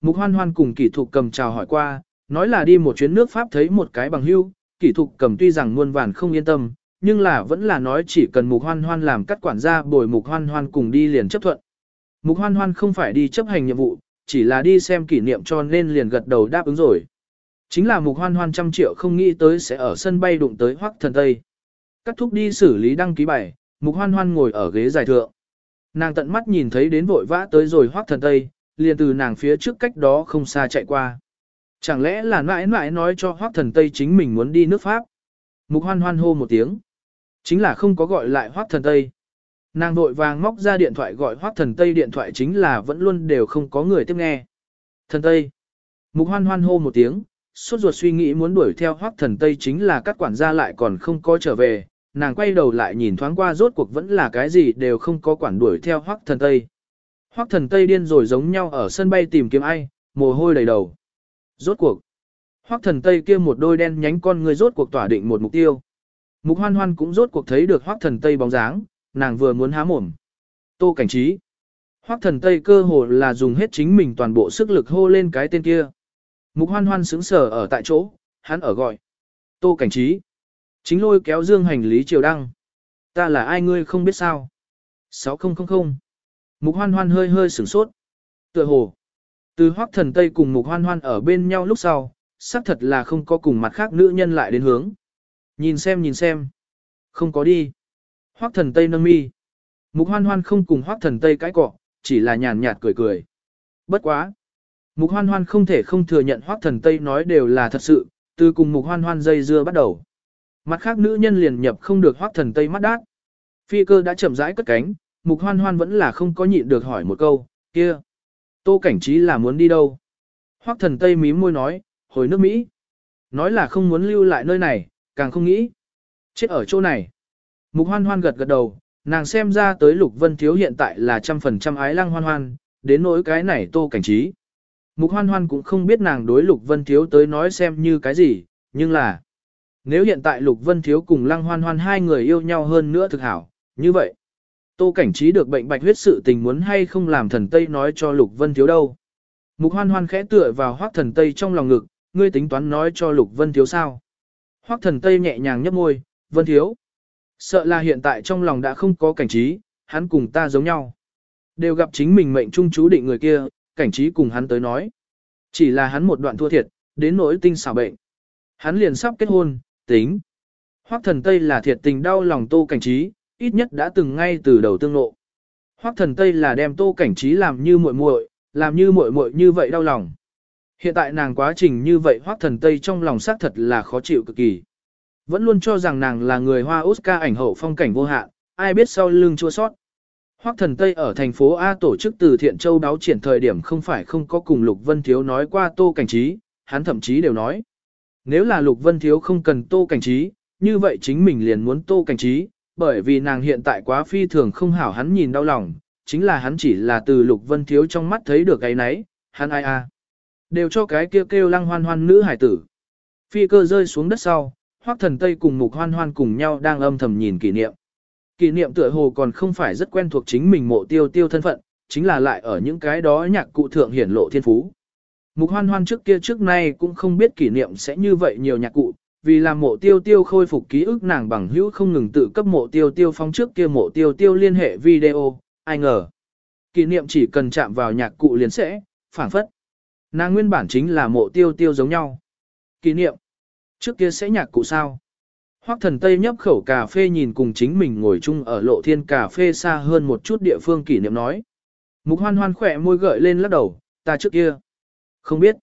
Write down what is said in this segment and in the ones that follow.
Mục hoan hoan cùng kỷ thục cầm chào hỏi qua, nói là đi một chuyến nước Pháp thấy một cái bằng hưu, kỷ thục cầm tuy rằng muôn vàn không yên tâm, nhưng là vẫn là nói chỉ cần mục hoan hoan làm cắt quản gia bồi mục hoan hoan cùng đi liền chấp thuận. Mục hoan hoan không phải đi chấp hành nhiệm vụ, chỉ là đi xem kỷ niệm cho nên liền gật đầu đáp ứng rồi. Chính là mục hoan hoan trăm triệu không nghĩ tới sẽ ở sân bay đụng tới hoắc thần Tây. Cắt thúc đi xử lý đăng ký bài, mục hoan hoan ngồi ở ghế giải thượng. Nàng tận mắt nhìn thấy đến vội vã tới rồi hoắc thần Tây, liền từ nàng phía trước cách đó không xa chạy qua. Chẳng lẽ là mãi mãi nói cho hoắc thần Tây chính mình muốn đi nước Pháp. Mục hoan hoan hô một tiếng. Chính là không có gọi lại hoắc thần Tây. Nàng vội vàng móc ra điện thoại gọi hoắc thần Tây điện thoại chính là vẫn luôn đều không có người tiếp nghe. Thần Tây. Mục hoan hoan hô một tiếng, suốt ruột suy nghĩ muốn đuổi theo hoắc thần Tây chính là các quản gia lại còn không có trở về. Nàng quay đầu lại nhìn thoáng qua rốt cuộc vẫn là cái gì đều không có quản đuổi theo hoắc thần Tây. Hoắc thần Tây điên rồi giống nhau ở sân bay tìm kiếm ai, mồ hôi đầy đầu. Rốt cuộc. Hoắc thần Tây kia một đôi đen nhánh con người rốt cuộc tỏa định một mục tiêu. Mục hoan hoan cũng rốt cuộc thấy được Hoắc thần Tây bóng dáng, nàng vừa muốn há mồm. Tô cảnh trí. Hoắc thần Tây cơ hồ là dùng hết chính mình toàn bộ sức lực hô lên cái tên kia. Mục hoan hoan sững sờ ở tại chỗ, hắn ở gọi. Tô cảnh trí. Chính lôi kéo dương hành lý triều đăng. Ta là ai ngươi không biết sao. 6000. Mục hoan hoan hơi hơi sửng sốt. Tựa hồ. Từ hoắc thần Tây cùng mục hoan hoan ở bên nhau lúc sau, xác thật là không có cùng mặt khác nữ nhân lại đến hướng. Nhìn xem nhìn xem. Không có đi. Hoắc thần Tây nâng mi. Mục hoan hoan không cùng hoắc thần Tây cãi cọ, chỉ là nhàn nhạt cười cười. Bất quá. Mục hoan hoan không thể không thừa nhận hoắc thần Tây nói đều là thật sự, từ cùng mục hoan hoan dây dưa bắt đầu. Mặt khác nữ nhân liền nhập không được hoắc thần Tây mắt đát. Phi cơ đã chậm rãi cất cánh, mục hoan hoan vẫn là không có nhịn được hỏi một câu, kia. Tô cảnh trí là muốn đi đâu? Hoắc thần Tây mím môi nói, hồi nước Mỹ. Nói là không muốn lưu lại nơi này, càng không nghĩ. Chết ở chỗ này. Mục hoan hoan gật gật đầu, nàng xem ra tới Lục Vân Thiếu hiện tại là trăm phần trăm ái lăng hoan hoan, đến nỗi cái này tô cảnh trí. Mục hoan hoan cũng không biết nàng đối Lục Vân Thiếu tới nói xem như cái gì, nhưng là nếu hiện tại Lục Vân Thiếu cùng lăng hoan hoan hai người yêu nhau hơn nữa thực hảo, như vậy. Tô cảnh trí được bệnh bạch huyết sự tình muốn hay không làm thần Tây nói cho Lục Vân Thiếu đâu. Mục hoan hoan khẽ tựa vào hoác thần Tây trong lòng ngực, ngươi tính toán nói cho Lục Vân Thiếu sao. Hoác thần Tây nhẹ nhàng nhấp môi, Vân Thiếu. Sợ là hiện tại trong lòng đã không có cảnh trí, hắn cùng ta giống nhau. Đều gặp chính mình mệnh trung chú định người kia, cảnh trí cùng hắn tới nói. Chỉ là hắn một đoạn thua thiệt, đến nỗi tinh xảo bệnh. Hắn liền sắp kết hôn, tính. Hoác thần Tây là thiệt tình đau lòng tô cảnh trí, ít nhất đã từng ngay từ đầu tương lộ. Hoắc thần Tây là đem tô cảnh trí làm như muội muội, làm như muội muội như vậy đau lòng. Hiện tại nàng quá trình như vậy Hoắc thần Tây trong lòng xác thật là khó chịu cực kỳ. Vẫn luôn cho rằng nàng là người hoa Oscar ảnh hậu phong cảnh vô hạn, ai biết sau lưng chua sót. Hoắc thần Tây ở thành phố A tổ chức từ thiện châu đáo triển thời điểm không phải không có cùng Lục Vân Thiếu nói qua tô cảnh trí, hắn thậm chí đều nói. Nếu là Lục Vân Thiếu không cần tô cảnh trí, như vậy chính mình liền muốn tô cảnh trí, bởi vì nàng hiện tại quá phi thường không hảo hắn nhìn đau lòng, chính là hắn chỉ là từ Lục Vân Thiếu trong mắt thấy được cái nấy, hắn ai a Đều cho cái kêu kêu lăng hoan hoan nữ hải tử. Phi cơ rơi xuống đất sau, hoác thần Tây cùng mục hoan hoan cùng nhau đang âm thầm nhìn kỷ niệm. Kỷ niệm tựa hồ còn không phải rất quen thuộc chính mình mộ tiêu tiêu thân phận, chính là lại ở những cái đó nhạc cụ thượng hiển lộ thiên phú. Mục hoan hoan trước kia trước nay cũng không biết kỷ niệm sẽ như vậy nhiều nhạc cụ, vì làm mộ tiêu tiêu khôi phục ký ức nàng bằng hữu không ngừng tự cấp mộ tiêu tiêu phong trước kia mộ tiêu tiêu liên hệ video, ai ngờ. Kỷ niệm chỉ cần chạm vào nhạc cụ liền sẽ, phản phất. Nàng nguyên bản chính là mộ tiêu tiêu giống nhau. Kỷ niệm. Trước kia sẽ nhạc cụ sao? Hoắc thần Tây nhấp khẩu cà phê nhìn cùng chính mình ngồi chung ở lộ thiên cà phê xa hơn một chút địa phương kỷ niệm nói. Mục hoan hoan khỏe môi gợi lên lắc đầu, ta trước kia. Không biết.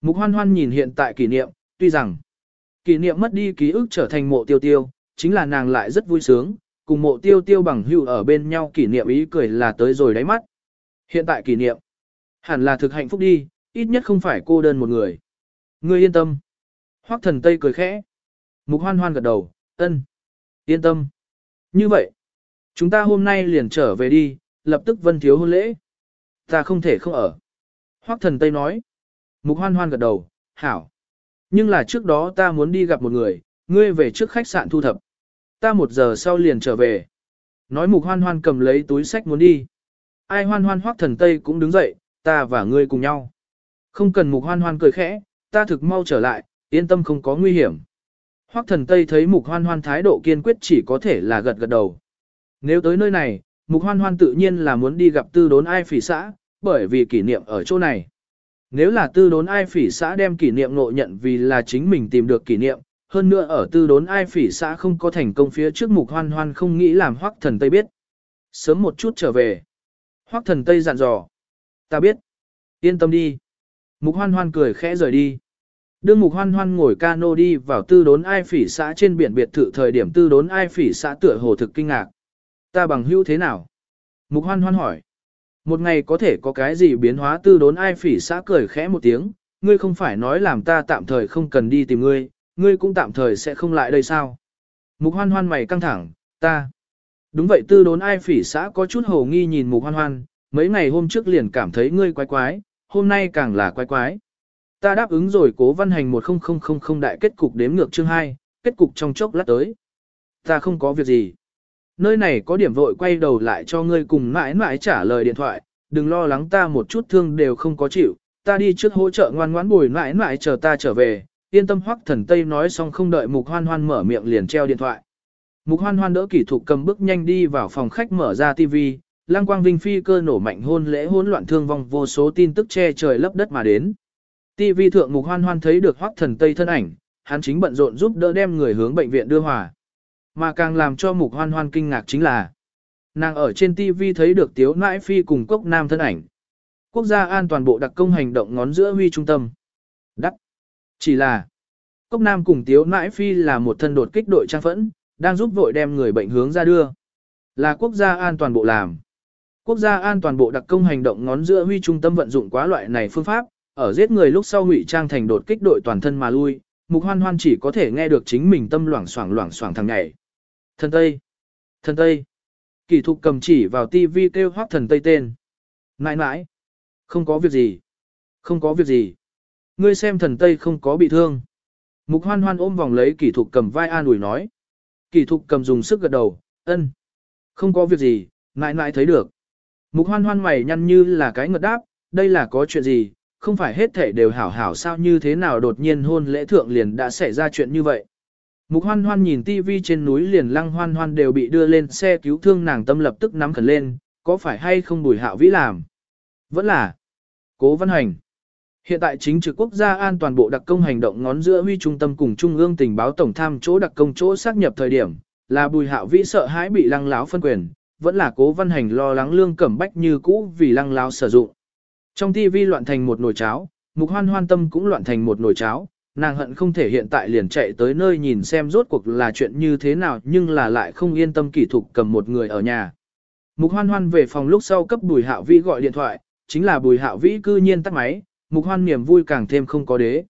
Mục hoan hoan nhìn hiện tại kỷ niệm, tuy rằng Kỷ niệm mất đi ký ức trở thành mộ tiêu tiêu, chính là nàng lại rất vui sướng, cùng mộ tiêu tiêu bằng hữu ở bên nhau kỷ niệm ý cười là tới rồi đáy mắt. Hiện tại kỷ niệm, hẳn là thực hạnh phúc đi, ít nhất không phải cô đơn một người. Ngươi yên tâm. Hoắc thần Tây cười khẽ. Mục hoan hoan gật đầu, ân. Yên tâm. Như vậy, chúng ta hôm nay liền trở về đi, lập tức vân thiếu hôn lễ. Ta không thể không ở. Hoắc thần Tây nói. Mục hoan hoan gật đầu, hảo. Nhưng là trước đó ta muốn đi gặp một người, ngươi về trước khách sạn thu thập. Ta một giờ sau liền trở về. Nói mục hoan hoan cầm lấy túi sách muốn đi. Ai hoan hoan hoắc thần Tây cũng đứng dậy, ta và ngươi cùng nhau. Không cần mục hoan hoan cười khẽ, ta thực mau trở lại, yên tâm không có nguy hiểm. Hoắc thần Tây thấy mục hoan hoan thái độ kiên quyết chỉ có thể là gật gật đầu. Nếu tới nơi này, mục hoan hoan tự nhiên là muốn đi gặp tư đốn ai phỉ xã, bởi vì kỷ niệm ở chỗ này. Nếu là tư đốn ai phỉ xã đem kỷ niệm ngộ nhận vì là chính mình tìm được kỷ niệm, hơn nữa ở tư đốn ai phỉ xã không có thành công phía trước mục hoan hoan không nghĩ làm hoắc thần Tây biết. Sớm một chút trở về. Hoắc thần Tây dặn dò. Ta biết. Yên tâm đi. Mục hoan hoan cười khẽ rời đi. Đương mục hoan hoan ngồi cano đi vào tư đốn ai phỉ xã trên biển biệt thự thời điểm tư đốn ai phỉ xã tựa hồ thực kinh ngạc. Ta bằng hữu thế nào? Mục hoan hoan hỏi. Một ngày có thể có cái gì biến hóa tư đốn ai phỉ xã cười khẽ một tiếng, ngươi không phải nói làm ta tạm thời không cần đi tìm ngươi, ngươi cũng tạm thời sẽ không lại đây sao? Mục hoan hoan mày căng thẳng, ta. Đúng vậy tư đốn ai phỉ xã có chút hồ nghi nhìn mục hoan hoan, mấy ngày hôm trước liền cảm thấy ngươi quái quái, hôm nay càng là quái quái. Ta đáp ứng rồi cố văn hành 10000 đại kết cục đếm ngược chương 2, kết cục trong chốc lát tới. Ta không có việc gì. Nơi này có điểm vội quay đầu lại cho ngươi cùng mãi mãi trả lời điện thoại, đừng lo lắng ta một chút thương đều không có chịu, ta đi trước hỗ trợ ngoan ngoãn bồi mãi mãi chờ ta trở về, yên tâm hoắc thần Tây nói xong không đợi mục hoan hoan mở miệng liền treo điện thoại. Mục hoan hoan đỡ kỷ thục cầm bước nhanh đi vào phòng khách mở ra tivi, lang quang vinh phi cơ nổ mạnh hôn lễ hỗn loạn thương vong vô số tin tức che trời lấp đất mà đến. Tivi thượng mục hoan hoan thấy được hoắc thần Tây thân ảnh, hắn chính bận rộn giúp đỡ đem người hướng bệnh viện đưa hòa. Mà càng làm cho mục hoan hoan kinh ngạc chính là, nàng ở trên TV thấy được tiếu nãi phi cùng cốc nam thân ảnh. Quốc gia an toàn bộ đặc công hành động ngón giữa huy trung tâm. Đắc. Chỉ là, cốc nam cùng tiếu nãi phi là một thân đột kích đội trang phẫn, đang giúp vội đem người bệnh hướng ra đưa. Là quốc gia an toàn bộ làm. Quốc gia an toàn bộ đặc công hành động ngón giữa huy trung tâm vận dụng quá loại này phương pháp, ở giết người lúc sau ngụy trang thành đột kích đội toàn thân mà lui, mục hoan hoan chỉ có thể nghe được chính mình tâm loảng xoảng loảng xoảng thằng nhảy. Thần Tây! Thần Tây! Kỳ thục cầm chỉ vào tivi kêu hoác thần Tây tên. Nãi nãi! Không có việc gì! Không có việc gì! Ngươi xem thần Tây không có bị thương. Mục hoan hoan ôm vòng lấy kỳ thục cầm vai an ủi nói. Kỳ thục cầm dùng sức gật đầu, ân. Không có việc gì, nãi nãi thấy được. Mục hoan hoan mày nhăn như là cái ngật đáp, đây là có chuyện gì, không phải hết thể đều hảo hảo sao như thế nào đột nhiên hôn lễ thượng liền đã xảy ra chuyện như vậy. Mục hoan hoan nhìn tivi trên núi liền lăng hoan hoan đều bị đưa lên xe cứu thương nàng tâm lập tức nắm khẩn lên, có phải hay không bùi hạo vĩ làm? Vẫn là cố văn hành. Hiện tại chính trực quốc gia an toàn bộ đặc công hành động ngón giữa huy trung tâm cùng trung ương tình báo tổng tham chỗ đặc công chỗ xác nhập thời điểm, là bùi hạo vĩ sợ hãi bị lăng láo phân quyền, vẫn là cố văn hành lo lắng lương cẩm bách như cũ vì lăng láo sử dụng. Trong TV loạn thành một nồi cháo, mục hoan hoan tâm cũng loạn thành một nồi cháo, nàng hận không thể hiện tại liền chạy tới nơi nhìn xem rốt cuộc là chuyện như thế nào nhưng là lại không yên tâm kỹ thục cầm một người ở nhà. Mục hoan hoan về phòng lúc sau cấp bùi hạo vĩ gọi điện thoại, chính là bùi hạo vĩ cư nhiên tắt máy, mục hoan niềm vui càng thêm không có đế.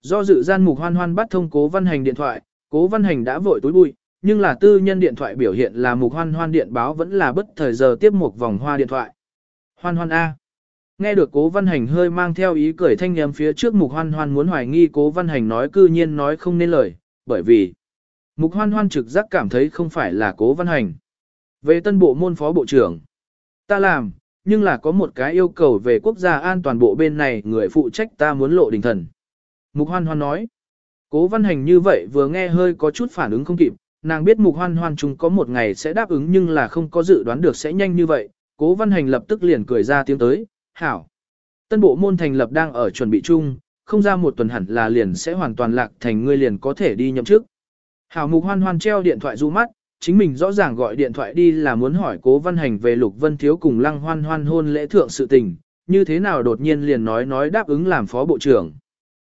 Do dự gian mục hoan hoan bắt thông cố văn hành điện thoại, cố văn hành đã vội túi bụi, nhưng là tư nhân điện thoại biểu hiện là mục hoan hoan điện báo vẫn là bất thời giờ tiếp một vòng hoa điện thoại. Hoan hoan A. Nghe được cố văn hành hơi mang theo ý cười thanh nhầm phía trước mục hoan hoan muốn hoài nghi cố văn hành nói cư nhiên nói không nên lời, bởi vì mục hoan hoan trực giác cảm thấy không phải là cố văn hành. Về tân bộ môn phó bộ trưởng, ta làm, nhưng là có một cái yêu cầu về quốc gia an toàn bộ bên này người phụ trách ta muốn lộ đình thần. Mục hoan hoan nói, cố văn hành như vậy vừa nghe hơi có chút phản ứng không kịp, nàng biết mục hoan hoan chúng có một ngày sẽ đáp ứng nhưng là không có dự đoán được sẽ nhanh như vậy, cố văn hành lập tức liền cười ra tiếng tới, hảo. Tân bộ môn thành lập đang ở chuẩn bị chung, không ra một tuần hẳn là liền sẽ hoàn toàn lạc thành ngươi liền có thể đi nhậm chức. Hảo mục hoan hoan treo điện thoại du mắt, chính mình rõ ràng gọi điện thoại đi là muốn hỏi cố văn hành về lục vân thiếu cùng lăng hoan hoan hôn lễ thượng sự tình, như thế nào đột nhiên liền nói nói đáp ứng làm phó bộ trưởng.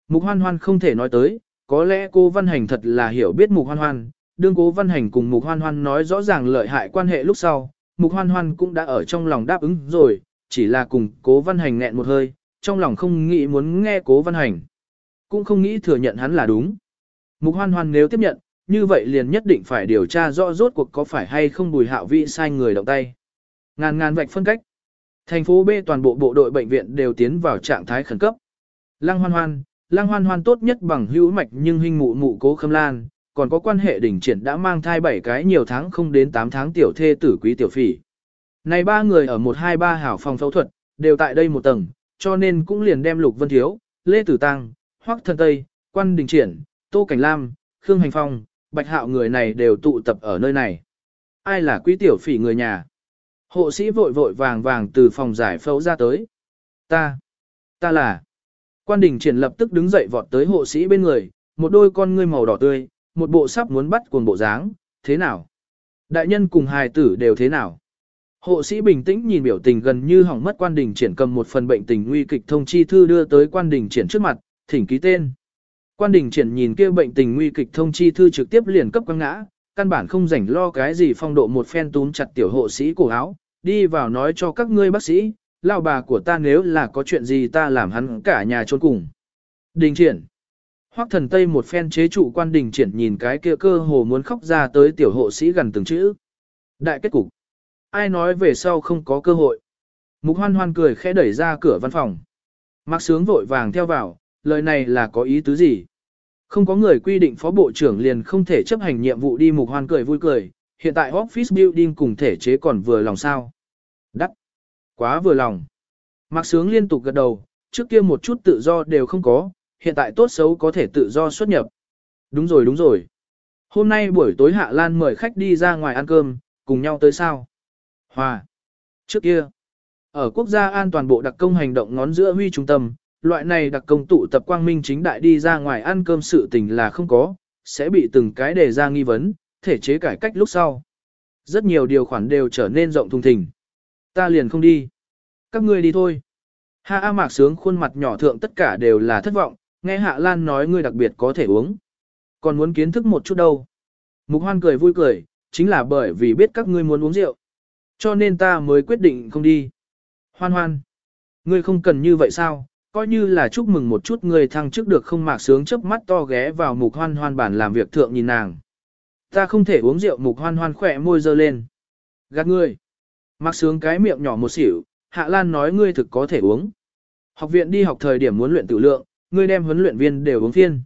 Mục hoan hoan không thể nói tới, có lẽ cô văn hành thật là hiểu biết mục hoan hoan, đương cố văn hành cùng mục hoan hoan nói rõ ràng lợi hại quan hệ lúc sau, mục hoan hoan cũng đã ở trong lòng đáp ứng rồi, chỉ là cùng cố văn hành nghẹn một hơi, trong lòng không nghĩ muốn nghe cố văn hành. Cũng không nghĩ thừa nhận hắn là đúng. Mục hoan hoan nếu tiếp nhận, như vậy liền nhất định phải điều tra rõ rốt cuộc có phải hay không bùi hạo vị sai người động tay. Ngàn ngàn vạch phân cách. Thành phố B toàn bộ bộ đội bệnh viện đều tiến vào trạng thái khẩn cấp. Lăng hoan hoan, lăng hoan hoan tốt nhất bằng hữu mạch nhưng hình mụ mụ cố khâm lan, còn có quan hệ đỉnh triển đã mang thai 7 cái nhiều tháng không đến 8 tháng tiểu thê tử quý tiểu phỉ. Này ba người ở 123 hảo phòng phẫu thuật, đều tại đây một tầng, cho nên cũng liền đem Lục Vân Thiếu, Lê Tử Tăng, Hoắc Thần Tây, Quan Đình Triển, Tô Cảnh Lam, Khương Hành Phong, Bạch Hạo người này đều tụ tập ở nơi này. Ai là quý tiểu phỉ người nhà? Hộ sĩ vội vội vàng vàng từ phòng giải phẫu ra tới. Ta, ta là. Quan Đình Triển lập tức đứng dậy vọt tới hộ sĩ bên người, một đôi con ngươi màu đỏ tươi, một bộ sắp muốn bắt cuồng bộ dáng, thế nào? Đại nhân cùng hài tử đều thế nào? Hộ sĩ bình tĩnh nhìn biểu tình gần như hỏng mất quan đình triển cầm một phần bệnh tình nguy kịch thông chi thư đưa tới quan đình triển trước mặt, thỉnh ký tên. Quan đình triển nhìn kia bệnh tình nguy kịch thông chi thư trực tiếp liền cấp quăng ngã, căn bản không rảnh lo cái gì phong độ một phen túm chặt tiểu hộ sĩ cổ áo, đi vào nói cho các ngươi bác sĩ, lão bà của ta nếu là có chuyện gì ta làm hắn cả nhà trốn cùng. Đình triển. Hoắc thần Tây một phen chế trụ quan đình triển nhìn cái kia cơ hồ muốn khóc ra tới tiểu hộ sĩ gần từng chữ. Đại kết cục. Ai nói về sau không có cơ hội. Mục hoan hoan cười khẽ đẩy ra cửa văn phòng. Mạc sướng vội vàng theo vào, lời này là có ý tứ gì? Không có người quy định phó bộ trưởng liền không thể chấp hành nhiệm vụ đi mục hoan cười vui cười, hiện tại office building cùng thể chế còn vừa lòng sao. Đắc! Quá vừa lòng. Mạc sướng liên tục gật đầu, trước kia một chút tự do đều không có, hiện tại tốt xấu có thể tự do xuất nhập. Đúng rồi đúng rồi. Hôm nay buổi tối Hạ Lan mời khách đi ra ngoài ăn cơm, cùng nhau tới sao? Hòa. Trước kia, ở quốc gia an toàn bộ đặc công hành động ngón giữa huy trung tâm, loại này đặc công tụ tập quang minh chính đại đi ra ngoài ăn cơm sự tình là không có, sẽ bị từng cái đề ra nghi vấn, thể chế cải cách lúc sau. Rất nhiều điều khoản đều trở nên rộng thùng thình. Ta liền không đi. Các ngươi đi thôi. Hạ A Mạc sướng khuôn mặt nhỏ thượng tất cả đều là thất vọng, nghe Hạ Lan nói ngươi đặc biệt có thể uống. Còn muốn kiến thức một chút đâu. Mục Hoan cười vui cười, chính là bởi vì biết các ngươi muốn uống rượu. Cho nên ta mới quyết định không đi. Hoan hoan. Ngươi không cần như vậy sao, coi như là chúc mừng một chút người thăng chức được không mạc sướng chớp mắt to ghé vào mục hoan hoan bản làm việc thượng nhìn nàng. Ta không thể uống rượu mục hoan hoan khỏe môi dơ lên. Gạt ngươi. Mạc sướng cái miệng nhỏ một xỉu, Hạ Lan nói ngươi thực có thể uống. Học viện đi học thời điểm muốn luyện tự lượng, ngươi đem huấn luyện viên đều uống phiên.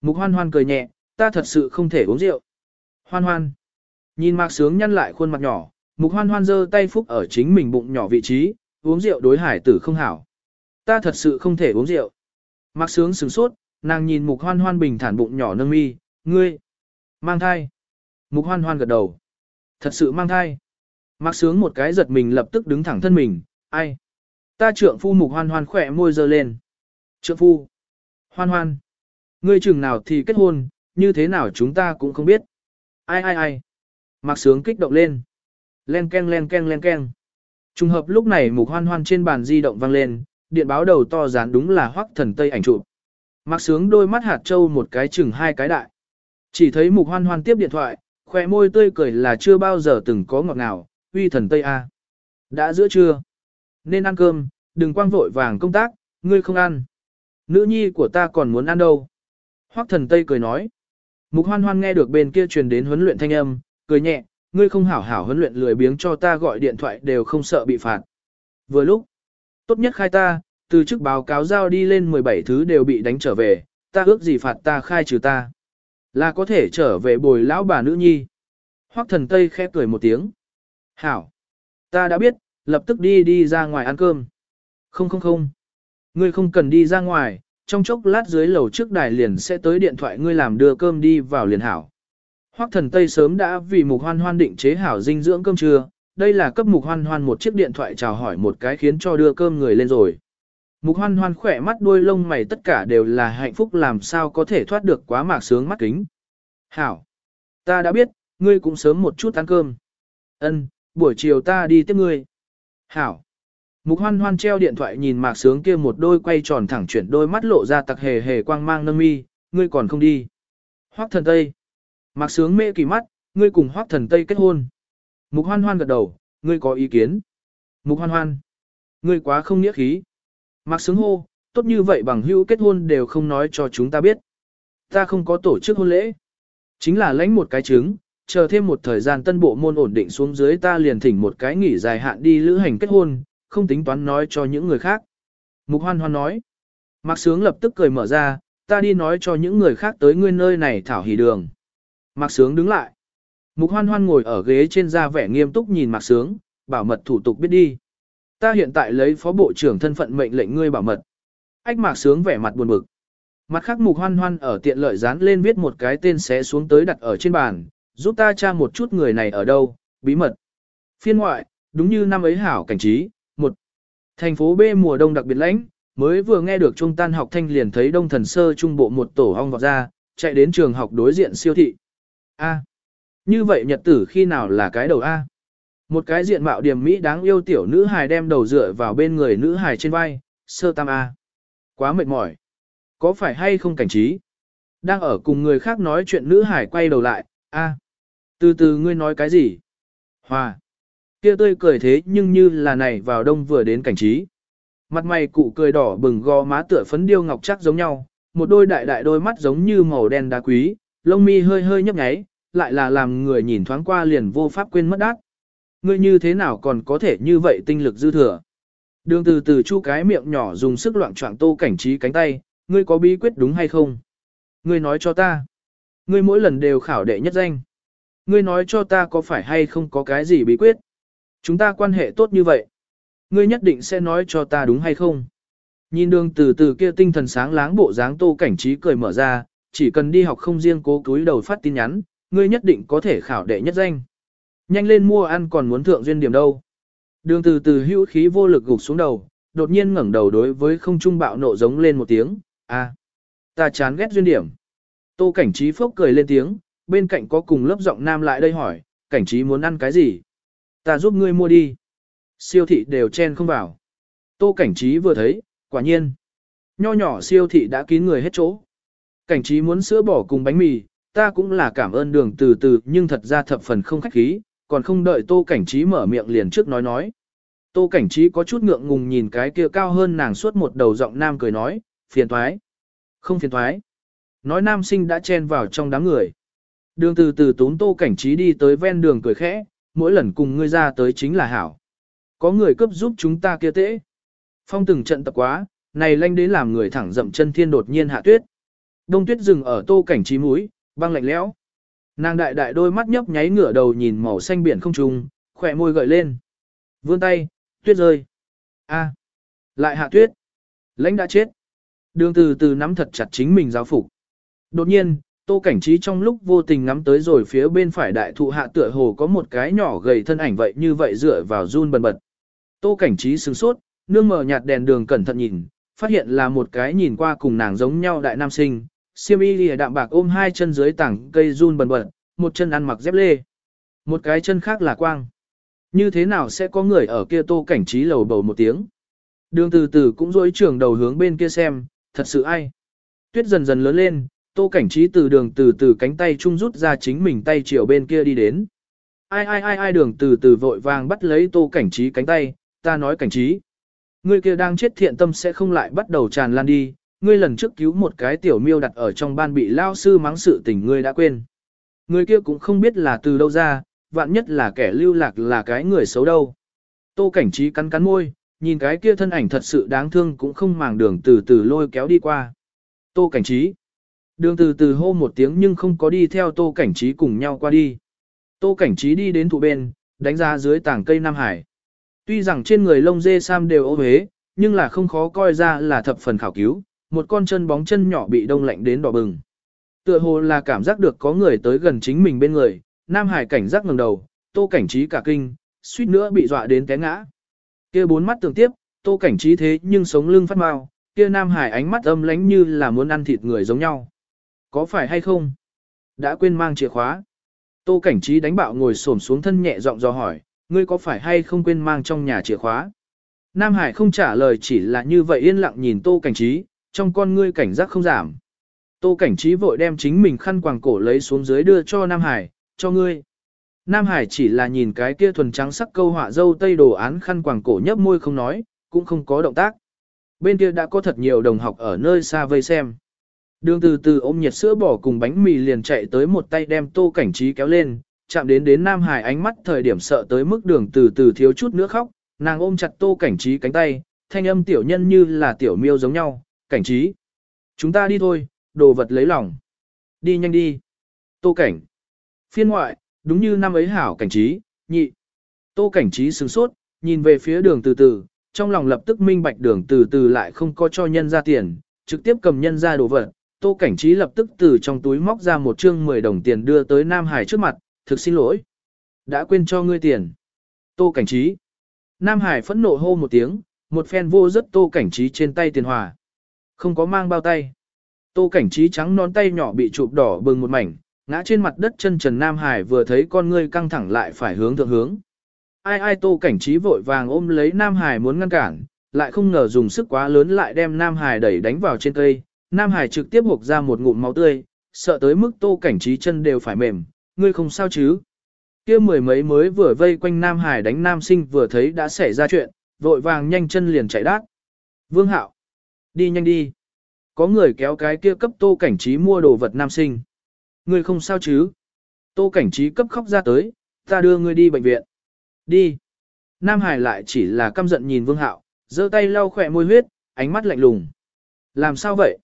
Mục hoan hoan cười nhẹ, ta thật sự không thể uống rượu. Hoan hoan. Nhìn Mạc sướng nhăn lại khuôn mặt nhỏ, Mục hoan hoan giơ tay phúc ở chính mình bụng nhỏ vị trí, uống rượu đối hải tử không hảo. Ta thật sự không thể uống rượu. Mạc sướng sửng sốt, nàng nhìn mục hoan hoan bình thản bụng nhỏ nâng mi, ngươi, mang thai. Mục hoan hoan gật đầu. Thật sự mang thai. Mạc sướng một cái giật mình lập tức đứng thẳng thân mình, ai? Ta trượng phu mục hoan hoan khỏe môi giơ lên. Trượng phu. Hoan hoan. Ngươi chừng nào thì kết hôn, như thế nào chúng ta cũng không biết. Ai ai ai. Mạc sướng kích động lên. Len ken len ken len ken. Trùng hợp lúc này mục hoan hoan trên bàn di động vang lên, điện báo đầu to dán đúng là hoắc thần tây ảnh chụp. Mặc sướng đôi mắt hạt trâu một cái chừng hai cái đại. Chỉ thấy mục hoan hoan tiếp điện thoại, khỏe môi tươi cười là chưa bao giờ từng có ngọt ngào, uy thần tây a. Đã giữa trưa. Nên ăn cơm, đừng quang vội vàng công tác, ngươi không ăn. Nữ nhi của ta còn muốn ăn đâu. Hoắc thần tây cười nói. Mục hoan hoan nghe được bên kia truyền đến huấn luyện thanh âm, cười nhẹ, ngươi không hảo hảo huấn luyện lười biếng cho ta gọi điện thoại đều không sợ bị phạt. Vừa lúc, tốt nhất khai ta, từ chức báo cáo giao đi lên 17 thứ đều bị đánh trở về, ta ước gì phạt ta khai trừ ta. Là có thể trở về bồi lão bà nữ nhi. Hoắc thần Tây khẽ cười một tiếng. Hảo, ta đã biết, lập tức đi đi ra ngoài ăn cơm. Không không không, ngươi không cần đi ra ngoài, trong chốc lát dưới lầu trước đài liền sẽ tới điện thoại ngươi làm đưa cơm đi vào liền hảo. Hoắc thần Tây sớm đã vì mục hoan hoan định chế hảo dinh dưỡng cơm trưa, đây là cấp mục hoan hoan một chiếc điện thoại chào hỏi một cái khiến cho đưa cơm người lên rồi. Mục hoan hoan khỏe mắt đuôi lông mày tất cả đều là hạnh phúc làm sao có thể thoát được quá mạc sướng mắt kính. Hảo! Ta đã biết, ngươi cũng sớm một chút ăn cơm. Ân, buổi chiều ta đi tiếp ngươi. Hảo! Mục hoan hoan treo điện thoại nhìn mạc sướng kia một đôi quay tròn thẳng chuyển đôi mắt lộ ra tặc hề hề quang mang nâng mi, ngươi còn không đi. Hoắc thần Tây! Mạc sướng mê kỳ mắt, ngươi cùng hoác thần Tây kết hôn. Mục hoan hoan gật đầu, ngươi có ý kiến. Mục hoan hoan, ngươi quá không nghĩa khí. Mạc sướng hô, tốt như vậy bằng hữu kết hôn đều không nói cho chúng ta biết. Ta không có tổ chức hôn lễ. Chính là lãnh một cái trứng, chờ thêm một thời gian tân bộ môn ổn định xuống dưới ta liền thỉnh một cái nghỉ dài hạn đi lữ hành kết hôn, không tính toán nói cho những người khác. Mục hoan hoan nói. Mạc sướng lập tức cười mở ra, ta đi nói cho những người khác tới ngươi nơi này thảo hỉ đường. Mạc Sướng đứng lại. Mục Hoan Hoan ngồi ở ghế trên da vẻ nghiêm túc nhìn Mạc Sướng, bảo mật thủ tục biết đi. Ta hiện tại lấy phó bộ trưởng thân phận mệnh lệnh ngươi bảo mật. Ách mạc sướng vẻ mặt buồn bực. Mặt khác mục hoan hoan ở tiện lợi dán lên viết một cái tên xé xuống tới đặt ở trên bàn, giúp ta tra một chút người này ở đâu, bí mật. Phiên ngoại, đúng như năm ấy hảo cảnh trí, một Thành phố B mùa đông đặc biệt lãnh, mới vừa nghe được trung tan học thanh liền thấy đông thần sơ trung bộ một tổ hong vọt ra, chạy đến trường học đối diện siêu thị. A. Như vậy nhật tử khi nào là cái đầu A? Một cái diện mạo điểm mỹ đáng yêu tiểu nữ hài đem đầu dựa vào bên người nữ hài trên vai, sơ tam A. Quá mệt mỏi. Có phải hay không cảnh trí? Đang ở cùng người khác nói chuyện nữ hải quay đầu lại, a, từ từ ngươi nói cái gì? Hòa. Kia tươi cười thế nhưng như là này vào đông vừa đến cảnh trí. Mặt mày cụ cười đỏ bừng gò má tựa phấn điêu ngọc chắc giống nhau, một đôi đại đại đôi mắt giống như màu đen đá quý, lông mi hơi hơi nhấp nháy, lại là làm người nhìn thoáng qua liền vô pháp quên mất đát. Ngươi như thế nào còn có thể như vậy tinh lực dư thừa? Đường từ từ chu cái miệng nhỏ dùng sức loạn choạng tô cảnh trí cánh tay, ngươi có bí quyết đúng hay không? Ngươi nói cho ta. Ngươi mỗi lần đều khảo đệ nhất danh. Ngươi nói cho ta có phải hay không có cái gì bí quyết? Chúng ta quan hệ tốt như vậy. Ngươi nhất định sẽ nói cho ta đúng hay không? Nhìn đường từ từ kia tinh thần sáng láng bộ dáng tô cảnh trí cười mở ra, chỉ cần đi học không riêng cố túi đầu phát tin nhắn, ngươi nhất định có thể khảo đệ nhất danh. Nhanh lên mua ăn còn muốn thượng duyên điểm đâu. Đường từ từ hữu khí vô lực gục xuống đầu, đột nhiên ngẩng đầu đối với không trung bạo nộ giống lên một tiếng, a, ta chán ghét duyên điểm. Tô cảnh trí phốc cười lên tiếng, bên cạnh có cùng lớp giọng nam lại đây hỏi, cảnh trí muốn ăn cái gì? Ta giúp ngươi mua đi. Siêu thị đều chen không vào. Tô cảnh trí vừa thấy, quả nhiên. Nho nhỏ siêu thị đã kín người hết chỗ. Cảnh trí muốn sữa bỏ cùng bánh mì, ta cũng là cảm ơn đường từ từ nhưng thật ra thập phần không khách khí, còn không đợi tô cảnh trí mở miệng liền trước nói nói. Tô cảnh trí có chút ngượng ngùng nhìn cái kia cao hơn nàng suốt một đầu giọng nam cười nói, phiền thoái. Không phiền thoái. Nói nam sinh đã chen vào trong đám người. Đường từ từ tốn tô cảnh trí đi tới ven đường cười khẽ, mỗi lần cùng ngươi ra tới chính là hảo. Có người cấp giúp chúng ta kia tễ. Phong từng trận tập quá, này lanh đến làm người thẳng dậm chân thiên đột nhiên hạ tuyết. Đông tuyết dừng ở tô cảnh trí mũi, băng lạnh lẽo. Nàng đại đại đôi mắt nhấp nháy ngửa đầu nhìn màu xanh biển không trùng, khỏe môi gợi lên. Vươn tay, tuyết rơi. A, lại hạ tuyết. Lãnh đã chết. Đường từ từ nắm thật chặt chính mình giáo phục. Đột nhiên, tô cảnh trí trong lúc vô tình ngắm tới rồi phía bên phải đại thụ hạ tựa hồ có một cái nhỏ gầy thân ảnh vậy như vậy dựa vào run bần bật. Tô cảnh trí sửng sốt, nương mở nhạt đèn đường cẩn thận nhìn, phát hiện là một cái nhìn qua cùng nàng giống nhau đại nam sinh, siêm y lìa đạm bạc ôm hai chân dưới tảng cây run bần bật, một chân ăn mặc dép lê. Một cái chân khác là quang. Như thế nào sẽ có người ở kia tô cảnh trí lầu bầu một tiếng. Đường từ từ cũng dối trường đầu hướng bên kia xem, thật sự ai. Tuyết dần dần lớn lên, tô cảnh trí từ đường từ từ cánh tay trung rút ra chính mình tay chiều bên kia đi đến. Ai ai ai ai đường từ từ vội vàng bắt lấy tô cảnh trí cánh tay, ta nói cảnh trí. Người kia đang chết thiện tâm sẽ không lại bắt đầu tràn lan đi, ngươi lần trước cứu một cái tiểu miêu đặt ở trong ban bị lao sư mắng sự tình ngươi đã quên. Người kia cũng không biết là từ đâu ra, vạn nhất là kẻ lưu lạc là cái người xấu đâu. Tô cảnh trí cắn cắn môi, nhìn cái kia thân ảnh thật sự đáng thương cũng không màng đường từ từ lôi kéo đi qua. Tô cảnh trí. Đường từ từ hô một tiếng nhưng không có đi theo tô cảnh trí cùng nhau qua đi. Tô cảnh trí đi đến thụ bên, đánh ra dưới tảng cây Nam Hải. Tuy rằng trên người lông dê sam đều ô huế, nhưng là không khó coi ra là thập phần khảo cứu, một con chân bóng chân nhỏ bị đông lạnh đến đỏ bừng. Tựa hồ là cảm giác được có người tới gần chính mình bên người, Nam Hải cảnh giác ngẩng đầu, tô cảnh trí cả kinh, suýt nữa bị dọa đến té ngã. Kia bốn mắt tường tiếp, tô cảnh trí thế nhưng sống lưng phát mau, kia Nam Hải ánh mắt âm lánh như là muốn ăn thịt người giống nhau. Có phải hay không? Đã quên mang chìa khóa. Tô cảnh trí đánh bạo ngồi xổm xuống thân nhẹ giọng do hỏi, ngươi có phải hay không quên mang trong nhà chìa khóa? Nam Hải không trả lời chỉ là như vậy yên lặng nhìn tô cảnh trí, trong con ngươi cảnh giác không giảm. Tô cảnh trí vội đem chính mình khăn quàng cổ lấy xuống dưới đưa cho Nam Hải, cho ngươi. Nam Hải chỉ là nhìn cái kia thuần trắng sắc câu họa dâu tây đồ án khăn quàng cổ nhấp môi không nói, cũng không có động tác. Bên kia đã có thật nhiều đồng học ở nơi xa vây xem. Đường từ từ ôm nhiệt sữa bỏ cùng bánh mì liền chạy tới một tay đem tô cảnh trí kéo lên, chạm đến đến Nam Hải ánh mắt thời điểm sợ tới mức đường từ từ thiếu chút nữa khóc, nàng ôm chặt tô cảnh trí cánh tay, thanh âm tiểu nhân như là tiểu miêu giống nhau, cảnh trí. Chúng ta đi thôi, đồ vật lấy lòng. Đi nhanh đi. Tô cảnh. Phiên ngoại, đúng như năm ấy hảo cảnh trí, nhị. Tô cảnh trí sừng sốt, nhìn về phía đường từ từ, trong lòng lập tức minh bạch đường từ từ lại không có cho nhân ra tiền, trực tiếp cầm nhân ra đồ vật. Tô Cảnh Trí lập tức từ trong túi móc ra một chương 10 đồng tiền đưa tới Nam Hải trước mặt, thực xin lỗi. Đã quên cho ngươi tiền. Tô Cảnh Trí. Nam Hải phẫn nộ hô một tiếng, một phen vô rất Tô Cảnh Trí trên tay tiền hòa. Không có mang bao tay. Tô Cảnh Trí trắng nón tay nhỏ bị chụp đỏ bừng một mảnh, ngã trên mặt đất chân Trần Nam Hải vừa thấy con ngươi căng thẳng lại phải hướng thượng hướng. Ai ai Tô Cảnh Trí vội vàng ôm lấy Nam Hải muốn ngăn cản, lại không ngờ dùng sức quá lớn lại đem Nam Hải đẩy đánh vào trên cây. Nam Hải trực tiếp hộc ra một ngụm máu tươi, sợ tới mức Tô Cảnh Trí chân đều phải mềm, ngươi không sao chứ. kia mười mấy mới vừa vây quanh Nam Hải đánh Nam Sinh vừa thấy đã xảy ra chuyện, vội vàng nhanh chân liền chạy đát. Vương Hạo, đi nhanh đi. Có người kéo cái kia cấp Tô Cảnh Trí mua đồ vật Nam Sinh. Ngươi không sao chứ? Tô Cảnh Trí cấp khóc ra tới, ta đưa ngươi đi bệnh viện. Đi. Nam Hải lại chỉ là căm giận nhìn Vương Hạo, giơ tay lau khỏe môi huyết, ánh mắt lạnh lùng. Làm sao vậy?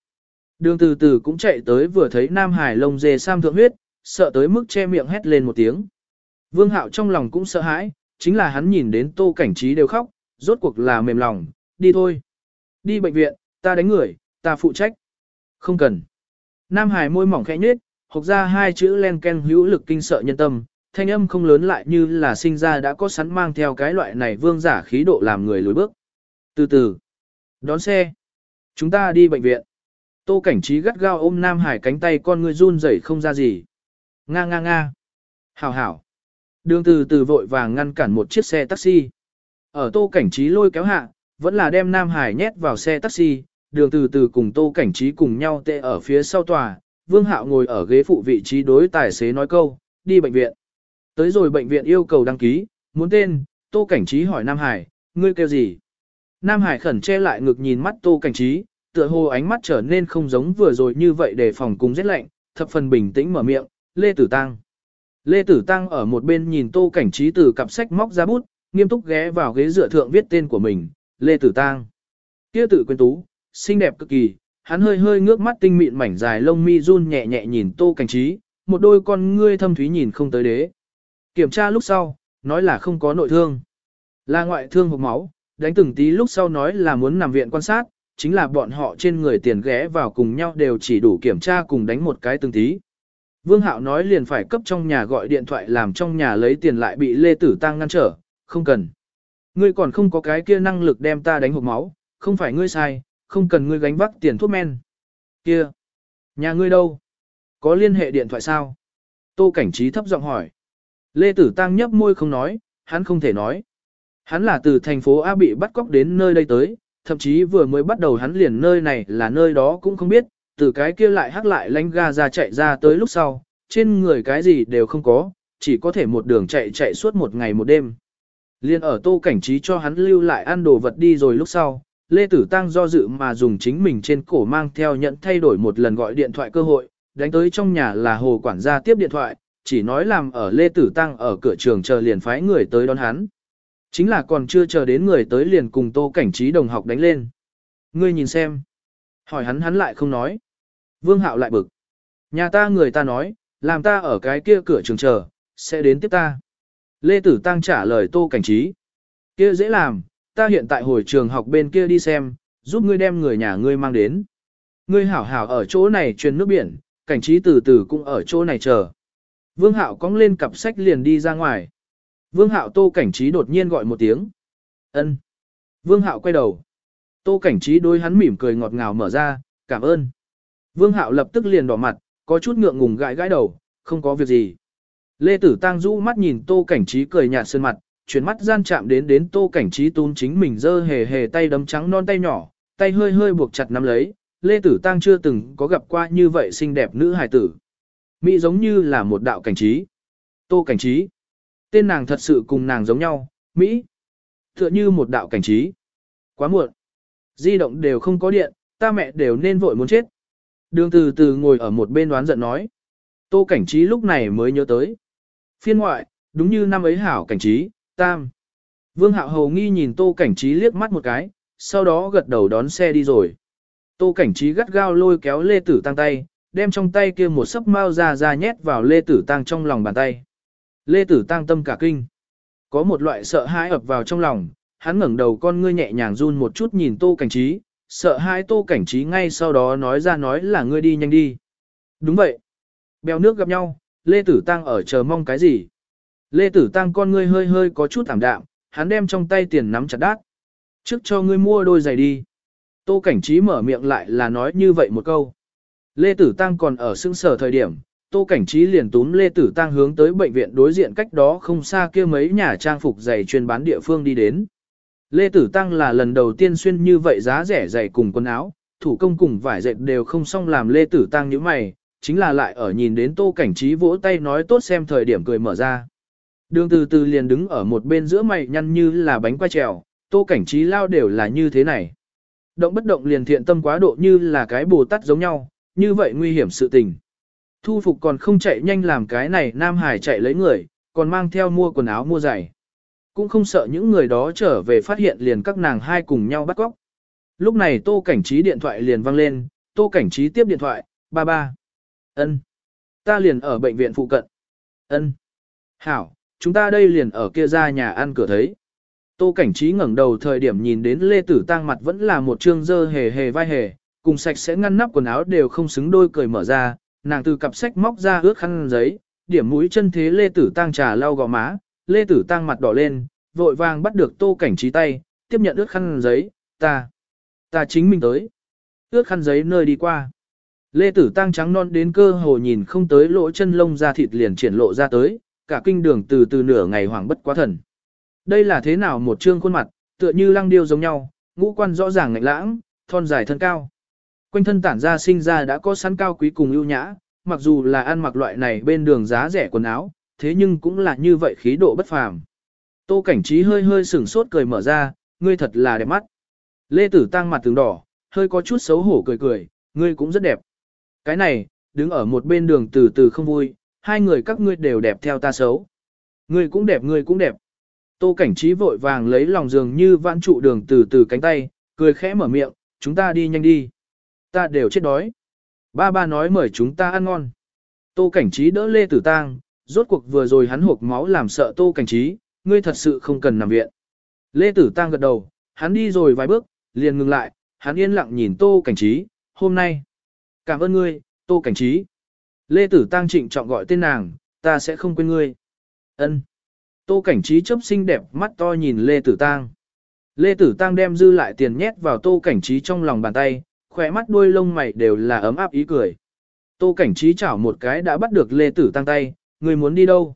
Đường từ từ cũng chạy tới vừa thấy Nam Hải lông dê sam thượng huyết, sợ tới mức che miệng hét lên một tiếng. Vương Hạo trong lòng cũng sợ hãi, chính là hắn nhìn đến tô cảnh trí đều khóc, rốt cuộc là mềm lòng, đi thôi. Đi bệnh viện, ta đánh người, ta phụ trách. Không cần. Nam Hải môi mỏng khẽ nhếch, hộc ra hai chữ len ken hữu lực kinh sợ nhân tâm, thanh âm không lớn lại như là sinh ra đã có sẵn mang theo cái loại này vương giả khí độ làm người lùi bước. Từ từ, đón xe, chúng ta đi bệnh viện. Tô cảnh trí gắt gao ôm Nam Hải cánh tay con người run rẩy không ra gì. Nga nga nga. Hảo hảo. Đường từ từ vội vàng ngăn cản một chiếc xe taxi. Ở tô cảnh trí lôi kéo hạ, vẫn là đem Nam Hải nhét vào xe taxi, đường từ từ cùng tô cảnh trí cùng nhau tệ ở phía sau tòa, Vương Hạo ngồi ở ghế phụ vị trí đối tài xế nói câu, đi bệnh viện. Tới rồi bệnh viện yêu cầu đăng ký, muốn tên, Tô Cảnh Trí hỏi Nam Hải, ngươi kêu gì? Nam Hải khẩn che lại ngực nhìn mắt Tô Cảnh Trí, tựa hồ ánh mắt trở nên không giống vừa rồi như vậy để phòng cùng rét lạnh, thập phần bình tĩnh mở miệng, Lê Tử Tăng. Lê Tử Tăng ở một bên nhìn Tô Cảnh Trí từ cặp sách móc ra bút, nghiêm túc ghé vào ghế dựa thượng viết tên của mình, Lê Tử Tăng. Kia tự quyến tú, xinh đẹp cực kỳ, hắn hơi hơi ngước mắt tinh mịn mảnh dài lông mi run nhẹ nhẹ nhìn Tô Cảnh Trí, một đôi con ngươi thâm thúy nhìn không tới đế. Kiểm tra lúc sau, nói là không có nội thương. Là ngoại thương hộp máu, đánh từng tí lúc sau nói là muốn nằm viện quan sát, chính là bọn họ trên người tiền ghé vào cùng nhau đều chỉ đủ kiểm tra cùng đánh một cái từng tí. Vương Hạo nói liền phải cấp trong nhà gọi điện thoại làm trong nhà lấy tiền lại bị Lê Tử Tăng ngăn trở, không cần. Ngươi còn không có cái kia năng lực đem ta đánh hộp máu, không phải ngươi sai, không cần ngươi gánh vác tiền thuốc men. Kia, nhà ngươi đâu? Có liên hệ điện thoại sao? Tô Cảnh Trí thấp giọng hỏi. Lê Tử Tăng nhấp môi không nói, hắn không thể nói. Hắn là từ thành phố A bị bắt cóc đến nơi đây tới, thậm chí vừa mới bắt đầu hắn liền nơi này là nơi đó cũng không biết, từ cái kia lại hắc lại lánh ga ra chạy ra tới lúc sau, trên người cái gì đều không có, chỉ có thể một đường chạy chạy suốt một ngày một đêm. Liên ở tô cảnh trí cho hắn lưu lại ăn đồ vật đi rồi lúc sau, Lê Tử Tăng do dự mà dùng chính mình trên cổ mang theo nhận thay đổi một lần gọi điện thoại cơ hội, đánh tới trong nhà là hồ quản gia tiếp điện thoại, chỉ nói làm ở Lê Tử Tăng ở cửa trường chờ liền phái người tới đón hắn. Chính là còn chưa chờ đến người tới liền cùng tô cảnh trí đồng học đánh lên. Ngươi nhìn xem. Hỏi hắn hắn lại không nói. Vương Hạo lại bực. Nhà ta người ta nói, làm ta ở cái kia cửa trường chờ, sẽ đến tiếp ta. Lê Tử Tăng trả lời tô cảnh trí. Kia dễ làm, ta hiện tại hồi trường học bên kia đi xem, giúp ngươi đem người nhà ngươi mang đến. Ngươi hảo hảo ở chỗ này truyền nước biển, cảnh trí từ từ cũng ở chỗ này chờ. Vương Hạo cong lên cặp sách liền đi ra ngoài. Vương Hạo Tô Cảnh Trí đột nhiên gọi một tiếng. Ân. Vương Hạo quay đầu. Tô Cảnh Trí đôi hắn mỉm cười ngọt ngào mở ra, cảm ơn. Vương Hạo lập tức liền đỏ mặt, có chút ngượng ngùng gãi gãi đầu, không có việc gì. Lê Tử Tăng rũ mắt nhìn Tô Cảnh Trí cười nhạt sơn mặt, chuyển mắt gian chạm đến đến Tô Cảnh Trí tún chính mình dơ hề hề tay đấm trắng non tay nhỏ, tay hơi hơi buộc chặt nắm lấy. Lê Tử Tăng chưa từng có gặp qua như vậy xinh đẹp nữ hài tử. Mỹ giống như là một đạo cảnh trí. Tô cảnh trí. Tên nàng thật sự cùng nàng giống nhau, Mỹ. Tựa như một đạo cảnh trí. Quá muộn. Di động đều không có điện, ta mẹ đều nên vội muốn chết. Đường từ từ ngồi ở một bên đoán giận nói. Tô cảnh trí lúc này mới nhớ tới. Phiên ngoại, đúng như năm ấy hảo cảnh trí, tam. Vương hạo hầu nghi nhìn tô cảnh trí liếc mắt một cái, sau đó gật đầu đón xe đi rồi. Tô cảnh trí gắt gao lôi kéo lê tử tăng tay, đem trong tay kia một sấp mao ra ra nhét vào Lê Tử Tăng trong lòng bàn tay. Lê Tử Tăng tâm cả kinh. Có một loại sợ hãi ập vào trong lòng, hắn ngẩng đầu con ngươi nhẹ nhàng run một chút nhìn tô cảnh trí, sợ hãi tô cảnh trí ngay sau đó nói ra nói là ngươi đi nhanh đi. Đúng vậy. Bèo nước gặp nhau, Lê Tử Tăng ở chờ mong cái gì? Lê Tử Tăng con ngươi hơi hơi có chút thảm đạm, hắn đem trong tay tiền nắm chặt đát. Trước cho ngươi mua đôi giày đi. Tô Cảnh Trí mở miệng lại là nói như vậy một câu. Lê Tử Tăng còn ở xương sở thời điểm, Tô Cảnh Trí liền túm Lê Tử Tăng hướng tới bệnh viện đối diện cách đó không xa kia mấy nhà trang phục giày chuyên bán địa phương đi đến. Lê Tử Tăng là lần đầu tiên xuyên như vậy giá rẻ giày cùng quần áo, thủ công cùng vải dệt đều không xong làm Lê Tử Tăng như mày, chính là lại ở nhìn đến Tô Cảnh Trí vỗ tay nói tốt xem thời điểm cười mở ra. Đường từ từ liền đứng ở một bên giữa mày nhăn như là bánh quay trèo, Tô Cảnh Trí lao đều là như thế này. Động bất động liền thiện tâm quá độ như là cái bồ tát giống nhau, như vậy nguy hiểm sự tình. Thu phục còn không chạy nhanh làm cái này Nam Hải chạy lấy người, còn mang theo mua quần áo mua giày. Cũng không sợ những người đó trở về phát hiện liền các nàng hai cùng nhau bắt cóc. Lúc này Tô Cảnh Trí điện thoại liền vang lên, Tô Cảnh Trí tiếp điện thoại, ba ba. ân, Ta liền ở bệnh viện phụ cận. ân, Hảo, chúng ta đây liền ở kia ra nhà ăn cửa thấy. Tô Cảnh Trí ngẩng đầu thời điểm nhìn đến Lê Tử Tăng mặt vẫn là một trương dơ hề hề vai hề, cùng sạch sẽ ngăn nắp quần áo đều không xứng đôi cười mở ra, nàng từ cặp sách móc ra ướt khăn giấy, điểm mũi chân thế Lê Tử Tăng trà lau gò má, Lê Tử Tăng mặt đỏ lên, vội vàng bắt được Tô Cảnh Trí tay, tiếp nhận ướt khăn giấy, ta, ta chính mình tới. Ướt khăn giấy nơi đi qua. Lê Tử Tăng trắng non đến cơ hồ nhìn không tới lỗ chân lông da thịt liền triển lộ ra tới, cả kinh đường từ từ nửa ngày hoảng bất quá thần. Đây là thế nào một trương khuôn mặt, tựa như lăng điêu giống nhau, ngũ quan rõ ràng ngạnh lãng, thon dài thân cao. Quanh thân tản ra sinh ra đã có sẵn cao quý cùng ưu nhã, mặc dù là ăn mặc loại này bên đường giá rẻ quần áo, thế nhưng cũng là như vậy khí độ bất phàm. Tô cảnh trí hơi hơi sửng sốt cười mở ra, ngươi thật là đẹp mắt. Lê Tử Tăng mặt tướng đỏ, hơi có chút xấu hổ cười cười, ngươi cũng rất đẹp. Cái này, đứng ở một bên đường từ từ không vui, hai người các ngươi đều đẹp theo ta xấu. Ngươi cũng đẹp ngươi cũng đẹp. Tô cảnh trí vội vàng lấy lòng giường như vãn trụ đường từ từ cánh tay, cười khẽ mở miệng, chúng ta đi nhanh đi. Ta đều chết đói. Ba ba nói mời chúng ta ăn ngon. Tô cảnh trí đỡ Lê Tử Tang, rốt cuộc vừa rồi hắn hộp máu làm sợ Tô cảnh trí, ngươi thật sự không cần nằm viện. Lê Tử Tang gật đầu, hắn đi rồi vài bước, liền ngừng lại, hắn yên lặng nhìn Tô cảnh trí, hôm nay. Cảm ơn ngươi, Tô cảnh trí. Lê Tử Tăng trịnh trọng gọi tên nàng, ta sẽ không quên ngươi. Ân. Tô cảnh trí chớp xinh đẹp mắt to nhìn Lê Tử Tăng. Lê Tử Tăng đem dư lại tiền nhét vào tô cảnh trí trong lòng bàn tay, khỏe mắt đuôi lông mày đều là ấm áp ý cười. Tô cảnh trí chảo một cái đã bắt được Lê Tử Tăng tay, người muốn đi đâu?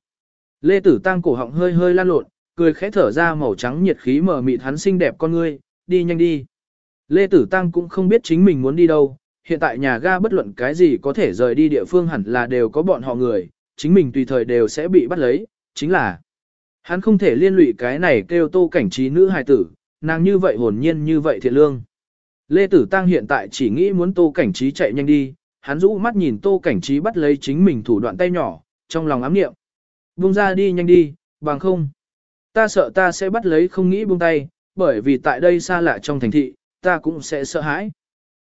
Lê Tử Tăng cổ họng hơi hơi lan lộn, cười khẽ thở ra màu trắng nhiệt khí mở mịt hắn xinh đẹp con ngươi, đi nhanh đi. Lê Tử Tăng cũng không biết chính mình muốn đi đâu, hiện tại nhà ga bất luận cái gì có thể rời đi địa phương hẳn là đều có bọn họ người, chính mình tùy thời đều sẽ bị bắt lấy, chính là hắn không thể liên lụy cái này kêu tô cảnh trí nữ hài tử, nàng như vậy hồn nhiên như vậy thiện lương. Lê Tử Tăng hiện tại chỉ nghĩ muốn tô cảnh trí chạy nhanh đi, hắn rũ mắt nhìn tô cảnh trí bắt lấy chính mình thủ đoạn tay nhỏ, trong lòng ám niệm. Buông ra đi nhanh đi, bằng không. Ta sợ ta sẽ bắt lấy không nghĩ buông tay, bởi vì tại đây xa lạ trong thành thị, ta cũng sẽ sợ hãi.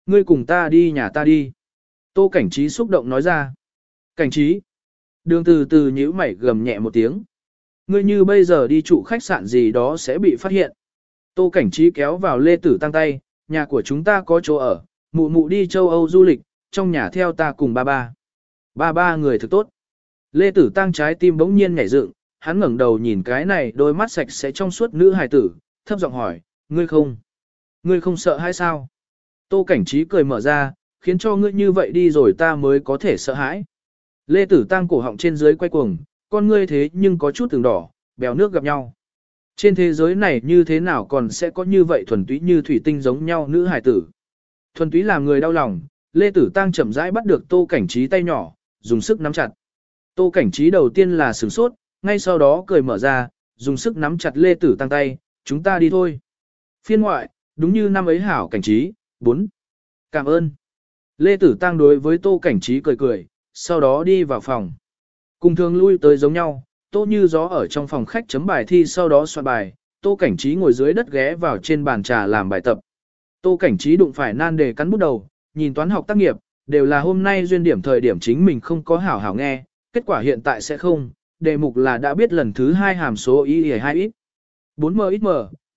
Ngươi cùng ta đi nhà ta đi. Tô cảnh trí xúc động nói ra. Cảnh trí. Đường từ từ nhíu mày gầm nhẹ một tiếng. Ngươi như bây giờ đi trụ khách sạn gì đó sẽ bị phát hiện. Tô cảnh trí kéo vào lê tử tăng tay, nhà của chúng ta có chỗ ở, mụ mụ đi châu Âu du lịch, trong nhà theo ta cùng ba ba. Ba ba người thực tốt. Lê tử tăng trái tim bỗng nhiên nhảy dựng, hắn ngẩng đầu nhìn cái này đôi mắt sạch sẽ trong suốt nữ hài tử, thấp giọng hỏi, ngươi không? Ngươi không sợ hay sao? Tô cảnh trí cười mở ra, khiến cho ngươi như vậy đi rồi ta mới có thể sợ hãi. Lê Tử Tăng cổ họng trên dưới quay cuồng, con ngươi thế nhưng có chút từng đỏ, bèo nước gặp nhau. Trên thế giới này như thế nào còn sẽ có như vậy thuần túy như thủy tinh giống nhau nữ hải tử. Thuần túy làm người đau lòng, Lê Tử Tăng chậm rãi bắt được tô cảnh trí tay nhỏ, dùng sức nắm chặt. Tô cảnh trí đầu tiên là sửng sốt, ngay sau đó cười mở ra, dùng sức nắm chặt Lê Tử Tăng tay, chúng ta đi thôi. Phiên ngoại, đúng như năm ấy hảo cảnh trí, 4. Cảm ơn. Lê Tử Tăng đối với tô cảnh trí cười cười, sau đó đi vào phòng. Cùng thường lui tới giống nhau, tô như gió ở trong phòng khách chấm bài thi sau đó soạn bài, tô cảnh trí ngồi dưới đất ghé vào trên bàn trà làm bài tập. Tô cảnh trí đụng phải nan đề cắn bút đầu, nhìn toán học tác nghiệp, đều là hôm nay duyên điểm thời điểm chính mình không có hảo hảo nghe, kết quả hiện tại sẽ không, đề mục là đã biết lần thứ hai hàm số y 2 ít. 4m ít m,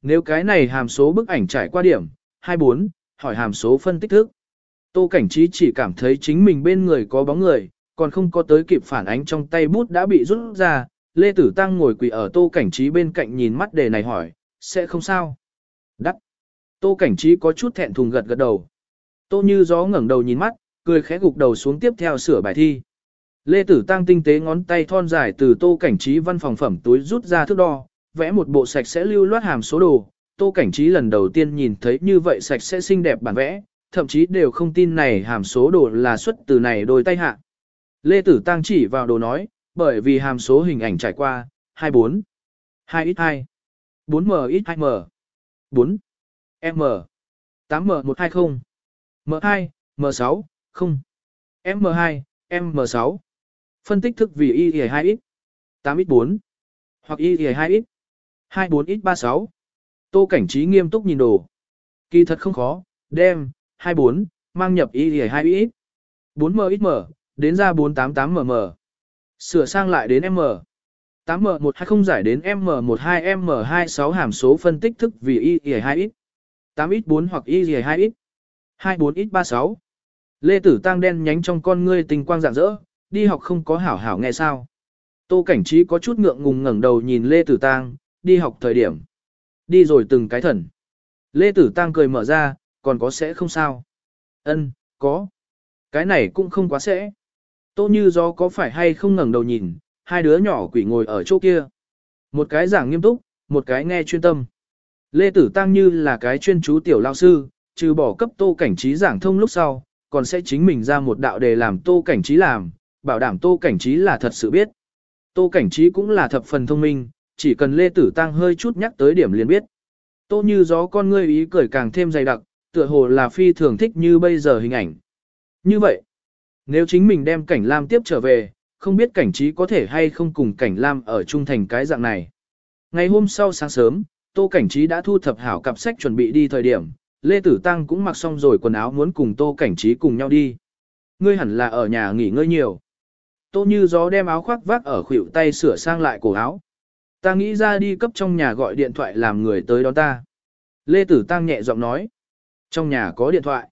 nếu cái này hàm số bức ảnh trải qua điểm, 24, hỏi hàm số phân tích thức. Tô Cảnh Trí chỉ cảm thấy chính mình bên người có bóng người, còn không có tới kịp phản ánh trong tay bút đã bị rút ra, Lê Tử Tăng ngồi quỳ ở Tô Cảnh Trí bên cạnh nhìn mắt đề này hỏi, sẽ không sao. Đắc. Tô Cảnh Trí có chút thẹn thùng gật gật đầu. Tô Như gió ngẩng đầu nhìn mắt, cười khẽ gục đầu xuống tiếp theo sửa bài thi. Lê Tử Tăng tinh tế ngón tay thon dài từ Tô Cảnh Trí văn phòng phẩm túi rút ra thước đo, vẽ một bộ sạch sẽ lưu loát hàm số đồ. Tô Cảnh Trí lần đầu tiên nhìn thấy như vậy sạch sẽ xinh đẹp bản vẽ, thậm chí đều không tin này hàm số đồ là xuất từ này đôi tay hạ. Lê Tử Tăng chỉ vào đồ nói, bởi vì hàm số hình ảnh trải qua, 24, 2x2, 4m-x2m, 4, m, 8m120, m2, m6, 0, m2, m6. Phân tích thức vì y 2x, 8x4, hoặc y 2x, 24x36. Tô Cảnh Trí nghiêm túc nhìn đồ. Kỳ thật không khó, đem, 24, mang nhập y 2x, 4mxm, đến ra 488mm. Sửa sang lại đến M. 8M120 giải đến M12M26 hàm số phân tích thức vì Y2X. 8X4 hoặc Y2X. 24X36. Lê Tử Tăng đen nhánh trong con ngươi tình quang rạng rỡ, đi học không có hảo hảo nghe sao. Tô Cảnh Trí có chút ngượng ngùng ngẩng đầu nhìn Lê Tử Tăng, đi học thời điểm. Đi rồi từng cái thần. Lê Tử Tăng cười mở ra, còn có sẽ không sao. Ân, có. Cái này cũng không quá sẽ. Tô như gió có phải hay không ngẩng đầu nhìn, hai đứa nhỏ quỷ ngồi ở chỗ kia. Một cái giảng nghiêm túc, một cái nghe chuyên tâm. Lê Tử Tăng như là cái chuyên chú tiểu lao sư, trừ bỏ cấp tô cảnh trí giảng thông lúc sau, còn sẽ chính mình ra một đạo đề làm tô cảnh trí làm, bảo đảm tô cảnh trí là thật sự biết. Tô cảnh trí cũng là thập phần thông minh, chỉ cần Lê Tử Tăng hơi chút nhắc tới điểm liền biết. Tô như gió con ngươi ý cười càng thêm dày đặc, tựa hồ là phi thường thích như bây giờ hình ảnh. Như vậy, nếu chính mình đem cảnh lam tiếp trở về, không biết cảnh trí có thể hay không cùng cảnh lam ở trung thành cái dạng này. Ngày hôm sau sáng sớm, tô cảnh trí đã thu thập hảo cặp sách chuẩn bị đi thời điểm, Lê Tử Tăng cũng mặc xong rồi quần áo muốn cùng tô cảnh trí cùng nhau đi. Ngươi hẳn là ở nhà nghỉ ngơi nhiều. Tô như gió đem áo khoác vác ở khuỷu tay sửa sang lại cổ áo. Ta nghĩ ra đi cấp trong nhà gọi điện thoại làm người tới đón ta. Lê Tử Tăng nhẹ giọng nói. Trong nhà có điện thoại.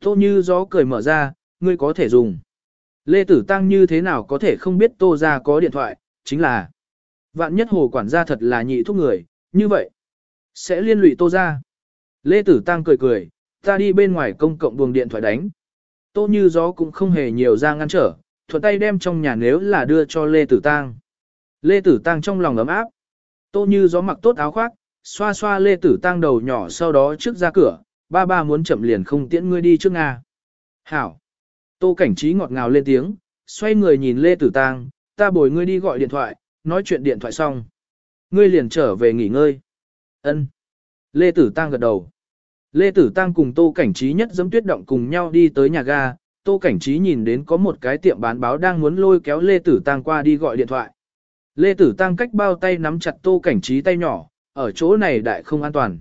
Tô như gió cười mở ra, ngươi có thể dùng. Lê Tử Tăng như thế nào có thể không biết Tô ra có điện thoại, chính là vạn nhất hồ quản gia thật là nhị thúc người, như vậy sẽ liên lụy Tô ra. Lê Tử Tăng cười cười, ta đi bên ngoài công cộng buồng điện thoại đánh. Tô như gió cũng không hề nhiều ra ngăn trở, thuận tay đem trong nhà nếu là đưa cho Lê Tử Tăng. Lê Tử Tăng trong lòng ấm áp. Tô như gió mặc tốt áo khoác, xoa xoa Lê Tử Tăng đầu nhỏ sau đó trước ra cửa, ba ba muốn chậm liền không tiễn ngươi đi trước Nga. Hảo. Tô Cảnh Trí ngọt ngào lên tiếng, xoay người nhìn Lê Tử Tăng, ta bồi ngươi đi gọi điện thoại, nói chuyện điện thoại xong. Ngươi liền trở về nghỉ ngơi. Ân. Lê Tử Tăng gật đầu. Lê Tử Tăng cùng Tô Cảnh Trí nhất dẫm tuyết động cùng nhau đi tới nhà ga, Tô Cảnh Trí nhìn đến có một cái tiệm bán báo đang muốn lôi kéo Lê Tử Tăng qua đi gọi điện thoại. Lê Tử Tăng cách bao tay nắm chặt Tô Cảnh Trí tay nhỏ, ở chỗ này đại không an toàn.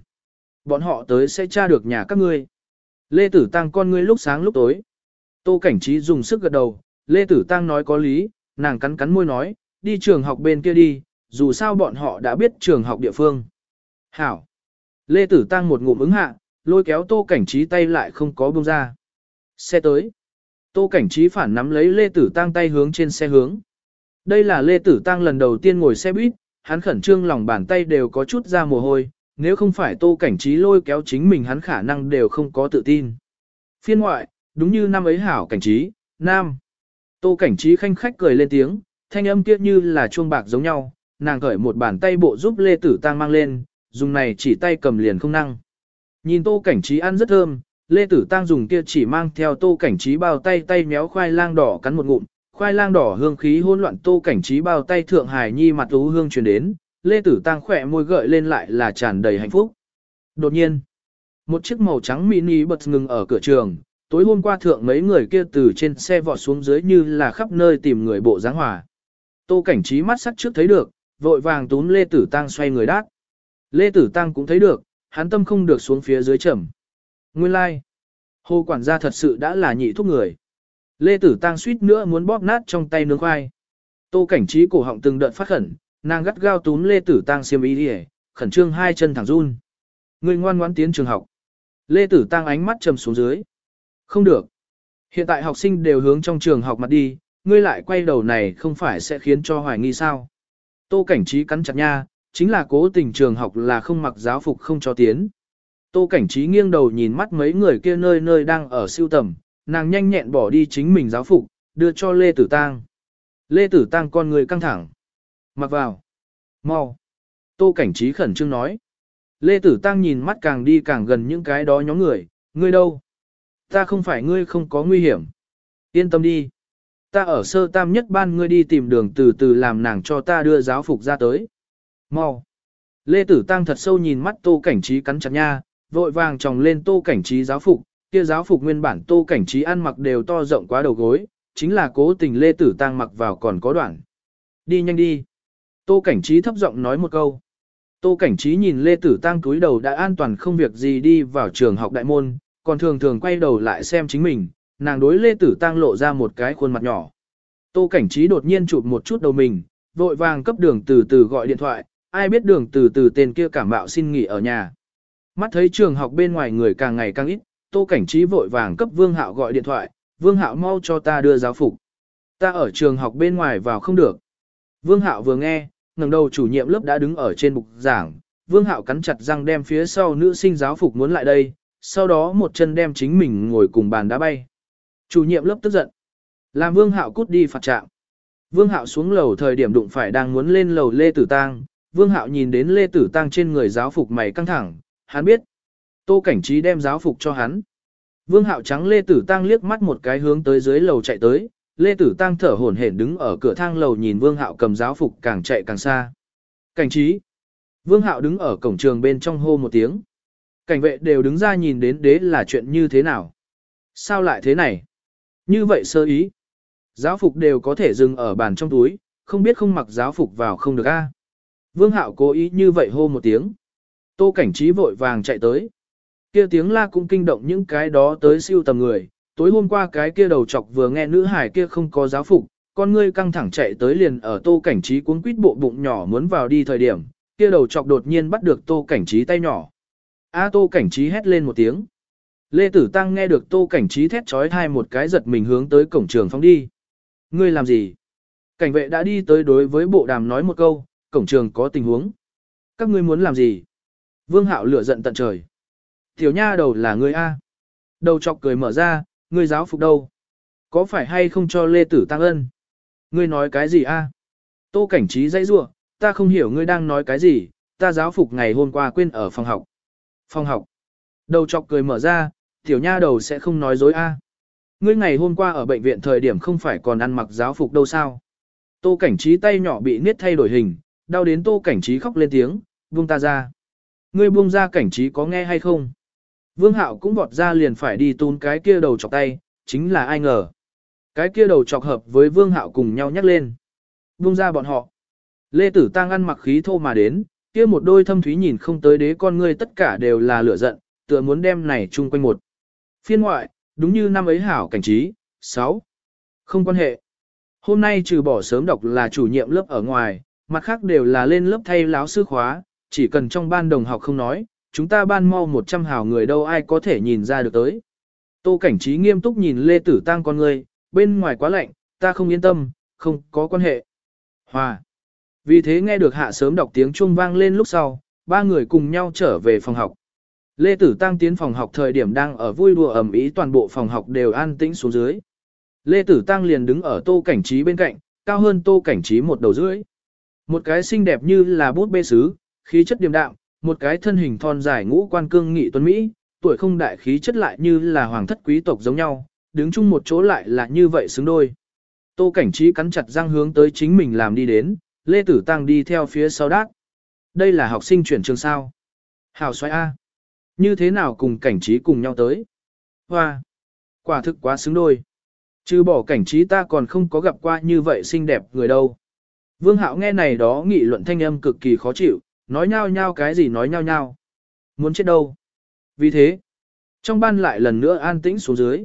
Bọn họ tới sẽ tra được nhà các ngươi. Lê Tử Tăng con ngươi lúc sáng lúc tối. Tô Cảnh Trí dùng sức gật đầu, Lê Tử Tăng nói có lý, nàng cắn cắn môi nói, đi trường học bên kia đi, dù sao bọn họ đã biết trường học địa phương. Hảo. Lê Tử Tăng một ngụm ứng hạ, lôi kéo Tô Cảnh Trí tay lại không có buông ra. Xe tới. Tô Cảnh Trí phản nắm lấy Lê Tử Tăng tay hướng trên xe hướng. Đây là Lê Tử Tăng lần đầu tiên ngồi xe buýt, hắn khẩn trương lòng bàn tay đều có chút ra mồ hôi, nếu không phải Tô Cảnh Trí lôi kéo chính mình hắn khả năng đều không có tự tin. Phiên ngoại, đúng như năm ấy hảo cảnh trí, nam. Tô cảnh trí khanh khách cười lên tiếng, thanh âm kia như là chuông bạc giống nhau, nàng cởi một bàn tay bộ giúp Lê Tử Tăng mang lên, dùng này chỉ tay cầm liền không năng. Nhìn tô cảnh trí ăn rất thơm, Lê Tử Tăng dùng kia chỉ mang theo tô cảnh trí bao tay tay méo khoai lang đỏ cắn một ngụm, khoai lang đỏ hương khí hỗn loạn tô cảnh trí bao tay thượng hải nhi mặt tú hương truyền đến, Lê Tử Tăng khỏe môi gợi lên lại là tràn đầy hạnh phúc. Đột nhiên, một chiếc màu trắng mini bật ngừng ở cửa trường, tối hôm qua thượng mấy người kia từ trên xe vọt xuống dưới như là khắp nơi tìm người bộ dáng hòa. Tô cảnh trí mắt sắc trước thấy được, vội vàng túm Lê Tử Tăng xoay người đát. Lê Tử Tăng cũng thấy được, hắn tâm không được xuống phía dưới trầm. Nguyên lai, like. hồ quản gia thật sự đã là nhị thuốc người. Lê Tử Tăng suýt nữa muốn bóp nát trong tay nướng khoai. Tô cảnh trí cổ họng từng đợt phát khẩn, nàng gắt gao túm Lê Tử Tăng xiêm ý đi khẩn trương hai chân thẳng run. Ngươi ngoan ngoãn tiến trường học. Lê Tử Tăng ánh mắt trầm xuống dưới. Không được. Hiện tại học sinh đều hướng trong trường học mặt đi, ngươi lại quay đầu này không phải sẽ khiến cho hoài nghi sao. Tô cảnh trí cắn chặt nha, chính là cố tình trường học là không mặc giáo phục không cho tiến. Tô cảnh trí nghiêng đầu nhìn mắt mấy người kia nơi nơi đang ở siêu tầm, nàng nhanh nhẹn bỏ đi chính mình giáo phục, đưa cho Lê Tử Tăng. Lê Tử Tăng con người căng thẳng. Mặc vào. Mau. Tô cảnh trí khẩn trương nói. Lê Tử Tăng nhìn mắt càng đi càng gần những cái đó nhóm người, ngươi đâu? Ta không phải ngươi không có nguy hiểm. Yên tâm đi. Ta ở sơ tam nhất ban ngươi đi tìm đường từ từ làm nàng cho ta đưa giáo phục ra tới. Mau. Lê Tử Tăng thật sâu nhìn mắt tô cảnh trí cắn chặt nha, vội vàng tròng lên tô cảnh trí giáo phục, kia giáo phục nguyên bản tô cảnh trí ăn mặc đều to rộng quá đầu gối, chính là cố tình Lê Tử Tăng mặc vào còn có đoạn. Đi nhanh đi. Tô cảnh trí thấp giọng nói một câu. Tô cảnh trí nhìn Lê Tử Tăng túi đầu đã an toàn không việc gì đi vào trường học đại môn, còn thường thường quay đầu lại xem chính mình, nàng đối Lê Tử Tăng lộ ra một cái khuôn mặt nhỏ. Tô cảnh trí đột nhiên chụp một chút đầu mình, vội vàng cấp đường từ từ gọi điện thoại, ai biết đường từ từ tên kia cảm bạo xin nghỉ ở nhà. Mắt thấy trường học bên ngoài người càng ngày càng ít, Tô cảnh trí vội vàng cấp Vương Hạo gọi điện thoại, Vương Hạo mau cho ta đưa giáo phục. Ta ở trường học bên ngoài vào không được. Vương Hạo vừa nghe, ngẩng đầu chủ nhiệm lớp đã đứng ở trên bục giảng, Vương Hạo cắn chặt răng đem phía sau nữ sinh giáo phục muốn lại đây, sau đó một chân đem chính mình ngồi cùng bàn đá bay. Chủ nhiệm lớp tức giận. Làm Vương Hạo cút đi phạt trạng. Vương Hạo xuống lầu thời điểm đụng phải đang muốn lên lầu Lê Tử Tăng, Vương Hạo nhìn đến Lê Tử Tăng trên người giáo phục mày căng thẳng, hắn biết. Tô Cảnh Trí đem giáo phục cho hắn. Vương Hạo trắng Lê Tử Tăng liếc mắt một cái hướng tới dưới lầu chạy tới, Lê Tử Tăng thở hổn hển đứng ở cửa thang lầu nhìn Vương Hạo cầm giáo phục càng chạy càng xa. Cảnh trí. Vương Hạo đứng ở cổng trường bên trong hô một tiếng. Cảnh vệ đều đứng ra nhìn đến đế là chuyện như thế nào. Sao lại thế này? Như vậy sơ ý. Giáo phục đều có thể dừng ở bàn trong túi, không biết không mặc giáo phục vào không được a. Vương Hạo cố ý như vậy hô một tiếng. Tô cảnh trí vội vàng chạy tới. Kia tiếng la cũng kinh động những cái đó tới siêu tầm người, tối hôm qua cái kia đầu chọc vừa nghe nữ hải kia không có giáo phục, con ngươi căng thẳng chạy tới liền ở tô cảnh trí cuốn quýt bộ bụng nhỏ muốn vào đi thời điểm, kia đầu chọc đột nhiên bắt được tô cảnh trí tay nhỏ. A tô cảnh trí hét lên một tiếng. Lê Tử Tăng nghe được tô cảnh trí thét trói thai một cái giật mình hướng tới cổng trường phóng đi. Ngươi làm gì? Cảnh vệ đã đi tới đối với bộ đàm nói một câu, cổng trường có tình huống. Các ngươi muốn làm gì? Vương Hạo lửa giận tận trời. Tiểu nha đầu là ngươi A. Đầu chọc cười mở ra, ngươi giáo phục đâu? Có phải hay không cho Lê Tử Tăng ân? Ngươi nói cái gì A? Tô cảnh trí dãy rủa ta không hiểu ngươi đang nói cái gì, ta giáo phục ngày hôm qua quên ở phòng học. Phòng học. Đầu chọc cười mở ra, tiểu nha đầu sẽ không nói dối A. Ngươi ngày hôm qua ở bệnh viện thời điểm không phải còn ăn mặc giáo phục đâu sao? Tô cảnh trí tay nhỏ bị niết thay đổi hình, đau đến tô cảnh trí khóc lên tiếng, buông ta ra. Ngươi buông ra cảnh trí có nghe hay không? Vương Hạo cũng vọt ra liền phải đi tún cái kia đầu chọc tay, chính là ai ngờ. Cái kia đầu chọc hợp với Vương Hạo cùng nhau nhắc lên. Vương ra bọn họ. Lê Tử Tăng ăn mặc khí thô mà đến, kia một đôi thâm thúy nhìn không tới đế con ngươi tất cả đều là lửa giận, tựa muốn đem này chung quanh một. Phiên ngoại, đúng như năm ấy hảo cảnh trí, 6. Không quan hệ. Hôm nay trừ bỏ sớm đọc là chủ nhiệm lớp ở ngoài, mặt khác đều là lên lớp thay láo sư khóa, chỉ cần trong ban đồng học không nói, chúng ta ban mau 100 hào người đâu ai có thể nhìn ra được tới. Tô cảnh trí nghiêm túc nhìn Lê Tử Tăng con người, bên ngoài quá lạnh, ta không yên tâm, không có quan hệ. Hòa. Vì thế nghe được hạ sớm đọc tiếng chuông vang lên lúc sau, ba người cùng nhau trở về phòng học. Lê Tử Tăng tiến phòng học thời điểm đang ở vui đùa ẩm ý toàn bộ phòng học đều an tĩnh xuống dưới. Lê Tử Tăng liền đứng ở tô cảnh trí bên cạnh, cao hơn tô cảnh trí một đầu rưỡi. Một cái xinh đẹp như là bút bê sứ, khí chất điềm đạm, một cái thân hình thon dài ngũ quan cương nghị tuấn Mỹ, tuổi không đại khí chất lại như là hoàng thất quý tộc giống nhau, đứng chung một chỗ lại là như vậy xứng đôi. Tô cảnh trí cắn chặt răng hướng tới chính mình làm đi đến, Lê Tử Tăng đi theo phía sau đát. Đây là học sinh chuyển trường sao. Hào xoay A. Như thế nào cùng cảnh trí cùng nhau tới? Hoa! Quả thực quá xứng đôi. Chứ bỏ cảnh trí ta còn không có gặp qua như vậy xinh đẹp người đâu. Vương Hạo nghe này đó nghị luận thanh âm cực kỳ khó chịu, nói nhau nhau cái gì nói nhau nhau. Muốn chết đâu. Vì thế, trong ban lại lần nữa an tĩnh xuống dưới.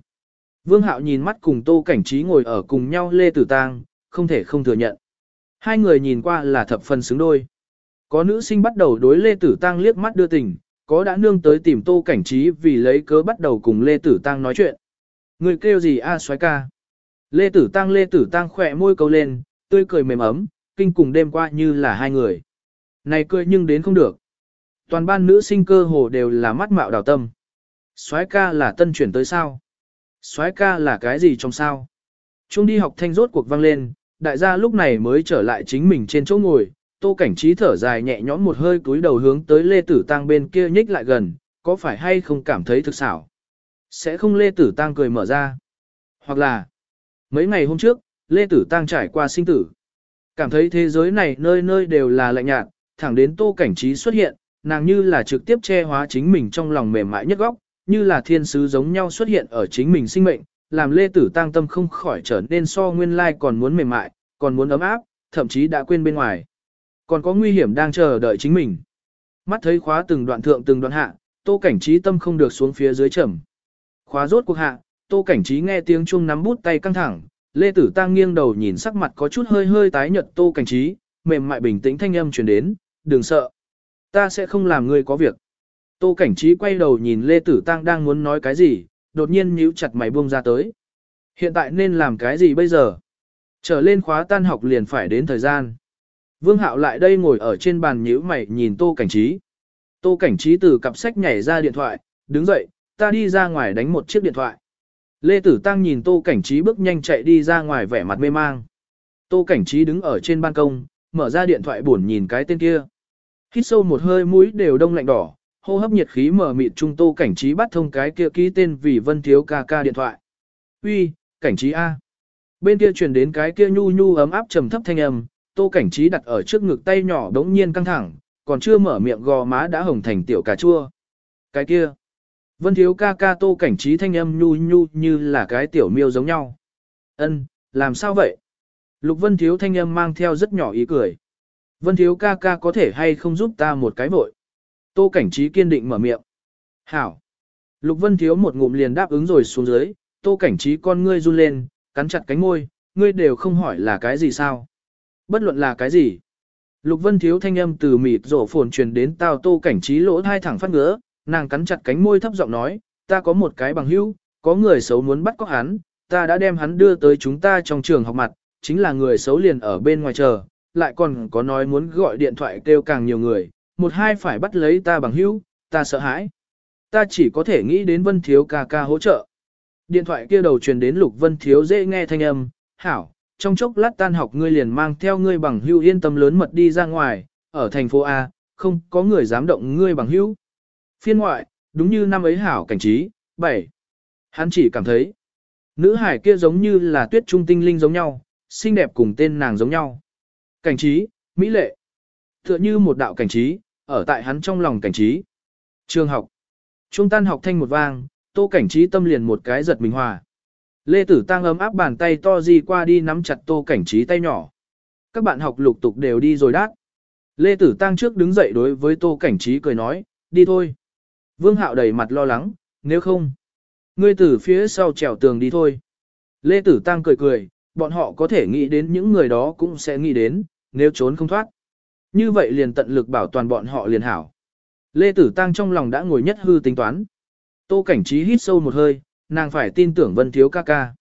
Vương Hạo nhìn mắt cùng Tô Cảnh Trí ngồi ở cùng nhau Lê Tử Tang, không thể không thừa nhận. Hai người nhìn qua là thập phần xứng đôi. Có nữ sinh bắt đầu đối Lê Tử Tăng liếc mắt đưa tình, có đã nương tới tìm tô cảnh trí vì lấy cớ bắt đầu cùng Lê Tử Tăng nói chuyện. Người kêu gì a à, xoái ca? Lê Tử Tăng Lê Tử Tăng khỏe môi câu lên, tươi cười mềm ấm, kinh cùng đêm qua như là hai người. Này cười nhưng đến không được. Toàn ban nữ sinh cơ hồ đều là mắt mạo đào tâm. Soái ca là tân chuyển tới sao? Soái ca là cái gì trong sao? Trung đi học thanh rốt cuộc vang lên, đại gia lúc này mới trở lại chính mình trên chỗ ngồi, tô cảnh trí thở dài nhẹ nhõm một hơi cúi đầu hướng tới Lê Tử Tăng bên kia nhích lại gần, có phải hay không cảm thấy thực xảo? Sẽ không Lê Tử Tăng cười mở ra. Hoặc là, mấy ngày hôm trước, Lê Tử Tăng trải qua sinh tử. Cảm thấy thế giới này nơi nơi đều là lạnh nhạt, thẳng đến tô cảnh trí xuất hiện, nàng như là trực tiếp che hóa chính mình trong lòng mềm mại nhất góc, như là thiên sứ giống nhau xuất hiện ở chính mình sinh mệnh, làm Lê Tử Tăng tâm không khỏi trở nên so nguyên lai còn muốn mềm mại, còn muốn ấm áp, thậm chí đã quên bên ngoài. Còn có nguy hiểm đang chờ đợi chính mình. Mắt thấy khóa từng đoạn thượng từng đoạn hạ, tô cảnh trí tâm không được xuống phía dưới trầm. Khóa rốt cuộc hạ, tô cảnh trí nghe tiếng chuông nắm bút tay căng thẳng, Lê Tử Tăng nghiêng đầu nhìn sắc mặt có chút hơi hơi tái nhợt tô cảnh trí, mềm mại bình tĩnh thanh âm truyền đến, đừng sợ. Ta sẽ không làm ngươi có việc. Tô cảnh trí quay đầu nhìn Lê Tử Tăng đang muốn nói cái gì, đột nhiên nhíu chặt mày buông ra tới. Hiện tại nên làm cái gì bây giờ? Trở lên khóa tan học liền phải đến thời gian. Vương Hạo lại đây ngồi ở trên bàn nhíu mày nhìn Tô Cảnh Trí. Tô Cảnh Trí từ cặp sách nhảy ra điện thoại, đứng dậy, ta đi ra ngoài đánh một chiếc điện thoại. Lê Tử Tăng nhìn Tô Cảnh Trí bước nhanh chạy đi ra ngoài vẻ mặt mê mang. Tô Cảnh Trí đứng ở trên ban công, mở ra điện thoại buồn nhìn cái tên kia. Hít sâu một hơi mũi đều đông lạnh đỏ, hô hấp nhiệt khí mở mịt trung Tô Cảnh Trí bắt thông cái kia ký tên vì Vân Thiếu ca ca điện thoại. Uy, Cảnh Trí A. Bên kia truyền đến cái kia nhu nhu ấm áp trầm thấp thanh âm, Tô Cảnh Trí đặt ở trước ngực tay nhỏ đống nhiên căng thẳng, còn chưa mở miệng gò má đã hồng thành tiểu cà chua. Cái kia. Vân thiếu ca ca tô cảnh trí thanh âm nhu nhu như là cái tiểu miêu giống nhau. Ân, làm sao vậy? Lục vân thiếu thanh âm mang theo rất nhỏ ý cười. Vân thiếu ca ca có thể hay không giúp ta một cái vội? Tô cảnh trí kiên định mở miệng. Hảo. Lục vân thiếu một ngụm liền đáp ứng rồi xuống dưới, tô cảnh trí con ngươi run lên, cắn chặt cánh môi, ngươi đều không hỏi là cái gì sao? Bất luận là cái gì? Lục vân thiếu thanh âm từ mịt rổ phồn truyền đến tao tô cảnh trí lỗ hai thẳng phát ngứa, nàng cắn chặt cánh môi thấp giọng nói, ta có một cái bằng hữu, có người xấu muốn bắt cóc hắn, ta đã đem hắn đưa tới chúng ta trong trường học mặt, chính là người xấu liền ở bên ngoài chờ, lại còn có nói muốn gọi điện thoại kêu càng nhiều người, một hai phải bắt lấy ta bằng hữu, ta sợ hãi. Ta chỉ có thể nghĩ đến Vân Thiếu ca ca hỗ trợ. Điện thoại kia đầu truyền đến Lục Vân Thiếu dễ nghe thanh âm, hảo, trong chốc lát tan học ngươi liền mang theo ngươi bằng hữu yên tâm lớn mật đi ra ngoài, ở thành phố A, không có người dám động ngươi bằng hữu. Phiên ngoại, đúng như năm ấy hảo cảnh trí, 7. Hắn chỉ cảm thấy, nữ hải kia giống như là tuyết trung tinh linh giống nhau, xinh đẹp cùng tên nàng giống nhau. Cảnh trí, mỹ lệ. Tựa như một đạo cảnh trí, ở tại hắn trong lòng cảnh trí. Trường học. Trung tan học thanh một vang, tô cảnh trí tâm liền một cái giật mình hòa. Lê Tử Tăng ấm áp bàn tay to gì qua đi nắm chặt tô cảnh trí tay nhỏ. Các bạn học lục tục đều đi rồi đát. Lê Tử Tăng trước đứng dậy đối với tô cảnh trí cười nói, đi thôi. Vương Hạo đầy mặt lo lắng, nếu không, ngươi từ phía sau trèo tường đi thôi. Lê Tử Tăng cười cười, bọn họ có thể nghĩ đến những người đó cũng sẽ nghĩ đến, nếu trốn không thoát. Như vậy liền tận lực bảo toàn bọn họ liền hảo. Lê Tử Tăng trong lòng đã ngồi nhất hư tính toán. Tô Cảnh Trí hít sâu một hơi, nàng phải tin tưởng Vân Thiếu ca ca.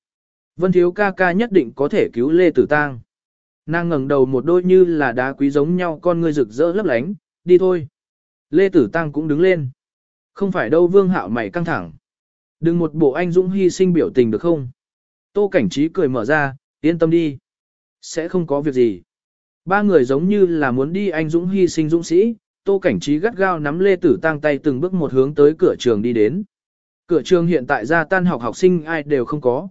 Vân Thiếu ca ca nhất định có thể cứu Lê Tử Tăng. Nàng ngẩng đầu một đôi như là đá quý giống nhau con ngươi rực rỡ lấp lánh, đi thôi. Lê Tử Tăng cũng đứng lên. Không phải đâu vương hạo mày căng thẳng. Đừng một bộ anh dũng hy sinh biểu tình được không? Tô cảnh trí cười mở ra, yên tâm đi. Sẽ không có việc gì. Ba người giống như là muốn đi anh dũng hy sinh dũng sĩ, tô cảnh trí gắt gao nắm lê tử tăng tay từng bước một hướng tới cửa trường đi đến. Cửa trường hiện tại ra tan học học sinh ai đều không có.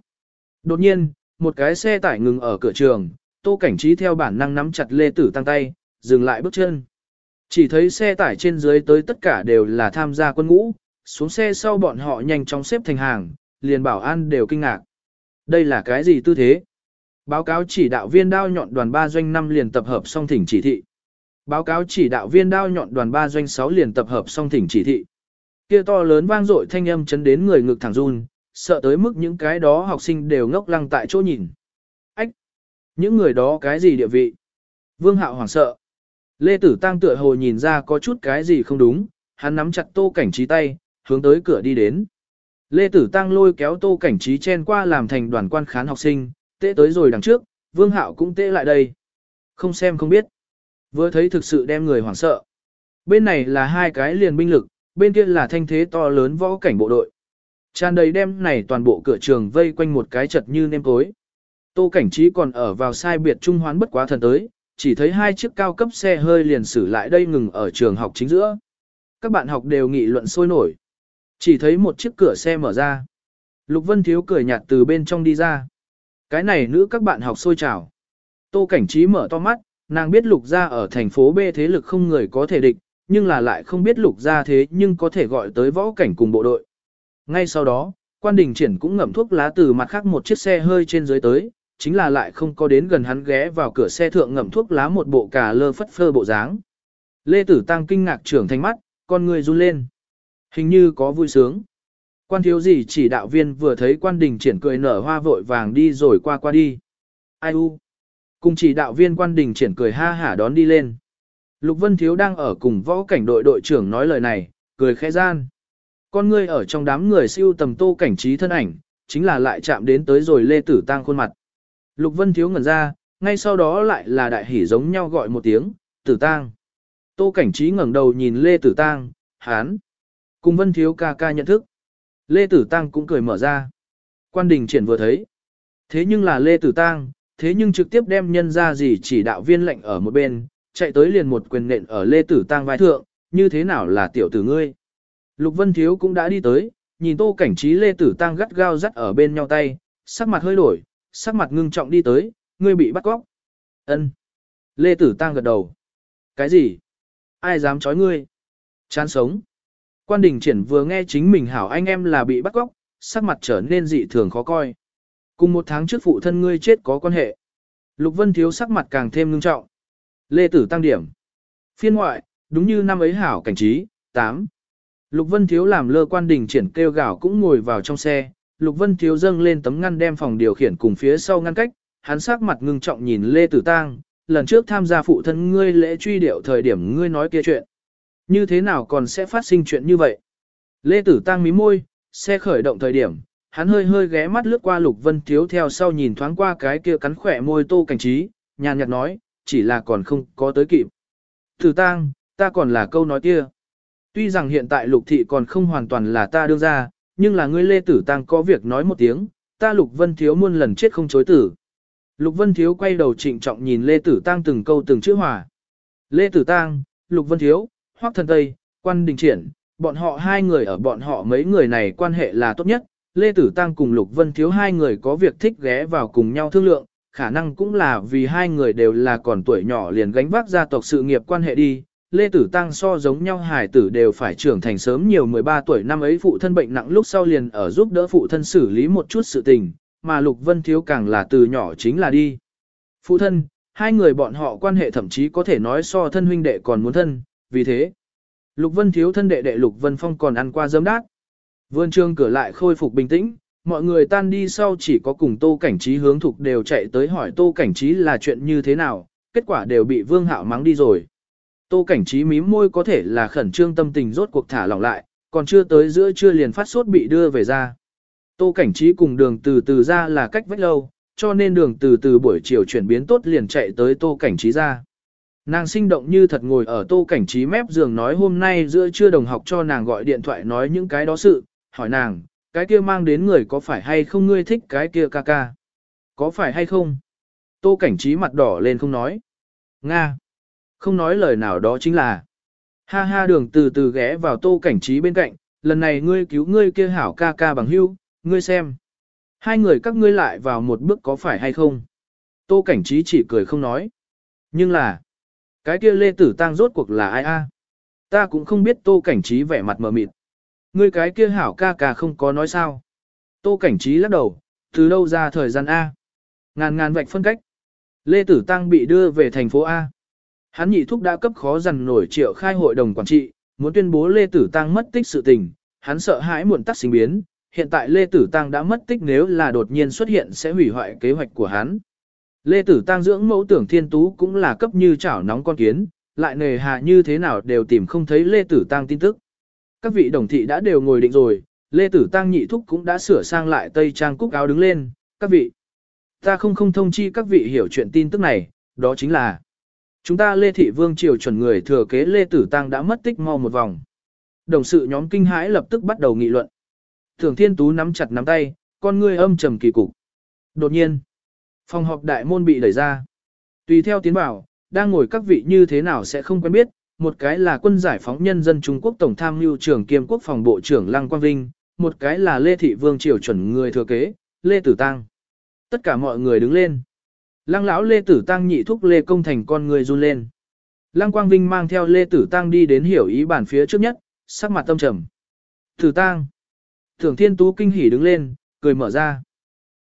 Đột nhiên, một cái xe tải ngừng ở cửa trường, tô cảnh trí theo bản năng nắm chặt lê tử tăng tay, dừng lại bước chân. Chỉ thấy xe tải trên dưới tới tất cả đều là tham gia quân ngũ, xuống xe sau bọn họ nhanh chóng xếp thành hàng, liền bảo an đều kinh ngạc. Đây là cái gì tư thế? Báo cáo chỉ đạo viên đao nhọn đoàn 3 doanh 5 liền tập hợp song thỉnh chỉ thị. Báo cáo chỉ đạo viên đao nhọn đoàn 3 doanh 6 liền tập hợp song thỉnh chỉ thị. Kia to lớn vang dội thanh âm chấn đến người ngực thẳng run, sợ tới mức những cái đó học sinh đều ngốc lăng tại chỗ nhìn. Ách! Những người đó cái gì địa vị? Vương Hạo hoảng sợ. Lê Tử Tăng tựa hồ nhìn ra có chút cái gì không đúng, hắn nắm chặt tô cảnh trí tay, hướng tới cửa đi đến. Lê Tử Tăng lôi kéo tô cảnh trí chen qua làm thành đoàn quan khán học sinh, tệ tới rồi đằng trước, Vương Hạo cũng tệ lại đây. Không xem không biết. Vừa thấy thực sự đem người hoảng sợ. Bên này là hai cái liền binh lực, bên kia là thanh thế to lớn võ cảnh bộ đội. Tràn đầy đem này toàn bộ cửa trường vây quanh một cái chật như nêm tối. Tô cảnh trí còn ở vào sai biệt trung hoán bất quá thần tới, chỉ thấy hai chiếc cao cấp xe hơi liền xử lại đây ngừng ở trường học chính giữa. Các bạn học đều nghị luận sôi nổi. Chỉ thấy một chiếc cửa xe mở ra. Lục Vân Thiếu cười nhạt từ bên trong đi ra. Cái này nữ các bạn học sôi trào. Tô Cảnh Trí mở to mắt, nàng biết lục gia ở thành phố B thế lực không người có thể địch, nhưng là lại không biết lục gia thế nhưng có thể gọi tới võ cảnh cùng bộ đội. Ngay sau đó, quan đình triển cũng ngậm thuốc lá từ mặt khác một chiếc xe hơi trên dưới tới, chính là lại không có đến gần hắn ghé vào cửa xe thượng ngậm thuốc lá một bộ cà lơ phất phơ bộ dáng. Lê Tử Tăng kinh ngạc trưởng thành mắt, con người run lên. Hình như có vui sướng. Quan thiếu gì chỉ đạo viên vừa thấy quan đình triển cười nở hoa vội vàng đi rồi qua qua đi. Ai u? Cùng chỉ đạo viên quan đình triển cười ha hả đón đi lên. Lục Vân Thiếu đang ở cùng võ cảnh đội đội trưởng nói lời này, cười khẽ gian. Con ngươi ở trong đám người siêu tầm tô cảnh trí thân ảnh, chính là lại chạm đến tới rồi Lê Tử Tăng khuôn mặt. Lục Vân Thiếu ngẩn ra, ngay sau đó lại là đại hỉ giống nhau gọi một tiếng, Tử Tăng. Tô cảnh trí ngẩng đầu nhìn Lê Tử Tăng, hán. Cùng Vân Thiếu ca ca nhận thức. Lê Tử Tăng cũng cười mở ra. Quan đình triển vừa thấy. Thế nhưng là Lê Tử Tăng, thế nhưng trực tiếp đem nhân ra gì chỉ đạo viên lệnh ở một bên, chạy tới liền một quyền nện ở Lê Tử Tăng vai thượng, như thế nào là tiểu tử ngươi. Lục Vân Thiếu cũng đã đi tới, nhìn tô cảnh trí Lê Tử Tăng gắt gao dắt ở bên nhau tay, sắc mặt hơi đổi, sắc mặt ngưng trọng đi tới, ngươi bị bắt cóc. Ân. Lê Tử Tăng gật đầu. Cái gì? Ai dám chói ngươi? Chán sống. Quan đình triển vừa nghe chính mình hảo anh em là bị bắt cóc, sắc mặt trở nên dị thường khó coi. Cùng một tháng trước phụ thân ngươi chết có quan hệ. Lục Vân Thiếu sắc mặt càng thêm ngưng trọng. Lê Tử tăng điểm. Phiên ngoại, đúng như năm ấy hảo cảnh trí, 8. Lục Vân Thiếu làm lơ quan đình triển kêu gào cũng ngồi vào trong xe. Lục Vân Thiếu dâng lên tấm ngăn đem phòng điều khiển cùng phía sau ngăn cách. Hắn sắc mặt ngưng trọng nhìn Lê Tử Tăng, lần trước tham gia phụ thân ngươi lễ truy điệu thời điểm ngươi nói kia chuyện. Như thế nào còn sẽ phát sinh chuyện như vậy? Lê Tử Tăng mí môi, xe khởi động thời điểm, hắn hơi hơi ghé mắt lướt qua Lục Vân Thiếu theo sau nhìn thoáng qua cái kia cắn khỏe môi tô cảnh trí, nhàn nhạt nói, chỉ là còn không có tới kịp. Tử Tăng, ta còn là câu nói kia. Tuy rằng hiện tại Lục Thị còn không hoàn toàn là ta đưa ra, nhưng là ngươi Lê Tử Tăng có việc nói một tiếng, ta Lục Vân Thiếu muôn lần chết không chối tử. Lục Vân Thiếu quay đầu trịnh trọng nhìn Lê Tử Tăng từng câu từng chữ hòa. Lê Tử Tăng, Lục Vân Thiếu, Hoắc Thần Tây, Quan Đình Triển, bọn họ hai người ở bọn họ mấy người này quan hệ là tốt nhất. Lê Tử Tăng cùng Lục Vân Thiếu hai người có việc thích ghé vào cùng nhau thương lượng, khả năng cũng là vì hai người đều là còn tuổi nhỏ liền gánh vác gia tộc sự nghiệp quan hệ đi. Lê Tử Tăng so giống nhau hải tử đều phải trưởng thành sớm nhiều 13 tuổi năm ấy phụ thân bệnh nặng lúc sau liền ở giúp đỡ phụ thân xử lý một chút sự tình, mà Lục Vân Thiếu càng là từ nhỏ chính là đi. Phụ thân, hai người bọn họ quan hệ thậm chí có thể nói so thân huynh đệ còn muốn thân, vì thế, Lục Vân thiếu thân đệ đệ Lục Vân Phong còn ăn qua dấm đát. Vườn trường cửa lại khôi phục bình tĩnh, mọi người tan đi sau chỉ có cùng Tô Cảnh Trí hướng thục đều chạy tới hỏi Tô Cảnh Trí là chuyện như thế nào, kết quả đều bị Vương Hạo mắng đi rồi. Tô Cảnh Trí mím môi có thể là khẩn trương tâm tình rốt cuộc thả lỏng lại, còn chưa tới giữa trưa liền phát sốt bị đưa về ra. Tô Cảnh Trí cùng đường từ từ ra là cách vách lâu, cho nên đường từ từ buổi chiều chuyển biến tốt liền chạy tới Tô Cảnh Trí ra. Nàng sinh động như thật ngồi ở tô cảnh trí mép giường nói hôm nay giữa trưa đồng học cho nàng gọi điện thoại nói những cái đó sự, hỏi nàng, cái kia mang đến người có phải hay không ngươi thích cái kia ca ca? Có phải hay không? Tô cảnh trí mặt đỏ lên không nói. Nga. Không nói lời nào đó chính là. Ha ha đường từ từ ghé vào tô cảnh trí bên cạnh, lần này ngươi cứu ngươi kia hảo ca ca bằng hưu, ngươi xem. Hai người các ngươi lại vào một bước có phải hay không? Tô cảnh trí chỉ cười không nói. Nhưng là, cái kia Lê Tử Tăng rốt cuộc là ai a? Ta cũng không biết Tô Cảnh Trí vẻ mặt mờ mịt. Ngươi cái kia hảo ca ca không có nói sao. Tô Cảnh Trí lắc đầu, từ đâu ra thời gian A? Ngàn ngàn vạch phân cách. Lê Tử Tăng bị đưa về thành phố A. Hắn nhị thúc đã cấp khó dằn nổi triệu khai hội đồng quản trị, muốn tuyên bố Lê Tử Tăng mất tích sự tình, hắn sợ hãi muộn tắc sinh biến, hiện tại Lê Tử Tăng đã mất tích nếu là đột nhiên xuất hiện sẽ hủy hoại kế hoạch của hắn. Lê Tử Tăng dưỡng mẫu tưởng thiên tú cũng là cấp như chảo nóng con kiến, lại nề hà như thế nào đều tìm không thấy Lê Tử Tăng tin tức. Các vị đồng thị đã đều ngồi định rồi, Lê Tử Tăng nhị thúc cũng đã sửa sang lại tây trang cúc áo đứng lên, các vị. Ta không không thông chi các vị hiểu chuyện tin tức này, đó chính là chúng ta Lê Thị Vương Triều chuẩn người thừa kế Lê Tử Tăng đã mất tích mau một vòng. Đồng sự nhóm kinh hãi lập tức bắt đầu nghị luận. Thường Thiên Tú nắm chặt nắm tay, con ngươi âm trầm kỳ cục. Đột nhiên, phòng họp đại môn bị đẩy ra. Tùy theo tiến bảo, đang ngồi các vị như thế nào sẽ không quen biết, một cái là quân giải phóng nhân dân Trung Quốc Tổng tham mưu trưởng kiêm quốc phòng bộ trưởng Lăng Quang Vinh, một cái là Lê Thị Vương Triều chuẩn người thừa kế, Lê Tử Tăng. Tất cả mọi người đứng lên. Lăng lão Lê Tử Tăng nhị thúc Lê Công Thành con người run lên. Lăng Quang Vinh mang theo Lê Tử Tăng đi đến hiểu ý bản phía trước nhất, sắc mặt tâm trầm. Tử Tăng. Thưởng Thiên Tú kinh hỉ đứng lên, cười mở ra.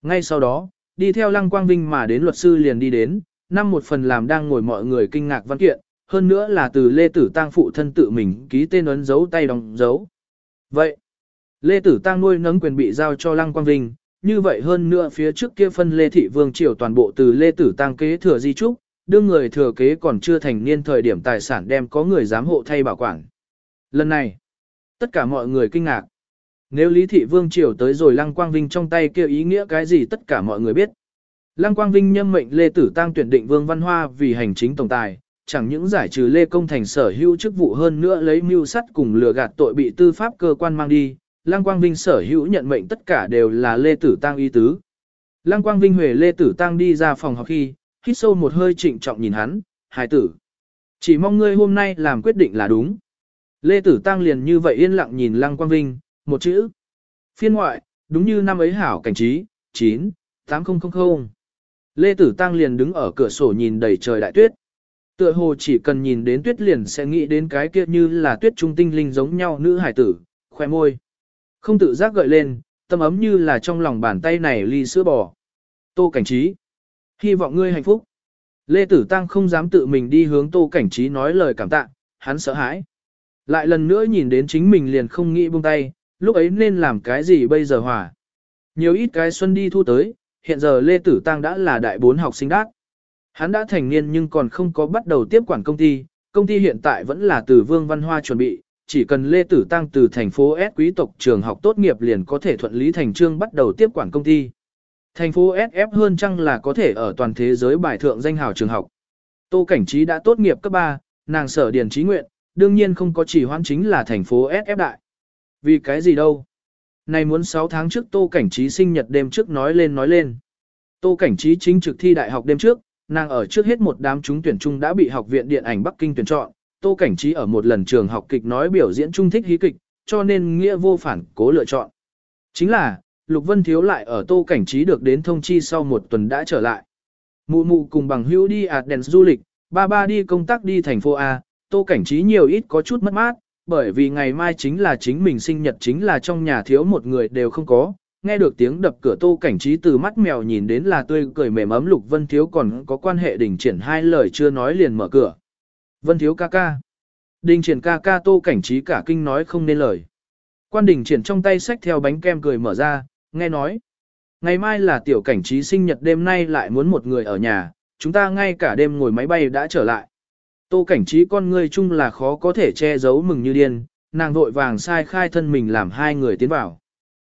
Ngay sau đó, đi theo Lăng Quang Vinh mà đến luật sư liền đi đến, năm một phần làm đang ngồi mọi người kinh ngạc văn kiện, hơn nữa là từ Lê Tử Tăng phụ thân tự mình ký tên ấn dấu tay đóng dấu. Vậy, Lê Tử Tăng nuôi nấng quyền bị giao cho Lăng Quang Vinh, như vậy hơn nữa phía trước kia phân Lê Thị Vương Triều toàn bộ từ Lê Tử Tăng kế thừa di trúc, đương người thừa kế còn chưa thành niên thời điểm tài sản đem có người giám hộ thay bảo quản. Lần này, tất cả mọi người kinh ngạc. Nếu Lý Thị Vương Triều tới rồi Lăng Quang Vinh trong tay kêu ý nghĩa cái gì tất cả mọi người biết. Lăng Quang Vinh nhâm mệnh Lê Tử Tăng tuyển định Vương Văn Hoa vì hành chính tổng tài, chẳng những giải trừ Lê Công Thành sở hữu chức vụ hơn nữa lấy mưu sắt cùng lừa gạt tội bị tư pháp cơ quan mang đi, Lăng Quang Vinh sở hữu nhận mệnh tất cả đều là Lê Tử Tăng y tứ. Lăng Quang Vinh huề Lê Tử Tăng đi ra phòng học khi, hít sâu một hơi trịnh trọng nhìn hắn, hài tử. Chỉ mong ngươi hôm nay làm quyết định là đúng. Lê Tử Tăng liền như vậy yên lặng nhìn Lăng Quang Vinh, một chữ. Phiên ngoại, đúng như năm ấy hảo cảnh trí, 9, 8000. Lê Tử Tăng liền đứng ở cửa sổ nhìn đầy trời đại tuyết. Tựa hồ chỉ cần nhìn đến tuyết liền sẽ nghĩ đến cái kia như là tuyết trung tinh linh giống nhau nữ hải tử, khoe môi. Không tự giác gợi lên, tâm ấm như là trong lòng bàn tay này ly sữa bò. Tô Cảnh Trí. Hy vọng ngươi hạnh phúc. Lê Tử Tăng không dám tự mình đi hướng Tô Cảnh Trí nói lời cảm tạ, hắn sợ hãi. Lại lần nữa nhìn đến chính mình liền không nghĩ buông tay, lúc ấy nên làm cái gì bây giờ hòa Nhiều ít cái xuân đi thu tới, hiện giờ Lê Tử Tăng đã là đại bốn học sinh đác. Hắn đã thành niên nhưng còn không có bắt đầu tiếp quản công ty, công ty hiện tại vẫn là từ Vương Văn Hoa chuẩn bị, chỉ cần Lê Tử Tăng từ thành phố S quý tộc trường học tốt nghiệp liền có thể thuận lý thành trương bắt đầu tiếp quản công ty. Thành phố SF hơn chăng là có thể ở toàn thế giới bài thượng danh hào trường học. Tô Cảnh Trí đã tốt nghiệp cấp 3, nàng sở điền trí nguyện, đương nhiên không có chỉ hoãn chính là thành phố SF đại. Vì cái gì đâu? Này muốn 6 tháng trước Tô Cảnh Trí sinh nhật đêm trước nói lên nói lên. Tô Cảnh Trí chính trực thi đại học đêm trước, nàng ở trước hết một đám trúng tuyển trung đã bị học viện điện ảnh Bắc Kinh tuyển chọn, Tô Cảnh Trí ở một lần trường học kịch nói biểu diễn trung thích hí kịch, cho nên nghĩa vô phản cố lựa chọn. Chính là, Lục Vân Thiếu lại ở Tô Cảnh Trí được đến thông chi sau một tuần đã trở lại. Mụ mụ cùng bằng hữu đi ạt đèn du lịch, ba ba đi công tác đi thành phố A, Tô Cảnh Trí nhiều ít có chút mất mát, bởi vì ngày mai chính là chính mình sinh nhật chính là trong nhà thiếu một người đều không có. Nghe được tiếng đập cửa Tô Cảnh Trí từ mắt mèo nhìn đến là tươi cười mềm ấm Lục Vân Thiếu còn có quan hệ đình triển hai lời chưa nói liền mở cửa. Vân thiếu ca ca. Đình triển ca ca tô cảnh trí cả kinh nói không nên lời. Quan đình triển trong tay sách theo bánh kem cười mở ra, nghe nói. Ngày mai là tiểu cảnh trí sinh nhật đêm nay lại muốn một người ở nhà, chúng ta ngay cả đêm ngồi máy bay đã trở lại. Tô cảnh trí con ngươi chung là khó có thể che giấu mừng như điên, nàng vội vàng sai khai thân mình làm hai người tiến vào.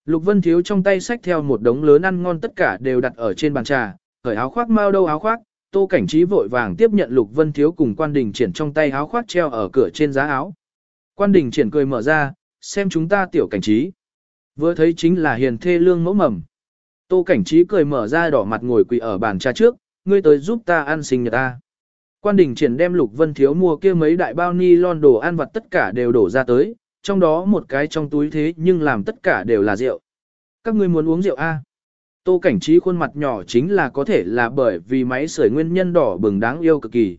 Lục Vân Thiếu trong tay sách theo một đống lớn ăn ngon tất cả đều đặt ở trên bàn trà, khởi áo khoác mau đâu áo khoác, Tô Cảnh Trí vội vàng tiếp nhận Lục Vân Thiếu cùng quan đình triển trong tay áo khoác treo ở cửa trên giá áo. Quan đình triển cười mở ra, xem chúng ta tiểu cảnh trí. Vừa thấy chính là hiền thê lương mẫu mầm. Tô Cảnh Trí cười mở ra đỏ mặt ngồi quỳ ở bàn trà trước, ngươi tới giúp ta ăn sinh nhật ta. Quan đình triển đem Lục Vân Thiếu mua kia mấy đại bao ni lon đồ ăn vặt tất cả đều đổ ra tới, trong đó một cái trong túi thế nhưng làm tất cả đều là rượu. Các ngươi muốn uống rượu a? Tô cảnh trí khuôn mặt nhỏ chính là có thể là bởi vì máy sưởi nguyên nhân đỏ bừng đáng yêu cực kỳ.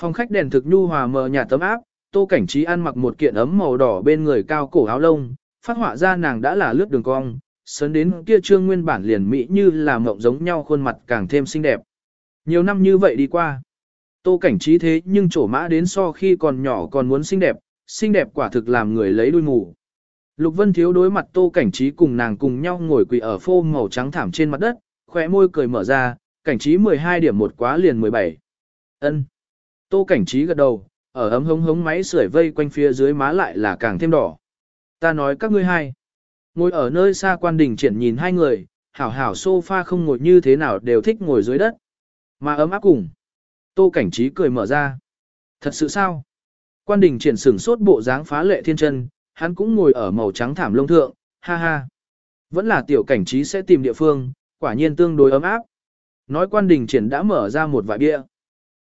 Phòng khách đèn thực nhu hòa mờ nhà tấm áp, tô cảnh trí ăn mặc một kiện ấm màu đỏ bên người cao cổ áo lông, phát họa ra nàng đã là lướt đường cong, sớn đến kia trương nguyên bản liền mỹ như là mộng giống nhau khuôn mặt càng thêm xinh đẹp. Nhiều năm như vậy đi qua. Tô cảnh trí thế nhưng trổ mã đến so khi còn nhỏ còn muốn xinh đẹp, xinh đẹp quả thực làm người lấy đuôi mù. Lục Vân Thiếu đối mặt Tô Cảnh Trí cùng nàng cùng nhau ngồi quỳ ở phô màu trắng thảm trên mặt đất, khóe môi cười mở ra, Cảnh Trí 12 điểm một quá liền 17. Ân. Tô Cảnh Trí gật đầu, ở ấm hống hống máy sưởi vây quanh phía dưới má lại là càng thêm đỏ. Ta nói các ngươi hai. Ngồi ở nơi xa quan đình triển nhìn hai người, hảo hảo sofa không ngồi như thế nào đều thích ngồi dưới đất. Mà ấm áp cùng. Tô cảnh trí cười mở ra. Thật sự sao? Quan đình triển sửng sốt bộ dáng phá lệ thiên chân, hắn cũng ngồi ở màu trắng thảm lông thượng, ha ha. Vẫn là tiểu cảnh trí sẽ tìm địa phương, quả nhiên tương đối ấm áp. Nói quan đình triển đã mở ra một vài bia.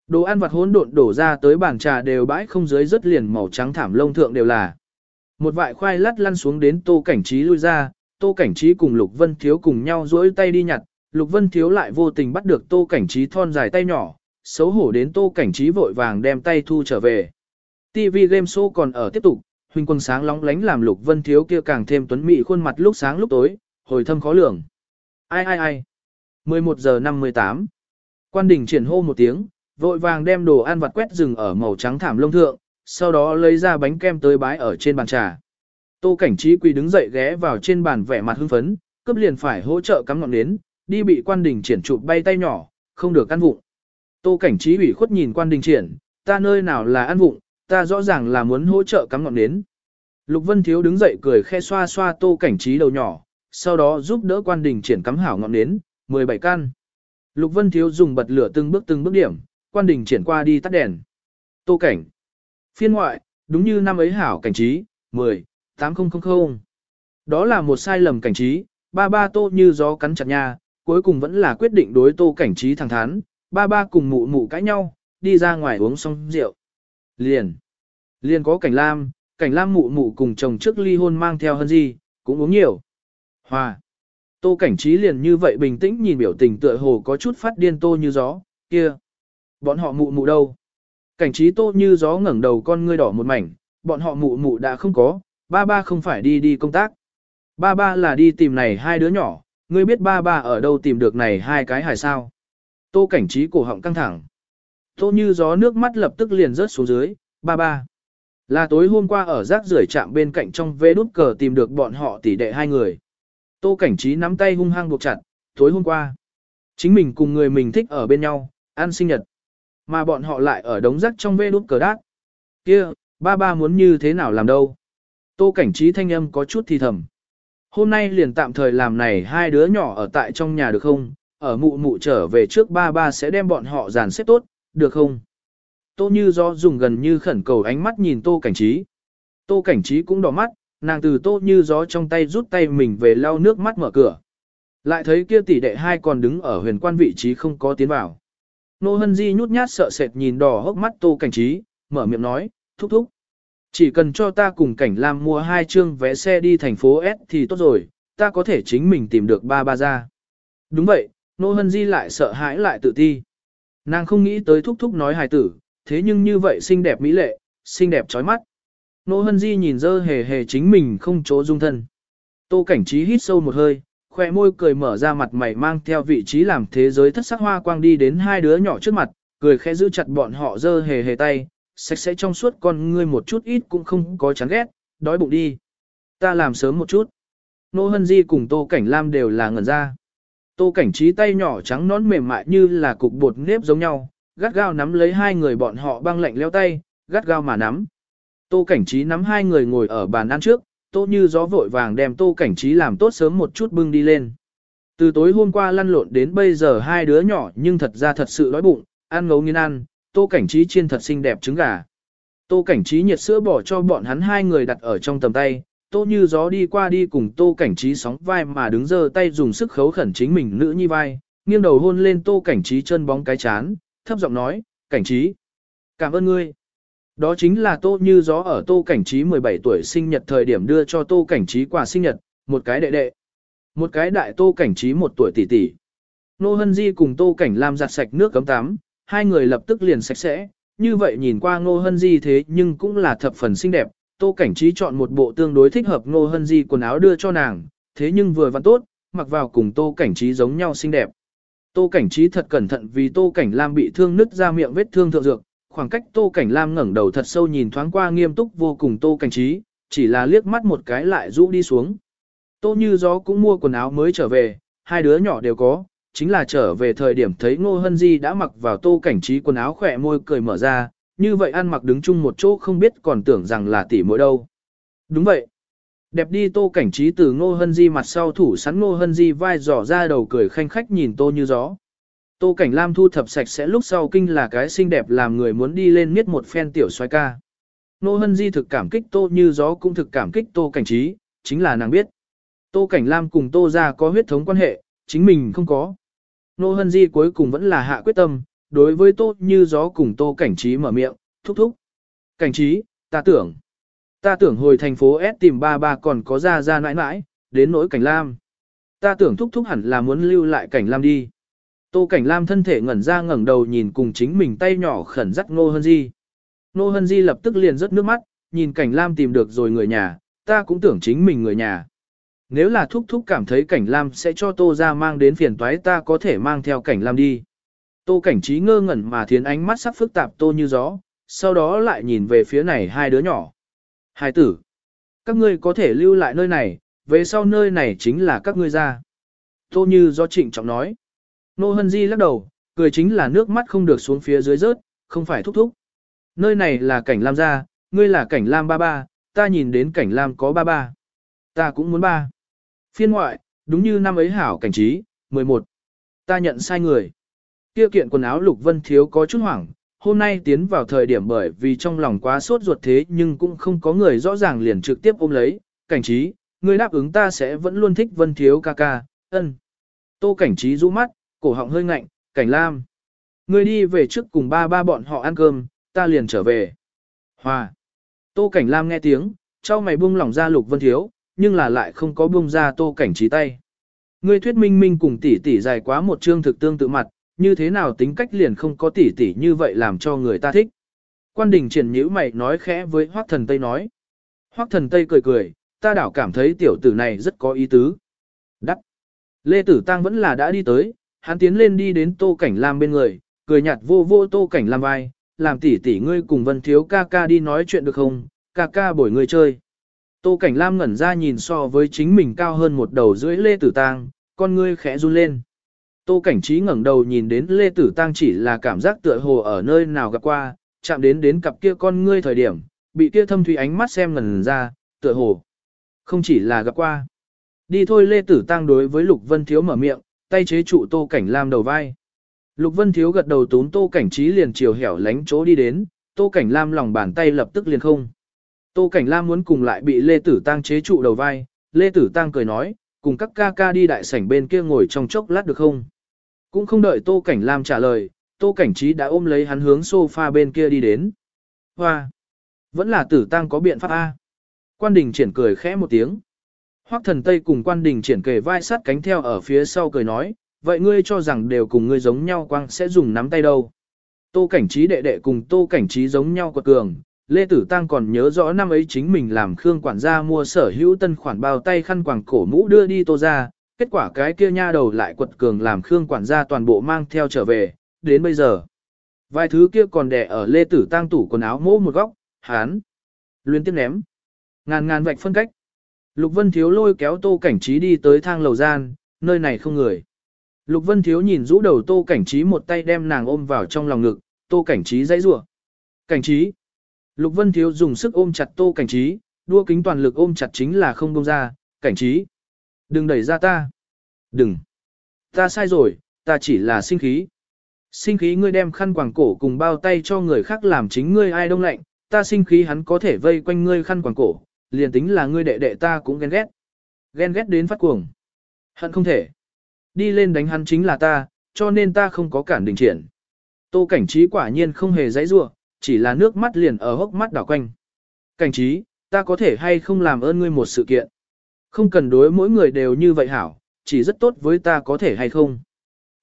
Đồ ăn vặt hỗn độn đổ ra tới bàn trà đều bãi không dưới rất liền màu trắng thảm lông thượng đều là. Một vại khoai lát lăn xuống đến tô cảnh trí lui ra, tô cảnh trí cùng Lục Vân Thiếu cùng nhau duỗi tay đi nhặt, Lục Vân Thiếu lại vô tình bắt được tô cảnh trí thon dài tay nhỏ, xấu hổ đến tô cảnh trí vội vàng đem tay thu trở về. TV game show còn ở tiếp tục, huynh quân sáng lóng lánh làm Lục Vân Thiếu kia càng thêm tuấn mỹ khuôn mặt lúc sáng lúc tối, hồi thâm khó lường. Ai ai ai? 11 giờ 58. Quan đình triển hô một tiếng, vội vàng đem đồ ăn vặt quét rừng ở màu trắng thảm lông thượng, sau đó lấy ra bánh kem tới bái ở trên bàn trà. Tô cảnh trí quỳ đứng dậy ghé vào trên bàn vẻ mặt hưng phấn, cấp liền phải hỗ trợ cắm ngọn nến, đi bị quan đình triển chụp bay tay nhỏ, không được căn vụng. Tô cảnh trí ủy khuất nhìn quan đình triển, ta nơi nào là ăn vụng, ta rõ ràng là muốn hỗ trợ cắm ngọn nến. Lục Vân Thiếu đứng dậy cười khe xoa xoa tô cảnh trí đầu nhỏ, sau đó giúp đỡ quan đình triển cắm hảo ngọn nến, 17 căn. Lục Vân Thiếu dùng bật lửa từng bước từng bước điểm, quan đình triển qua đi tắt đèn. Tô cảnh. Phiên ngoại, đúng như năm ấy hảo cảnh trí, 10, 8000. Đó là một sai lầm cảnh trí, ba ba tô như gió cắn chặt nha, cuối cùng vẫn là quyết định đối tô cảnh trí thẳng thắn, ba ba cùng mụ mụ cãi nhau, đi ra ngoài uống xong rượu. Liền. Liền có cảnh lam, cảnh lam mụ mụ cùng chồng trước ly hôn mang theo hơn gì, cũng uống nhiều. Hòa. Tô cảnh trí liền như vậy bình tĩnh nhìn biểu tình tựa hồ có chút phát điên tô như gió, kia. Bọn họ mụ mụ đâu? Cảnh trí tô như gió ngẩng đầu con ngươi đỏ một mảnh, bọn họ mụ mụ đã không có, ba ba không phải đi đi công tác. Ba ba là đi tìm này hai đứa nhỏ, ngươi biết ba ba ở đâu tìm được này hai cái hài sao? Tô cảnh trí cổ họng căng thẳng. Tô như gió nước mắt lập tức liền rớt xuống dưới, ba ba. Là tối hôm qua ở rác rưởi trạm bên cạnh trong vê đút cờ tìm được bọn họ tỷ đệ hai người. Tô cảnh trí nắm tay hung hăng buộc chặt, tối hôm qua. Chính mình cùng người mình thích ở bên nhau, ăn sinh nhật. Mà bọn họ lại ở đống rác trong vê đút cờ đát. kia ba ba muốn như thế nào làm đâu. Tô cảnh trí thanh âm có chút thì thầm. Hôm nay liền tạm thời làm này hai đứa nhỏ ở tại trong nhà được không? Ở mụ mụ trở về trước ba ba sẽ đem bọn họ dàn xếp tốt, được không? Tô như do dùng gần như khẩn cầu ánh mắt nhìn tô cảnh trí. Tô cảnh trí cũng đỏ mắt, nàng từ tô như gió trong tay rút tay mình về lau nước mắt mở cửa. Lại thấy kia tỷ đệ hai còn đứng ở huyền quan vị trí không có tiến vào. Nô hân di nhút nhát sợ sệt nhìn đỏ hốc mắt tô cảnh trí, mở miệng nói, thúc thúc. Chỉ cần cho ta cùng cảnh Lam mua hai chương vé xe đi thành phố S thì tốt rồi, ta có thể chính mình tìm được ba ba ra. Đúng vậy, Nô Hân Di lại sợ hãi lại tự ti. Nàng không nghĩ tới thúc thúc nói hài tử, thế nhưng như vậy xinh đẹp mỹ lệ, xinh đẹp chói mắt. Nô Hân Di nhìn dơ hề hề chính mình không chỗ dung thân. Tô cảnh trí hít sâu một hơi, khoe môi cười mở ra mặt mày mang theo vị trí làm thế giới thất sắc hoa quang đi đến hai đứa nhỏ trước mặt, cười khẽ giữ chặt bọn họ dơ hề hề tay, sạch sẽ trong suốt con ngươi một chút ít cũng không có chán ghét, đói bụng đi. Ta làm sớm một chút. Nô Hân Di cùng Tô Cảnh Lam đều là ngẩn ra. Tô Cảnh Trí tay nhỏ trắng nón mềm mại như là cục bột nếp giống nhau, gắt gao nắm lấy hai người bọn họ băng lạnh leo tay, gắt gao mà nắm. Tô Cảnh Trí nắm hai người ngồi ở bàn ăn trước, Tô Như gió vội vàng đem Tô Cảnh Trí làm tốt sớm một chút bưng đi lên. Từ tối hôm qua lăn lộn đến bây giờ hai đứa nhỏ nhưng thật ra thật sự đói bụng, ăn ngấu nghiến ăn, Tô Cảnh Trí chiên thật xinh đẹp trứng gà. Tô Cảnh Trí nhiệt sữa bỏ cho bọn hắn hai người đặt ở trong tầm tay, Tô Như gió đi qua đi cùng Tô Cảnh Trí sóng vai mà đứng giơ tay dùng sức khấu khẩn chính mình nữ nhi vai, nghiêng đầu hôn lên Tô Cảnh Trí chân bóng cái chán, thấp giọng nói, Cảnh Trí, cảm ơn ngươi. Đó chính là Tô Như gió ở Tô Cảnh Trí 17 tuổi sinh nhật thời điểm đưa cho Tô Cảnh Trí quà sinh nhật, một cái đệ đệ, một cái đại Tô Cảnh Trí một tuổi tỷ tỷ. Nô Hân Di cùng Tô Cảnh làm giặt sạch nước cấm tắm, hai người lập tức liền sạch sẽ, như vậy nhìn qua Ngô Hân Di thế nhưng cũng là thập phần xinh đẹp, Tô Cảnh Trí chọn một bộ tương đối thích hợp Ngô Hân Di quần áo đưa cho nàng, thế nhưng vừa văn tốt, mặc vào cùng Tô Cảnh Trí giống nhau xinh đẹp. Tô Cảnh Trí thật cẩn thận vì Tô Cảnh Lam bị thương nứt ra miệng vết thương thượng dược, khoảng cách Tô Cảnh Lam ngẩng đầu thật sâu nhìn thoáng qua nghiêm túc vô cùng Tô Cảnh Trí, chỉ là liếc mắt một cái lại rũ đi xuống. Tô Như Gió cũng mua quần áo mới trở về, hai đứa nhỏ đều có, chính là trở về thời điểm thấy Ngô Hân Di đã mặc vào tô cảnh trí quần áo khỏe môi cười mở ra, như vậy ăn mặc đứng chung một chỗ không biết còn tưởng rằng là tỷ muội đâu. Đúng vậy. Đẹp đi tô cảnh trí từ ngô hân di mặt sau thủ sẵn ngô hân di vai dò ra đầu cười khanh khách nhìn tô như gió. Tô cảnh lam thu thập sạch sẽ lúc sau kinh là cái xinh đẹp làm người muốn đi lên miết một phen tiểu xoay ca. Ngô hân di thực cảm kích tô như gió cũng thực cảm kích tô cảnh trí, chính là nàng biết. Tô cảnh lam cùng tô ra có huyết thống quan hệ, chính mình không có. Ngô hân di cuối cùng vẫn là hạ quyết tâm, đối với tô như gió cùng tô cảnh trí mở miệng, thúc thúc. Cảnh trí, ta tưởng. Ta tưởng hồi thành phố S tìm ba ba còn có ra ra nãi nãi, đến nỗi cảnh lam. Ta tưởng thúc thúc hẳn là muốn lưu lại cảnh lam đi. Tô cảnh lam thân thể ngẩn ra ngẩng đầu nhìn cùng chính mình tay nhỏ khẩn dắt Nô Hân Di. Nô Hân Di lập tức liền rớt nước mắt, nhìn cảnh lam tìm được rồi người nhà, ta cũng tưởng chính mình người nhà. Nếu là thúc thúc cảm thấy cảnh lam sẽ cho tô ra mang đến phiền toái ta có thể mang theo cảnh lam đi. Tô cảnh trí ngơ ngẩn mà thiến ánh mắt sắc phức tạp tô như gió, sau đó lại nhìn về phía này hai đứa nhỏ. Hai tử, các ngươi có thể lưu lại nơi này, về sau nơi này chính là các ngươi ra. Tô như do trịnh trọng nói. Nô Hân Di lắc đầu, cười chính là nước mắt không được xuống phía dưới rớt, không phải thúc thúc. Nơi này là cảnh Lam gia, ngươi là cảnh Lam ba ba, ta nhìn đến cảnh Lam có ba ba. Ta cũng muốn ba. Phiên ngoại, đúng như năm ấy hảo cảnh trí, 11. Ta nhận sai người. Kia kiện quần áo Lục Vân Thiếu có chút hoảng, hôm nay tiến vào thời điểm bởi vì trong lòng quá sốt ruột thế nhưng cũng không có người rõ ràng liền trực tiếp ôm lấy, cảnh trí, người đáp ứng ta sẽ vẫn luôn thích Vân Thiếu ca ca, ân. Tô cảnh trí rũ mắt, cổ họng hơi ngạnh, cảnh lam. Người đi về trước cùng ba ba bọn họ ăn cơm, ta liền trở về. Hòa. Tô cảnh lam nghe tiếng, trao mày buông lỏng ra lục vân thiếu, nhưng là lại không có buông ra tô cảnh trí tay. Ngươi thuyết minh minh cùng tỷ tỷ dài quá một chương thực tương tự mặt, như thế nào tính cách liền không có tỷ tỷ như vậy làm cho người ta thích. Quan đình triển nhữ mày nói khẽ với Hoác thần Tây nói. Hoác thần Tây cười cười, ta đảo cảm thấy tiểu tử này rất có ý tứ. Đắc. Lê Tử Tăng vẫn là đã đi tới, hắn tiến lên đi đến Tô Cảnh Lam bên người, cười nhạt vô vô Tô Cảnh Lam vai, làm tỷ tỷ ngươi cùng Vân Thiếu ca ca đi nói chuyện được không, ca ca bổi ngươi chơi. Tô Cảnh Lam ngẩn ra nhìn so với chính mình cao hơn một đầu rưỡi Lê Tử Tăng, con ngươi khẽ run lên. Tô Cảnh Trí ngẩng đầu nhìn đến Lê Tử Tăng chỉ là cảm giác tựa hồ ở nơi nào gặp qua, chạm đến đến cặp kia con ngươi thời điểm, bị kia thâm thủy ánh mắt xem ngần ra, tựa hồ. Không chỉ là gặp qua. Đi thôi Lê Tử Tăng đối với Lục Vân Thiếu mở miệng, tay chế trụ Tô Cảnh Lam đầu vai. Lục Vân Thiếu gật đầu tún Tô Cảnh Trí liền chiều hẻo lánh chỗ đi đến, Tô Cảnh Lam lòng bàn tay lập tức liền không. Tô Cảnh Lam muốn cùng lại bị Lê Tử Tăng chế trụ đầu vai, Lê Tử Tăng cười nói, cùng các ca ca đi đại sảnh bên kia ngồi trong chốc lát được không? Cũng không đợi Tô Cảnh Lam trả lời, Tô Cảnh Trí đã ôm lấy hắn hướng sofa bên kia đi đến. Hoa! Vẫn là tử tăng có biện pháp A. Quan đình triển cười khẽ một tiếng. Hoắc thần Tây cùng quan đình triển kề vai sát cánh theo ở phía sau cười nói, vậy ngươi cho rằng đều cùng ngươi giống nhau quang sẽ dùng nắm tay đâu. Tô cảnh trí đệ đệ cùng tô cảnh trí giống nhau quật cường, Lê Tử Tăng còn nhớ rõ năm ấy chính mình làm Khương quản gia mua sở hữu tân khoản bao tay khăn quàng cổ mũ đưa đi tô ra, kết quả cái kia nha đầu lại quật cường làm Khương quản gia toàn bộ mang theo trở về, đến bây giờ. Vài thứ kia còn đẻ ở Lê Tử Tăng tủ quần áo mỗ một góc, hán. Liên tiếp ném. Ngàn ngàn vạch phân cách. Lục Vân Thiếu lôi kéo Tô Cảnh Trí đi tới thang lầu gian, nơi này không người. Lục Vân Thiếu nhìn rũ đầu Tô Cảnh Trí một tay đem nàng ôm vào trong lòng ngực, Tô Cảnh Trí dãy rủa. Cảnh Trí. Lục Vân Thiếu dùng sức ôm chặt Tô Cảnh Trí, đua kính toàn lực ôm chặt chính là không buông ra, Cảnh Trí. Đừng đẩy ra ta. Đừng. Ta sai rồi, ta chỉ là sinh khí. Sinh khí ngươi đem khăn quàng cổ cùng bao tay cho người khác làm chính ngươi ai đông lạnh, ta sinh khí hắn có thể vây quanh ngươi khăn quàng cổ, liền tính là ngươi đệ đệ ta cũng ghen ghét. Ghen ghét đến phát cuồng. Hận không thể. Đi lên đánh hắn chính là ta, cho nên ta không có cản đình triển. Tô cảnh trí quả nhiên không hề dãy rua, chỉ là nước mắt liền ở hốc mắt đảo quanh. Cảnh trí, ta có thể hay không làm ơn ngươi một sự kiện. Không cần đối mỗi người đều như vậy hảo, chỉ rất tốt với ta có thể hay không.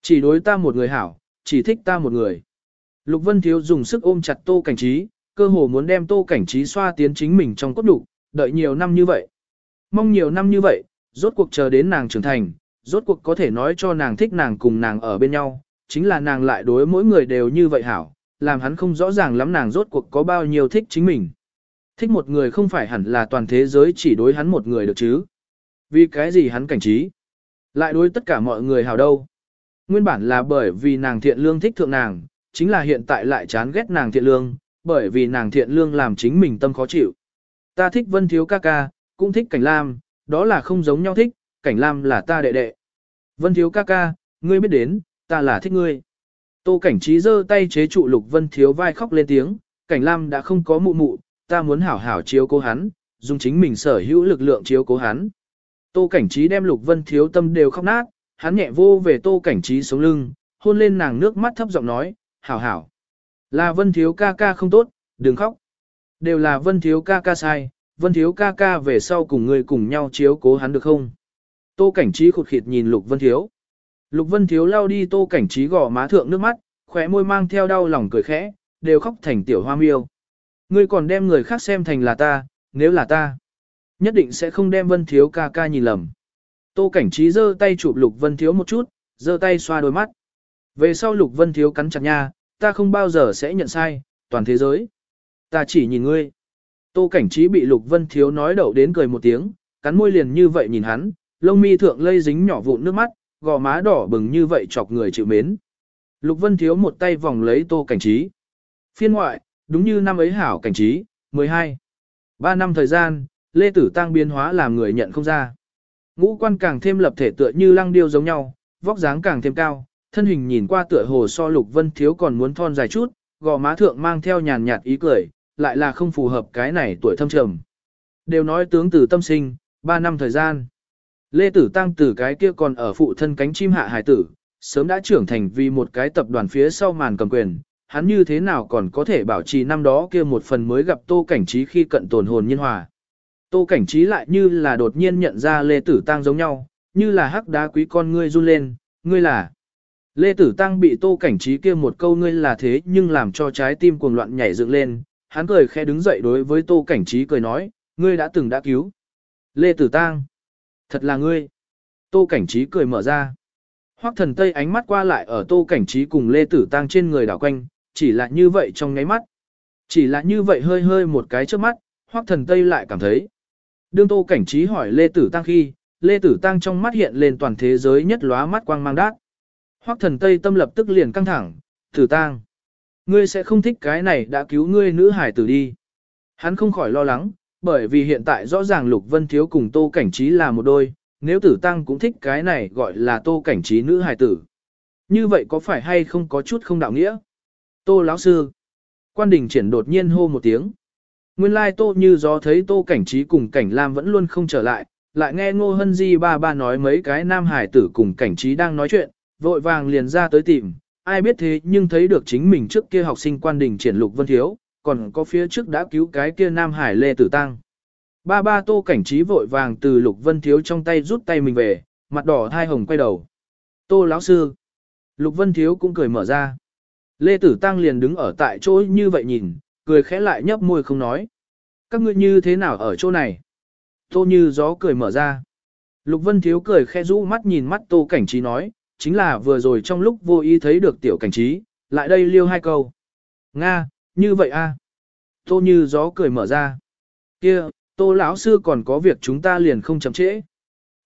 Chỉ đối ta một người hảo, chỉ thích ta một người. Lục Vân Thiếu dùng sức ôm chặt tô cảnh trí, cơ hồ muốn đem tô cảnh trí xoa tiến chính mình trong cốt đủ, đợi nhiều năm như vậy. Mong nhiều năm như vậy, rốt cuộc chờ đến nàng trưởng thành, rốt cuộc có thể nói cho nàng thích nàng cùng nàng ở bên nhau, chính là nàng lại đối mỗi người đều như vậy hảo, làm hắn không rõ ràng lắm nàng rốt cuộc có bao nhiêu thích chính mình. Thích một người không phải hẳn là toàn thế giới chỉ đối hắn một người được chứ. Vì cái gì hắn cảnh trí? Lại đối tất cả mọi người hảo đâu. Nguyên bản là bởi vì nàng thiện lương thích thượng nàng, chính là hiện tại lại chán ghét nàng thiện lương, bởi vì nàng thiện lương làm chính mình tâm khó chịu. Ta thích Vân Thiếu ca ca, cũng thích Cảnh Lam, đó là không giống nhau thích, Cảnh Lam là ta đệ đệ. Vân Thiếu ca ca, ngươi biết đến, ta là thích ngươi. Tô Cảnh Trí giơ tay chế trụ Lục Vân Thiếu vai khóc lên tiếng, Cảnh Lam đã không có mụ mụ, ta muốn hảo hảo chiếu cố hắn, dùng chính mình sở hữu lực lượng chiếu cố hắn. Tô Cảnh Trí đem Lục Vân Thiếu tâm đều khóc nát, hắn nhẹ vô về Tô Cảnh Trí sống lưng, hôn lên nàng nước mắt thấp giọng nói, hảo hảo. Là Vân Thiếu ca ca không tốt, đừng khóc. Đều là Vân Thiếu ca ca sai, Vân Thiếu ca ca về sau cùng người cùng nhau chiếu cố hắn được không? Tô Cảnh Trí khụt khịt nhìn Lục Vân Thiếu. Lục Vân Thiếu lao đi Tô Cảnh Trí gò má thượng nước mắt, khóe môi mang theo đau lòng cười khẽ, đều khóc thành tiểu hoa miêu. Ngươi còn đem người khác xem thành là ta, nếu là ta, nhất định sẽ không đem Vân Thiếu ca ca nhìn lầm. Tô Cảnh Trí giơ tay chụp Lục Vân Thiếu một chút, giơ tay xoa đôi mắt. Về sau Lục Vân Thiếu cắn chặt nha, ta không bao giờ sẽ nhận sai, toàn thế giới. Ta chỉ nhìn ngươi. Tô Cảnh Trí bị Lục Vân Thiếu nói đậu đến cười một tiếng, cắn môi liền như vậy nhìn hắn, lông mi thượng lây dính nhỏ vụn nước mắt, gò má đỏ bừng như vậy chọc người chịu mến. Lục Vân Thiếu một tay vòng lấy Tô Cảnh Trí. Phiên ngoại, đúng như năm ấy hảo Cảnh Trí, 12. Ba năm thời gian, Lê Tử Tăng biến hóa làm người nhận không ra. Ngũ quan càng thêm lập thể tựa như lăng điêu giống nhau, vóc dáng càng thêm cao, thân hình nhìn qua tựa hồ so Lục Vân Thiếu còn muốn thon dài chút, gò má thượng mang theo nhàn nhạt ý cười, lại là không phù hợp cái này tuổi thâm trầm. Đều nói tướng tử tâm sinh, ba năm thời gian. Lê Tử Tăng từ cái kia còn ở phụ thân cánh chim hạ hải tử, sớm đã trưởng thành vì một cái tập đoàn phía sau màn cầm quyền, hắn như thế nào còn có thể bảo trì năm đó kia một phần mới gặp Tô Cảnh Trí khi cận tồn hồn nhân hòa. Tô Cảnh Trí lại như là đột nhiên nhận ra Lê Tử Tăng giống nhau, như là hắc đá quý con ngươi run lên, ngươi là. Lê Tử Tăng bị Tô Cảnh Trí kia một câu ngươi là thế nhưng làm cho trái tim cuồng loạn nhảy dựng lên, hắn cười khẽ đứng dậy đối với Tô Cảnh Trí cười nói, ngươi đã từng đã cứu. Lê Tử Tăng, thật là ngươi. Tô Cảnh Trí cười mở ra. Hoắc thần Tây ánh mắt qua lại ở Tô Cảnh Trí cùng Lê Tử Tăng trên người đảo quanh, chỉ là như vậy trong ngáy mắt. Chỉ là như vậy hơi hơi một cái trước mắt, Hoắc thần Tây lại cảm thấy. Đương Tô Cảnh Trí hỏi Lê Tử Tăng khi, Lê Tử Tăng trong mắt hiện lên toàn thế giới nhất lóa mắt quang mang đát. Hoắc thần Tây tâm lập tức liền căng thẳng, Tử Tăng. Ngươi sẽ không thích cái này đã cứu ngươi nữ hải tử đi. Hắn không khỏi lo lắng, bởi vì hiện tại rõ ràng Lục Vân Thiếu cùng Tô Cảnh Trí là một đôi, nếu tử tăng cũng thích cái này gọi là Tô Cảnh Trí nữ hải tử. Như vậy có phải hay không có chút không đạo nghĩa? Tô lão sư. Quan đình triển đột nhiên hô một tiếng. Nguyên lai Tô như gió thấy Tô Cảnh Trí cùng Cảnh Lam vẫn luôn không trở lại, lại nghe Ngô Hân Di ba ba nói mấy cái nam hải tử cùng Cảnh Trí đang nói chuyện, vội vàng liền ra tới tìm, ai biết thế nhưng thấy được chính mình trước kia học sinh quan đình triển lục vân thiếu, còn có phía trước đã cứu cái kia Nam Hải Lê Tử Tăng. Ba ba tô cảnh trí vội vàng từ lục vân thiếu trong tay rút tay mình về, mặt đỏ thai hồng quay đầu. Tô lão sư. Lục vân thiếu cũng cười mở ra. Lê Tử Tăng liền đứng ở tại chỗ như vậy nhìn, cười khẽ lại nhấp môi không nói. Các ngươi như thế nào ở chỗ này? Tô như gió cười mở ra. Lục Vân Thiếu cười khẽ rũ mắt nhìn mắt Tô Cảnh Trí nói, chính là vừa rồi trong lúc vô ý thấy được tiểu cảnh trí, lại đây liêu hai câu. Nga, như vậy a Tô như gió cười mở ra. kia tô lão sư còn có việc chúng ta liền không chậm trễ.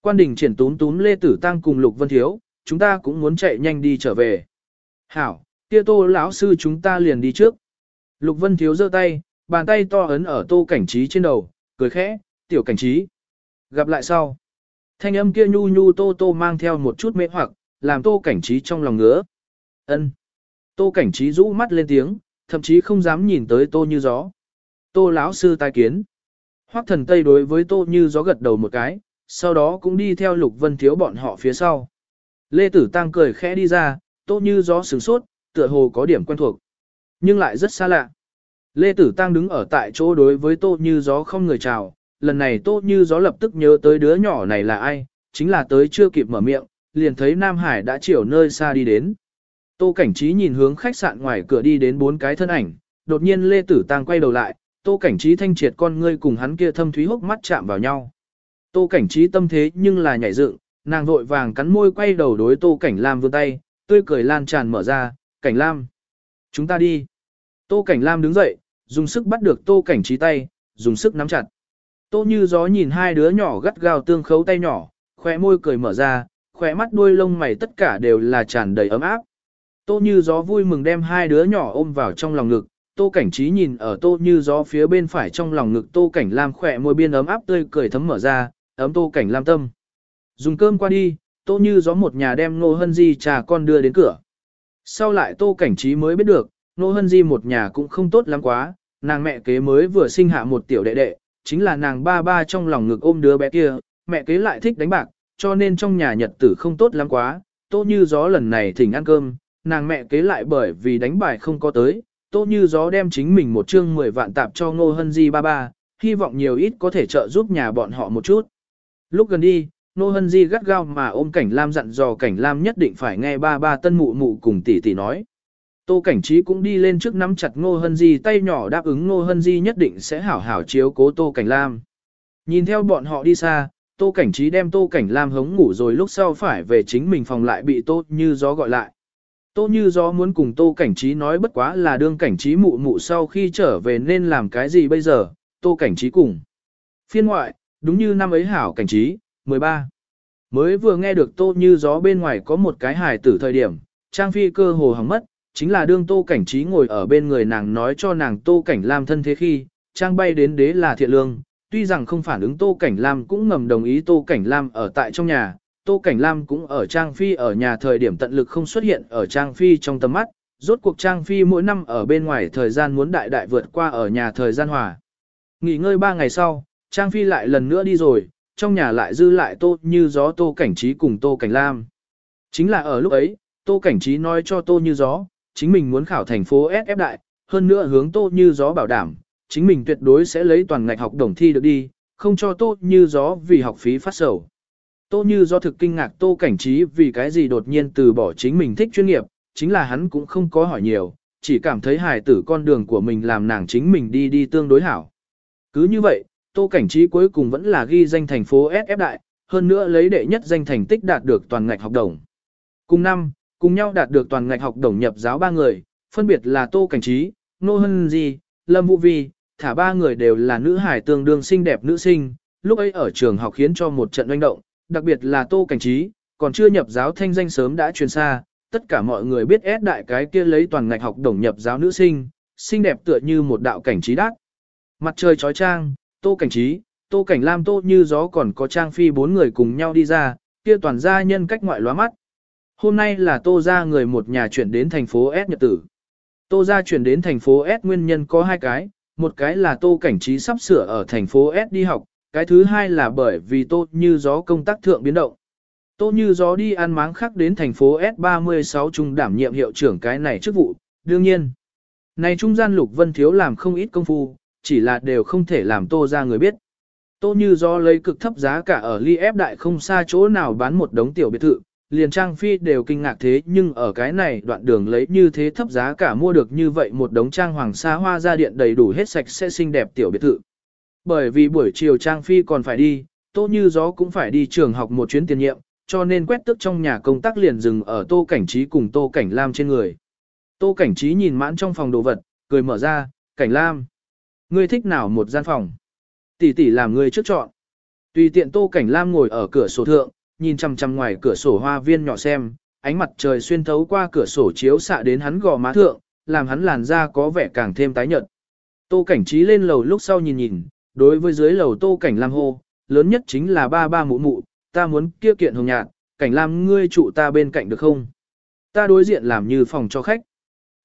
Quan đình triển tún tún Lê Tử Tăng cùng Lục Vân Thiếu, chúng ta cũng muốn chạy nhanh đi trở về. Hảo, kia tô lão sư chúng ta liền đi trước. Lục Vân Thiếu giơ tay, bàn tay to ấn ở tô cảnh trí trên đầu, cười khẽ, tiểu cảnh trí. Gặp lại sau. Thanh âm kia nhu nhu tô tô mang theo một chút mê hoặc, làm tô cảnh trí trong lòng ngứa. ân Tô cảnh trí rũ mắt lên tiếng, thậm chí không dám nhìn tới tô như gió. Tô lão sư tai kiến. Hoắc thần tây đối với tô như gió gật đầu một cái, sau đó cũng đi theo lục vân thiếu bọn họ phía sau. Lê Tử Tăng cười khẽ đi ra, tô như gió sửng sốt, tựa hồ có điểm quen thuộc. Nhưng lại rất xa lạ. Lê Tử Tăng đứng ở tại chỗ đối với tô như gió không người chào, lần này tô như gió lập tức nhớ tới đứa nhỏ này là ai, chính là tới chưa kịp mở miệng, liền thấy Nam Hải đã chiều nơi xa đi đến. Tô Cảnh Trí nhìn hướng khách sạn ngoài cửa đi đến bốn cái thân ảnh, đột nhiên Lê Tử Tăng quay đầu lại, Tô Cảnh Trí thanh triệt con ngươi cùng hắn kia thâm thúy hốc mắt chạm vào nhau. Tô Cảnh Trí tâm thế nhưng là nhảy dựng, nàng vội vàng cắn môi quay đầu đối Tô Cảnh Lam vươn tay, tươi cười lan tràn mở ra, "Cảnh Lam, chúng ta đi." Tô Cảnh Lam đứng dậy, dùng sức bắt được Tô Cảnh Trí tay, dùng sức nắm chặt. Tô Như gió nhìn hai đứa nhỏ gắt gao tương khấu tay nhỏ, khóe môi cười mở ra, khóe mắt đuôi lông mày tất cả đều là tràn đầy ấm áp. Tô như gió vui mừng đem hai đứa nhỏ ôm vào trong lòng ngực, Tô Cảnh Trí nhìn ở Tô Như Gió phía bên phải trong lòng ngực Tô Cảnh Lam khỏe môi biên ấm áp tươi cười thấm mở ra, ấm Tô Cảnh Lam tâm. Dùng cơm qua đi, Tô Như Gió một nhà đem Nô Hân Di trà con đưa đến cửa. Sau lại Tô Cảnh Trí mới biết được, Nô Hân Di một nhà cũng không tốt lắm quá, nàng mẹ kế mới vừa sinh hạ một tiểu đệ đệ, chính là nàng ba ba trong lòng ngực ôm đứa bé kia, mẹ kế lại thích đánh bạc, cho nên trong nhà nhật tử không tốt lắm quá, Tô Như Gió lần này thỉnh ăn cơm, nàng mẹ kế lại bởi vì đánh bài không có tới, Tô Như Gió đem chính mình một chương 10 vạn tạp cho Ngô Hân Di ba ba, hy vọng nhiều ít có thể trợ giúp nhà bọn họ một chút. Lúc gần đi, Nô Hân Di gắt gao mà ôm Cảnh Lam dặn dò Cảnh Lam nhất định phải nghe ba ba tân mụ mụ cùng tỷ tỷ nói. Tô Cảnh Trí cũng đi lên trước nắm chặt Ngô Hân Di tay nhỏ đáp ứng Ngô Hân Di nhất định sẽ hảo hảo chiếu cố Tô Cảnh Lam. Nhìn theo bọn họ đi xa, Tô Cảnh Trí đem Tô Cảnh Lam hống ngủ rồi lúc sau phải về chính mình phòng lại bị Tô Như Gió gọi lại. Tô Như Gió muốn cùng Tô Cảnh Trí nói bất quá là đương Cảnh Trí mụ mụ sau khi trở về nên làm cái gì bây giờ, Tô Cảnh Trí cùng. Phiên ngoại, đúng như năm ấy hảo Cảnh Trí, 13. Mới vừa nghe được Tô Như Gió bên ngoài có một cái hài tử thời điểm, Trang Phi cơ hồ hỏng mất, chính là đương Tô Cảnh Trí ngồi ở bên người nàng nói cho nàng Tô Cảnh Lam thân thế khi, Trang bay đến đế là thiện lương, tuy rằng không phản ứng Tô Cảnh Lam cũng ngầm đồng ý Tô Cảnh Lam ở tại trong nhà, Tô Cảnh Lam cũng ở Trang Phi ở nhà thời điểm tận lực không xuất hiện ở Trang Phi trong tầm mắt, rốt cuộc Trang Phi mỗi năm ở bên ngoài thời gian muốn đại đại vượt qua ở nhà thời gian hòa. Nghỉ ngơi ba ngày sau, Trang Phi lại lần nữa đi rồi, trong nhà lại dư lại Tô như gió Tô Cảnh Trí cùng Tô Cảnh Lam. Chính là ở lúc ấy, Tô Cảnh Trí nói cho Tô như gió, chính mình muốn khảo thành phố SF đại, hơn nữa hướng Tô như gió bảo đảm, chính mình tuyệt đối sẽ lấy toàn ngạch học đồng thi được đi, không cho Tô như gió vì học phí phát sầu. Tô như do thực kinh ngạc Tô Cảnh Trí vì cái gì đột nhiên từ bỏ chính mình thích chuyên nghiệp, chính là hắn cũng không có hỏi nhiều, chỉ cảm thấy hài tử con đường của mình làm nàng chính mình đi đi tương đối hảo. Cứ như vậy, Tô Cảnh Trí cuối cùng vẫn là ghi danh thành phố SF đại, hơn nữa lấy đệ nhất danh thành tích đạt được toàn ngạch học đồng. Cùng năm, cùng nhau đạt được toàn ngạch học đồng nhập giáo ba người, phân biệt là Tô Cảnh Trí, Nô Hân Di, Lâm Vũ Vi, thả ba người đều là nữ hải tương đương xinh đẹp nữ sinh, lúc ấy ở trường học khiến cho một trận oanh động, đặc biệt là Tô Cảnh Trí, còn chưa nhập giáo thanh danh sớm đã truyền xa, tất cả mọi người biết ép đại cái kia lấy toàn ngạch học đồng nhập giáo nữ sinh, xinh đẹp tựa như một đạo cảnh trí đắc. Mặt trời trói trang, Tô Cảnh Trí, Tô Cảnh Lam Tô như gió còn có trang phi bốn người cùng nhau đi ra, kia toàn gia nhân cách ngoại lóa mắt. Hôm nay là Tô gia người một nhà chuyển đến thành phố S Nhật Tử. Tô gia chuyển đến thành phố S nguyên nhân có hai cái, một cái là Tô Cảnh Trí sắp sửa ở thành phố S đi học, cái thứ hai là bởi vì Tô Như Gió công tác thượng biến động. Tô Như Gió đi ăn máng khác đến thành phố S36 trung đảm nhiệm hiệu trưởng cái này chức vụ, đương nhiên. Này trung gian Lục Vân Thiếu làm không ít công phu, chỉ là đều không thể làm Tô ra người biết. Tô Như Gió lấy cực thấp giá cả ở ly ép đại không xa chỗ nào bán một đống tiểu biệt thự, liền trang phi đều kinh ngạc thế nhưng ở cái này đoạn đường lấy như thế thấp giá cả mua được như vậy một đống trang hoàng sa hoa ra điện đầy đủ hết sạch sẽ xinh đẹp tiểu biệt thự. Bởi vì buổi chiều Trang Phi còn phải đi, Tô Như Gió cũng phải đi trường học một chuyến tiền nhiệm, cho nên quét tức trong nhà công tác liền dừng ở Tô Cảnh Trí cùng Tô Cảnh Lam trên người. Tô Cảnh Trí nhìn mãn trong phòng đồ vật, cười mở ra, Cảnh Lam. Ngươi thích nào một gian phòng? Tỷ tỷ làm ngươi trước chọn. Tùy tiện Tô Cảnh Lam ngồi ở cửa sổ thượng, nhìn chằm chằm ngoài cửa sổ hoa viên nhỏ xem, ánh mặt trời xuyên thấu qua cửa sổ chiếu xạ đến hắn gò má thượng, làm hắn làn da có vẻ càng thêm tái nhợt. Tô Cảnh Trí lên lầu lúc sau nhìn nhìn, đối với dưới lầu tô cảnh lam hô, lớn nhất chính là ba ba mụ mụ, ta muốn kia kiện hồng nhạt, cảnh lam ngươi trụ ta bên cạnh được không? Ta đối diện làm như phòng cho khách.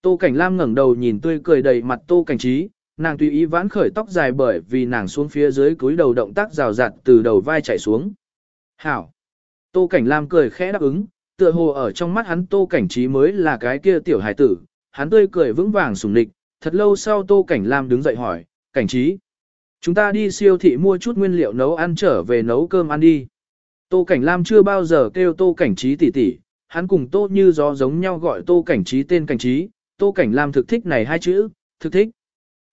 Tô cảnh lam ngẩng đầu nhìn tươi cười đầy mặt tô cảnh trí, nàng tùy ý vãn khởi tóc dài bởi vì nàng xuống phía dưới cúi đầu động tác rào rạt từ đầu vai chảy xuống. Hảo! Tô cảnh lam cười khẽ đáp ứng, tựa hồ ở trong mắt hắn tô cảnh trí mới là cái kia tiểu hài tử, hắn tươi cười vững vàng sùng lịch, thật lâu sau tô cảnh lam đứng dậy hỏi, cảnh trí. Chúng ta đi siêu thị mua chút nguyên liệu nấu ăn trở về nấu cơm ăn đi. Tô Cảnh Lam chưa bao giờ kêu Tô Cảnh Trí tỷ tỷ, hắn cùng Tô Như gió giống nhau gọi Tô Cảnh Trí tên Cảnh Trí, Tô Cảnh Lam thực thích này hai chữ, thực thích.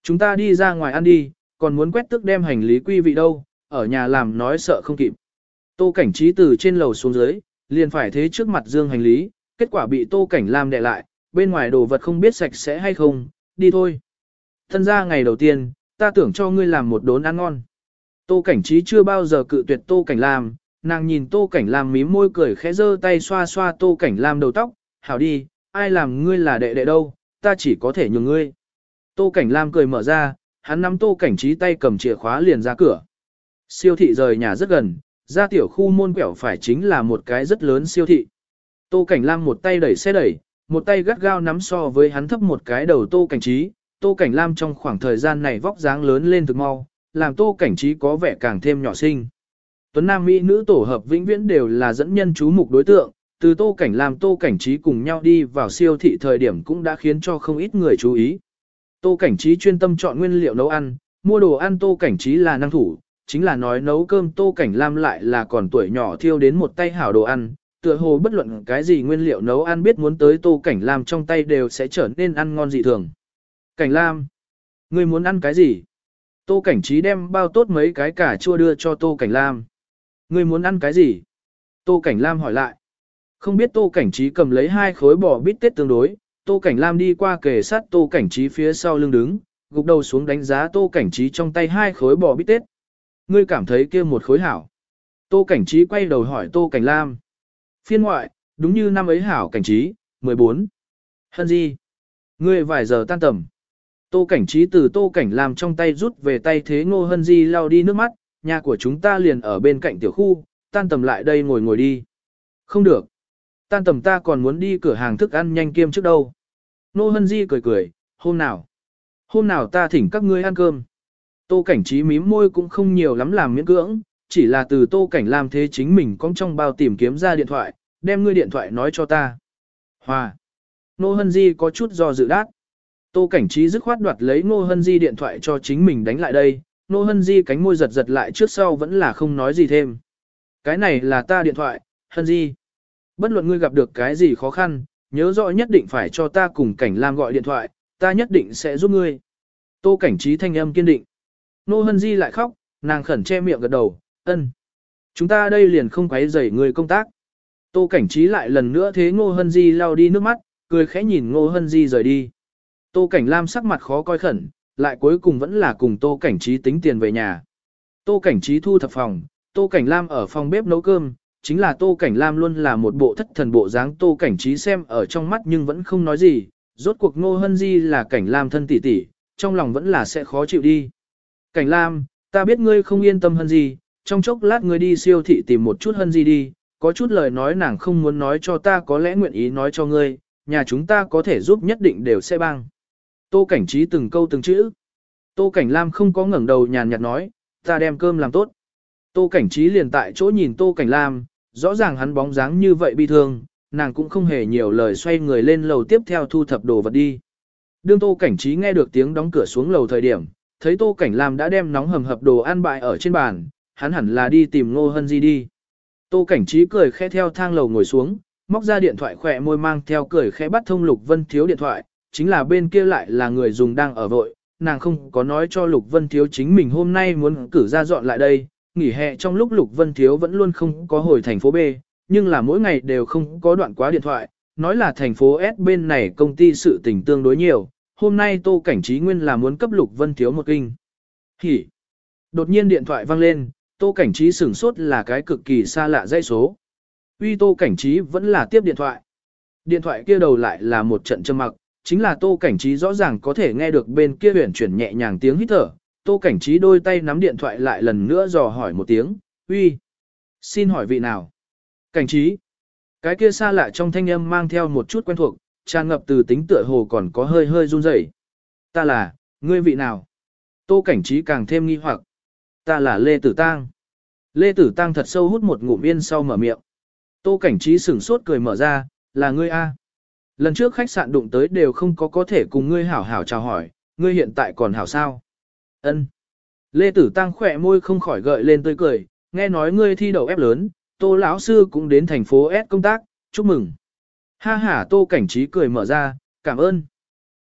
Chúng ta đi ra ngoài ăn đi, còn muốn quét tức đem hành lý quy vị đâu, ở nhà làm nói sợ không kịp. Tô Cảnh Trí từ trên lầu xuống dưới, liền phải thế trước mặt dương hành lý, kết quả bị Tô Cảnh Lam đè lại, bên ngoài đồ vật không biết sạch sẽ hay không, đi thôi. Thân ra ngày đầu tiên, ta tưởng cho ngươi làm một đốn ăn ngon. Tô Cảnh Trí chưa bao giờ cự tuyệt Tô Cảnh Lam, nàng nhìn Tô Cảnh Lam mím môi cười khẽ giơ tay xoa xoa Tô Cảnh Lam đầu tóc, hảo đi, ai làm ngươi là đệ đệ đâu, ta chỉ có thể nhường ngươi. Tô Cảnh Lam cười mở ra, hắn nắm Tô Cảnh Trí tay cầm chìa khóa liền ra cửa. Siêu thị rời nhà rất gần, ra tiểu khu môn quẹo phải chính là một cái rất lớn siêu thị. Tô Cảnh Lam một tay đẩy xe đẩy, một tay gắt gao nắm so với hắn thấp một cái đầu Tô Cảnh Trí. Tô Cảnh Lam trong khoảng thời gian này vóc dáng lớn lên thực mau, làm Tô Cảnh Trí có vẻ càng thêm nhỏ xinh. Tuấn Nam Mỹ nữ tổ hợp vĩnh viễn đều là dẫn nhân chú mục đối tượng, từ Tô Cảnh Lam Tô Cảnh Trí cùng nhau đi vào siêu thị thời điểm cũng đã khiến cho không ít người chú ý. Tô Cảnh Trí chuyên tâm chọn nguyên liệu nấu ăn, mua đồ ăn Tô Cảnh Trí là năng thủ, chính là nói nấu cơm Tô Cảnh Lam lại là còn tuổi nhỏ thiêu đến một tay hảo đồ ăn, tựa hồ bất luận cái gì nguyên liệu nấu ăn biết muốn tới Tô Cảnh Lam trong tay đều sẽ trở nên ăn ngon dị thường. Cảnh Lam, ngươi muốn ăn cái gì? Tô Cảnh Trí đem bao tốt mấy cái cà chua đưa cho Tô Cảnh Lam. Ngươi muốn ăn cái gì? Tô Cảnh Lam hỏi lại. Không biết Tô Cảnh Trí cầm lấy hai khối bò bít tết tương đối, Tô Cảnh Lam đi qua kề sát Tô Cảnh Trí phía sau lưng đứng, gục đầu xuống đánh giá Tô Cảnh Trí trong tay hai khối bò bít tết. Ngươi cảm thấy kia một khối hảo. Tô Cảnh Trí quay đầu hỏi Tô Cảnh Lam. Phiên ngoại, đúng như năm ấy hảo Cảnh Trí, 14. Hân gì? Ngươi vài giờ tan tầm. Tô Cảnh Trí từ Tô Cảnh Lam trong tay rút về tay thế Ngô Hân Di lau đi nước mắt, nhà của chúng ta liền ở bên cạnh tiểu khu, tan tầm lại đây ngồi ngồi đi. Không được. Tan tầm ta còn muốn đi cửa hàng thức ăn nhanh kiêm trước đâu. Nô Hân Di cười cười, hôm nào? Hôm nào ta thỉnh các ngươi ăn cơm. Tô cảnh trí mím môi cũng không nhiều lắm làm miễn cưỡng, chỉ là từ tô cảnh làm thế chính mình cong trong bao tìm kiếm ra điện thoại, đem ngươi điện thoại nói cho ta. Hòa. Nô Hân Di có chút do dự đát. Tô cảnh trí dứt khoát đoạt lấy Nô Hân Di điện thoại cho chính mình đánh lại đây, Nô Hân Di cánh môi giật giật lại trước sau vẫn là không nói gì thêm. Cái này là ta điện thoại, Hân Di. Bất luận ngươi gặp được cái gì khó khăn, nhớ rõ nhất định phải cho ta cùng cảnh Lam gọi điện thoại, ta nhất định sẽ giúp ngươi. Tô cảnh trí thanh âm kiên định. Nô Hân Di lại khóc, nàng khẩn che miệng gật đầu, ân. Chúng ta đây liền không quấy rầy người công tác. Tô cảnh trí lại lần nữa thế Ngô Hân Di lao đi nước mắt, cười khẽ nhìn Ngô Hân Di rời đi. Tô cảnh Lam sắc mặt khó coi khẩn, lại cuối cùng vẫn là cùng Tô cảnh trí tính tiền về nhà. Tô cảnh trí thu thập phòng, Tô cảnh Lam ở phòng bếp nấu cơm, chính là Tô Cảnh Lam luôn là một bộ thất thần bộ dáng Tô Cảnh Trí xem ở trong mắt nhưng vẫn không nói gì, rốt cuộc Ngô Hân Di là Cảnh Lam thân tỷ tỷ, trong lòng vẫn là sẽ khó chịu đi. Cảnh Lam, ta biết ngươi không yên tâm Hân Di, trong chốc lát ngươi đi siêu thị tìm một chút Hân Di đi, có chút lời nói nàng không muốn nói cho ta có lẽ nguyện ý nói cho ngươi, nhà chúng ta có thể giúp nhất định đều sẽ băng. Tô Cảnh Trí từng câu từng chữ. Tô Cảnh Lam không có ngẩng đầu nhàn nhạt nói, ta đem cơm làm tốt. Tô Cảnh Trí liền tại chỗ nhìn Tô Cảnh Lam, rõ ràng hắn bóng dáng như vậy bi thương, nàng cũng không hề nhiều lời xoay người lên lầu tiếp theo thu thập đồ vật đi. Đương Tô Cảnh Trí nghe được tiếng đóng cửa xuống lầu thời điểm, thấy Tô Cảnh Lam đã đem nóng hầm hập đồ ăn bại ở trên bàn, hắn hẳn là đi tìm Ngô Hân Di đi. Tô Cảnh Trí cười khẽ theo thang lầu ngồi xuống, móc ra điện thoại khỏe môi mang theo cười khẽ bắt thông Lục Vân Thiếu điện thoại, chính là bên kia lại là người dùng đang ở vội, nàng không có nói cho Lục Vân Thiếu chính mình hôm nay muốn cử ra dọn lại đây, nghỉ hè trong lúc Lục Vân Thiếu vẫn luôn không có hồi thành phố B, nhưng là mỗi ngày đều không có đoạn quá điện thoại, nói là thành phố S bên này công ty sự tình tương đối nhiều, hôm nay Tô Cảnh Trí Nguyên là muốn cấp Lục Vân Thiếu một kinh. Hỉ! Đột nhiên điện thoại vang lên, Tô Cảnh Trí sửng sốt là cái cực kỳ xa lạ dây số. Uy Tô Cảnh Trí vẫn là tiếp điện thoại. Điện thoại kia đầu lại là một trận châm mặc, chính là Tô Cảnh Trí rõ ràng có thể nghe được bên kia huyển chuyển nhẹ nhàng tiếng hít thở, Tô Cảnh Trí đôi tay nắm điện thoại lại lần nữa dò hỏi một tiếng, uy, xin hỏi vị nào? Cảnh Trí, cái kia xa lạ trong thanh âm mang theo một chút quen thuộc, tràn ngập từ tính tựa hồ còn có hơi hơi run rẩy. Ta là, ngươi vị nào? Tô Cảnh Trí càng thêm nghi hoặc. Ta là Lê Tử Tăng. Lê Tử Tăng thật sâu hút một ngụm yên sau mở miệng. Tô Cảnh Trí sửng sốt cười mở ra, là ngươi A. Lần trước khách sạn đụng tới đều không có có thể cùng ngươi hảo hảo chào hỏi, ngươi hiện tại còn hảo sao? Ân. Lê Tử Tăng khỏe môi không khỏi gợi lên tươi cười, nghe nói ngươi thi đậu ép lớn, Tô lão sư cũng đến thành phố S công tác, chúc mừng. Ha ha, Tô Cảnh Trí cười mở ra, cảm ơn.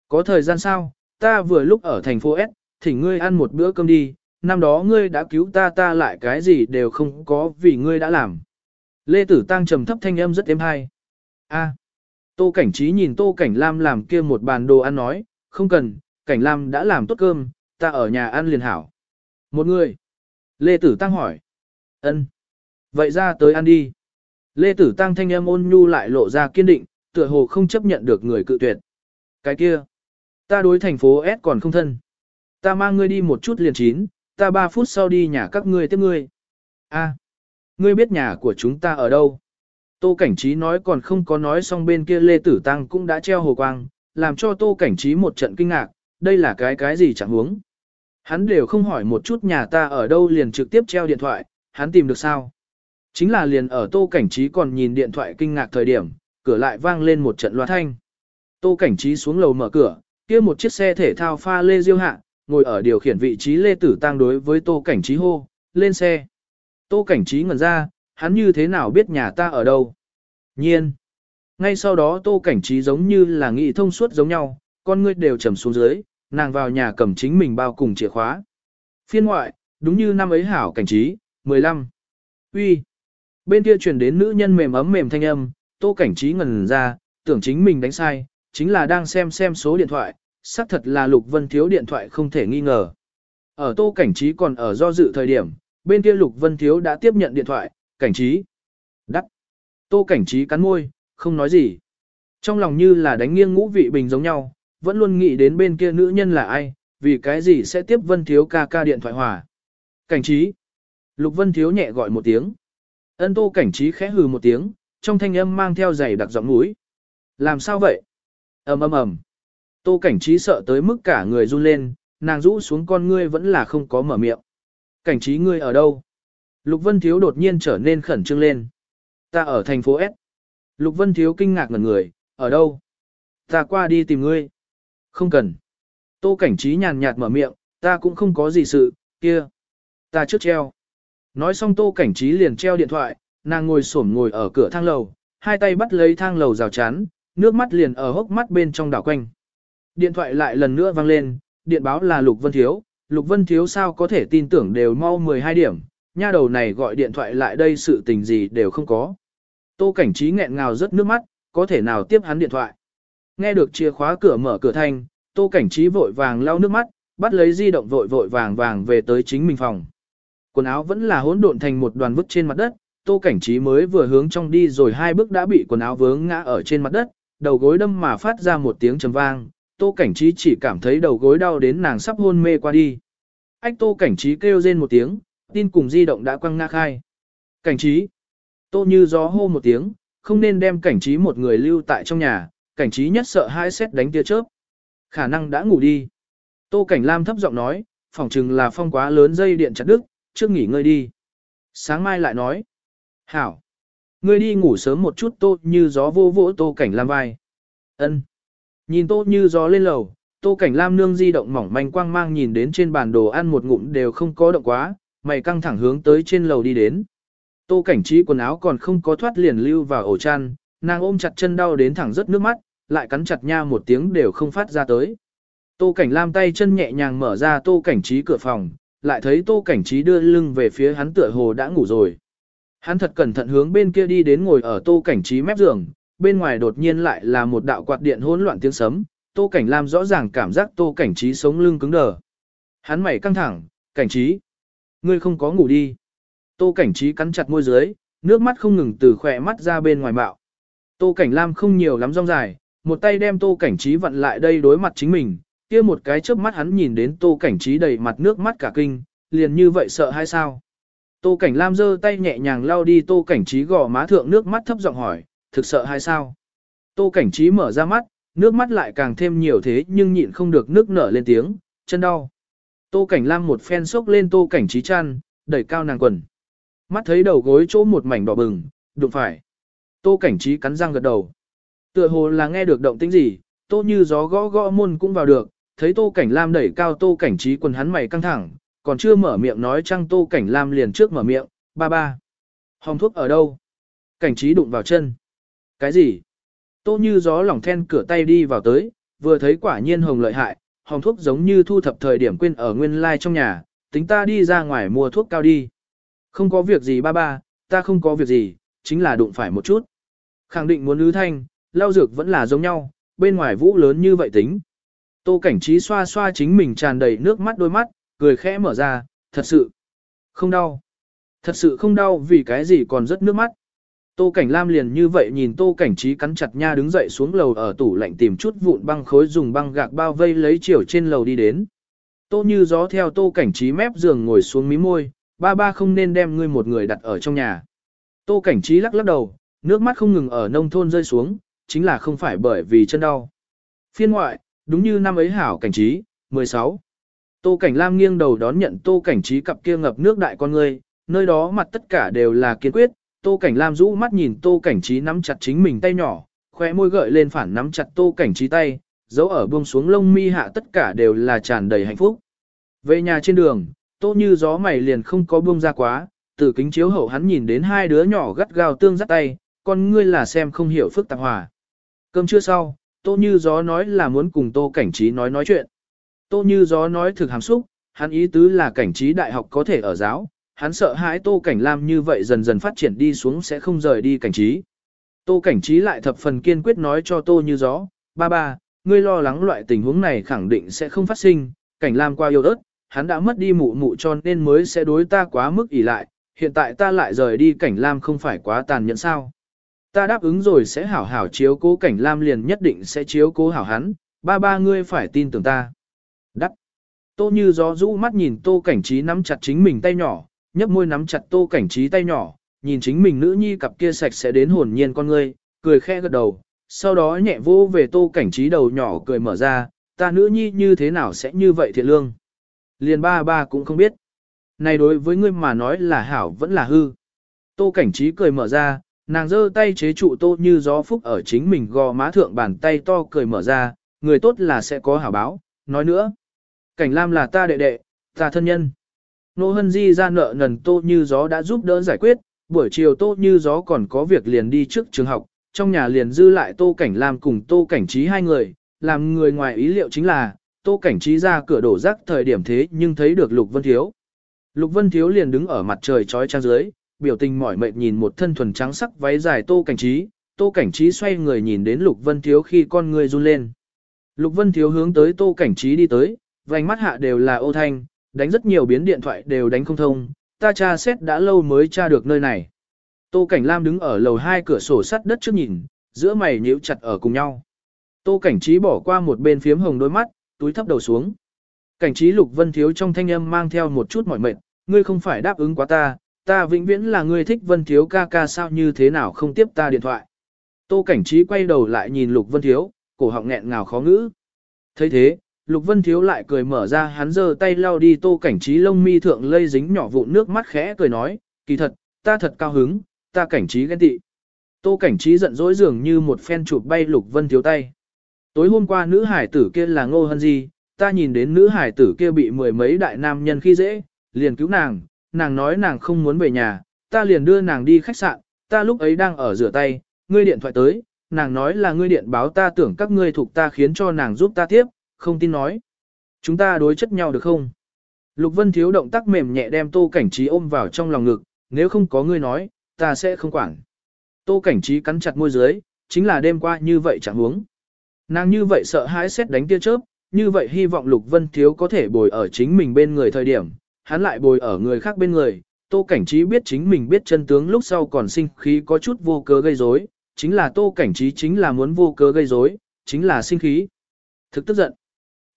Có thời gian sao, ta vừa lúc ở thành phố S, thỉnh ngươi ăn một bữa cơm đi, năm đó ngươi đã cứu ta ta lại cái gì đều không có vì ngươi đã làm. Lê Tử Tăng trầm thấp thanh âm rất êm hay. A. Tô Cảnh Trí nhìn Tô Cảnh Lam làm kia một bàn đồ ăn nói, không cần, Cảnh Lam đã làm tốt cơm, ta ở nhà ăn liền hảo. Một người. Lê Tử Tăng hỏi. ân Vậy ra tới ăn đi. Lê Tử Tăng thanh em ôn nhu lại lộ ra kiên định, tựa hồ không chấp nhận được người cự tuyệt. Cái kia. Ta đối thành phố S còn không thân. Ta mang ngươi đi một chút liền chín, ta ba phút sau đi nhà các ngươi tiếp ngươi. A, ngươi biết nhà của chúng ta ở đâu? Tô Cảnh Trí nói còn không có nói xong bên kia Lê Tử Tăng cũng đã treo hồ quang, làm cho Tô Cảnh Trí một trận kinh ngạc, đây là cái cái gì chẳng huống. Hắn đều không hỏi một chút nhà ta ở đâu liền trực tiếp treo điện thoại, hắn tìm được sao? Chính là liền ở Tô Cảnh Trí còn nhìn điện thoại kinh ngạc thời điểm, cửa lại vang lên một trận loa thanh. Tô Cảnh Trí xuống lầu mở cửa, kia một chiếc xe thể thao pha lê diêu hạ, ngồi ở điều khiển vị trí Lê Tử Tăng đối với Tô Cảnh Trí hô, lên xe. Tô Cảnh Trí ngẩn ra, hắn như thế nào biết nhà ta ở đâu? Nhiên. Ngay sau đó Tô Cảnh Trí giống như là nghị thông suốt giống nhau, con ngươi đều trầm xuống dưới, nàng vào nhà cầm chính mình bao cùng chìa khóa. Phiên ngoại, đúng như năm ấy hảo Cảnh Trí, 15. Uy. Bên kia truyền đến nữ nhân mềm ấm mềm thanh âm, Tô Cảnh Trí ngẩn ra, tưởng chính mình đánh sai, chính là đang xem xem số điện thoại, xác thật là Lục Vân Thiếu điện thoại không thể nghi ngờ. Ở Tô Cảnh Trí còn ở do dự thời điểm, bên kia Lục Vân Thiếu đã tiếp nhận điện thoại, Cảnh Trí. Đắc. Tô Cảnh Trí cắn môi, không nói gì. Trong lòng như là đánh nghiêng ngũ vị bình giống nhau, vẫn luôn nghĩ đến bên kia nữ nhân là ai, vì cái gì sẽ tiếp Vân Thiếu ca ca điện thoại hòa. Cảnh Trí. Lục Vân Thiếu nhẹ gọi một tiếng. Ân Tô Cảnh Trí khẽ hừ một tiếng, trong thanh âm mang theo giày đặc giọng mũi. Làm sao vậy? ầm ầm ầm. Tô cảnh trí sợ tới mức cả người run lên, nàng rũ xuống con ngươi vẫn là không có mở miệng. Cảnh trí ngươi ở đâu? Lục Vân Thiếu đột nhiên trở nên khẩn trương lên. Ta ở thành phố S. Lục Vân Thiếu kinh ngạc ngẩn người, ở đâu? Ta qua đi tìm ngươi. Không cần. Tô cảnh trí nhàn nhạt mở miệng, ta cũng không có gì sự, kia. Ta trước treo. Nói xong tô cảnh trí liền treo điện thoại, nàng ngồi xổm ngồi ở cửa thang lầu, hai tay bắt lấy thang lầu rào chắn, nước mắt liền ở hốc mắt bên trong đảo quanh. Điện thoại lại lần nữa vang lên, điện báo là Lục Vân Thiếu, Lục Vân Thiếu sao có thể tin tưởng đều mau 12 điểm, nha đầu này gọi điện thoại lại đây sự tình gì đều không có. Tô Cảnh Trí nghẹn ngào rất nước mắt, có thể nào tiếp hắn điện thoại. Nghe được chìa khóa cửa mở cửa thanh, Tô Cảnh Trí vội vàng lau nước mắt, bắt lấy di động vội vội vàng vàng về tới chính mình phòng. Quần áo vẫn là hỗn độn thành một đoàn vứt trên mặt đất, Tô Cảnh Trí mới vừa hướng trong đi rồi hai bước đã bị quần áo vướng ngã ở trên mặt đất, đầu gối đâm mà phát ra một tiếng trầm vang, Tô Cảnh Trí chỉ cảm thấy đầu gối đau đến nàng sắp hôn mê qua đi. Ách Tô Cảnh Trí kêu rên một tiếng, tin cùng di động đã quăng ngã khai. Cảnh Trí. Tô như gió hô một tiếng, không nên đem Cảnh Trí một người lưu tại trong nhà, Cảnh Trí nhất sợ hai xét đánh tia chớp. Khả năng đã ngủ đi. Tô Cảnh Lam thấp giọng nói, phỏng chừng là phong quá lớn dây điện chặt đứt, trước nghỉ ngơi đi. Sáng mai lại nói. Hảo. Ngươi đi ngủ sớm một chút tô như gió vô vỗ tô cảnh lam vai. ân Nhìn tô như gió lên lầu, tô cảnh lam nương di động mỏng manh quang mang nhìn đến trên bàn đồ ăn một ngụm đều không có động quá, mày căng thẳng hướng tới trên lầu đi đến. Tô cảnh trí quần áo còn không có thoát liền lưu vào ổ chăn, nàng ôm chặt chân đau đến thẳng rất nước mắt, lại cắn chặt nha một tiếng đều không phát ra tới. Tô cảnh lam tay chân nhẹ nhàng mở ra tô cảnh trí cửa phòng, lại thấy tô cảnh trí đưa lưng về phía hắn tựa hồ đã ngủ rồi. Hắn thật cẩn thận hướng bên kia đi đến ngồi ở tô cảnh trí mép giường, bên ngoài đột nhiên lại là một đạo quạt điện hỗn loạn tiếng sấm, tô cảnh lam rõ ràng cảm giác tô cảnh trí sống lưng cứng đờ. Hắn mày căng thẳng, cảnh trí. Ngươi không có ngủ đi. Tô cảnh trí cắn chặt môi dưới, nước mắt không ngừng từ khỏe mắt ra bên ngoài bạo. Tô cảnh lam không nhiều lắm rong dài, một tay đem tô cảnh trí vặn lại đây đối mặt chính mình, kia một cái chớp mắt hắn nhìn đến tô cảnh trí đầy mặt nước mắt cả kinh, liền như vậy sợ hay sao? Tô Cảnh Lam giơ tay nhẹ nhàng lau đi Tô Cảnh Trí gò má thượng nước mắt thấp giọng hỏi, thực sợ hay sao? Tô Cảnh Trí mở ra mắt, nước mắt lại càng thêm nhiều thế nhưng nhịn không được nước nở lên tiếng, chân đau. Tô Cảnh Lam một phen sốc lên Tô Cảnh Trí chăn, đẩy cao nàng quần. Mắt thấy đầu gối chỗ một mảnh đỏ bừng, đụng phải. Tô Cảnh Trí cắn răng gật đầu. Tựa hồ là nghe được động tĩnh gì, Tô như gió gõ gõ môn cũng vào được, thấy Tô Cảnh Lam đẩy cao Tô Cảnh Trí quần hắn mày căng thẳng, còn chưa mở miệng nói trăng tô cảnh lam liền trước mở miệng, ba ba. Hồng thuốc ở đâu? Cảnh trí đụng vào chân. Cái gì? Tô như gió lỏng then cửa tay đi vào tới, vừa thấy quả nhiên hồng lợi hại, hồng thuốc giống như thu thập thời điểm quên ở nguyên lai like trong nhà, tính ta đi ra ngoài mua thuốc cao đi. Không có việc gì ba ba, ta không có việc gì, chính là đụng phải một chút. Khẳng định muốn ứ thanh, lao dược vẫn là giống nhau, bên ngoài vũ lớn như vậy tính. Tô cảnh trí xoa xoa chính mình tràn đầy nước mắt đôi mắt, cười khẽ mở ra, thật sự không đau. Thật sự không đau vì cái gì còn rất nước mắt. Tô Cảnh Lam liền như vậy nhìn Tô Cảnh Trí cắn chặt nha đứng dậy xuống lầu ở tủ lạnh tìm chút vụn băng khối dùng băng gạc bao vây lấy chiều trên lầu đi đến. Tô như gió theo Tô Cảnh Trí mép giường ngồi xuống mí môi, ba ba không nên đem ngươi một người đặt ở trong nhà. Tô Cảnh Trí lắc lắc đầu, nước mắt không ngừng ở nông thôn rơi xuống, chính là không phải bởi vì chân đau. Phiên ngoại, đúng như năm ấy hảo Cảnh Trí, 16. Tô Cảnh Lam nghiêng đầu đón nhận Tô Cảnh Trí cặp kia ngập nước đại con ngươi, nơi đó mặt tất cả đều là kiên quyết, Tô Cảnh Lam rũ mắt nhìn Tô Cảnh Trí nắm chặt chính mình tay nhỏ, khóe môi gợi lên phản nắm chặt Tô Cảnh Trí tay, dấu ở buông xuống lông mi hạ tất cả đều là tràn đầy hạnh phúc. Về nhà trên đường, Tô như gió mày liền không có buông ra quá, từ kính chiếu hậu hắn nhìn đến hai đứa nhỏ gắt gao tương dắt tay, con ngươi là xem không hiểu phức tạp hòa. Cơm trưa sau, Tô như gió nói là muốn cùng Tô Cảnh Trí nói nói chuyện. Tô như gió nói thực hàm xúc, hắn ý tứ là Cảnh Trí đại học có thể ở giáo, hắn sợ hãi Tô Cảnh Lam như vậy dần dần phát triển đi xuống sẽ không rời đi cảnh trí. Tô Cảnh Trí lại thập phần kiên quyết nói cho Tô Như Gió, ba ba, ngươi lo lắng loại tình huống này khẳng định sẽ không phát sinh, Cảnh Lam qua yêu đất, hắn đã mất đi mụ mụ cho nên mới sẽ đối ta quá mức ỷ lại, hiện tại ta lại rời đi Cảnh Lam không phải quá tàn nhẫn sao. Ta đáp ứng rồi sẽ hảo hảo chiếu cố Cảnh Lam liền nhất định sẽ chiếu cố hảo hắn, ba ba ngươi phải tin tưởng ta. Đắc. Tô Như Gió rũ mắt nhìn Tô Cảnh Trí nắm chặt chính mình tay nhỏ, nhấp môi nắm chặt tô cảnh trí tay nhỏ, nhìn chính mình nữ nhi cặp kia sạch sẽ đến hồn nhiên con ngươi, cười khẽ gật đầu, sau đó nhẹ vô về tô cảnh trí đầu nhỏ cười mở ra, ta nữ nhi như thế nào sẽ như vậy thiện lương. Liền ba ba cũng không biết. Này đối với ngươi mà nói là hảo vẫn là hư. Tô cảnh trí cười mở ra, nàng giơ tay chế trụ tô như gió phúc ở chính mình gò má thượng bàn tay to cười mở ra, người tốt là sẽ có hảo báo, nói nữa. Cảnh Lam là ta đệ đệ, ta thân nhân. Nô Hân Di ra nợ nần Tô Như Gió đã giúp đỡ giải quyết, buổi chiều Tô Như Gió còn có việc liền đi trước trường học, trong nhà liền dư lại Tô Cảnh Lam cùng Tô Cảnh Trí hai người, làm người ngoài ý liệu chính là, Tô Cảnh Trí ra cửa đổ rác thời điểm thế nhưng thấy được Lục Vân Thiếu. Lục Vân Thiếu liền đứng ở mặt trời trói trang dưới, biểu tình mỏi mệt nhìn một thân thuần trắng sắc váy dài Tô Cảnh Trí, Tô Cảnh Trí xoay người nhìn đến Lục Vân Thiếu khi con người run lên. Lục Vân Thiếu hướng tới Tô Cảnh Trí đi tới, vành mắt hạ đều là ô thanh, đánh rất nhiều biến điện thoại đều đánh không thông, ta tra xét đã lâu mới tra được nơi này. Tô Cảnh Lam đứng ở lầu hai cửa sổ sắt đất trước nhìn, giữa mày nhíu chặt ở cùng nhau. Tô Cảnh Trí bỏ qua một bên phiếm hồng đôi mắt, túi thấp đầu xuống. Cảnh Trí Lục Vân Thiếu trong thanh âm mang theo một chút mỏi mệt, ngươi không phải đáp ứng quá ta, ta vĩnh viễn là người thích Vân Thiếu ca ca sao như thế nào không tiếp ta điện thoại. Tô Cảnh Trí quay đầu lại nhìn Lục Vân Thiếu, cổ họng nghẹn ngào khó ngữ. thấy thế, Lục Vân Thiếu lại cười mở ra hắn giơ tay lau đi tô cảnh trí lông mi thượng lây dính nhỏ vụn nước mắt khẽ cười nói, kỳ thật, ta thật cao hứng, ta cảnh trí ghen tị. Tô cảnh trí giận dỗi dường như một phen chụp bay Lục Vân Thiếu tay. Tối hôm qua nữ hải tử kia là ngô hân gì, ta nhìn đến nữ hải tử kia bị mười mấy đại nam nhân khi dễ, liền cứu nàng, nàng nói nàng không muốn về nhà, ta liền đưa nàng đi khách sạn, ta lúc ấy đang ở rửa tay, ngươi điện thoại tới, nàng nói là ngươi điện báo ta tưởng các ngươi thuộc ta khiến cho nàng giúp ta tiếp, không tin nói. Chúng ta đối chất nhau được không? Lục Vân Thiếu động tác mềm nhẹ đem Tô Cảnh Trí ôm vào trong lòng ngực, nếu không có ngươi nói, ta sẽ không quản. Tô Cảnh Trí cắn chặt môi dưới, chính là đêm qua như vậy chẳng huống. Nàng như vậy sợ hãi xét đánh tia chớp, như vậy hy vọng Lục Vân Thiếu có thể bồi ở chính mình bên người thời điểm, hắn lại bồi ở người khác bên người. Tô Cảnh Trí biết chính mình biết chân tướng lúc sau còn sinh khí có chút vô cớ gây rối, chính là Tô Cảnh Trí chính là muốn vô cớ gây rối, chính là sinh khí. Thực tức giận.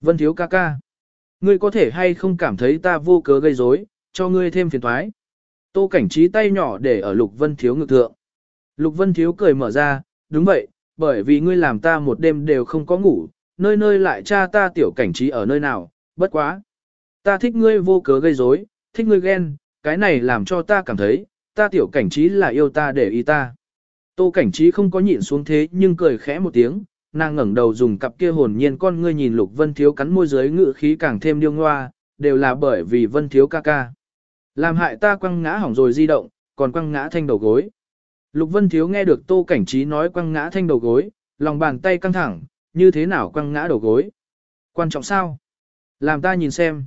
Vân thiếu ca ca. Ngươi có thể hay không cảm thấy ta vô cớ gây rối, cho ngươi thêm phiền toái. Tô cảnh trí tay nhỏ để ở lục vân thiếu ngực thượng. Lục vân thiếu cười mở ra, đúng vậy, bởi vì ngươi làm ta một đêm đều không có ngủ, nơi nơi lại cha ta tiểu cảnh trí ở nơi nào, bất quá. Ta thích ngươi vô cớ gây rối, thích ngươi ghen, cái này làm cho ta cảm thấy, ta tiểu cảnh trí là yêu ta để ý ta. Tô cảnh trí không có nhịn xuống thế nhưng cười khẽ một tiếng, nàng ngẩng đầu dùng cặp kia hồn nhiên con ngươi nhìn Lục Vân Thiếu cắn môi dưới ngự khí càng thêm điêu ngoa, đều là bởi vì Vân Thiếu ca ca. Làm hại ta quăng ngã hỏng rồi di động, còn quăng ngã thanh đầu gối. Lục Vân Thiếu nghe được Tô Cảnh Trí nói quăng ngã thanh đầu gối, lòng bàn tay căng thẳng, như thế nào quăng ngã đầu gối. Quan trọng sao? Làm ta nhìn xem.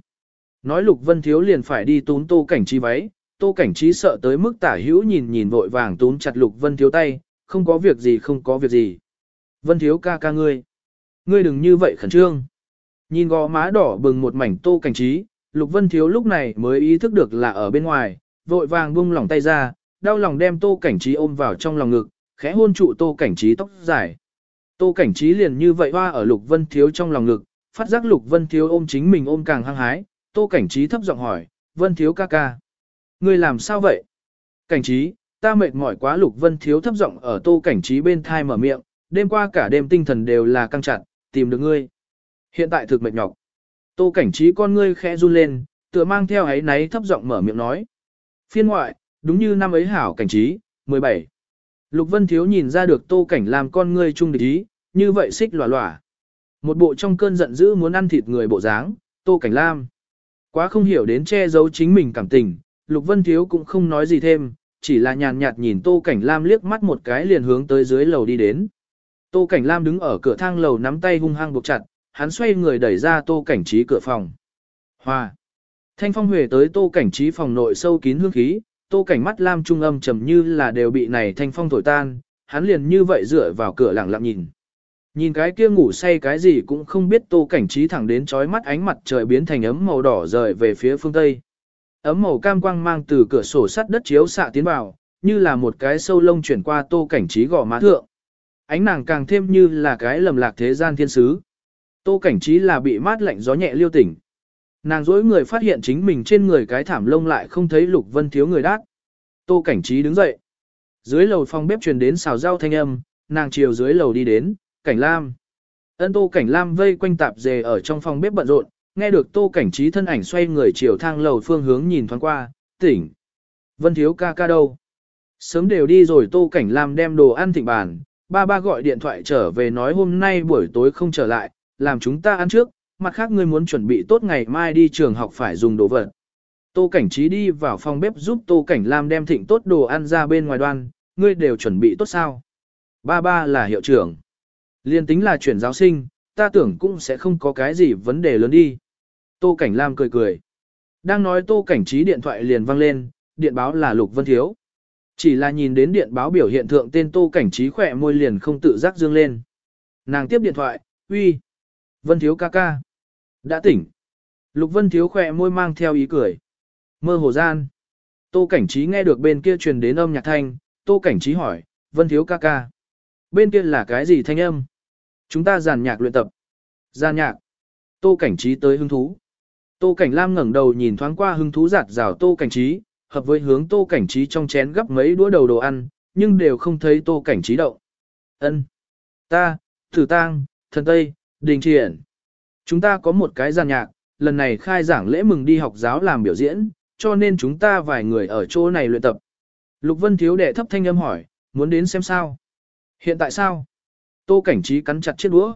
Nói Lục Vân Thiếu liền phải đi tún Tô Cảnh Trí váy, Tô Cảnh Trí sợ tới mức tả hữu nhìn nhìn vội vàng tún chặt Lục Vân Thiếu tay, không có việc gì không có việc gì. Vân thiếu ca ca ngươi. Ngươi đừng như vậy khẩn trương. Nhìn gò má đỏ bừng một mảnh tô cảnh trí, Lục Vân thiếu lúc này mới ý thức được là ở bên ngoài, vội vàng buông lỏng tay ra, đau lòng đem tô cảnh trí ôm vào trong lòng ngực, khẽ hôn trụ tô cảnh trí tóc dài. Tô cảnh trí liền như vậy hoa ở lục vân thiếu trong lòng ngực, phát giác lục vân thiếu ôm chính mình ôm càng hăng hái, tô cảnh trí thấp giọng hỏi, vân thiếu ca ca. Người làm sao vậy? Cảnh trí, ta mệt mỏi quá lục vân thiếu thấp giọng ở tô cảnh trí bên thai mở miệng, đêm qua cả đêm tinh thần đều là căng chặt, tìm được ngươi. Hiện tại thực mệt nhọc. Tô cảnh trí con ngươi khẽ run lên, tựa mang theo ấy náy thấp giọng mở miệng nói. Phiên ngoại, đúng như năm ấy hảo cảnh trí, 17. Lục Vân Thiếu nhìn ra được tô cảnh làm con ngươi trung địch ý, như vậy xích lòa lòa. Một bộ trong cơn giận dữ muốn ăn thịt người bộ dáng, tô cảnh lam. Quá không hiểu đến che giấu chính mình cảm tình, Lục Vân Thiếu cũng không nói gì thêm, chỉ là nhàn nhạt nhìn tô cảnh lam liếc mắt một cái liền hướng tới dưới lầu đi đến. Tô cảnh lam đứng ở cửa thang lầu nắm tay hung hăng buộc chặt, hắn xoay người đẩy ra tô cảnh trí cửa phòng. Hoa! Thanh phong huề tới tô cảnh trí phòng nội sâu kín hương khí, tô cảnh mắt lam trung âm trầm như là đều bị này thanh phong thổi tan, hắn liền như vậy dựa vào cửa lặng lặng nhìn. Nhìn cái kia ngủ say cái gì cũng không biết tô cảnh trí thẳng đến chói mắt ánh mặt trời biến thành ấm màu đỏ rời về phía phương tây. Ấm màu cam quang mang từ cửa sổ sắt đất chiếu xạ tiến vào, như là một cái sâu lông chuyển qua tô cảnh trí gò má thượng. Ánh nàng càng thêm như là cái lầm lạc thế gian thiên sứ. Tô cảnh trí là bị mát lạnh gió nhẹ liêu tỉnh. Nàng dối người phát hiện chính mình trên người cái thảm lông lại không thấy lục vân thiếu người đát. Tô cảnh trí đứng dậy. Dưới lầu phòng bếp truyền đến xào rau thanh âm, nàng chiều dưới lầu đi đến, cảnh lam. Ân tô cảnh lam vây quanh tạp dề ở trong phòng bếp bận rộn, nghe được tô cảnh trí thân ảnh xoay người chiều thang lầu phương hướng nhìn thoáng qua, tỉnh. Vân thiếu ca ca đâu? Sớm đều đi rồi tô cảnh lam đem đồ ăn thịnh bàn, ba ba gọi điện thoại trở về nói hôm nay buổi tối không trở lại, làm chúng ta ăn trước, mặt khác ngươi muốn chuẩn bị tốt ngày mai đi trường học phải dùng đồ vật. Tô Cảnh Trí đi vào phòng bếp giúp Tô Cảnh Lam đem thịnh tốt đồ ăn ra bên ngoài đoan, ngươi đều chuẩn bị tốt sao? Ba ba là hiệu trưởng. Liên tính là chuyển giáo sinh, ta tưởng cũng sẽ không có cái gì vấn đề lớn đi. Tô Cảnh Lam cười cười. Đang nói Tô Cảnh Trí điện thoại liền vang lên, điện báo là Lục Vân Thiếu. Chỉ là nhìn đến điện báo biểu hiện thượng tên Tô Cảnh Trí khỏe môi liền không tự giác dương lên. Nàng tiếp điện thoại, uy. Vân Thiếu ca ca. Đã tỉnh. Lục Vân Thiếu khỏe môi mang theo ý cười. Mơ hồ gian. Tô Cảnh Trí nghe được bên kia truyền đến âm nhạc thanh, Tô Cảnh Trí hỏi, Vân Thiếu ca ca. Bên kia là cái gì thanh âm? Chúng ta giàn nhạc luyện tập. Giàn nhạc. Tô Cảnh Trí tới hứng thú. Tô Cảnh Lam ngẩng đầu nhìn thoáng qua hứng thú giạt rào Tô Cảnh Trí, hợp với hướng Tô Cảnh Trí trong chén gấp mấy đũa đầu đồ ăn, nhưng đều không thấy Tô Cảnh Trí động. Ân, Ta, Thử Tang, Thần Tây, Đình Triển. Chúng ta có một cái giàn nhạc, lần này khai giảng lễ mừng đi học giáo làm biểu diễn, cho nên chúng ta vài người ở chỗ này luyện tập. Lục Vân Thiếu đệ thấp thanh âm hỏi, muốn đến xem sao? Hiện tại sao? Tô Cảnh Trí cắn chặt chiếc đũa.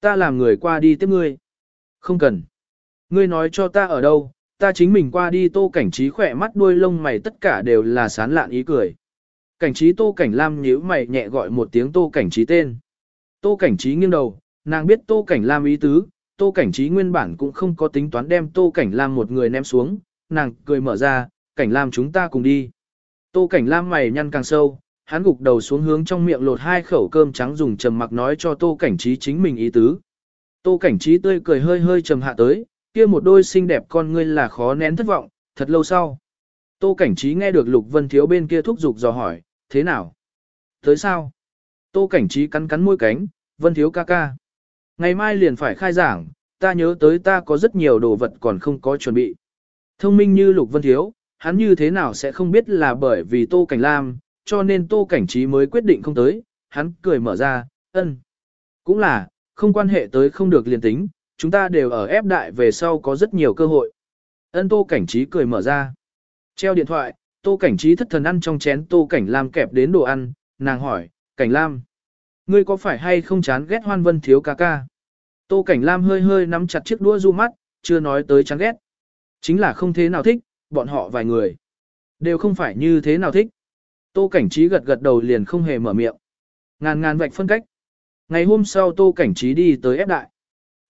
Ta làm người qua đi tiếp ngươi. Không cần. Ngươi nói cho ta ở đâu, ta chính mình qua đi Tô Cảnh Trí khỏe mắt đuôi lông mày tất cả đều là sán lạn ý cười. Cảnh Trí Tô Cảnh Lam nhíu mày nhẹ gọi một tiếng Tô Cảnh Trí tên. Tô Cảnh Trí nghiêng đầu, nàng biết Tô Cảnh Lam ý tứ, Tô Cảnh Trí nguyên bản cũng không có tính toán đem Tô Cảnh Lam một người ném xuống, nàng cười mở ra, Cảnh Lam chúng ta cùng đi. Tô Cảnh Lam mày nhăn càng sâu, hắn gục đầu xuống hướng trong miệng lột hai khẩu cơm trắng dùng trầm mặc nói cho Tô Cảnh Trí chính mình ý tứ. Tô Cảnh Trí tươi cười hơi hơi trầm hạ tới, kia một đôi xinh đẹp con ngươi là khó nén thất vọng, thật lâu sau. Tô Cảnh Trí nghe được Lục Vân Thiếu bên kia thúc giục dò hỏi, thế nào? Tới sao? Tô Cảnh Trí cắn cắn môi cánh, Vân Thiếu ca ca. Ngày mai liền phải khai giảng, ta nhớ tới ta có rất nhiều đồ vật còn không có chuẩn bị. Thông minh như Lục Vân Thiếu, hắn như thế nào sẽ không biết là bởi vì Tô Cảnh Lam, cho nên Tô Cảnh Trí mới quyết định không tới, hắn cười mở ra, ân. Cũng là, không quan hệ tới không được liền tính, chúng ta đều ở ép đại về sau có rất nhiều cơ hội. Ân Tô Cảnh Trí cười mở ra. Treo điện thoại, Tô Cảnh Trí thất thần ăn trong chén Tô Cảnh Lam kẹp đến đồ ăn, nàng hỏi, Cảnh Lam. Ngươi có phải hay không chán ghét hoan vân thiếu ca ca? Tô Cảnh Lam hơi hơi nắm chặt chiếc đũa du mắt, chưa nói tới chán ghét. Chính là không thế nào thích, bọn họ vài người. Đều không phải như thế nào thích. Tô Cảnh Trí gật gật đầu liền không hề mở miệng. Ngàn ngàn vạch phân cách. Ngày hôm sau Tô Cảnh Trí đi tới ép đại.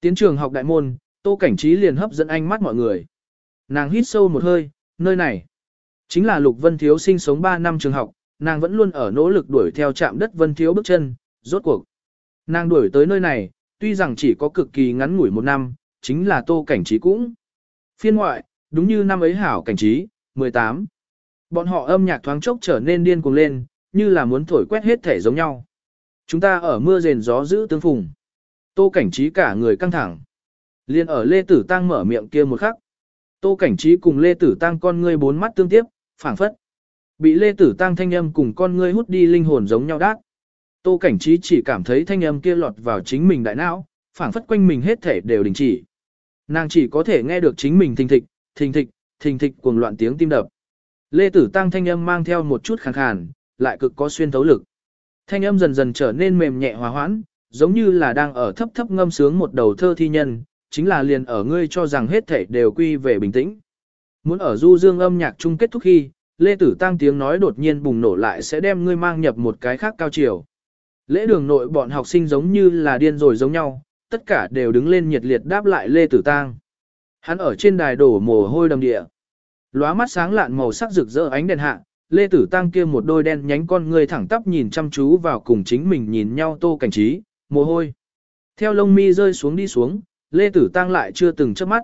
Tiến trường học đại môn, Tô Cảnh Trí liền hấp dẫn ánh mắt mọi người. Nàng hít sâu một hơi, nơi này. Chính là Lục Vân Thiếu sinh sống 3 năm trường học, nàng vẫn luôn ở nỗ lực đuổi theo chạm đất Vân Thiếu bước chân, rốt cuộc. Nàng đuổi tới nơi này, tuy rằng chỉ có cực kỳ ngắn ngủi một năm, chính là Tô Cảnh Trí cũng. Phiên ngoại, đúng như năm ấy hảo Cảnh Trí, 18. Bọn họ âm nhạc thoáng chốc trở nên điên cuồng lên, như là muốn thổi quét hết thể giống nhau. Chúng ta ở mưa rền gió giữ tương phùng. Tô cảnh trí cả người căng thẳng. Liên ở Lê Tử Tăng mở miệng kia một khắc. Tô cảnh trí cùng Lê Tử Tăng con ngươi bốn mắt tương tiếp, phảng phất. Bị Lê Tử Tăng thanh âm cùng con ngươi hút đi linh hồn giống nhau đát. Tô cảnh trí chỉ cảm thấy thanh âm kia lọt vào chính mình đại não, phảng phất quanh mình hết thể đều đình chỉ. Nàng chỉ có thể nghe được chính mình thình thịch, thình thịch, thình thịch cuồng loạn tiếng tim đập. Lê Tử Tăng thanh âm mang theo một chút khàn khàn, lại cực có xuyên thấu lực. Thanh âm dần dần trở nên mềm nhẹ hòa hoãn, giống như là đang ở thấp thấp ngâm sướng một đầu thơ thi nhân, chính là liền ở ngươi cho rằng hết thể đều quy về bình tĩnh. Muốn ở du dương âm nhạc chung kết thúc khi, Lê Tử Tăng tiếng nói đột nhiên bùng nổ lại sẽ đem ngươi mang nhập một cái khác cao chiều. Lễ đường nội bọn học sinh giống như là điên rồi giống nhau, tất cả đều đứng lên nhiệt liệt đáp lại Lê Tử Tăng. Hắn ở trên đài đổ mồ hôi đầm địa. Lóa mắt sáng lạn màu sắc rực rỡ ánh đèn hạ, Lê Tử Tăng kia một đôi đen nhánh con người thẳng tắp nhìn chăm chú vào cùng chính mình nhìn nhau tô cảnh trí, mồ hôi. Theo lông mi rơi xuống đi xuống, Lê Tử Tăng lại chưa từng chớp mắt.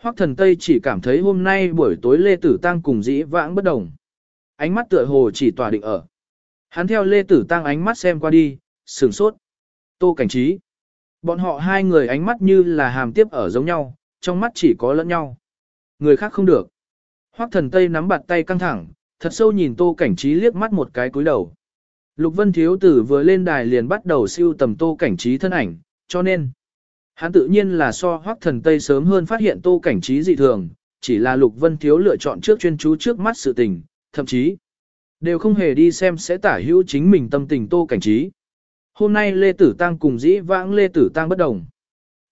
Hoắc thần Tây chỉ cảm thấy hôm nay buổi tối Lê Tử Tăng cùng dĩ vãng bất đồng. Ánh mắt tựa hồ chỉ tỏa định ở. Hắn theo Lê Tử Tăng ánh mắt xem qua đi, sửng sốt. Tô cảnh trí. Bọn họ hai người ánh mắt như là hàm tiếp ở giống nhau, trong mắt chỉ có lẫn nhau. Người khác không được. Hoắc thần Tây nắm bạt tay căng thẳng, thật sâu nhìn tô cảnh trí liếc mắt một cái cúi đầu. Lục Vân Thiếu Tử vừa lên đài liền bắt đầu siêu tầm tô cảnh trí thân ảnh, cho nên, hắn tự nhiên là so hoắc thần Tây sớm hơn phát hiện tô cảnh trí dị thường, chỉ là Lục Vân Thiếu lựa chọn trước chuyên chú trước mắt sự tình, thậm chí, đều không hề đi xem sẽ tả hữu chính mình tâm tình tô cảnh trí. Hôm nay Lê Tử Tăng cùng dĩ vãng Lê Tử Tăng bất đồng.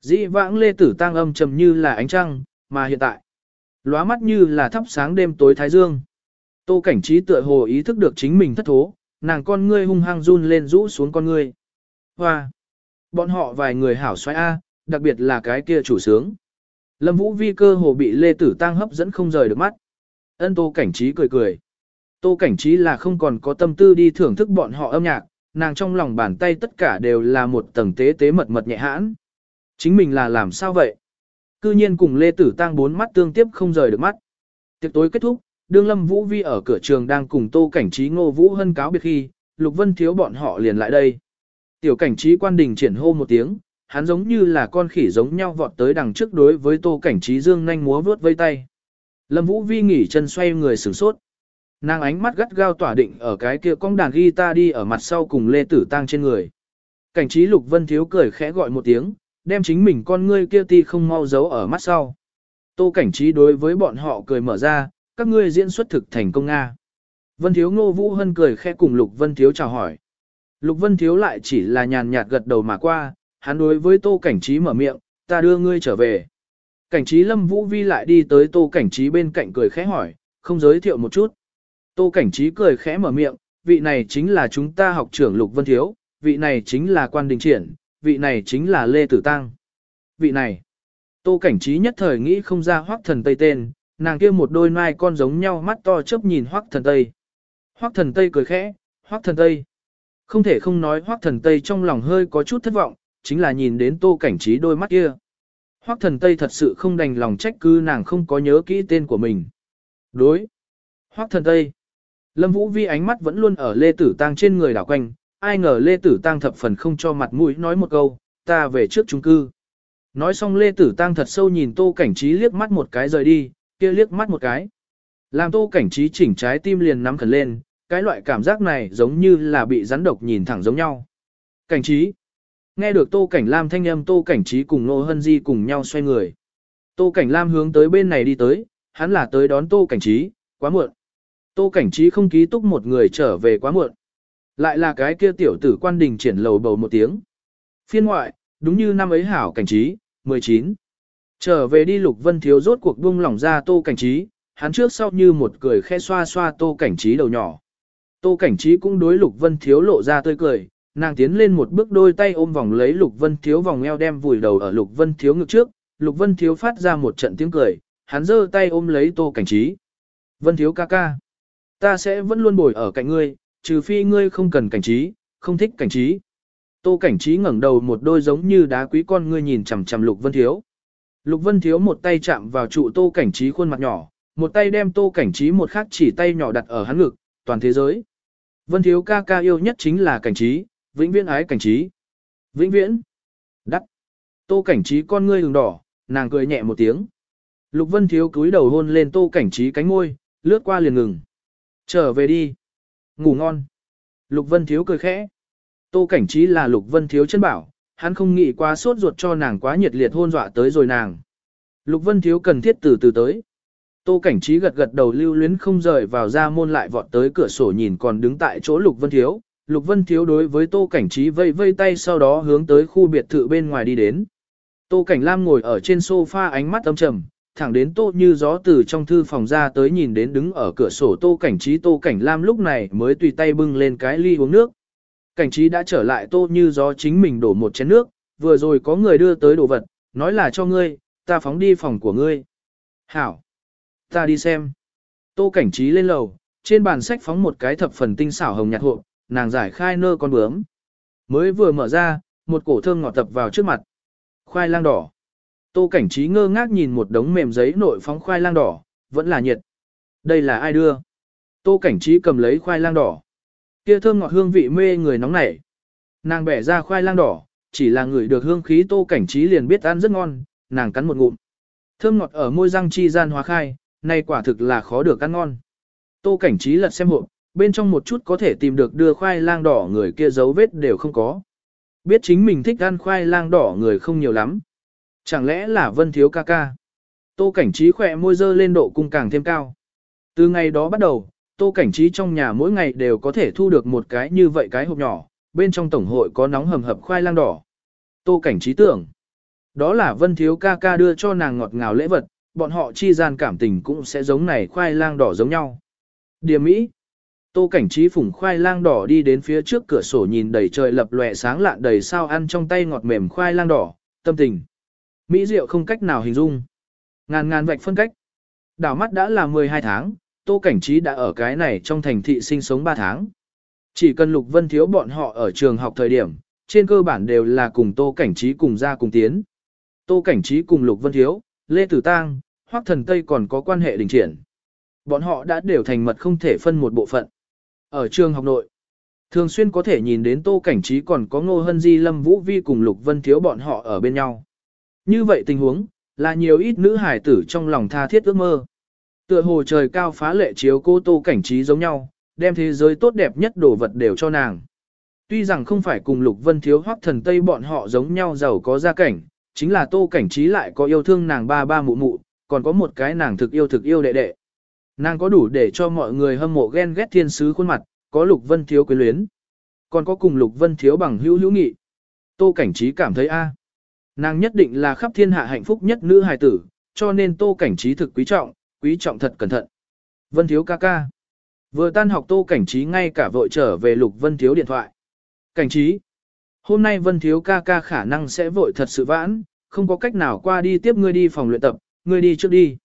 Dĩ vãng Lê Tử Tăng âm trầm như là ánh trăng, mà hiện tại, lóa mắt như là thắp sáng đêm tối thái dương. Tô cảnh trí tựa hồ ý thức được chính mình thất thố, nàng con ngươi hung hăng run lên rũ xuống con ngươi. Hoa! Bọn họ vài người hảo xoay A, đặc biệt là cái kia chủ sướng. Lâm Vũ Vi cơ hồ bị Lê Tử Tăng hấp dẫn không rời được mắt. Ân Tô Cảnh Trí cười cười. Tô Cảnh Trí là không còn có tâm tư đi thưởng thức bọn họ âm nhạc, nàng trong lòng bàn tay tất cả đều là một tầng tế tế mật mật nhẹ hãn. Chính mình là làm sao vậy? Cư nhiên cùng Lê Tử Tăng bốn mắt tương tiếp không rời được mắt. Tiệc tối kết thúc, đương Lâm Vũ Vi ở cửa trường đang cùng Tô Cảnh Trí Ngô Vũ Hân cáo biệt khi, Lục Vân Thiếu bọn họ liền lại đây. Tiểu Cảnh Trí quan đình triển hô một tiếng, hắn giống như là con khỉ giống nhau vọt tới đằng trước đối với Tô Cảnh Trí dương nhanh múa vướt vây tay. Lâm Vũ Vi nghỉ chân xoay người sửng sốt. Nàng ánh mắt gắt gao tỏa định ở cái kia con đàn guitar đi ở mặt sau cùng Lê Tử Tăng trên người. Cảnh trí Lục Vân Thiếu cười khẽ gọi một tiếng, đem chính mình con ngươi kia ti không mau giấu ở mắt sau. Tô cảnh trí đối với bọn họ cười mở ra, các ngươi diễn xuất thực thành công Nga. Vân Thiếu Ngô Vũ Hân cười khẽ cùng Lục Vân Thiếu chào hỏi. Lục Vân Thiếu lại chỉ là nhàn nhạt gật đầu mà qua, hắn đối với Tô Cảnh Trí mở miệng, ta đưa ngươi trở về. Cảnh Trí Lâm Vũ Vi lại đi tới Tô Cảnh Trí bên cạnh cười khẽ hỏi, không giới thiệu một chút. Tô Cảnh Trí cười khẽ mở miệng, vị này chính là chúng ta học trưởng Lục Vân Thiếu, vị này chính là quan đình triển, vị này chính là Lê Tử Tăng. Vị này, Tô Cảnh Trí nhất thời nghĩ không ra hoác thần Tây tên, nàng kia một đôi mai con giống nhau mắt to chớp nhìn hoác thần Tây. Hoác thần Tây cười khẽ, hoác thần Tây. Không thể không nói hoác thần Tây trong lòng hơi có chút thất vọng, chính là nhìn đến Tô Cảnh Trí đôi mắt kia. Hoác thần Tây thật sự không đành lòng trách cứ nàng không có nhớ kỹ tên của mình. Đối. Hoác thần Tây. Lâm Vũ Vi ánh mắt vẫn luôn ở Lê Tử Tăng trên người đảo quanh, ai ngờ Lê Tử Tăng thập phần không cho mặt mũi nói một câu, ta về trước trung cư. Nói xong Lê Tử Tăng thật sâu nhìn Tô Cảnh Trí liếc mắt một cái rời đi, kia liếc mắt một cái. Làm Tô Cảnh Trí chỉnh trái tim liền nắm khẩn lên, cái loại cảm giác này giống như là bị rắn độc nhìn thẳng giống nhau. Cảnh Trí. Nghe được Tô Cảnh Lam thanh âm Tô Cảnh Trí cùng Nô Hân Di cùng nhau xoay người. Tô Cảnh Lam hướng tới bên này đi tới, hắn là tới đón Tô Cảnh Trí, quá muộn. Tô Cảnh Trí không ký túc một người trở về quá muộn. Lại là cái kia tiểu tử quan đình triển lầu bầu một tiếng. Phiên ngoại, đúng như năm ấy hảo cảnh trí, 19. Trở về đi Lục Vân Thiếu rốt cuộc buông lỏng ra tô cảnh trí, hắn trước sau như một cười khe xoa xoa tô cảnh trí đầu nhỏ. Tô cảnh trí cũng đối Lục Vân Thiếu lộ ra tươi cười, nàng tiến lên một bước đôi tay ôm vòng lấy Lục Vân Thiếu vòng eo đem vùi đầu ở Lục Vân Thiếu ngực trước, Lục Vân Thiếu phát ra một trận tiếng cười, hắn giơ tay ôm lấy tô cảnh trí. Vân Thiếu ca ca, ta sẽ vẫn luôn bồi ở cạnh ngươi, trừ phi ngươi không cần cảnh trí, không thích cảnh trí. Tô cảnh trí ngẩng đầu một đôi giống như đá quý con ngươi nhìn chằm chằm Lục Vân Thiếu. Lục Vân Thiếu một tay chạm vào trụ Tô cảnh trí khuôn mặt nhỏ, một tay đem tô cảnh trí một khắc chỉ tay nhỏ đặt ở hắn ngực, toàn thế giới. Vân thiếu ca ca yêu nhất chính là cảnh trí, vĩnh viễn ái cảnh trí. Vĩnh viễn. Đắc. Tô cảnh trí con ngươi đường đỏ, nàng cười nhẹ một tiếng. Lục vân thiếu cúi đầu hôn lên tô cảnh trí cánh môi, lướt qua liền ngừng. Trở về đi. Ngủ ngon. Lục vân thiếu cười khẽ. Tô cảnh trí là lục vân thiếu chân bảo, hắn không nghĩ quá sốt ruột cho nàng quá nhiệt liệt hôn dọa tới rồi nàng. Lục vân thiếu cần thiết từ từ tới. Tô cảnh trí gật gật đầu lưu luyến không rời vào ra môn lại vọt tới cửa sổ nhìn còn đứng tại chỗ lục vân thiếu. Lục vân thiếu đối với tô cảnh trí vây vây tay sau đó hướng tới khu biệt thự bên ngoài đi đến. Tô cảnh lam ngồi ở trên sofa ánh mắt âm trầm, thẳng đến tô như gió từ trong thư phòng ra tới nhìn đến đứng ở cửa sổ tô cảnh trí tô cảnh lam lúc này mới tùy tay bưng lên cái ly uống nước. Cảnh trí đã trở lại tô như gió chính mình đổ một chén nước, vừa rồi có người đưa tới đồ vật, nói là cho ngươi, ta phóng đi phòng của ngươi. Hảo! Ta đi xem. Tô cảnh trí lên lầu, trên bàn sách phóng một cái thập phần tinh xảo hồng nhạt hộp, nàng giải khai nơ con bướm. Mới vừa mở ra, một cổ thơm ngọt tập vào trước mặt. Khoai lang đỏ. Tô cảnh trí ngơ ngác nhìn một đống mềm giấy nội phóng khoai lang đỏ, vẫn là nhiệt. Đây là ai đưa? Tô cảnh trí cầm lấy khoai lang đỏ. Kia thơm ngọt hương vị mê người nóng nảy. Nàng bẻ ra khoai lang đỏ, chỉ là người được hương khí tô cảnh trí liền biết ăn rất ngon, nàng cắn một ngụm. Thơm ngọt ở môi răng chi gian hóa khai, nay quả thực là khó được ăn ngon. Tô cảnh trí lật xem hộp, bên trong một chút có thể tìm được đưa khoai lang đỏ người kia dấu vết đều không có. Biết chính mình thích ăn khoai lang đỏ người không nhiều lắm. Chẳng lẽ là vân thiếu ca ca? Tô cảnh trí khỏe môi dơ lên độ cung càng thêm cao. Từ ngày đó bắt đầu, tô cảnh trí trong nhà mỗi ngày đều có thể thu được một cái như vậy cái hộp nhỏ, bên trong tổng hội có nóng hầm hập khoai lang đỏ. Tô cảnh trí tưởng, đó là vân thiếu ca ca đưa cho nàng ngọt ngào lễ vật, bọn họ chi gian cảm tình cũng sẽ giống này khoai lang đỏ giống nhau. Điểm Mỹ Tô cảnh trí phủng khoai lang đỏ đi đến phía trước cửa sổ nhìn đầy trời lập lòe sáng lạn đầy sao ăn trong tay ngọt mềm khoai lang đỏ, tâm tình. Mỹ diệu không cách nào hình dung. Ngàn ngàn vạch phân cách. Đảo mắt đã là 12 tháng, Tô Cảnh Trí đã ở cái này trong thành thị sinh sống 3 tháng. Chỉ cần Lục Vân Thiếu bọn họ ở trường học thời điểm, trên cơ bản đều là cùng Tô Cảnh Trí cùng ra cùng tiến. Tô Cảnh Trí cùng Lục Vân Thiếu, Lê Tử Tang, Hoắc Thần Tây còn có quan hệ đình triển. Bọn họ đã đều thành mật không thể phân một bộ phận. Ở trường học nội, thường xuyên có thể nhìn đến Tô Cảnh Trí còn có Ngô Hân Di Lâm Vũ Vi cùng Lục Vân Thiếu bọn họ ở bên nhau. Như vậy tình huống, là nhiều ít nữ hải tử trong lòng tha thiết ước mơ. Tựa hồ trời cao phá lệ chiếu cô Tô Cảnh Trí giống nhau, đem thế giới tốt đẹp nhất đồ vật đều cho nàng. Tuy rằng không phải cùng Lục Vân Thiếu Hoắc Thần Tây bọn họ giống nhau giàu có gia cảnh, chính là Tô Cảnh Trí lại có yêu thương nàng ba ba mụ mụ, còn có một cái nàng thực yêu thực yêu đệ đệ. Nàng có đủ để cho mọi người hâm mộ ghen ghét thiên sứ khuôn mặt, có Lục Vân Thiếu quyến luyến. Còn có cùng Lục Vân Thiếu bằng hữu hữu nghị. Tô Cảnh Trí cảm thấy a, Nàng nhất định là khắp thiên hạ hạnh phúc nhất nữ hài tử, cho nên Tô Cảnh Trí thực quý trọng, quý trọng thật cẩn thận. Vân Thiếu ca ca. Vừa tan học Tô Cảnh Trí ngay cả vội trở về Lục Vân Thiếu điện thoại. Cảnh Trí. Hôm nay Vân Thiếu ca ca khả năng sẽ vội thật sự vãn, không có cách nào qua đi tiếp ngươi đi phòng luyện tập, ngươi đi trước đi.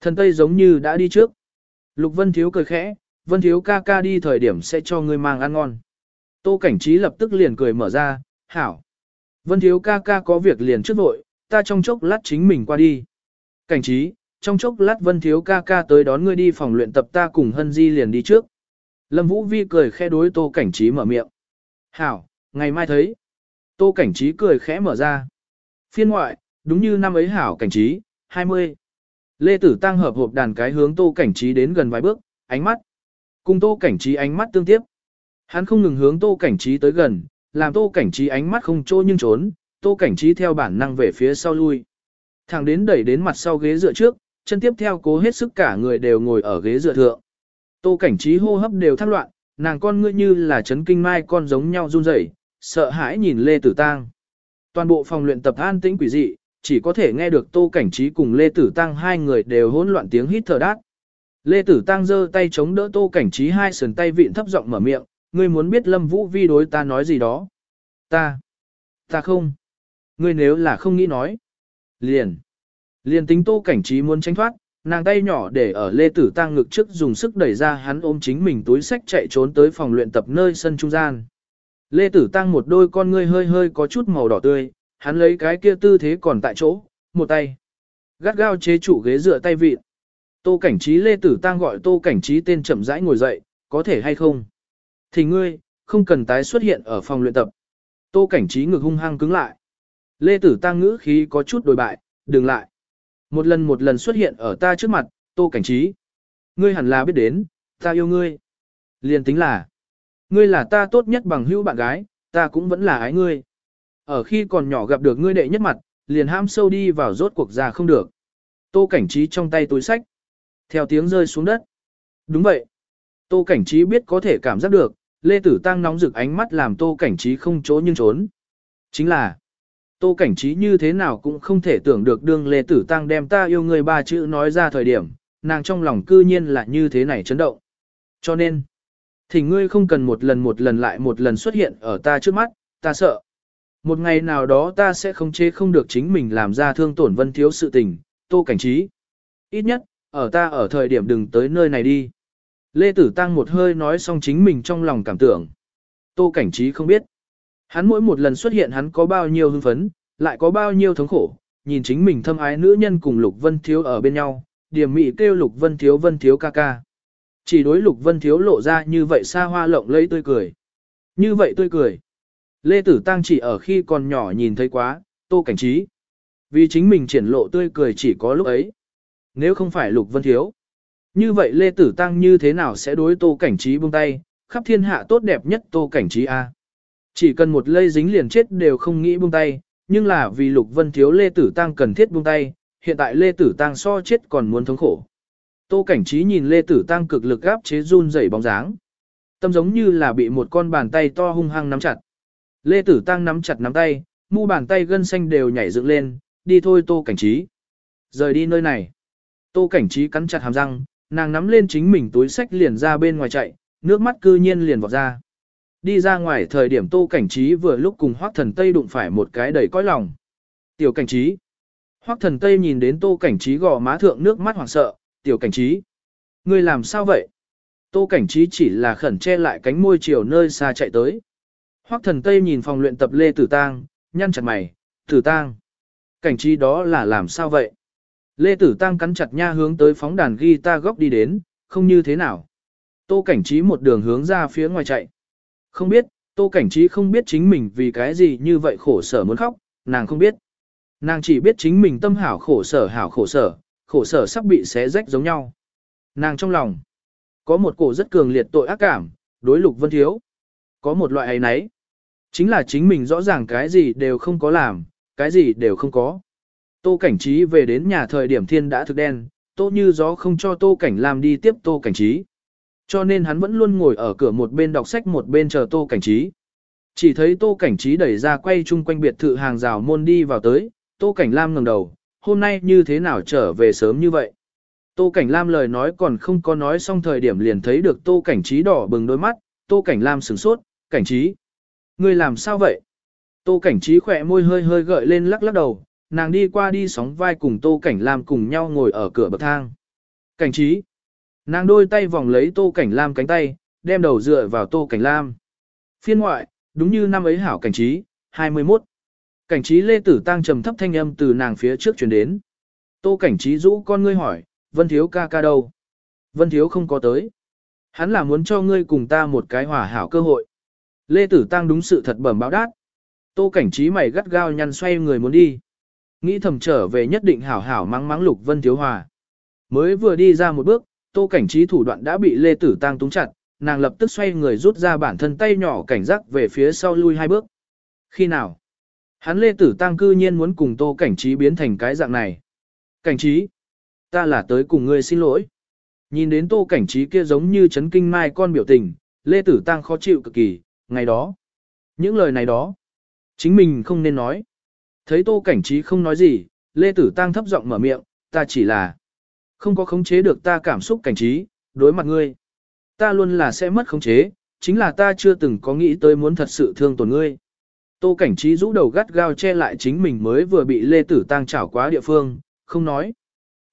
Thần Tây giống như đã đi trước. Lục Vân Thiếu cười khẽ, Vân Thiếu ca ca đi thời điểm sẽ cho ngươi mang ăn ngon. Tô Cảnh Trí lập tức liền cười mở ra, hảo. Vân Thiếu ca ca có việc liền trước vội, ta trong chốc lát chính mình qua đi. Cảnh Trí, trong chốc lát Vân Thiếu ca ca tới đón ngươi đi phòng luyện tập ta cùng Hân Di liền đi trước. Lâm Vũ Vi cười khẽ đối Tô Cảnh Trí mở miệng. Hảo, ngày mai thấy. Tô Cảnh Trí cười khẽ mở ra. Phiên ngoại, đúng như năm ấy Hảo Cảnh Trí, 20. Lê Tử Tăng hợp hộp đàn cái hướng Tô Cảnh Trí đến gần vài bước, ánh mắt. Cùng Tô Cảnh Trí ánh mắt tương tiếp. Hắn không ngừng hướng Tô Cảnh Trí tới gần, làm Tô Cảnh Trí ánh mắt không trô nhưng trốn, Tô Cảnh Trí theo bản năng về phía sau lui. Thằng đến đẩy đến mặt sau ghế dựa trước, chân tiếp theo cố hết sức cả người đều ngồi ở ghế dựa thượng. Tô cảnh trí hô hấp đều thắc loạn, nàng con ngươi như là chấn kinh mai con giống nhau run rẩy, sợ hãi nhìn Lê Tử Tăng. Toàn bộ phòng luyện tập an tĩnh quỷ dị, chỉ có thể nghe được Tô Cảnh Trí cùng Lê Tử Tăng hai người đều hỗn loạn tiếng hít thở đát. Lê Tử Tăng giơ tay chống đỡ Tô Cảnh Trí hai sườn tay vịn thấp giọng mở miệng, ngươi muốn biết Lâm Vũ Vi đối ta nói gì đó. Ta, ta không. Ngươi nếu là không nghĩ nói. Liền. Liền tính tô cảnh trí muốn tránh thoát, nàng tay nhỏ để ở lê tử tăng ngực trước dùng sức đẩy ra hắn ôm chính mình túi sách chạy trốn tới phòng luyện tập nơi sân trung gian. Lê tử tăng một đôi con ngươi hơi hơi có chút màu đỏ tươi, hắn lấy cái kia tư thế còn tại chỗ, một tay. Gắt gao chế chủ ghế dựa tay vịt. Tô cảnh trí Lê Tử Tăng gọi tô cảnh trí tên chậm rãi ngồi dậy, có thể hay không? Thì ngươi, không cần tái xuất hiện ở phòng luyện tập. Tô cảnh trí ngực hung hăng cứng lại. Lê Tử Tăng ngữ khí có chút đổi bại, đừng lại. Một lần một lần xuất hiện ở ta trước mặt, tô cảnh trí. Ngươi hẳn là biết đến, ta yêu ngươi. Liên tính là, ngươi là ta tốt nhất bằng hữu bạn gái, ta cũng vẫn là ái ngươi. Ở khi còn nhỏ gặp được ngươi đệ nhất mặt, liền ham sâu đi vào rốt cuộc già không được. Tô cảnh trí trong tay túi sách. Theo tiếng rơi xuống đất. Đúng vậy. Tô cảnh trí biết có thể cảm giác được, Lê Tử Tăng nóng rực ánh mắt làm tô cảnh trí không chỗ nhưng trốn. Chính là, tô cảnh trí như thế nào cũng không thể tưởng được đương Lê Tử Tăng đem ta yêu người ba chữ nói ra thời điểm, nàng trong lòng cư nhiên là như thế này chấn động. Cho nên, thì ngươi không cần một lần một lần lại một lần xuất hiện ở ta trước mắt, ta sợ. Một ngày nào đó ta sẽ không chế không được chính mình làm ra thương tổn vân thiếu sự tình, tô cảnh trí. Ít nhất, ở ta ở thời điểm đừng tới nơi này đi. Lê Tử Tăng một hơi nói xong chính mình trong lòng cảm tưởng. Tô Cảnh Trí không biết. Hắn mỗi một lần xuất hiện hắn có bao nhiêu hưng phấn, lại có bao nhiêu thống khổ, nhìn chính mình thâm ái nữ nhân cùng Lục Vân Thiếu ở bên nhau, điểm mị kêu Lục Vân Thiếu Vân Thiếu ca ca. Chỉ đối Lục Vân Thiếu lộ ra như vậy xa hoa lộng lẫy tươi cười. Như vậy tươi cười. Lê Tử Tăng chỉ ở khi còn nhỏ nhìn thấy quá, Tô Cảnh Trí. Vì chính mình triển lộ tươi cười chỉ có lúc ấy. Nếu không phải Lục Vân Thiếu. Như vậy Lê Tử Tăng như thế nào sẽ đối Tô Cảnh Trí buông tay, khắp thiên hạ tốt đẹp nhất Tô Cảnh Trí A. Chỉ cần một lây dính liền chết đều không nghĩ buông tay, nhưng là vì Lục Vân Thiếu Lê Tử Tăng cần thiết buông tay, hiện tại Lê Tử Tăng so chết còn muốn thống khổ. Tô Cảnh Trí nhìn Lê Tử Tăng cực lực gáp chế run rẩy bóng dáng. Tâm giống như là bị một con bàn tay to hung hăng nắm chặt. Lê Tử Tăng nắm chặt nắm tay, mu bàn tay gân xanh đều nhảy dựng lên, đi thôi Tô Cảnh Trí. Rời đi nơi này. Tô Cảnh Trí cắn chặt hàm răng, nàng nắm lên chính mình túi sách liền ra bên ngoài chạy, nước mắt cư nhiên liền vọt ra. Đi ra ngoài thời điểm Tô Cảnh Trí vừa lúc cùng Hoắc Thần Tây đụng phải một cái đầy cõi lòng. Tiểu Cảnh Trí. Hoắc Thần Tây nhìn đến Tô Cảnh Trí gò má thượng nước mắt hoảng sợ, "Tiểu Cảnh Trí, ngươi làm sao vậy?" Tô Cảnh Trí chỉ là khẩn che lại cánh môi chiều nơi xa chạy tới. Hoắc Thần Tây nhìn phòng luyện tập Lê Tử Tang, nhăn chặt mày, "Tử Tang, Cảnh Trí đó là làm sao vậy?" Lê Tử Tăng cắn chặt nha hướng tới phóng đàn guitar góc đi đến, không như thế nào. Tô Cảnh Trí một đường hướng ra phía ngoài chạy. Không biết, Tô Cảnh Trí không biết chính mình vì cái gì như vậy khổ sở muốn khóc, nàng không biết. Nàng chỉ biết chính mình tâm hảo khổ sở hảo khổ sở, khổ sở sắp bị xé rách giống nhau. Nàng trong lòng, có một cổ rất cường liệt tội ác cảm, đối lục vân thiếu. Có một loại ấy nấy. Chính là chính mình rõ ràng cái gì đều không có làm, cái gì đều không có. Tô Cảnh Trí về đến nhà thời điểm thiên đã thực đen, Tô Như gió không cho Tô Cảnh Lam đi tiếp Tô Cảnh Trí. Cho nên hắn vẫn luôn ngồi ở cửa một bên đọc sách một bên chờ Tô Cảnh Trí. Chỉ thấy Tô Cảnh Trí đẩy ra quay chung quanh biệt thự hàng rào môn đi vào tới, Tô Cảnh Lam ngẩng đầu, hôm nay như thế nào trở về sớm như vậy. Tô Cảnh Lam lời nói còn không có nói xong thời điểm liền thấy được Tô Cảnh Trí đỏ bừng đôi mắt, Tô Cảnh Lam sửng sốt, Cảnh Trí. Ngươi làm sao vậy? Tô Cảnh Trí khỏe môi hơi hơi gợi lên lắc lắc đầu, nàng đi qua đi sóng vai cùng Tô Cảnh Lam cùng nhau ngồi ở cửa bậc thang. Cảnh trí. Nàng đôi tay vòng lấy Tô Cảnh Lam cánh tay, đem đầu dựa vào Tô Cảnh Lam. Phiên ngoại, đúng như năm ấy hảo cảnh trí, 21. Cảnh trí Lê Tử Tăng trầm thấp thanh âm từ nàng phía trước truyền đến. Tô Cảnh trí rũ con ngươi hỏi, Vân Thiếu ca ca đâu? Vân Thiếu không có tới. Hắn là muốn cho ngươi cùng ta một cái hòa hảo cơ hội. Lê Tử Tăng đúng sự thật bẩm báo đát. Tô Cảnh trí mày gắt gao nhăn xoay người muốn đi. Nghĩ thầm trở về nhất định hảo hảo mắng mắng Lục Vân Thiếu Hòa. Mới vừa đi ra một bước, tô cảnh trí thủ đoạn đã bị Lê Tử Tăng túng chặt, nàng lập tức xoay người rút ra bản thân tay nhỏ cảnh giác về phía sau lui hai bước. Khi nào? Hắn Lê Tử Tăng cư nhiên muốn cùng tô cảnh trí biến thành cái dạng này. Cảnh trí? Ta là tới cùng ngươi xin lỗi. Nhìn đến tô cảnh trí kia giống như chấn kinh mai con biểu tình, Lê Tử Tăng khó chịu cực kỳ, ngày đó. Những lời này đó, chính mình không nên nói. Thấy tô cảnh trí không nói gì, Lê Tử Tăng thấp giọng mở miệng, ta chỉ là không có khống chế được ta cảm xúc cảnh trí, đối mặt ngươi. Ta luôn là sẽ mất khống chế, chính là ta chưa từng có nghĩ tới muốn thật sự thương tổn ngươi. Tô cảnh trí rũ đầu gắt gao che lại chính mình mới vừa bị Lê Tử Tăng chảo quá địa phương, không nói.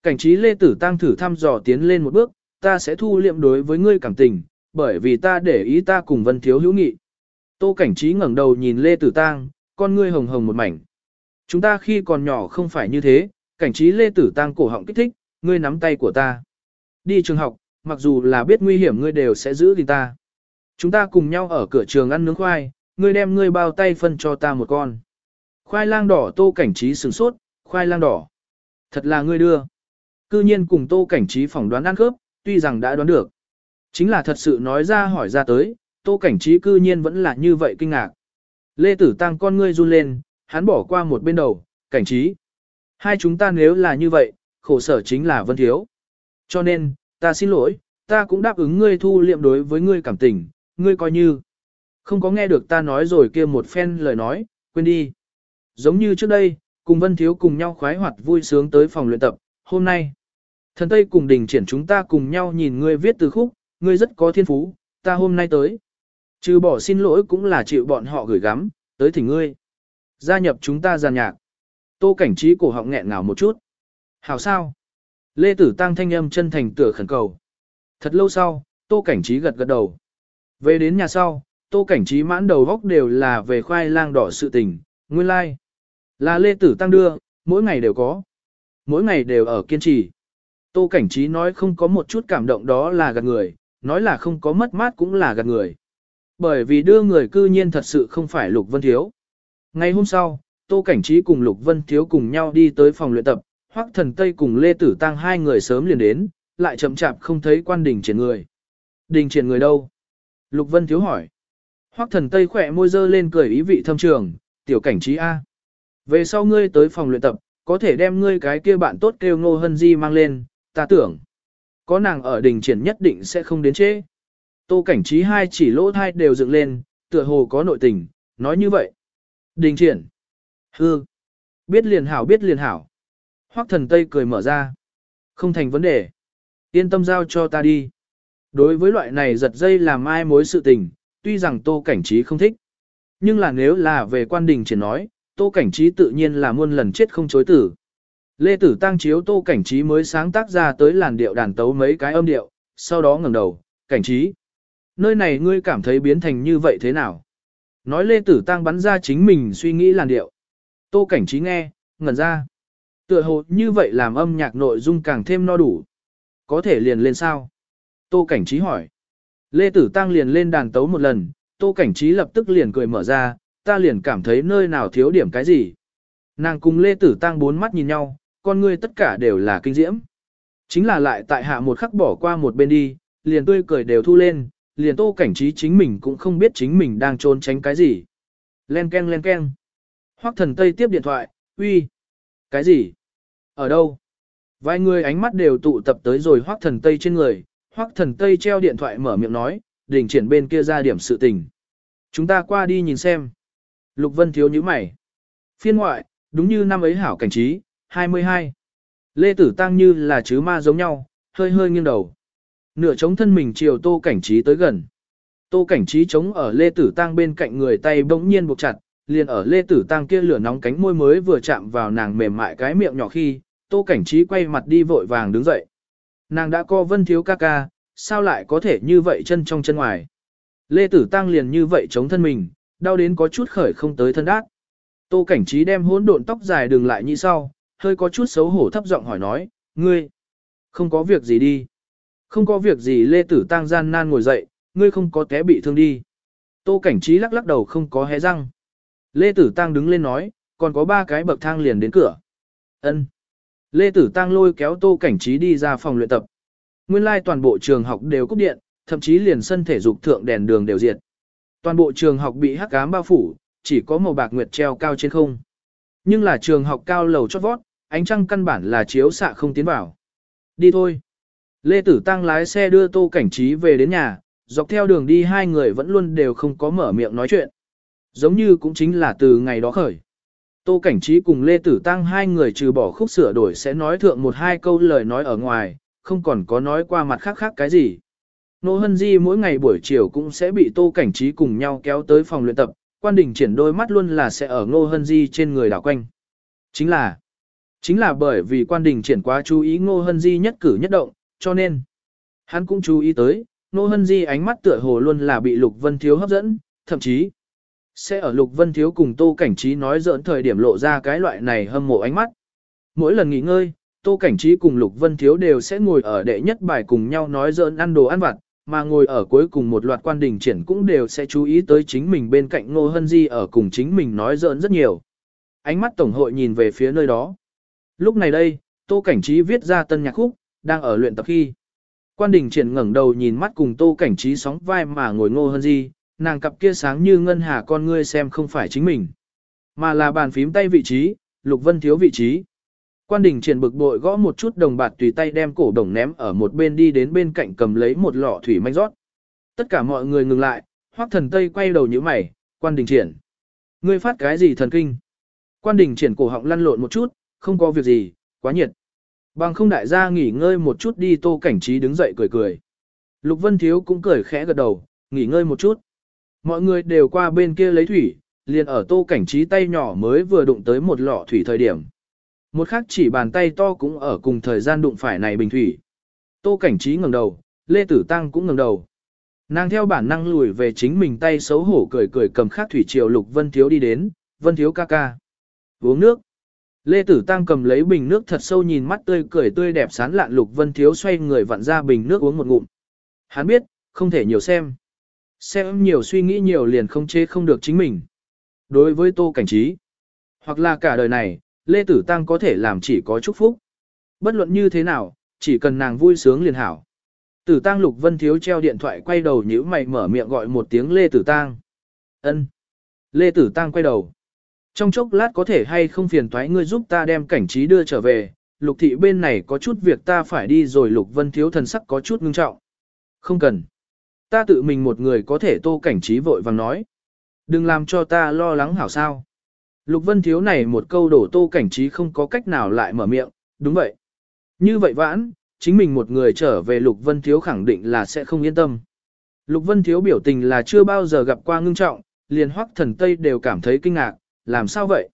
Cảnh trí Lê Tử Tăng thử thăm dò tiến lên một bước, ta sẽ thu liệm đối với ngươi cảm tình, bởi vì ta để ý ta cùng Vân Thiếu hữu nghị. Tô cảnh trí ngẩng đầu nhìn Lê Tử Tăng, con ngươi hồng hồng một mảnh. Chúng ta khi còn nhỏ không phải như thế, cảnh trí lê tử tăng cổ họng kích thích, ngươi nắm tay của ta. Đi trường học, mặc dù là biết nguy hiểm ngươi đều sẽ giữ gìn ta. Chúng ta cùng nhau ở cửa trường ăn nướng khoai, ngươi đem ngươi bao tay phân cho ta một con. Khoai lang đỏ tô cảnh trí sửng sốt, khoai lang đỏ. Thật là ngươi đưa. Cư nhiên cùng tô cảnh trí phỏng đoán ăn khớp, tuy rằng đã đoán được. Chính là thật sự nói ra hỏi ra tới, tô cảnh trí cư nhiên vẫn là như vậy kinh ngạc. Lê Tử Tăng con ngươi run lên, hắn bỏ qua một bên đầu, cảnh trí. Hai chúng ta nếu là như vậy, khổ sở chính là Vân Thiếu. Cho nên, ta xin lỗi, ta cũng đáp ứng ngươi thu liệm đối với ngươi cảm tình, ngươi coi như. Không có nghe được ta nói rồi kia một phen lời nói, quên đi. Giống như trước đây, cùng Vân Thiếu cùng nhau khoái hoạt vui sướng tới phòng luyện tập, hôm nay. Thần Tây cùng đình triển chúng ta cùng nhau nhìn ngươi viết từ khúc, ngươi rất có thiên phú, ta hôm nay tới. Trừ bỏ xin lỗi cũng là chịu bọn họ gửi gắm, tới thỉnh ngươi. Gia nhập chúng ta giàn nhạc. Tô cảnh trí cổ họng nghẹn ngào một chút. Hảo sao? Lê Tử Tăng thanh âm chân thành tựa khẩn cầu. Thật lâu sau, Tô cảnh trí gật gật đầu. Về đến nhà sau, Tô cảnh trí mãn đầu góc đều là về khoai lang đỏ sự tình, nguyên lai. Like. Là Lê Tử Tăng đưa, mỗi ngày đều có. Mỗi ngày đều ở kiên trì. Tô cảnh trí nói không có một chút cảm động đó là gạt người, nói là không có mất mát cũng là gạt người. Bởi vì đưa người cư nhiên thật sự không phải Lục Vân Thiếu. Ngày hôm sau, Tô Cảnh Trí cùng Lục Vân Thiếu cùng nhau đi tới phòng luyện tập, Hoắc Thần Tây cùng Lê Tử Tăng hai người sớm liền đến, lại chậm chạp không thấy quan đình triển người. Đình triển người đâu? Lục Vân Thiếu hỏi. Hoắc Thần Tây khỏe môi dơ lên cười ý vị thâm trường, tiểu cảnh trí A. Về sau ngươi tới phòng luyện tập, có thể đem ngươi cái kia bạn tốt kêu Ngô Hân Di mang lên, ta tưởng. Có nàng ở đình triển nhất định sẽ không đến chế. Tô cảnh trí hai chỉ lỗ thai đều dựng lên, tựa hồ có nội tình, nói như vậy. Đình triển. Hư. Biết liền hảo biết liền hảo. Hoắc thần Tây cười mở ra. Không thành vấn đề. Yên tâm giao cho ta đi. Đối với loại này giật dây làm ai mối sự tình, tuy rằng tô cảnh trí không thích. Nhưng là nếu là về quan đình triển nói, tô cảnh trí tự nhiên là muôn lần chết không chối tử. Lê Tử Tăng chiếu tô cảnh trí mới sáng tác ra tới làn điệu đàn tấu mấy cái âm điệu, sau đó ngẩng đầu, cảnh trí. Nơi này ngươi cảm thấy biến thành như vậy thế nào? Nói Lê Tử Tăng bắn ra chính mình suy nghĩ làn điệu. Tô cảnh trí nghe, ngẩn ra. Tựa hồ như vậy làm âm nhạc nội dung càng thêm no đủ. Có thể liền lên sao? Tô cảnh trí hỏi. Lê Tử Tăng liền lên đàn tấu một lần, Tô cảnh trí lập tức liền cười mở ra, ta liền cảm thấy nơi nào thiếu điểm cái gì. Nàng cùng Lê Tử Tăng bốn mắt nhìn nhau, con ngươi tất cả đều là kinh diễm. Chính là lại tại hạ một khắc bỏ qua một bên đi, liền tươi cười đều thu lên, liền tô cảnh trí chính mình cũng không biết chính mình đang trốn tránh cái gì. Len ken len ken. Hoắc thần Tây tiếp điện thoại, uy. Cái gì? Ở đâu? Vài người ánh mắt đều tụ tập tới rồi Hoắc thần Tây trên người. Hoắc thần Tây treo điện thoại mở miệng nói, đỉnh triển bên kia ra điểm sự tình. Chúng ta qua đi nhìn xem. Lục Vân thiếu như mày. Phiên ngoại, đúng như năm ấy hảo cảnh trí, 22. Lê Tử Tăng như là chứ ma giống nhau, hơi hơi nghiêng đầu. Nửa chống thân mình chiều tô cảnh trí tới gần. Tô cảnh trí chống ở Lê Tử Tăng bên cạnh người tay bỗng nhiên buộc chặt, liền ở Lê Tử Tăng kia lửa nóng cánh môi mới vừa chạm vào nàng mềm mại cái miệng nhỏ khi, tô cảnh trí quay mặt đi vội vàng đứng dậy. Nàng đã co vân thiếu ca ca, sao lại có thể như vậy chân trong chân ngoài. Lê Tử Tăng liền như vậy chống thân mình, đau đến có chút khởi không tới thân đát. Tô cảnh trí đem hỗn độn tóc dài đường lại như sau, hơi có chút xấu hổ thấp giọng hỏi nói, ngươi, không có việc gì đi. Không có việc gì Lê Tử Tăng gian nan ngồi dậy, ngươi không có té bị thương đi. Tô Cảnh Trí lắc lắc đầu không có hé răng. Lê Tử Tăng đứng lên nói, còn có ba cái bậc thang liền đến cửa. Ân. Lê Tử Tăng lôi kéo Tô Cảnh Trí đi ra phòng luyện tập. Nguyên lai like toàn bộ trường học đều cúp điện, thậm chí liền sân thể dục thượng đèn đường đều diệt. Toàn bộ trường học bị hắc ám bao phủ, chỉ có màu bạc nguyệt treo cao trên không. Nhưng là trường học cao lầu chót vót, ánh trăng căn bản là chiếu xạ không tiến vào. Đi thôi. Lê Tử Tăng lái xe đưa Tô Cảnh Trí về đến nhà, dọc theo đường đi hai người vẫn luôn đều không có mở miệng nói chuyện. Giống như cũng chính là từ ngày đó khởi. Tô Cảnh Trí cùng Lê Tử Tăng hai người trừ bỏ khúc sửa đổi sẽ nói thượng một hai câu lời nói ở ngoài, không còn có nói qua mặt khác khác cái gì. Nô Hân Di mỗi ngày buổi chiều cũng sẽ bị Tô Cảnh Trí cùng nhau kéo tới phòng luyện tập, quan đình triển đôi mắt luôn là sẽ ở Ngô Hân Di trên người đảo quanh. Chính là, chính là bởi vì quan đình triển quá chú ý Ngô Hân Di nhất cử nhất động, cho nên, hắn cũng chú ý tới, Ngô Hân Di ánh mắt tựa hồ luôn là bị Lục Vân Thiếu hấp dẫn, thậm chí, sẽ ở Lục Vân Thiếu cùng Tô Cảnh Trí nói giỡn thời điểm lộ ra cái loại này hâm mộ ánh mắt. Mỗi lần nghỉ ngơi, Tô Cảnh Trí cùng Lục Vân Thiếu đều sẽ ngồi ở đệ nhất bài cùng nhau nói giỡn ăn đồ ăn vặt, mà ngồi ở cuối cùng một loạt quan đình triển cũng đều sẽ chú ý tới chính mình bên cạnh Ngô Hân Di ở cùng chính mình nói giỡn rất nhiều. Ánh mắt Tổng hội nhìn về phía nơi đó. Lúc này đây, Tô Cảnh Trí viết ra tân nhạc khúc, đang ở luyện tập khi. Quan đình triển ngẩng đầu nhìn mắt cùng Tô Cảnh Trí sóng vai mà ngồi Ngô hơn gì nàng cặp kia sáng như ngân hà con ngươi xem không phải chính mình, mà là bàn phím tay vị trí, Lục Vân Thiếu vị trí. Quan đình triển bực bội gõ một chút đồng bạc tùy tay đem cổ đồng ném ở một bên đi đến bên cạnh cầm lấy một lọ thủy manh rót. Tất cả mọi người ngừng lại, hoắc thần tây quay đầu như mày, quan đình triển. Ngươi phát cái gì thần kinh? Quan đình triển cổ họng lăn lộn một chút, không có việc gì, quá nhiệt. Bằng không đại gia nghỉ ngơi một chút đi tô cảnh trí đứng dậy cười cười. Lục Vân Thiếu cũng cười khẽ gật đầu, nghỉ ngơi một chút. Mọi người đều qua bên kia lấy thủy, liền ở tô cảnh trí tay nhỏ mới vừa đụng tới một lọ thủy thời điểm. Một khắc chỉ bàn tay to cũng ở cùng thời gian đụng phải này bình thủy. Tô cảnh trí ngẩng đầu, Lê Tử Tăng cũng ngẩng đầu. Nàng theo bản năng lùi về chính mình tay xấu hổ cười cười cầm khắc thủy triều Lục Vân Thiếu đi đến, Vân Thiếu ca ca. Uống nước. Lê Tử Tăng cầm lấy bình nước thật sâu nhìn mắt tươi cười tươi đẹp sán lạn Lục Vân Thiếu xoay người vặn ra bình nước uống một ngụm. Hắn biết, không thể nhiều xem. Xem nhiều suy nghĩ nhiều liền không chế không được chính mình. Đối với Tô Cảnh Trí, hoặc là cả đời này, Lê Tử Tăng có thể làm chỉ có chúc phúc. Bất luận như thế nào, chỉ cần nàng vui sướng liền hảo. Tử Tăng Lục Vân Thiếu treo điện thoại quay đầu nhíu mày mở miệng gọi một tiếng Lê Tử Tăng. Ân. Lê Tử Tăng quay đầu. Trong chốc lát có thể hay không phiền toái ngươi giúp ta đem cảnh trí đưa trở về, Lục thị bên này có chút việc ta phải đi rồi Lục Vân Thiếu thần sắc có chút ngưng trọng. Không cần. Ta tự mình một người có thể tô cảnh trí vội vàng nói. Đừng làm cho ta lo lắng hảo sao. Lục Vân Thiếu này một câu đổ tô cảnh trí không có cách nào lại mở miệng, đúng vậy. Như vậy vãn, chính mình một người trở về Lục Vân Thiếu khẳng định là sẽ không yên tâm. Lục Vân Thiếu biểu tình là chưa bao giờ gặp qua ngưng trọng, liền hoắc thần Tây đều cảm thấy kinh ngạc, làm sao vậy?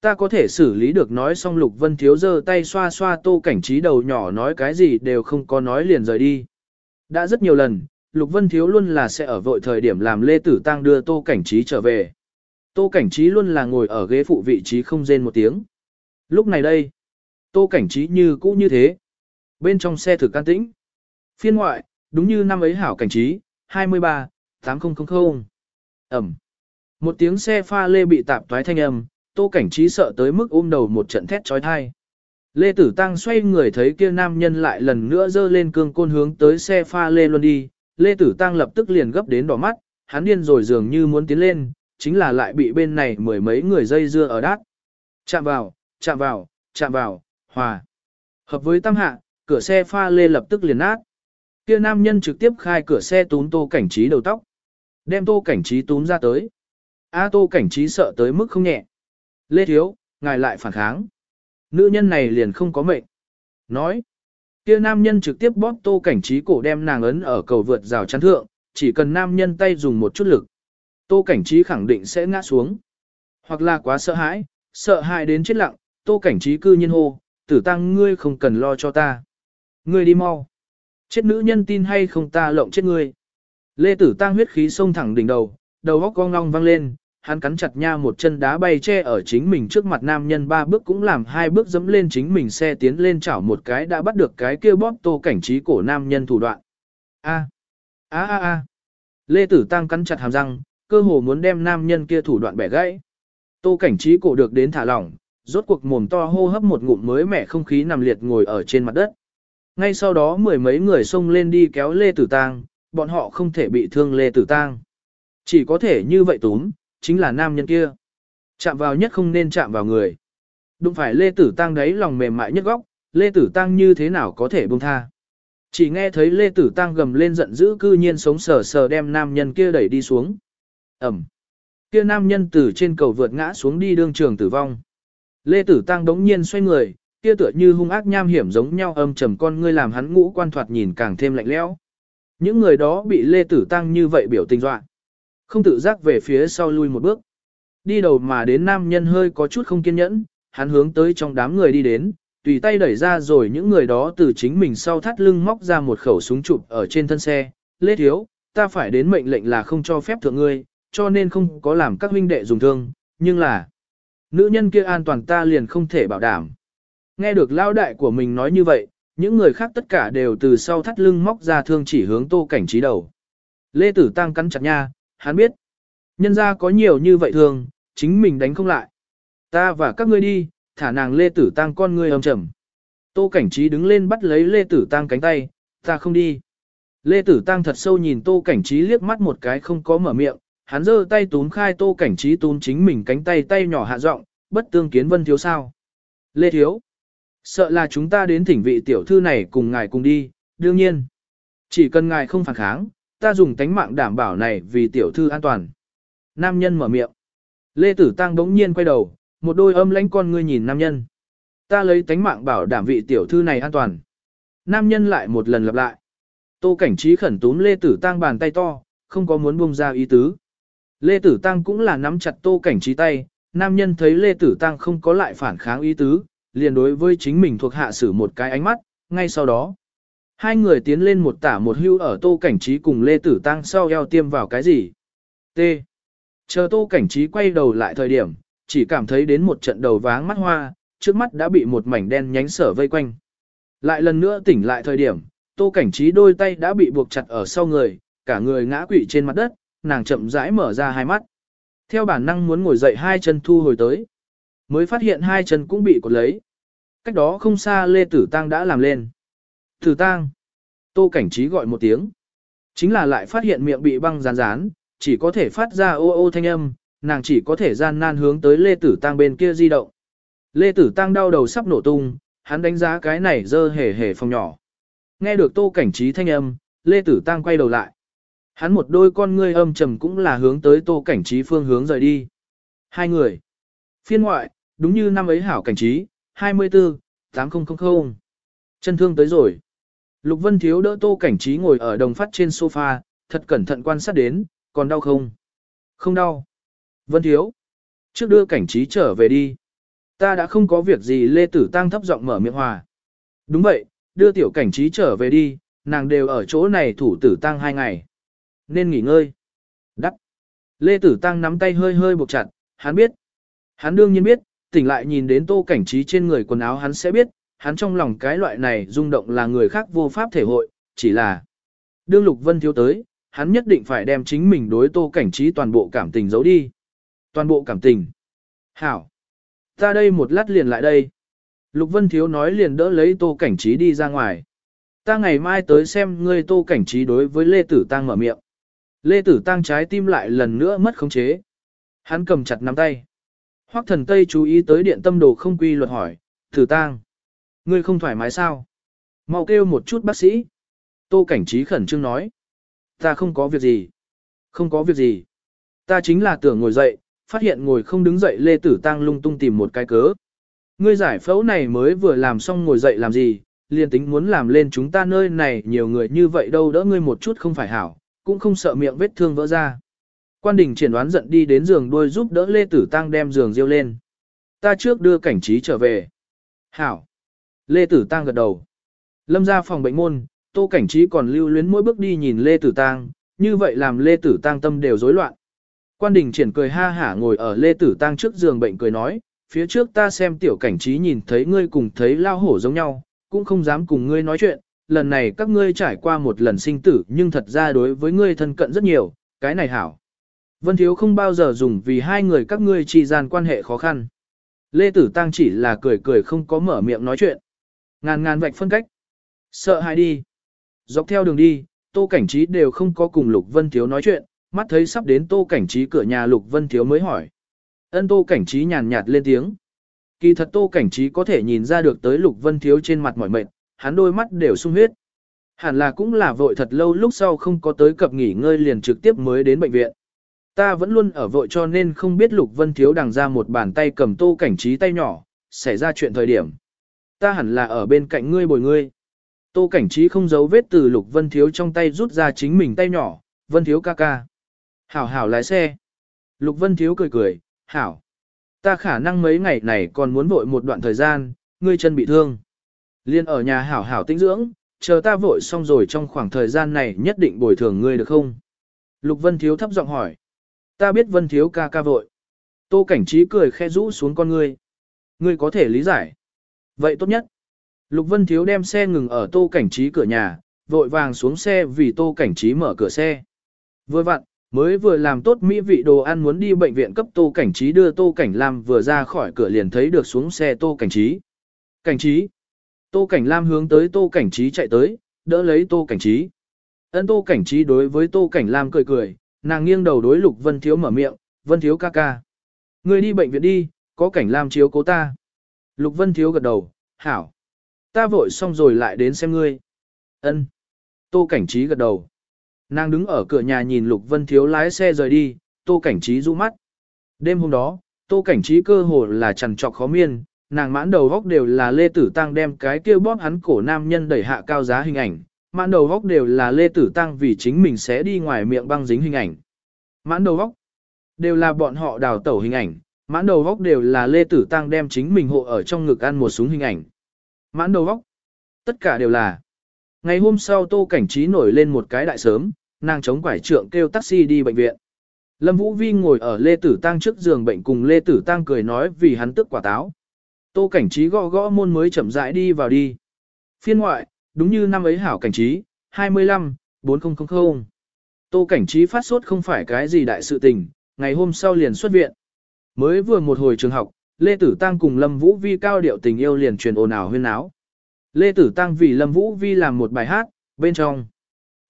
Ta có thể xử lý được nói xong Lục Vân Thiếu giơ tay xoa xoa tô cảnh trí đầu nhỏ nói cái gì đều không có nói liền rời đi. Đã rất nhiều lần, Lục Vân Thiếu luôn là sẽ ở vội thời điểm làm Lê Tử Tăng đưa Tô Cảnh Trí trở về. Tô Cảnh Trí luôn là ngồi ở ghế phụ vị trí không rên một tiếng. Lúc này đây, Tô Cảnh Trí như cũ như thế. Bên trong xe thực can tĩnh. Phiên ngoại, đúng như năm ấy hảo Cảnh Trí, 23, 8000. Ẩm. Một tiếng xe pha lê bị tạp toái thanh âm, Tô Cảnh Trí sợ tới mức ôm đầu một trận thét trói thai. Lê Tử Tăng xoay người thấy kia nam nhân lại lần nữa dơ lên cương côn hướng tới xe pha lê luôn đi, Lê Tử Tăng lập tức liền gấp đến đỏ mắt, hắn điên rồi dường như muốn tiến lên, chính là lại bị bên này mười mấy người dây dưa ở đát. Chạm vào, chạm vào, chạm vào, hòa. Hợp với tam hạ, cửa xe pha lê lập tức liền nát. Kia nam nhân trực tiếp khai cửa xe túm tô cảnh trí đầu tóc. Đem tô cảnh trí túm ra tới. A tô cảnh trí sợ tới mức không nhẹ. Lê Thiếu, ngài lại phản kháng. Nữ nhân này liền không có mệnh. Nói. Kia nam nhân trực tiếp bóp tô cảnh trí cổ đem nàng ấn ở cầu vượt rào chắn thượng, chỉ cần nam nhân tay dùng một chút lực. Tô cảnh trí khẳng định sẽ ngã xuống. Hoặc là quá sợ hãi, sợ hãi đến chết lặng, tô cảnh trí cư nhiên hô, tử tăng ngươi không cần lo cho ta. Ngươi đi mau. Chết nữ nhân tin hay không ta lộng chết ngươi. Lê tử tăng huyết khí xông thẳng đỉnh đầu, đầu góc cong long vang lên, hắn cắn chặt nha một chân đá bay che ở chính mình trước mặt nam nhân ba bước cũng làm hai bước dẫm lên chính mình xe tiến lên chảo một cái đã bắt được cái kia bóp tô cảnh trí cổ nam nhân thủ đoạn. A. A a a. Lê Tử Tăng cắn chặt hàm răng, cơ hồ muốn đem nam nhân kia thủ đoạn bẻ gãy. Tô cảnh trí cổ được đến thả lỏng, rốt cuộc mồm to hô hấp một ngụm mới mẻ không khí nằm liệt ngồi ở trên mặt đất. Ngay sau đó mười mấy người xông lên đi kéo Lê Tử Tăng, bọn họ không thể bị thương Lê Tử Tăng. Chỉ có thể như vậy túm, chính là nam nhân kia. Chạm vào nhất không nên chạm vào người. Đụng phải Lê Tử Tăng đấy lòng mềm mại nhất góc, Lê Tử Tăng như thế nào có thể buông tha. Chỉ nghe thấy Lê Tử Tăng gầm lên giận dữ cư nhiên sống sờ sờ đem nam nhân kia đẩy đi xuống. Ẩm. Kia nam nhân từ trên cầu vượt ngã xuống đi đương trường tử vong. Lê Tử Tăng đống nhiên xoay người, kia tựa như hung ác nham hiểm giống nhau âm trầm con ngươi làm hắn ngũ quan thoạt nhìn càng thêm lạnh lẽo. Những người đó bị Lê Tử Tăng như vậy biểu tình dọa. Không tự giác về phía sau lui một bước. Đi đầu mà đến nam nhân hơi có chút không kiên nhẫn, hắn hướng tới trong đám người đi đến, tùy tay đẩy ra rồi những người đó từ chính mình sau thắt lưng móc ra một khẩu súng chụp ở trên thân xe. Lê Thiếu, ta phải đến mệnh lệnh là không cho phép thượng ngươi, cho nên không có làm các huynh đệ dùng thương, nhưng là nữ nhân kia an toàn ta liền không thể bảo đảm. Nghe được lao đại của mình nói như vậy, những người khác tất cả đều từ sau thắt lưng móc ra thương chỉ hướng tô cảnh trí đầu. Lê Tử Tăng cắn chặt nha, hắn biết. Nhân ra có nhiều như vậy thường, chính mình đánh không lại. Ta và các ngươi đi, thả nàng Lê Tử Tăng con ngươi âm trầm. Tô Cảnh Trí đứng lên bắt lấy Lê Tử Tăng cánh tay, ta không đi. Lê Tử Tăng thật sâu nhìn Tô Cảnh Trí liếc mắt một cái không có mở miệng, hắn giơ tay túm khai Tô Cảnh Trí túm chính mình cánh tay tay nhỏ hạ giọng, bất tương kiến vân thiếu sao. Lê Thiếu, sợ là chúng ta đến thỉnh vị tiểu thư này cùng ngài cùng đi, đương nhiên. Chỉ cần ngài không phản kháng, ta dùng tánh mạng đảm bảo này vì tiểu thư an toàn. Nam nhân mở miệng. Lê Tử Tăng bỗng nhiên quay đầu, một đôi âm lãnh con ngươi nhìn nam nhân. Ta lấy tánh mạng bảo đảm vị tiểu thư này an toàn. Nam nhân lại một lần lặp lại. Tô cảnh trí khẩn túm Lê Tử Tăng bàn tay to, không có muốn buông ra ý tứ. Lê Tử Tăng cũng là nắm chặt tô cảnh trí tay, nam nhân thấy Lê Tử Tăng không có lại phản kháng ý tứ, liền đối với chính mình thuộc hạ sử một cái ánh mắt, ngay sau đó. Hai người tiến lên một tả một hưu ở tô cảnh trí cùng Lê Tử Tăng sau eo tiêm vào cái gì. T. Chờ tô cảnh trí quay đầu lại thời điểm, chỉ cảm thấy đến một trận đầu váng mắt hoa, trước mắt đã bị một mảnh đen nhánh sở vây quanh. Lại lần nữa tỉnh lại thời điểm, tô cảnh trí đôi tay đã bị buộc chặt ở sau người, cả người ngã quỵ trên mặt đất, nàng chậm rãi mở ra hai mắt. Theo bản năng muốn ngồi dậy hai chân thu hồi tới. Mới phát hiện hai chân cũng bị cột lấy. Cách đó không xa Lê Tử Tăng đã làm lên. Tử Tăng. Tô cảnh trí gọi một tiếng. Chính là lại phát hiện miệng bị băng rán rán, chỉ có thể phát ra ô ô thanh âm, nàng chỉ có thể gian nan hướng tới Lê Tử Tăng bên kia di động. Lê Tử Tăng đau đầu sắp nổ tung, hắn đánh giá cái này dơ hề hề phòng nhỏ. Nghe được tô cảnh trí thanh âm, Lê Tử Tăng quay đầu lại. Hắn một đôi con ngươi âm trầm cũng là hướng tới tô cảnh trí phương hướng rời đi. Hai người. Phiên ngoại, đúng như năm ấy hảo cảnh trí, 24, 8000. Chân thương tới rồi. Lục Vân Thiếu đỡ tô cảnh trí ngồi ở đồng phát trên sofa, thật cẩn thận quan sát đến, còn đau không? Không đau. Vân Thiếu. Trước đưa cảnh trí trở về đi. Ta đã không có việc gì Lê Tử Tăng thấp giọng mở miệng hòa. Đúng vậy, đưa tiểu cảnh trí trở về đi, nàng đều ở chỗ này thủ tử Tăng hai ngày. Nên nghỉ ngơi. Đắc. Lê Tử Tăng nắm tay hơi hơi buộc chặt, hắn biết. Hắn đương nhiên biết, tỉnh lại nhìn đến tô cảnh trí trên người quần áo hắn sẽ biết, hắn trong lòng cái loại này rung động là người khác vô pháp thể hội, chỉ là đương Lục Vân thiếu tới, hắn nhất định phải đem chính mình đối tô cảnh trí toàn bộ cảm tình giấu đi. Toàn bộ cảm tình. Hảo. Ta đây một lát liền lại đây. Lục Vân Thiếu nói liền đỡ lấy tô cảnh trí đi ra ngoài. Ta ngày mai tới xem ngươi tô cảnh trí đối với Lê Tử Tăng mở miệng. Lê Tử Tăng trái tim lại lần nữa mất khống chế. Hắn cầm chặt nắm tay. Hoắc thần Tây chú ý tới điện tâm đồ không quy luật hỏi, Tử Tăng. Ngươi không thoải mái sao? Mau kêu một chút bác sĩ. Tô cảnh trí khẩn trương nói. Ta không có việc gì. Không có việc gì. Ta chính là tưởng ngồi dậy, phát hiện ngồi không đứng dậy Lê Tử Tăng lung tung tìm một cái cớ. Ngươi giải phẫu này mới vừa làm xong ngồi dậy làm gì, liền tính muốn làm lên chúng ta nơi này nhiều người như vậy đâu đỡ ngươi một chút không phải hảo, cũng không sợ miệng vết thương vỡ ra. Quan đình triển đoán giận đi đến giường đuôi giúp đỡ Lê Tử Tăng đem giường riêu lên. Ta trước đưa cảnh trí trở về. Hảo. Lê Tử Tăng gật đầu. Lâm ra phòng bệnh môn, tô cảnh trí còn lưu luyến mỗi bước đi nhìn Lê Tử Tăng, như vậy làm Lê Tử Tăng tâm đều rối loạn. Quan đình triển cười ha hả ngồi ở Lê Tử Tăng trước giường bệnh cười nói, phía trước ta xem tiểu cảnh trí nhìn thấy ngươi cùng thấy lao hổ giống nhau, cũng không dám cùng ngươi nói chuyện, lần này các ngươi trải qua một lần sinh tử nhưng thật ra đối với ngươi thân cận rất nhiều, cái này hảo. Vân Thiếu không bao giờ dùng vì hai người các ngươi trì gian quan hệ khó khăn. Lê Tử Tăng chỉ là cười cười không có mở miệng nói chuyện. Ngàn ngàn vạch phân cách. Sợ hãi đi. Dọc theo đường đi, tô cảnh trí đều không có cùng Lục Vân Thiếu nói chuyện, mắt thấy sắp đến tô cảnh trí cửa nhà Lục Vân Thiếu mới hỏi. Ân tô cảnh trí nhàn nhạt lên tiếng. Kỳ thật tô cảnh trí có thể nhìn ra được tới Lục Vân Thiếu trên mặt mỏi mệt, hắn đôi mắt đều sung huyết. Hẳn là cũng là vội thật lâu lúc sau không có tới cập nghỉ ngơi liền trực tiếp mới đến bệnh viện. Ta vẫn luôn ở vội cho nên không biết Lục Vân Thiếu đằng ra một bàn tay cầm tô cảnh trí tay nhỏ, xảy ra chuyện thời điểm. Ta hẳn là ở bên cạnh ngươi bồi ngươi. Tô cảnh trí không giấu vết từ Lục Vân Thiếu trong tay rút ra chính mình tay nhỏ, Vân Thiếu ca ca. Hảo hảo lái xe. Lục Vân Thiếu cười cười, hảo. Ta khả năng mấy ngày này còn muốn vội một đoạn thời gian, ngươi chân bị thương. Liên ở nhà hảo hảo tĩnh dưỡng, chờ ta vội xong rồi trong khoảng thời gian này nhất định bồi thường ngươi được không? Lục Vân Thiếu thấp giọng hỏi. Ta biết Vân Thiếu ca ca vội. Tô Cảnh Trí cười khe rũ xuống con ngươi. Ngươi có thể lý giải. Vậy tốt nhất. Lục Vân Thiếu đem xe ngừng ở tô cảnh trí cửa nhà, vội vàng xuống xe vì tô cảnh trí mở cửa xe. Vừa vặn, mới vừa làm tốt mỹ vị đồ ăn muốn đi bệnh viện cấp tô cảnh trí đưa tô cảnh lam vừa ra khỏi cửa liền thấy được xuống xe tô cảnh trí. Cảnh trí. Tô cảnh lam hướng tới tô cảnh trí chạy tới, đỡ lấy tô cảnh trí. Ân tô cảnh trí đối với tô cảnh lam cười cười, nàng nghiêng đầu đối lục vân thiếu mở miệng, vân thiếu ca ca. Người đi bệnh viện đi, có cảnh lam chiếu cố ta. Lục vân thiếu gật đầu, hảo. Ta vội xong rồi lại đến xem ngươi. Ân. Tô cảnh trí gật đầu. Nàng đứng ở cửa nhà nhìn Lục Vân Thiếu lái xe rời đi, Tô Cảnh Trí rũ mắt. Đêm hôm đó, Tô Cảnh Trí cơ hồ là trằn trọc khó miên, nàng mãn đầu góc đều là Lê Tử Tăng đem cái kia bóp hắn cổ nam nhân đẩy hạ cao giá hình ảnh, mãn đầu góc đều là Lê Tử Tăng vì chính mình sẽ đi ngoài miệng băng dính hình ảnh. Mãn đầu góc đều là bọn họ đào tẩu hình ảnh, mãn đầu góc đều là Lê Tử Tăng đem chính mình hộ ở trong ngực ăn một súng hình ảnh. Mãn đầu góc, tất cả đều là. Ngày hôm sau Tô Cảnh Trí nổi lên một cái đại sớm, nàng chống quải trượng kêu taxi đi bệnh viện. Lâm Vũ Vi ngồi ở Lê Tử Tăng trước giường bệnh cùng Lê Tử Tăng cười nói vì hắn tức quả táo. Tô cảnh trí gõ gõ môn mới chậm rãi đi vào đi. Phiên ngoại, đúng như năm ấy hảo cảnh trí, 25, 4000. Tô cảnh trí phát sốt không phải cái gì đại sự tình, ngày hôm sau liền xuất viện. Mới vừa một hồi trường học, Lê Tử Tăng cùng Lâm Vũ Vi cao điệu tình yêu liền truyền ồn ào huyên áo. Lê Tử Tăng vì Lâm Vũ Vi làm một bài hát, bên trong.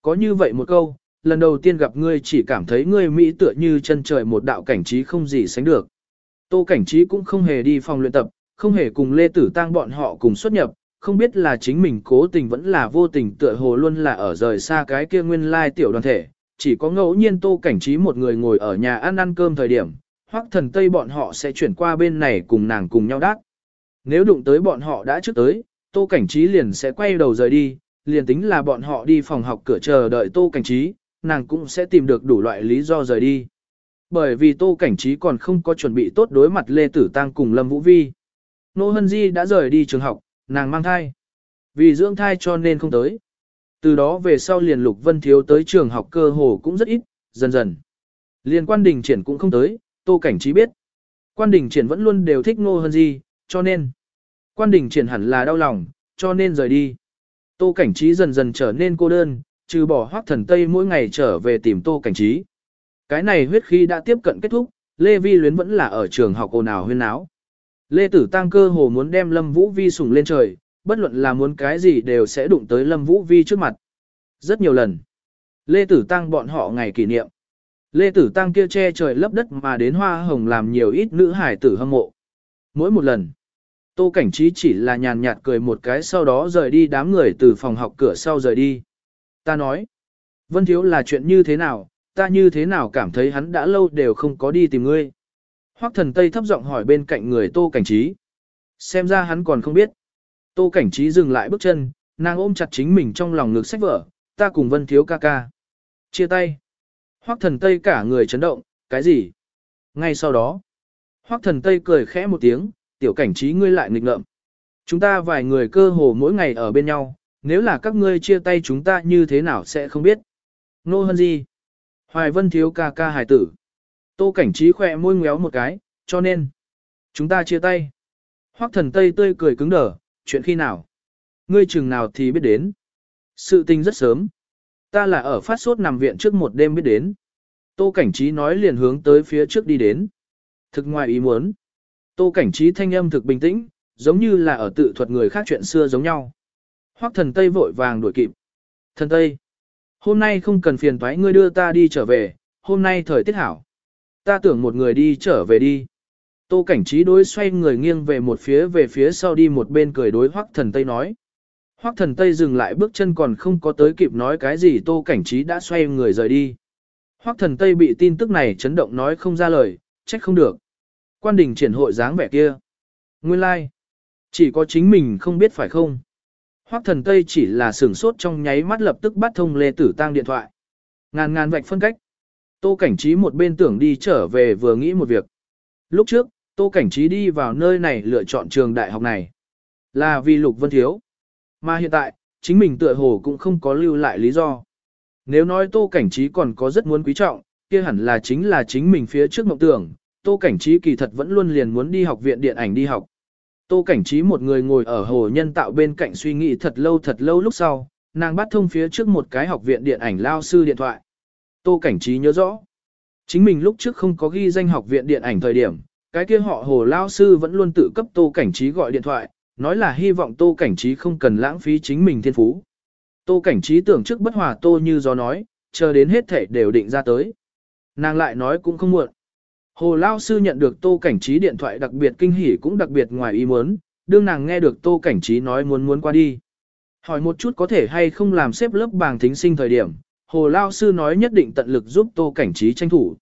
Có như vậy một câu, lần đầu tiên gặp ngươi chỉ cảm thấy ngươi Mỹ tựa như chân trời một đạo cảnh trí không gì sánh được. Tô cảnh trí cũng không hề đi phòng luyện tập, không hề cùng Lê Tử Tăng bọn họ cùng xuất nhập, không biết là chính mình cố tình vẫn là vô tình tựa hồ luôn là ở rời xa cái kia nguyên lai tiểu đoàn thể, chỉ có ngẫu nhiên Tô cảnh trí một người ngồi ở nhà ăn ăn cơm thời điểm, Hoắc thần Tây bọn họ sẽ chuyển qua bên này cùng nàng cùng nhau đát. Nếu đụng tới bọn họ đã trước tới, Tô cảnh trí liền sẽ quay đầu rời đi, liền tính là bọn họ đi phòng học cửa chờ đợi Tô Cảnh Trí, nàng cũng sẽ tìm được đủ loại lý do rời đi. Bởi vì Tô Cảnh Trí còn không có chuẩn bị tốt đối mặt Lê Tử Tăng cùng Lâm Vũ Vi. Nô Hân Di đã rời đi trường học, nàng mang thai. Vì dưỡng thai cho nên không tới. Từ đó về sau liền Lục Vân Thiếu tới trường học cơ hồ cũng rất ít, dần dần. Liên quan đình triển cũng không tới, Tô Cảnh Trí biết. Quan đình triển vẫn luôn đều thích Ngô Hân Di, cho nên. Quan đình triển hẳn là đau lòng, cho nên rời đi. Tô Cảnh Trí dần dần trở nên cô đơn, trừ bỏ hoác thần Tây mỗi ngày trở về tìm Tô Cảnh Trí. Cái này huyết khi đã tiếp cận kết thúc, Lê Vi Luyến vẫn là ở trường học ồn ào huyên áo. Lê Tử Tăng cơ hồ muốn đem Lâm Vũ Vi sủng lên trời, bất luận là muốn cái gì đều sẽ đụng tới Lâm Vũ Vi trước mặt. Rất nhiều lần. Lê Tử Tăng bọn họ ngày kỷ niệm. Lê Tử Tăng kia che trời lấp đất mà đến hoa hồng làm nhiều ít nữ hải tử hâm mộ. Mỗi một lần. Tô Cảnh Trí chỉ là nhàn nhạt cười một cái sau đó rời đi đám người từ phòng học cửa sau rời đi. Ta nói, Vân Thiếu là chuyện như thế nào, ta như thế nào cảm thấy hắn đã lâu đều không có đi tìm ngươi. Hoắc thần Tây thấp giọng hỏi bên cạnh người Tô Cảnh Trí. Xem ra hắn còn không biết. Tô Cảnh Trí dừng lại bước chân, nàng ôm chặt chính mình trong lòng ngực sách vở, ta cùng Vân Thiếu ca ca. Chia tay. Hoắc thần Tây cả người chấn động, cái gì? Ngay sau đó, Hoắc thần Tây cười khẽ một tiếng, tiểu cảnh trí ngươi lại nghịch ngợm. Chúng ta vài người cơ hồ mỗi ngày ở bên nhau, nếu là các ngươi chia tay chúng ta như thế nào sẽ không biết. Nô hơn gì? Hoài Vân thiếu ca ca hài tử. Tô cảnh trí khỏe môi ngéo một cái, cho nên. Chúng ta chia tay. Hoắc thần Tây tươi cười cứng đờ, chuyện khi nào? Ngươi chừng nào thì biết đến. Sự tình rất sớm. Ta là ở phát sốt nằm viện trước một đêm biết đến. Tô cảnh trí nói liền hướng tới phía trước đi đến. Thực ngoài ý muốn. Tô cảnh trí thanh âm thực bình tĩnh, giống như là ở tự thuật người khác chuyện xưa giống nhau. Hoắc thần Tây vội vàng đuổi kịp. Thần Tây, hôm nay không cần phiền thoái ngươi đưa ta đi trở về, hôm nay thời tiết hảo. Ta tưởng một người đi trở về đi. Tô cảnh trí đối xoay người nghiêng về một phía về phía sau đi một bên cười đối Hoắc thần Tây nói. Hoắc thần Tây dừng lại bước chân còn không có tới kịp nói cái gì tô cảnh trí đã xoay người rời đi. Hoắc thần Tây bị tin tức này chấn động nói không ra lời, trách không được. Quan đình triển hội dáng vẻ kia. Nguyên lai, like. chỉ có chính mình không biết phải không. Hoắc thần Tây chỉ là sửng sốt trong nháy mắt lập tức bắt thông Lê Tử Tăng điện thoại. Ngàn ngàn vạch phân cách. Tô Cảnh Trí một bên tưởng đi trở về vừa nghĩ một việc. Lúc trước, Tô Cảnh Trí đi vào nơi này lựa chọn trường đại học này. Là vì Lục Vân Thiếu. Mà hiện tại, chính mình tựa hồ cũng không có lưu lại lý do. Nếu nói Tô Cảnh Trí còn có rất muốn quý trọng, kia hẳn là chính là chính mình phía trước mộng tưởng, Tô Cảnh Trí kỳ thật vẫn luôn liền muốn đi học viện điện ảnh đi học. Tô cảnh trí một người ngồi ở hồ nhân tạo bên cạnh suy nghĩ thật lâu thật lâu lúc sau, nàng bắt thông phía trước một cái học viện điện ảnh lao sư điện thoại. Tô cảnh trí nhớ rõ. Chính mình lúc trước không có ghi danh học viện điện ảnh thời điểm, cái kia họ hồ lao sư vẫn luôn tự cấp tô cảnh trí gọi điện thoại, nói là hy vọng tô cảnh trí không cần lãng phí chính mình thiên phú. Tô cảnh trí tưởng trước bất hòa tô như gió nói, chờ đến hết thể đều định ra tới. Nàng lại nói cũng không muộn. Hồ Lao Sư nhận được Tô Cảnh Trí điện thoại đặc biệt kinh hỉ cũng đặc biệt ngoài ý muốn, đương nàng nghe được Tô Cảnh Trí nói muốn muốn qua đi. Hỏi một chút có thể hay không làm xếp lớp bàng thính sinh thời điểm, Hồ Lao Sư nói nhất định tận lực giúp Tô Cảnh Trí tranh thủ.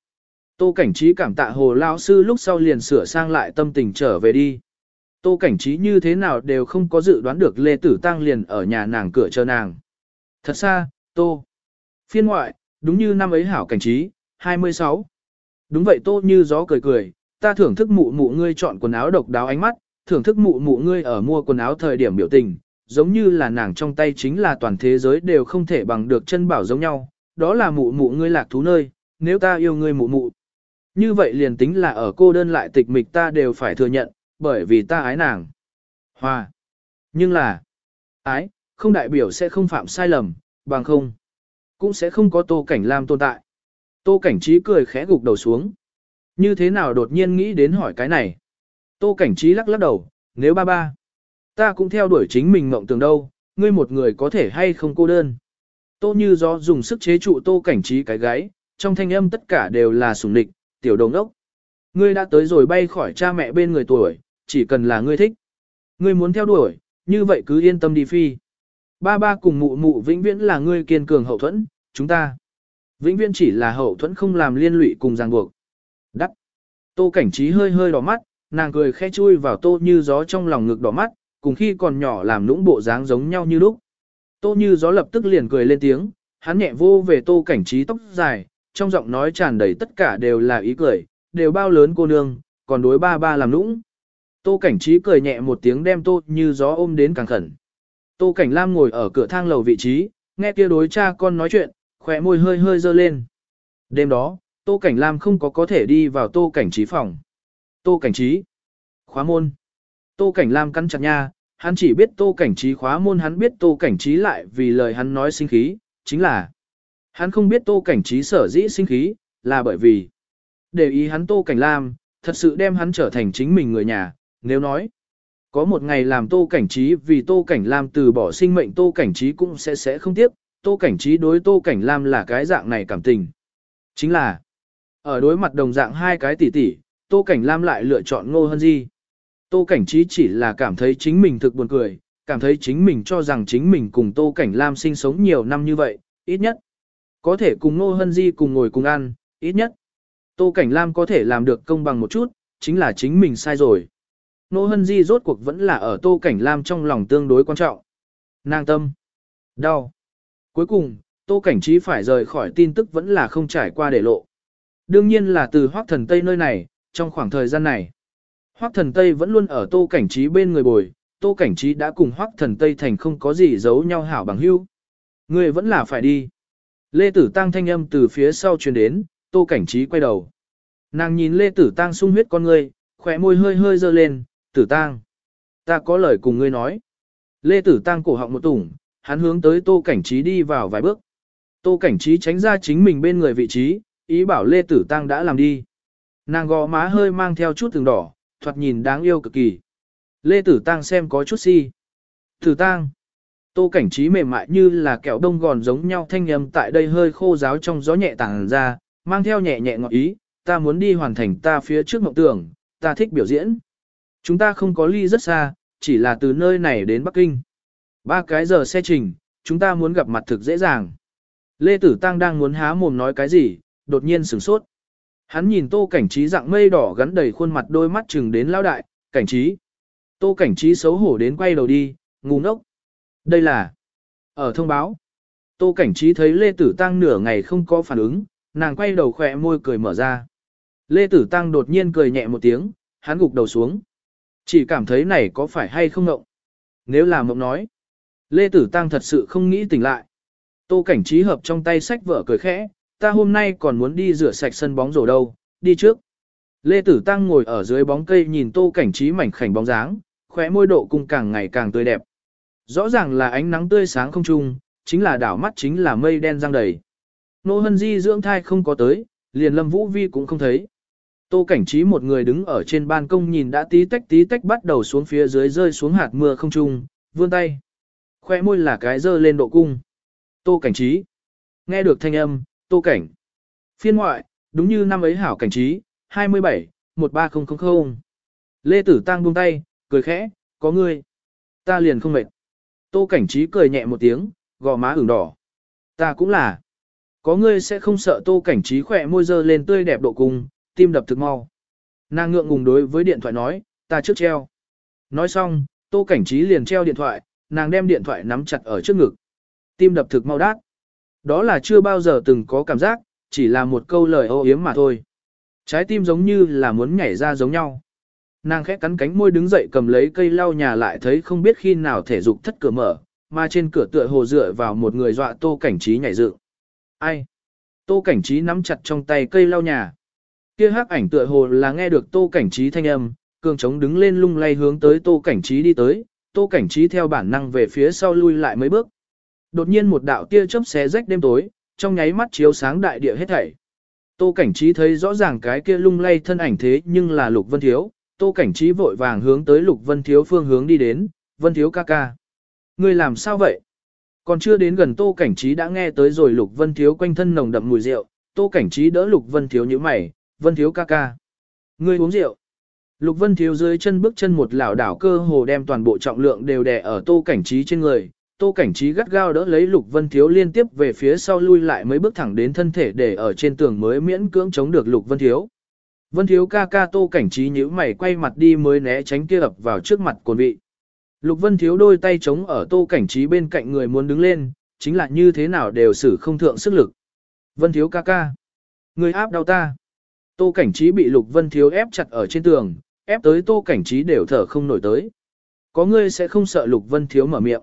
Tô Cảnh Trí cảm tạ Hồ Lao Sư lúc sau liền sửa sang lại tâm tình trở về đi. Tô Cảnh Trí như thế nào đều không có dự đoán được Lê Tử Tăng liền ở nhà nàng cửa chờ nàng. Thật xa, Tô. Phiên ngoại, đúng như năm ấy hảo Cảnh Trí, 26. Đúng vậy Tô như gió cười cười, ta thưởng thức mụ mụ ngươi chọn quần áo độc đáo ánh mắt, thưởng thức mụ mụ ngươi ở mua quần áo thời điểm biểu tình, giống như là nàng trong tay chính là toàn thế giới đều không thể bằng được chân bảo giống nhau, đó là mụ mụ ngươi lạc thú nơi, nếu ta yêu ngươi mụ mụ. Như vậy liền tính là ở cô đơn lại tịch mịch ta đều phải thừa nhận, bởi vì ta ái nàng. Hòa. Nhưng là, ái, không đại biểu sẽ không phạm sai lầm, bằng không. Cũng sẽ không có tô cảnh lam tồn tại. Tô cảnh trí cười khẽ gục đầu xuống. Như thế nào đột nhiên nghĩ đến hỏi cái này. Tô cảnh trí lắc lắc đầu, nếu ba ba. Ta cũng theo đuổi chính mình mộng tưởng đâu, ngươi một người có thể hay không cô đơn. Tô như do dùng sức chế trụ tô cảnh trí cái gái, trong thanh âm tất cả đều là sủng địch, tiểu đồng ốc. Ngươi đã tới rồi bay khỏi cha mẹ bên người tuổi, chỉ cần là ngươi thích. Ngươi muốn theo đuổi, như vậy cứ yên tâm đi phi. Ba ba cùng mụ mụ vĩnh viễn là ngươi kiên cường hậu thuẫn, chúng ta. Vĩnh viễn chỉ là hậu thuẫn không làm liên lụy cùng ràng buộc. Đắc. Tô cảnh trí hơi hơi đỏ mắt, nàng cười khẽ chui vào tô như gió trong lòng ngực đỏ mắt, cùng khi còn nhỏ làm lũng bộ dáng giống nhau như lúc. Tô như gió lập tức liền cười lên tiếng, hắn nhẹ vô về tô cảnh trí tóc dài, trong giọng nói tràn đầy tất cả đều là ý cười, đều bao lớn cô nương, còn đối ba ba làm lũng. Tô cảnh trí cười nhẹ một tiếng đem tô như gió ôm đến càng khẩn. Tô cảnh lam ngồi ở cửa thang lầu vị trí, nghe kia đối cha con nói chuyện, khỏe môi hơi hơi dơ lên. Đêm đó, tô cảnh lam không có có thể đi vào tô cảnh trí phòng. Tô cảnh trí. Khóa môn. Tô cảnh lam cắn chặt nha, hắn chỉ biết tô cảnh trí khóa môn hắn biết tô cảnh trí lại vì lời hắn nói sinh khí, chính là hắn không biết tô cảnh trí sở dĩ sinh khí, là bởi vì để ý hắn tô cảnh lam, thật sự đem hắn trở thành chính mình người nhà, nếu nói có một ngày làm tô cảnh trí vì tô cảnh lam từ bỏ sinh mệnh tô cảnh trí cũng sẽ sẽ không tiếc, tô cảnh trí đối tô cảnh lam là cái dạng này cảm tình. Chính là, ở đối mặt đồng dạng hai cái tỷ tỷ, tô cảnh lam lại lựa chọn ngô hân di. Tô cảnh trí chỉ là cảm thấy chính mình thực buồn cười, cảm thấy chính mình cho rằng chính mình cùng tô cảnh lam sinh sống nhiều năm như vậy, ít nhất. Có thể cùng ngô hân di cùng ngồi cùng ăn, ít nhất. Tô cảnh lam có thể làm được công bằng một chút, chính là chính mình sai rồi. Nô hân di rốt cuộc vẫn là ở tô cảnh lam trong lòng tương đối quan trọng. Nàng tâm. Đau. Cuối cùng, Tô Cảnh Trí phải rời khỏi tin tức vẫn là không trải qua để lộ. Đương nhiên là từ Hoác Thần Tây nơi này, trong khoảng thời gian này. Hoác Thần Tây vẫn luôn ở Tô Cảnh Trí bên người bồi, Tô Cảnh Trí đã cùng Hoác Thần Tây thành không có gì giấu nhau hảo bằng hữu. Người vẫn là phải đi. Lê Tử Tăng thanh âm từ phía sau truyền đến, Tô Cảnh Trí quay đầu. Nàng nhìn Lê Tử Tăng sung huyết con người, khỏe môi hơi hơi dơ lên, Tử Tang, Ta có lời cùng ngươi nói. Lê Tử Tang cổ họng một tủng, hắn hướng tới Tô Cảnh Trí đi vào vài bước. Tô Cảnh Trí tránh ra chính mình bên người vị trí, ý bảo Lê Tử Tang đã làm đi. Nàng gò má hơi mang theo chút từng đỏ, thoạt nhìn đáng yêu cực kỳ. Lê Tử Tang xem có chút si. Tử Tang, Tô Cảnh Trí mềm mại như là kẹo đông gòn giống nhau thanh âm tại đây hơi khô giáo trong gió nhẹ tàng ra, mang theo nhẹ nhẹ ngọt ý, ta muốn đi hoàn thành ta phía trước mộng tưởng, ta thích biểu diễn. Chúng ta không có ly rất xa, chỉ là từ nơi này đến Bắc Kinh. Ba cái giờ xe trình, chúng ta muốn gặp mặt thực dễ dàng. Lê Tử Tăng đang muốn há mồm nói cái gì, đột nhiên sửng sốt. Hắn nhìn tô cảnh trí dạng mây đỏ gắn đầy khuôn mặt đôi mắt chừng đến lao đại, cảnh trí. Tô cảnh trí xấu hổ đến quay đầu đi, ngu ngốc. Đây là ở thông báo. Tô cảnh trí thấy Lê Tử Tăng nửa ngày không có phản ứng, nàng quay đầu khỏe môi cười mở ra. Lê Tử Tăng đột nhiên cười nhẹ một tiếng, hắn gục đầu xuống. Chỉ cảm thấy này có phải hay không ngộng. Nếu là mộng nói. Lê Tử Tăng thật sự không nghĩ tỉnh lại. Tô cảnh trí hợp trong tay sách vở cười khẽ, ta hôm nay còn muốn đi rửa sạch sân bóng rổ đâu, đi trước. Lê Tử Tăng ngồi ở dưới bóng cây nhìn tô cảnh trí mảnh khảnh bóng dáng, khóe môi độ cung càng ngày càng tươi đẹp. Rõ ràng là ánh nắng tươi sáng không trung, chính là đảo mắt chính là mây đen răng đầy. Nô hân di dưỡng thai không có tới, liền lâm vũ vi cũng không thấy. Tô cảnh trí một người đứng ở trên ban công nhìn đã tí tách tí tách bắt đầu xuống phía dưới rơi xuống hạt mưa không trung, vươn tay. Khoe môi là cái dơ lên độ cung. Tô cảnh trí. Nghe được thanh âm, tô cảnh. Phiên ngoại, đúng như năm ấy hảo cảnh trí, 27, 13000. Lê Tử Tăng buông tay, cười khẽ, có ngươi. Ta liền không mệt. Tô cảnh trí cười nhẹ một tiếng, gò má ửng đỏ. Ta cũng là. Có ngươi sẽ không sợ tô cảnh trí khỏe môi dơ lên tươi đẹp độ cung, tim đập thực mau. Nàng ngượng ngùng đối với điện thoại nói, ta trước treo. Nói xong, tô cảnh trí liền treo điện thoại, nàng đem điện thoại nắm chặt ở trước ngực. Tim đập thực mau đát. Đó là chưa bao giờ từng có cảm giác, chỉ là một câu lời ô yếm mà thôi. Trái tim giống như là muốn nhảy ra giống nhau. Nàng khẽ cắn cánh môi đứng dậy cầm lấy cây lau nhà lại thấy không biết khi nào thể dục thất cửa mở, mà trên cửa tựa hồ dựa vào một người dọa tô cảnh trí nhảy dựng. Ai? Tô cảnh trí nắm chặt trong tay cây lau nhà. Kia hắc ảnh tựa hồ là nghe được tô cảnh trí thanh âm, cường trống đứng lên lung lay hướng tới tô cảnh trí đi tới, tô cảnh trí theo bản năng về phía sau lui lại mấy bước. Đột nhiên một đạo tia chớp xé rách đêm tối, trong nháy mắt chiếu sáng đại địa hết thảy. Tô cảnh trí thấy rõ ràng cái kia lung lay thân ảnh thế nhưng là Lục Vân Thiếu, Tô cảnh trí vội vàng hướng tới Lục Vân Thiếu phương hướng đi đến, Vân Thiếu ca ca. Ngươi làm sao vậy? Còn chưa đến gần Tô cảnh trí đã nghe tới rồi Lục Vân Thiếu quanh thân nồng đậm mùi rượu, Tô cảnh trí đỡ Lục Vân Thiếu như mày, Vân Thiếu ca ca. Ngươi uống rượu. Lục Vân Thiếu dưới chân bước chân một lảo đảo cơ hồ đem toàn bộ trọng lượng đều đè ở Tô cảnh trí trên người, Tô Cảnh Trí gắt gao đỡ lấy Lục Vân Thiếu liên tiếp về phía sau lui lại mấy bước thẳng đến thân thể để ở trên tường mới miễn cưỡng chống được Lục Vân Thiếu. Vân Thiếu ca ca Tô Cảnh Trí nhíu mày quay mặt đi mới né tránh kia ập vào trước mặt cồn vị. Lục Vân Thiếu đôi tay chống ở Tô Cảnh Trí bên cạnh người muốn đứng lên, chính là như thế nào đều xử không thượng sức lực. Vân Thiếu ca ca. Người áp đau ta. Tô Cảnh Trí bị Lục Vân Thiếu ép chặt ở trên tường, ép tới Tô Cảnh Trí đều thở không nổi tới. Có ngươi sẽ không sợ Lục Vân Thiếu mở miệng.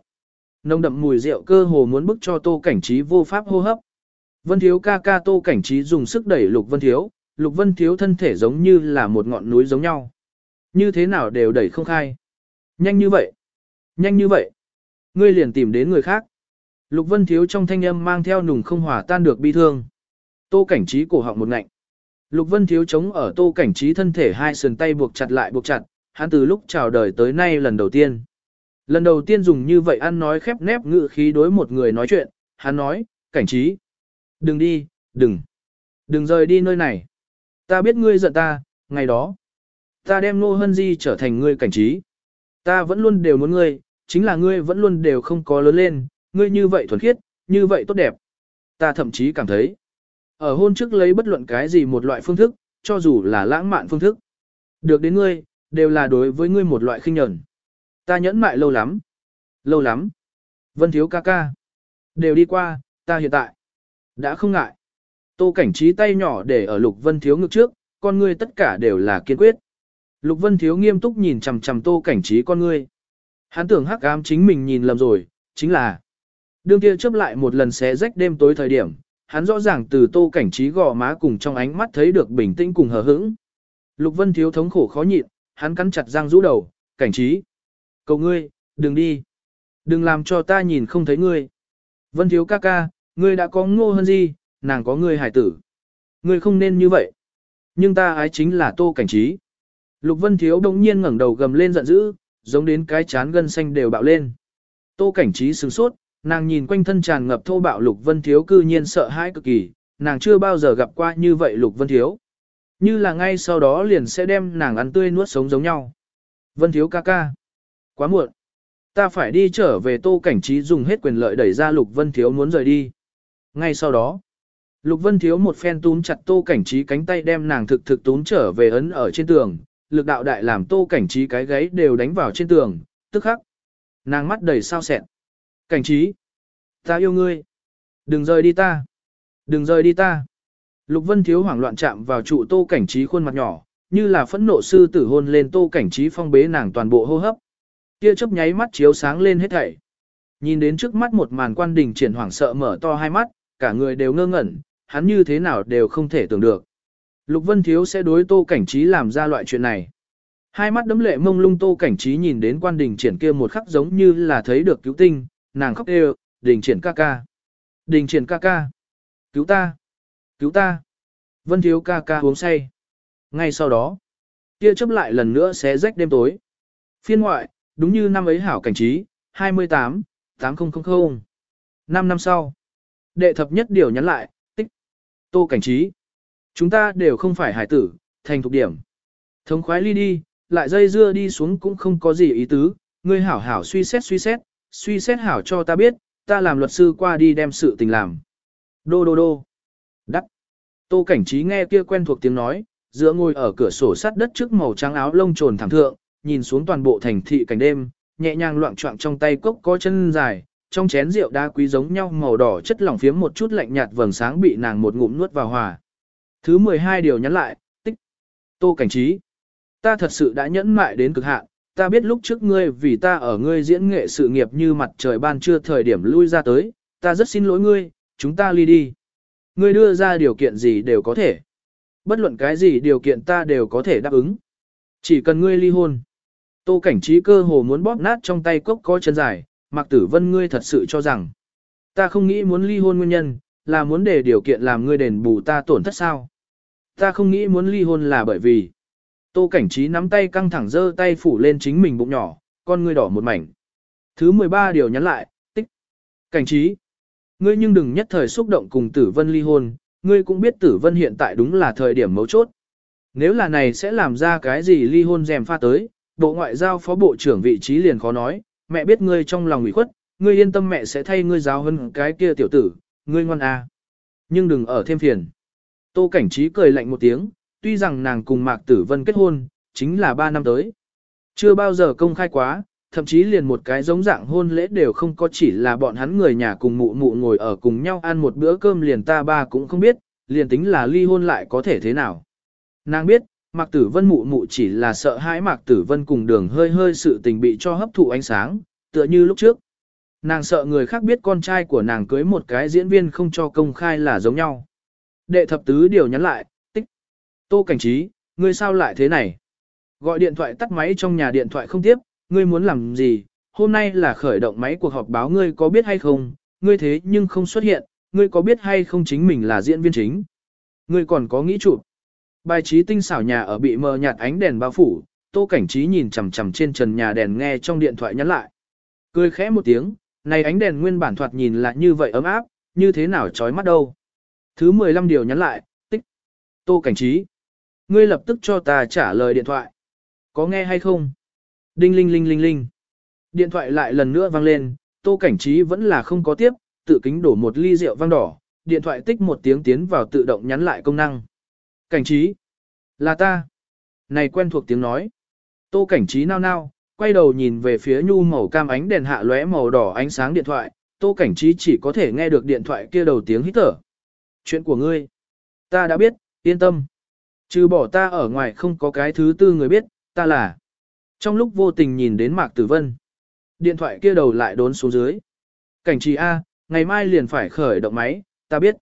Nồng đậm mùi rượu cơ hồ muốn bức cho Tô Cảnh Trí vô pháp hô hấp. Vân Thiếu ca ca Tô Cảnh Trí dùng sức đẩy Lục Vân Thiếu, Lục Vân Thiếu thân thể giống như là một ngọn núi giống nhau. Như thế nào đều đẩy không khai. Nhanh như vậy. Nhanh như vậy. Ngươi liền tìm đến người khác. Lục Vân Thiếu trong thanh âm mang theo nùng không hòa tan được bi thương. Tô Cảnh Trí cổ họng một ngạnh. Lục Vân Thiếu chống ở Tô Cảnh Trí thân thể hai sườn tay buộc chặt lại buộc chặt, hắn từ lúc chào đời tới nay lần đầu tiên. Lần đầu tiên dùng như vậy ăn nói khép nép ngự khí đối một người nói chuyện, hắn nói, cảnh trí. Đừng đi, đừng. Đừng rời đi nơi này. Ta biết ngươi giận ta, ngày đó. Ta đem Nô Hân Di trở thành ngươi cảnh trí. Ta vẫn luôn đều muốn ngươi, chính là ngươi vẫn luôn đều không có lớn lên, ngươi như vậy thuần khiết, như vậy tốt đẹp. Ta thậm chí cảm thấy, ở hôn trước lấy bất luận cái gì một loại phương thức, cho dù là lãng mạn phương thức. Được đến ngươi, đều là đối với ngươi một loại khinh nhẫn. Ta nhẫn mại lâu lắm. Lâu lắm. Vân thiếu ca ca. Đều đi qua, ta hiện tại. Đã không ngại. Tô cảnh trí tay nhỏ để ở lục vân thiếu ngực trước, con ngươi tất cả đều là kiên quyết. Lục vân thiếu nghiêm túc nhìn chằm chằm tô cảnh trí con ngươi. Hắn tưởng hắc ám chính mình nhìn lầm rồi, chính là. Đương kia chớp lại một lần xé rách đêm tối thời điểm, hắn rõ ràng từ tô cảnh trí gò má cùng trong ánh mắt thấy được bình tĩnh cùng hờ hững. Lục vân thiếu thống khổ khó nhịn, hắn cắn chặt răng rũ đầu, cảnh trí. Cầu ngươi, đừng đi. Đừng làm cho ta nhìn không thấy ngươi. Vân thiếu ca ca, ngươi đã có ngô hơn gì, nàng có ngươi hải tử. Ngươi không nên như vậy. Nhưng ta ái chính là tô cảnh trí. Lục vân thiếu đông nhiên ngẩng đầu gầm lên giận dữ, giống đến cái chán gân xanh đều bạo lên. Tô cảnh trí sửng sốt, nàng nhìn quanh thân tràn ngập thô bạo lục vân thiếu cư nhiên sợ hãi cực kỳ, nàng chưa bao giờ gặp qua như vậy lục vân thiếu. Như là ngay sau đó liền sẽ đem nàng ăn tươi nuốt sống giống nhau. Vân thiếu ca ca. Quá muộn. Ta phải đi trở về tô cảnh trí dùng hết quyền lợi đẩy ra Lục Vân Thiếu muốn rời đi. Ngay sau đó, Lục Vân Thiếu một phen túm chặt tô cảnh trí cánh tay đem nàng thực thực túm trở về ấn ở trên tường, lực đạo đại làm tô cảnh trí cái gáy đều đánh vào trên tường, tức khắc. Nàng mắt đầy sao sẹn. Cảnh trí, ta yêu ngươi. Đừng rời đi ta. Đừng rời đi ta. Lục Vân Thiếu hoảng loạn chạm vào trụ tô cảnh trí khuôn mặt nhỏ, như là phẫn nộ sư tử hôn lên tô cảnh trí phong bế nàng toàn bộ hô hấp. Kia chớp nháy mắt chiếu sáng lên hết thảy. Nhìn đến trước mắt một màn quan đình triển hoảng sợ mở to hai mắt, cả người đều ngơ ngẩn, hắn như thế nào đều không thể tưởng được. Lục Vân Thiếu sẽ đối tô cảnh trí làm ra loại chuyện này. Hai mắt đấm lệ mông lung tô cảnh trí nhìn đến quan đình triển kia một khắc giống như là thấy được cứu tinh, nàng khóc đều, đình triển ca ca. Đình triển ca ca. Cứu ta. Cứu ta. Vân thiếu ca ca uống say. Ngay sau đó, kia chấp lại lần nữa xé rách đêm tối. Phiên ngoại, đúng như năm ấy hảo cảnh trí, 28, 8000. Năm năm sau, đệ thập nhất điều nhắn lại, tích. Tô cảnh trí. Chúng ta đều không phải hải tử, thành thục điểm. Thống khoái ly đi, lại dây dưa đi xuống cũng không có gì ý tứ, ngươi hảo hảo suy xét suy xét, suy xét hảo cho ta biết, ta làm luật sư qua đi đem sự tình làm. Đô đô đô. Đắc. Tô cảnh trí nghe kia quen thuộc tiếng nói, giữa ngồi ở cửa sổ sắt đất trước màu trắng áo lông trồn thảm thượng, nhìn xuống toàn bộ thành thị cảnh đêm, nhẹ nhàng loạn trọng trong tay cốc có chân dài, trong chén rượu đá quý giống nhau màu đỏ chất lỏng phiếm một chút lạnh nhạt vầng sáng bị nàng một ngụm nuốt vào hòa. Thứ 12 điều nhắn lại, tích. Tô cảnh trí. Ta thật sự đã nhẫn mại đến cực hạn, ta biết lúc trước ngươi vì ta ở ngươi diễn nghệ sự nghiệp như mặt trời ban trưa thời điểm lui ra tới, ta rất xin lỗi ngươi, chúng ta ly đi. Ngươi đưa ra điều kiện gì đều có thể. Bất luận cái gì điều kiện ta đều có thể đáp ứng. Chỉ cần ngươi ly hôn. Tô cảnh trí cơ hồ muốn bóp nát trong tay cốc có chân dài, Mạc Tử Vân ngươi thật sự cho rằng. Ta không nghĩ muốn ly hôn nguyên nhân, là muốn để điều kiện làm ngươi đền bù ta tổn thất sao. Ta không nghĩ muốn ly hôn là bởi vì. Tô cảnh trí nắm tay căng thẳng giơ tay phủ lên chính mình bụng nhỏ, con ngươi đỏ một mảnh. Thứ 13 điều nhắn lại, tích. Cảnh trí. Ngươi nhưng đừng nhất thời xúc động cùng tử vân ly hôn, ngươi cũng biết tử vân hiện tại đúng là thời điểm mấu chốt. Nếu là này sẽ làm ra cái gì ly hôn dèm pha tới, bộ ngoại giao phó bộ trưởng vị trí liền khó nói, mẹ biết ngươi trong lòng ủy khuất, ngươi yên tâm mẹ sẽ thay ngươi giáo hơn cái kia tiểu tử, ngươi ngoan à. Nhưng đừng ở thêm phiền. Tô cảnh trí cười lạnh một tiếng, tuy rằng nàng cùng Mạc Tử Vân kết hôn, chính là 3 năm tới. Chưa bao giờ công khai quá, thậm chí liền một cái giống dạng hôn lễ đều không có chỉ là bọn hắn người nhà cùng mụ mụ ngồi ở cùng nhau ăn một bữa cơm liền ta ba cũng không biết, liền tính là ly hôn lại có thể thế nào. Nàng biết, Mạc Tử Vân mụ mụ chỉ là sợ hãi Mạc Tử Vân cùng đường hơi hơi sự tình bị cho hấp thụ ánh sáng, tựa như lúc trước. Nàng sợ người khác biết con trai của nàng cưới một cái diễn viên không cho công khai là giống nhau. Đệ thập tứ điều nhắn lại. Tô cảnh trí, ngươi sao lại thế này? Gọi điện thoại tắt máy trong nhà điện thoại không tiếp, ngươi muốn làm gì? Hôm nay là khởi động máy cuộc họp báo ngươi có biết hay không? Ngươi thế nhưng không xuất hiện, ngươi có biết hay không chính mình là diễn viên chính? Ngươi còn có nghĩ chụp? Bài trí tinh xảo nhà ở bị mờ nhạt ánh đèn bao phủ, Tô Cảnh Trí nhìn chằm chằm trên trần nhà đèn nghe trong điện thoại nhắn lại. Cười khẽ một tiếng, này ánh đèn nguyên bản thoạt nhìn là như vậy ấm áp, như thế nào chói mắt đâu. Thứ 15 điều nhắn lại, tích. Tô Cảnh Trí. Ngươi lập tức cho ta trả lời điện thoại. Có nghe hay không? Đinh linh linh linh linh. Điện thoại lại lần nữa vang lên, Tô Cảnh Trí vẫn là không có tiếp, tự kính đổ một ly rượu vang đỏ, điện thoại tích một tiếng tiến vào tự động nhắn lại công năng. Cảnh trí. Là ta. Này quen thuộc tiếng nói. Tô cảnh trí nao nao, quay đầu nhìn về phía nhu màu cam ánh đèn hạ lóe màu đỏ ánh sáng điện thoại. Tô cảnh trí chỉ có thể nghe được điện thoại kia đầu tiếng hít thở. Chuyện của ngươi. Ta đã biết, yên tâm. Trừ bỏ ta ở ngoài không có cái thứ tư người biết, ta là. Trong lúc vô tình nhìn đến Mạc Tử Vân. Điện thoại kia đầu lại đốn xuống dưới. Cảnh trí A, ngày mai liền phải khởi động máy, ta biết.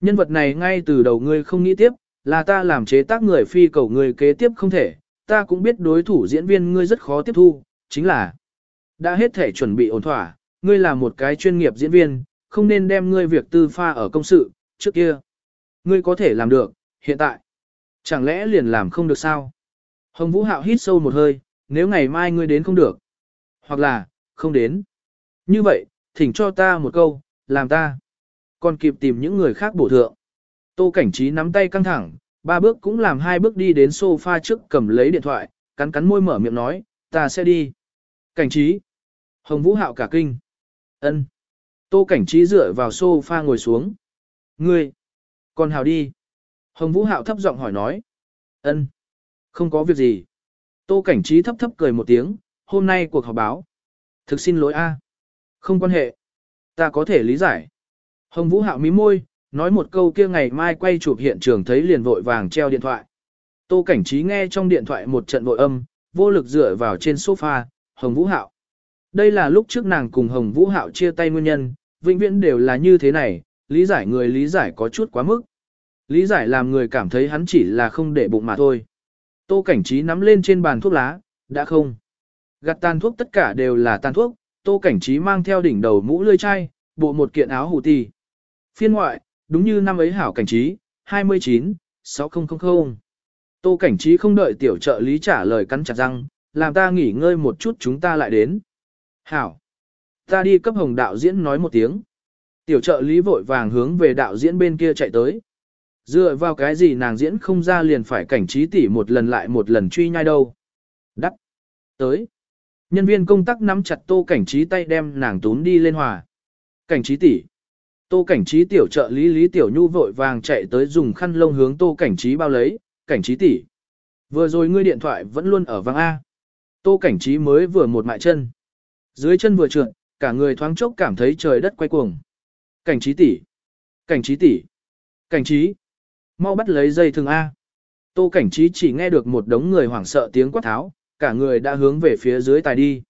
Nhân vật này ngay từ đầu ngươi không nghĩ tiếp, là ta làm chế tác người phi cầu người kế tiếp không thể, ta cũng biết đối thủ diễn viên ngươi rất khó tiếp thu, chính là đã hết thể chuẩn bị ổn thỏa, ngươi là một cái chuyên nghiệp diễn viên, không nên đem ngươi việc tư pha ở công sự, trước kia. Ngươi có thể làm được, hiện tại. Chẳng lẽ liền làm không được sao? Hồng Vũ Hạo hít sâu một hơi, nếu ngày mai ngươi đến không được. Hoặc là, không đến. Như vậy, thỉnh cho ta một câu, làm ta. Còn kịp tìm những người khác bổ thượng. Tô cảnh trí nắm tay căng thẳng, ba bước cũng làm hai bước đi đến sofa trước cầm lấy điện thoại, cắn cắn môi mở miệng nói, ta sẽ đi. Cảnh trí. Hồng Vũ Hạo cả kinh. ân. Tô cảnh trí dựa vào sofa ngồi xuống. Ngươi. Còn Hào đi. Hồng Vũ Hạo thấp giọng hỏi nói. ân. Không có việc gì. Tô cảnh trí thấp thấp cười một tiếng, hôm nay cuộc họp báo. Thực xin lỗi a. Không quan hệ. Ta có thể lý giải. Hồng Vũ Hạo mí môi, nói một câu kia ngày mai quay chụp hiện trường thấy liền vội vàng treo điện thoại. Tô Cảnh Trí nghe trong điện thoại một trận vội âm, vô lực dựa vào trên sofa, Hồng Vũ Hạo. Đây là lúc trước nàng cùng Hồng Vũ Hạo chia tay nguyên nhân, vĩnh viễn đều là như thế này, lý giải người lý giải có chút quá mức. Lý giải làm người cảm thấy hắn chỉ là không để bụng mà thôi. Tô cảnh trí nắm lên trên bàn thuốc lá, đã không. Gặt tàn thuốc tất cả đều là tàn thuốc, tô cảnh trí mang theo đỉnh đầu mũ lươi chai, bộ một kiện áo hủ tì. Phiên ngoại, đúng như năm ấy hảo cảnh trí, 29, 6000. Tô cảnh trí không đợi tiểu trợ lý trả lời cắn chặt răng, làm ta nghỉ ngơi một chút chúng ta lại đến. Hảo. Ta đi cấp hồng đạo diễn nói một tiếng. Tiểu trợ lý vội vàng hướng về đạo diễn bên kia chạy tới. Dựa vào cái gì nàng diễn không ra liền phải cảnh trí tỉ một lần lại một lần truy nhai đâu. Đắc. Tới. Nhân viên công tác nắm chặt tô cảnh trí tay đem nàng tún đi lên hòa. Cảnh trí tỉ. Tô cảnh trí tiểu trợ lý lý tiểu nhu vội vàng chạy tới dùng khăn lông hướng tô cảnh trí bao lấy. Cảnh trí tỉ. Vừa rồi ngươi điện thoại vẫn luôn ở vang A. Tô cảnh trí mới vừa một mại chân. Dưới chân vừa trượt, cả người thoáng chốc cảm thấy trời đất quay cuồng. Cảnh trí tỷ, Cảnh trí tỷ, Cảnh trí. Mau bắt lấy dây thừng A. Tô cảnh trí chỉ nghe được một đống người hoảng sợ tiếng quát tháo, cả người đã hướng về phía dưới tài đi.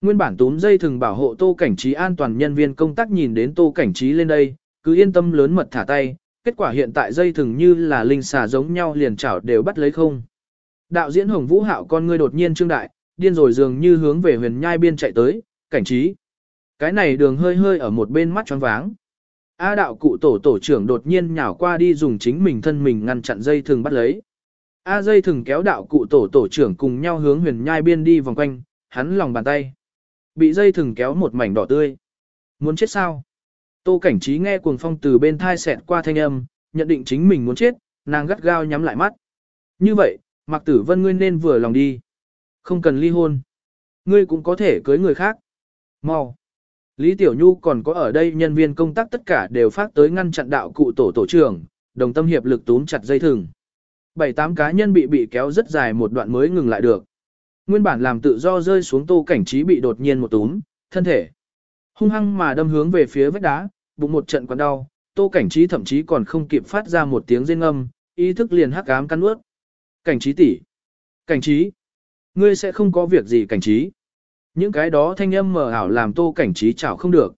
Nguyên bản túm dây thừng bảo hộ tô cảnh trí an toàn nhân viên công tác nhìn đến tô cảnh trí lên đây, cứ yên tâm lớn mật thả tay, kết quả hiện tại dây thừng như là linh xà giống nhau liền chảo đều bắt lấy không. Đạo diễn Hồng Vũ Hạo con ngươi đột nhiên trương đại, điên rồi dường như hướng về huyền nhai biên chạy tới, cảnh trí. Cái này đường hơi hơi ở một bên mắt choáng váng. A đạo cụ tổ tổ trưởng đột nhiên nhào qua đi dùng chính mình thân mình ngăn chặn dây thừng bắt lấy. A dây thừng kéo đạo cụ tổ tổ trưởng cùng nhau hướng huyền nhai biên đi vòng quanh, hắn lòng bàn tay. Bị dây thừng kéo một mảnh đỏ tươi. Muốn chết sao? Tô cảnh trí nghe cuồng phong từ bên thai xẹt qua thanh âm, nhận định chính mình muốn chết, nàng gắt gao nhắm lại mắt. Như vậy, Mạc Tử Vân ngươi nên vừa lòng đi. Không cần ly hôn. Ngươi cũng có thể cưới người khác. Mau. Lý Tiểu Nhu còn có ở đây nhân viên công tác tất cả đều phát tới ngăn chặn đạo cụ tổ tổ trưởng, đồng tâm hiệp lực túm chặt dây thừng. Bảy tám cá nhân bị bị kéo rất dài một đoạn mới ngừng lại được. Nguyên bản làm tự do rơi xuống tô cảnh trí bị đột nhiên một túm, thân thể. Hung hăng mà đâm hướng về phía vách đá, bụng một trận quặn đau, tô cảnh trí thậm chí còn không kịp phát ra một tiếng rên âm, ý thức liền hắc ám cắn ướt. Cảnh trí tỷ, Cảnh trí. Ngươi sẽ không có việc gì cảnh trí. Những cái đó thanh âm mờ ảo làm tô cảnh trí chảo không được.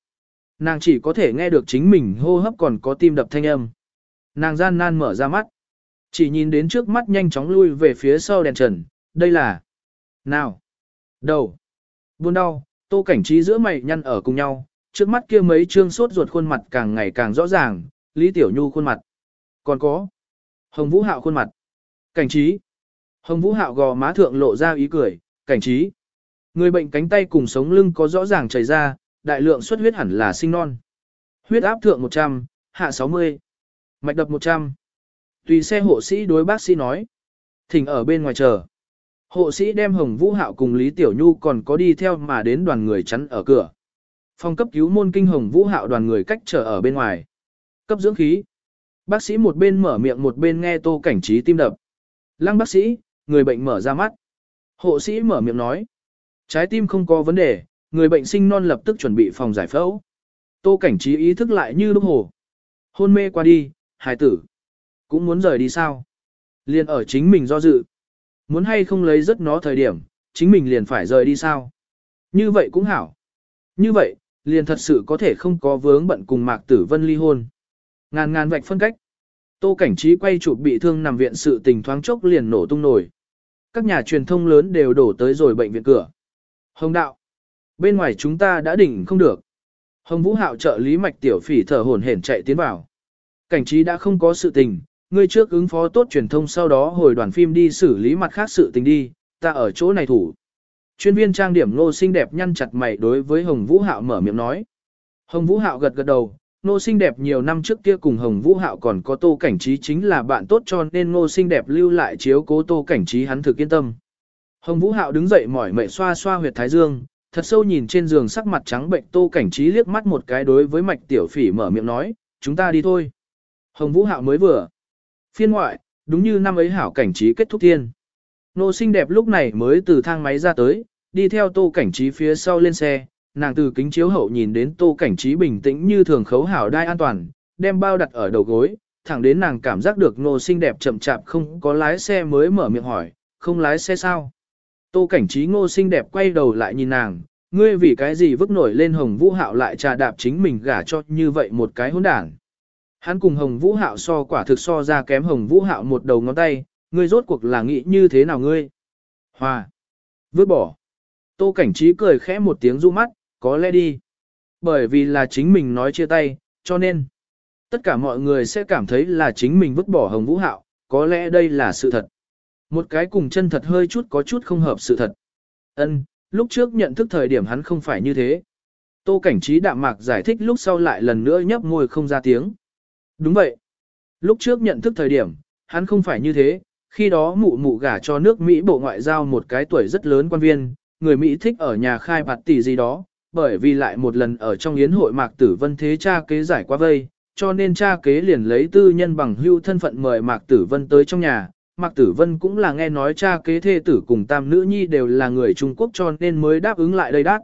Nàng chỉ có thể nghe được chính mình hô hấp còn có tim đập thanh âm. Nàng gian nan mở ra mắt. Chỉ nhìn đến trước mắt nhanh chóng lui về phía sau đèn trần. Đây là... Nào! Đầu! buồn đau, tô cảnh trí giữa mày nhăn ở cùng nhau. Trước mắt kia mấy trương sốt ruột khuôn mặt càng ngày càng rõ ràng. Lý Tiểu Nhu khuôn mặt. Còn có. Hồng Vũ Hạo khuôn mặt. Cảnh trí. Hồng Vũ Hạo gò má thượng lộ ra ý cười, cảnh trí. Người bệnh cánh tay cùng sống lưng có rõ ràng chảy ra, đại lượng xuất huyết hẳn là sinh non. Huyết áp thượng 100, hạ 60. Mạch đập 100. Tùy xe hộ sĩ đối bác sĩ nói. Thỉnh ở bên ngoài chờ. Hộ sĩ đem Hồng Vũ Hạo cùng Lý Tiểu Nhu còn có đi theo mà đến đoàn người chắn ở cửa. Phòng cấp cứu môn kinh Hồng Vũ Hạo đoàn người cách chờ ở bên ngoài. Cấp dưỡng khí. Bác sĩ một bên mở miệng một bên nghe tô cảnh trí tim đập. Lăng bác sĩ, người bệnh mở ra mắt. Hộ sĩ mở miệng nói. Trái tim không có vấn đề, người bệnh sinh non lập tức chuẩn bị phòng giải phẫu. Tô cảnh trí ý thức lại như lúc hồ. Hôn mê qua đi, hài tử. Cũng muốn rời đi sao? Liên ở chính mình do dự. Muốn hay không lấy rất nó thời điểm, chính mình liền phải rời đi sao? Như vậy cũng hảo. Như vậy, liền thật sự có thể không có vướng bận cùng Mạc Tử Vân ly hôn. Ngàn ngàn vạch phân cách. Tô Cảnh Trí quay chụp bị thương nằm viện sự tình thoáng chốc liền nổ tung nổi. Các nhà truyền thông lớn đều đổ tới rồi bệnh viện cửa. Hồng đạo. Bên ngoài chúng ta đã đỉnh không được. Hồng Vũ Hạo trợ lý mạch tiểu phỉ thở hổn hển chạy tiến vào. Cảnh trí đã không có sự tình, ngươi trước ứng phó tốt truyền thông sau đó hồi đoàn phim đi xử lý mặt khác sự tình đi, ta ở chỗ này thủ. Chuyên viên trang điểm nô xinh đẹp nhăn chặt mày đối với Hồng Vũ Hạo mở miệng nói. Hồng Vũ Hạo gật gật đầu, nô xinh đẹp nhiều năm trước kia cùng Hồng Vũ Hạo còn có tô cảnh trí chính là bạn tốt cho nên nô xinh đẹp lưu lại chiếu cố tô cảnh trí hắn thực yên tâm. Hồng Vũ Hạo đứng dậy mỏi mệt xoa xoa huyệt thái dương, thật sâu nhìn trên giường sắc mặt trắng bệnh Tô Cảnh Trí liếc mắt một cái đối với Mạch Tiểu Phỉ mở miệng nói, chúng ta đi thôi. Hồng Vũ Hạo mới vừa. Phiên ngoại, đúng như năm ấy hảo Cảnh Trí kết thúc thiên. Nô xinh đẹp lúc này mới từ thang máy ra tới, đi theo Tô Cảnh Trí phía sau lên xe, nàng từ kính chiếu hậu nhìn đến Tô Cảnh Trí bình tĩnh như thường khấu hảo đai an toàn, đem bao đặt ở đầu gối, thẳng đến nàng cảm giác được nô xinh đẹp chậm chạp không có lái xe mới mở miệng hỏi, không lái xe sao? Tô cảnh trí ngô xinh đẹp quay đầu lại nhìn nàng, ngươi vì cái gì vứt nổi lên hồng vũ hạo lại trà đạp chính mình gả cho như vậy một cái hỗn đảng. Hắn cùng hồng vũ hạo so quả thực so ra kém hồng vũ hạo một đầu ngón tay, ngươi rốt cuộc là nghĩ như thế nào ngươi? Hòa. Vứt bỏ. Tô cảnh trí cười khẽ một tiếng du mắt, có lẽ đi. Bởi vì là chính mình nói chia tay, cho nên tất cả mọi người sẽ cảm thấy là chính mình vứt bỏ hồng vũ hạo, có lẽ đây là sự thật. Một cái cùng chân thật hơi chút có chút không hợp sự thật. Ân, lúc trước nhận thức thời điểm hắn không phải như thế. Tô cảnh trí đạm mạc giải thích lúc sau lại lần nữa nhấp môi không ra tiếng. Đúng vậy. Lúc trước nhận thức thời điểm, hắn không phải như thế, khi đó mụ mụ gả cho nước Mỹ bộ ngoại giao một cái tuổi rất lớn quan viên, người Mỹ thích ở nhà khai bạt tỷ gì đó, bởi vì lại một lần ở trong yến hội Mạc Tử Vân thế cha kế giải qua vây, cho nên cha kế liền lấy tư nhân bằng hưu thân phận mời Mạc Tử Vân tới trong nhà. Mạc Tử Vân cũng là nghe nói cha kế thê tử cùng tam nữ nhi đều là người Trung Quốc cho nên mới đáp ứng lại đây đắt.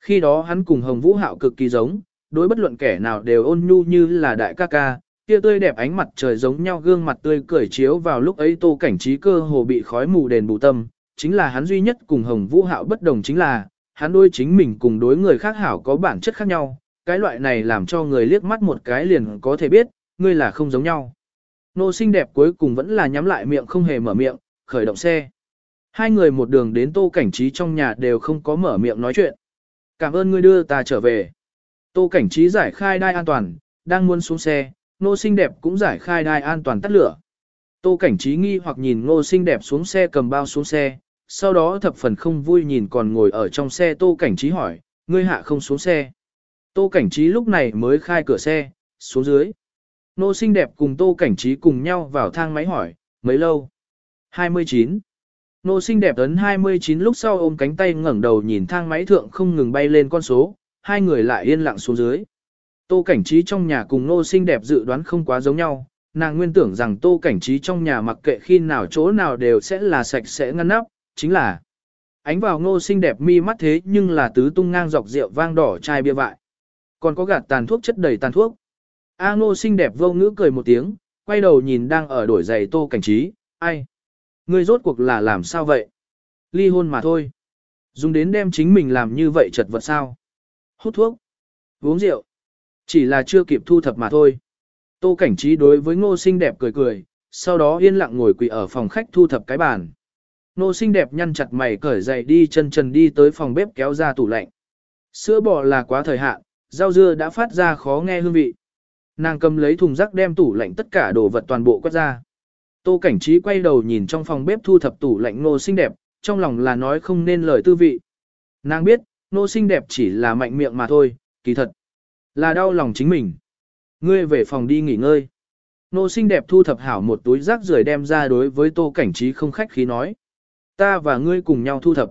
Khi đó hắn cùng Hồng Vũ Hạo cực kỳ giống, đối bất luận kẻ nào đều ôn nhu như là đại ca ca, kia tươi đẹp ánh mặt trời giống nhau gương mặt tươi cười chiếu vào lúc ấy tô cảnh trí cơ hồ bị khói mù đền bù tâm, chính là hắn duy nhất cùng Hồng Vũ Hạo bất đồng chính là, hắn đôi chính mình cùng đối người khác hảo có bản chất khác nhau, cái loại này làm cho người liếc mắt một cái liền có thể biết, ngươi là không giống nhau. Nô xinh đẹp cuối cùng vẫn là nhắm lại miệng không hề mở miệng, khởi động xe. Hai người một đường đến tô cảnh trí trong nhà đều không có mở miệng nói chuyện. Cảm ơn ngươi đưa ta trở về. Tô cảnh trí giải khai đai an toàn, đang muốn xuống xe, nô xinh đẹp cũng giải khai đai an toàn tắt lửa. Tô cảnh trí nghi hoặc nhìn nô xinh đẹp xuống xe cầm bao xuống xe, sau đó thập phần không vui nhìn còn ngồi ở trong xe tô cảnh trí hỏi, ngươi hạ không xuống xe. Tô cảnh trí lúc này mới khai cửa xe, xuống dưới. Nô xinh đẹp cùng tô cảnh trí cùng nhau vào thang máy hỏi, mấy lâu? 29. Nô xinh đẹp ấn 29 lúc sau ôm cánh tay ngẩng đầu nhìn thang máy thượng không ngừng bay lên con số, hai người lại yên lặng xuống dưới. Tô cảnh trí trong nhà cùng nô xinh đẹp dự đoán không quá giống nhau, nàng nguyên tưởng rằng tô cảnh trí trong nhà mặc kệ khi nào chỗ nào đều sẽ là sạch sẽ ngăn nắp, chính là ánh vào ngô xinh đẹp mi mắt thế nhưng là tứ tung ngang dọc rượu vang đỏ chai bia vại. Còn có gạt tàn thuốc chất đầy tàn thuốc. A ngô xinh đẹp vô ngữ cười một tiếng, quay đầu nhìn đang ở đổi giày tô cảnh trí, ai? Ngươi rốt cuộc là làm sao vậy? Ly hôn mà thôi. Dùng đến đem chính mình làm như vậy chật vật sao? Hút thuốc, uống rượu. Chỉ là chưa kịp thu thập mà thôi. Tô cảnh trí đối với ngô xinh đẹp cười cười, sau đó yên lặng ngồi quỳ ở phòng khách thu thập cái bàn. Ngô xinh đẹp nhăn chặt mày cởi giày đi chân trần đi tới phòng bếp kéo ra tủ lạnh. Sữa bò là quá thời hạn, rau dưa đã phát ra khó nghe hương vị. Nàng cầm lấy thùng rác đem tủ lạnh tất cả đồ vật toàn bộ quét ra. Tô cảnh trí quay đầu nhìn trong phòng bếp thu thập tủ lạnh nô xinh đẹp, trong lòng là nói không nên lời tư vị. Nàng biết, nô xinh đẹp chỉ là mạnh miệng mà thôi, kỳ thật. Là đau lòng chính mình. Ngươi về phòng đi nghỉ ngơi. Nô xinh đẹp thu thập hảo một túi rác rưởi đem ra đối với tô cảnh trí không khách khí nói. Ta và ngươi cùng nhau thu thập.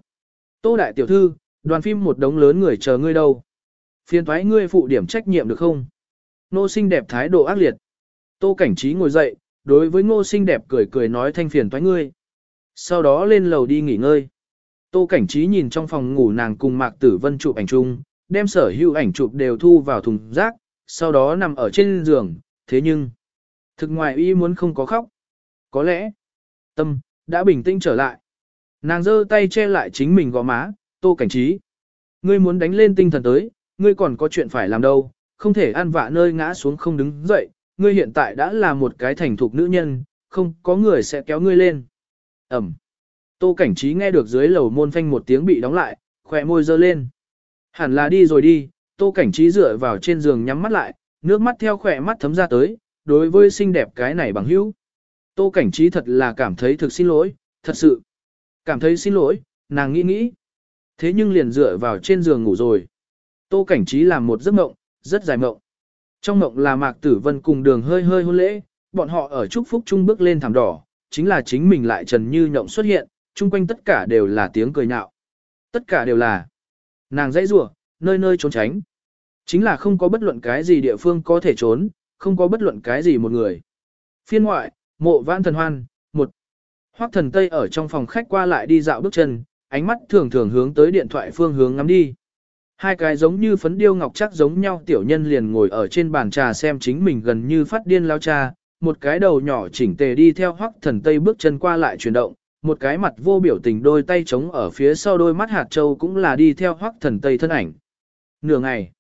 Tô đại tiểu thư, đoàn phim một đống lớn người chờ ngươi đâu. Phiền thoái ngươi phụ điểm trách nhiệm được không? Ngô xinh đẹp thái độ ác liệt. Tô cảnh trí ngồi dậy, đối với ngô xinh đẹp cười cười nói thanh phiền toái ngươi. Sau đó lên lầu đi nghỉ ngơi. Tô cảnh trí nhìn trong phòng ngủ nàng cùng Mạc Tử Vân chụp ảnh chung, đem sở hữu ảnh chụp đều thu vào thùng rác, sau đó nằm ở trên giường, thế nhưng, thực ngoài ý muốn không có khóc. Có lẽ, tâm, đã bình tĩnh trở lại. Nàng giơ tay che lại chính mình gò má, tô cảnh trí. Ngươi muốn đánh lên tinh thần tới, ngươi còn có chuyện phải làm đâu, không thể ăn vạ nơi ngã xuống không đứng dậy, ngươi hiện tại đã là một cái thành thục nữ nhân, không có người sẽ kéo ngươi lên. Ẩm. Tô cảnh trí nghe được dưới lầu môn phanh một tiếng bị đóng lại, khỏe môi dơ lên. Hẳn là đi rồi đi, tô cảnh trí dựa vào trên giường nhắm mắt lại, nước mắt theo khỏe mắt thấm ra tới, đối với xinh đẹp cái này bằng hữu. Tô cảnh trí thật là cảm thấy thực xin lỗi, thật sự. Cảm thấy xin lỗi, nàng nghĩ nghĩ. Thế nhưng liền dựa vào trên giường ngủ rồi. Tô cảnh trí làm một giấc mộng, rất dài mộng. Trong mộng là Mạc Tử Vân cùng đường hơi hơi hôn lễ, bọn họ ở chúc phúc chung bước lên thảm đỏ, chính là chính mình lại trần như nhộng xuất hiện, chung quanh tất cả đều là tiếng cười nhạo. Tất cả đều là Nàng dãy rủa, nơi nơi trốn tránh. Chính là không có bất luận cái gì địa phương có thể trốn, không có bất luận cái gì một người. Phiên ngoại, mộ vãn thần hoan, một. Hoắc thần Tây ở trong phòng khách qua lại đi dạo bước chân, ánh mắt thường thường hướng tới điện thoại phương hướng ngắm đi. Hai cái giống như phấn điêu ngọc chắc giống nhau tiểu nhân liền ngồi ở trên bàn trà xem chính mình gần như phát điên lao cha, một cái đầu nhỏ chỉnh tề đi theo hoắc thần tây bước chân qua lại chuyển động, một cái mặt vô biểu tình đôi tay trống ở phía sau đôi mắt hạt châu cũng là đi theo hoắc thần tây thân ảnh. Nửa ngày,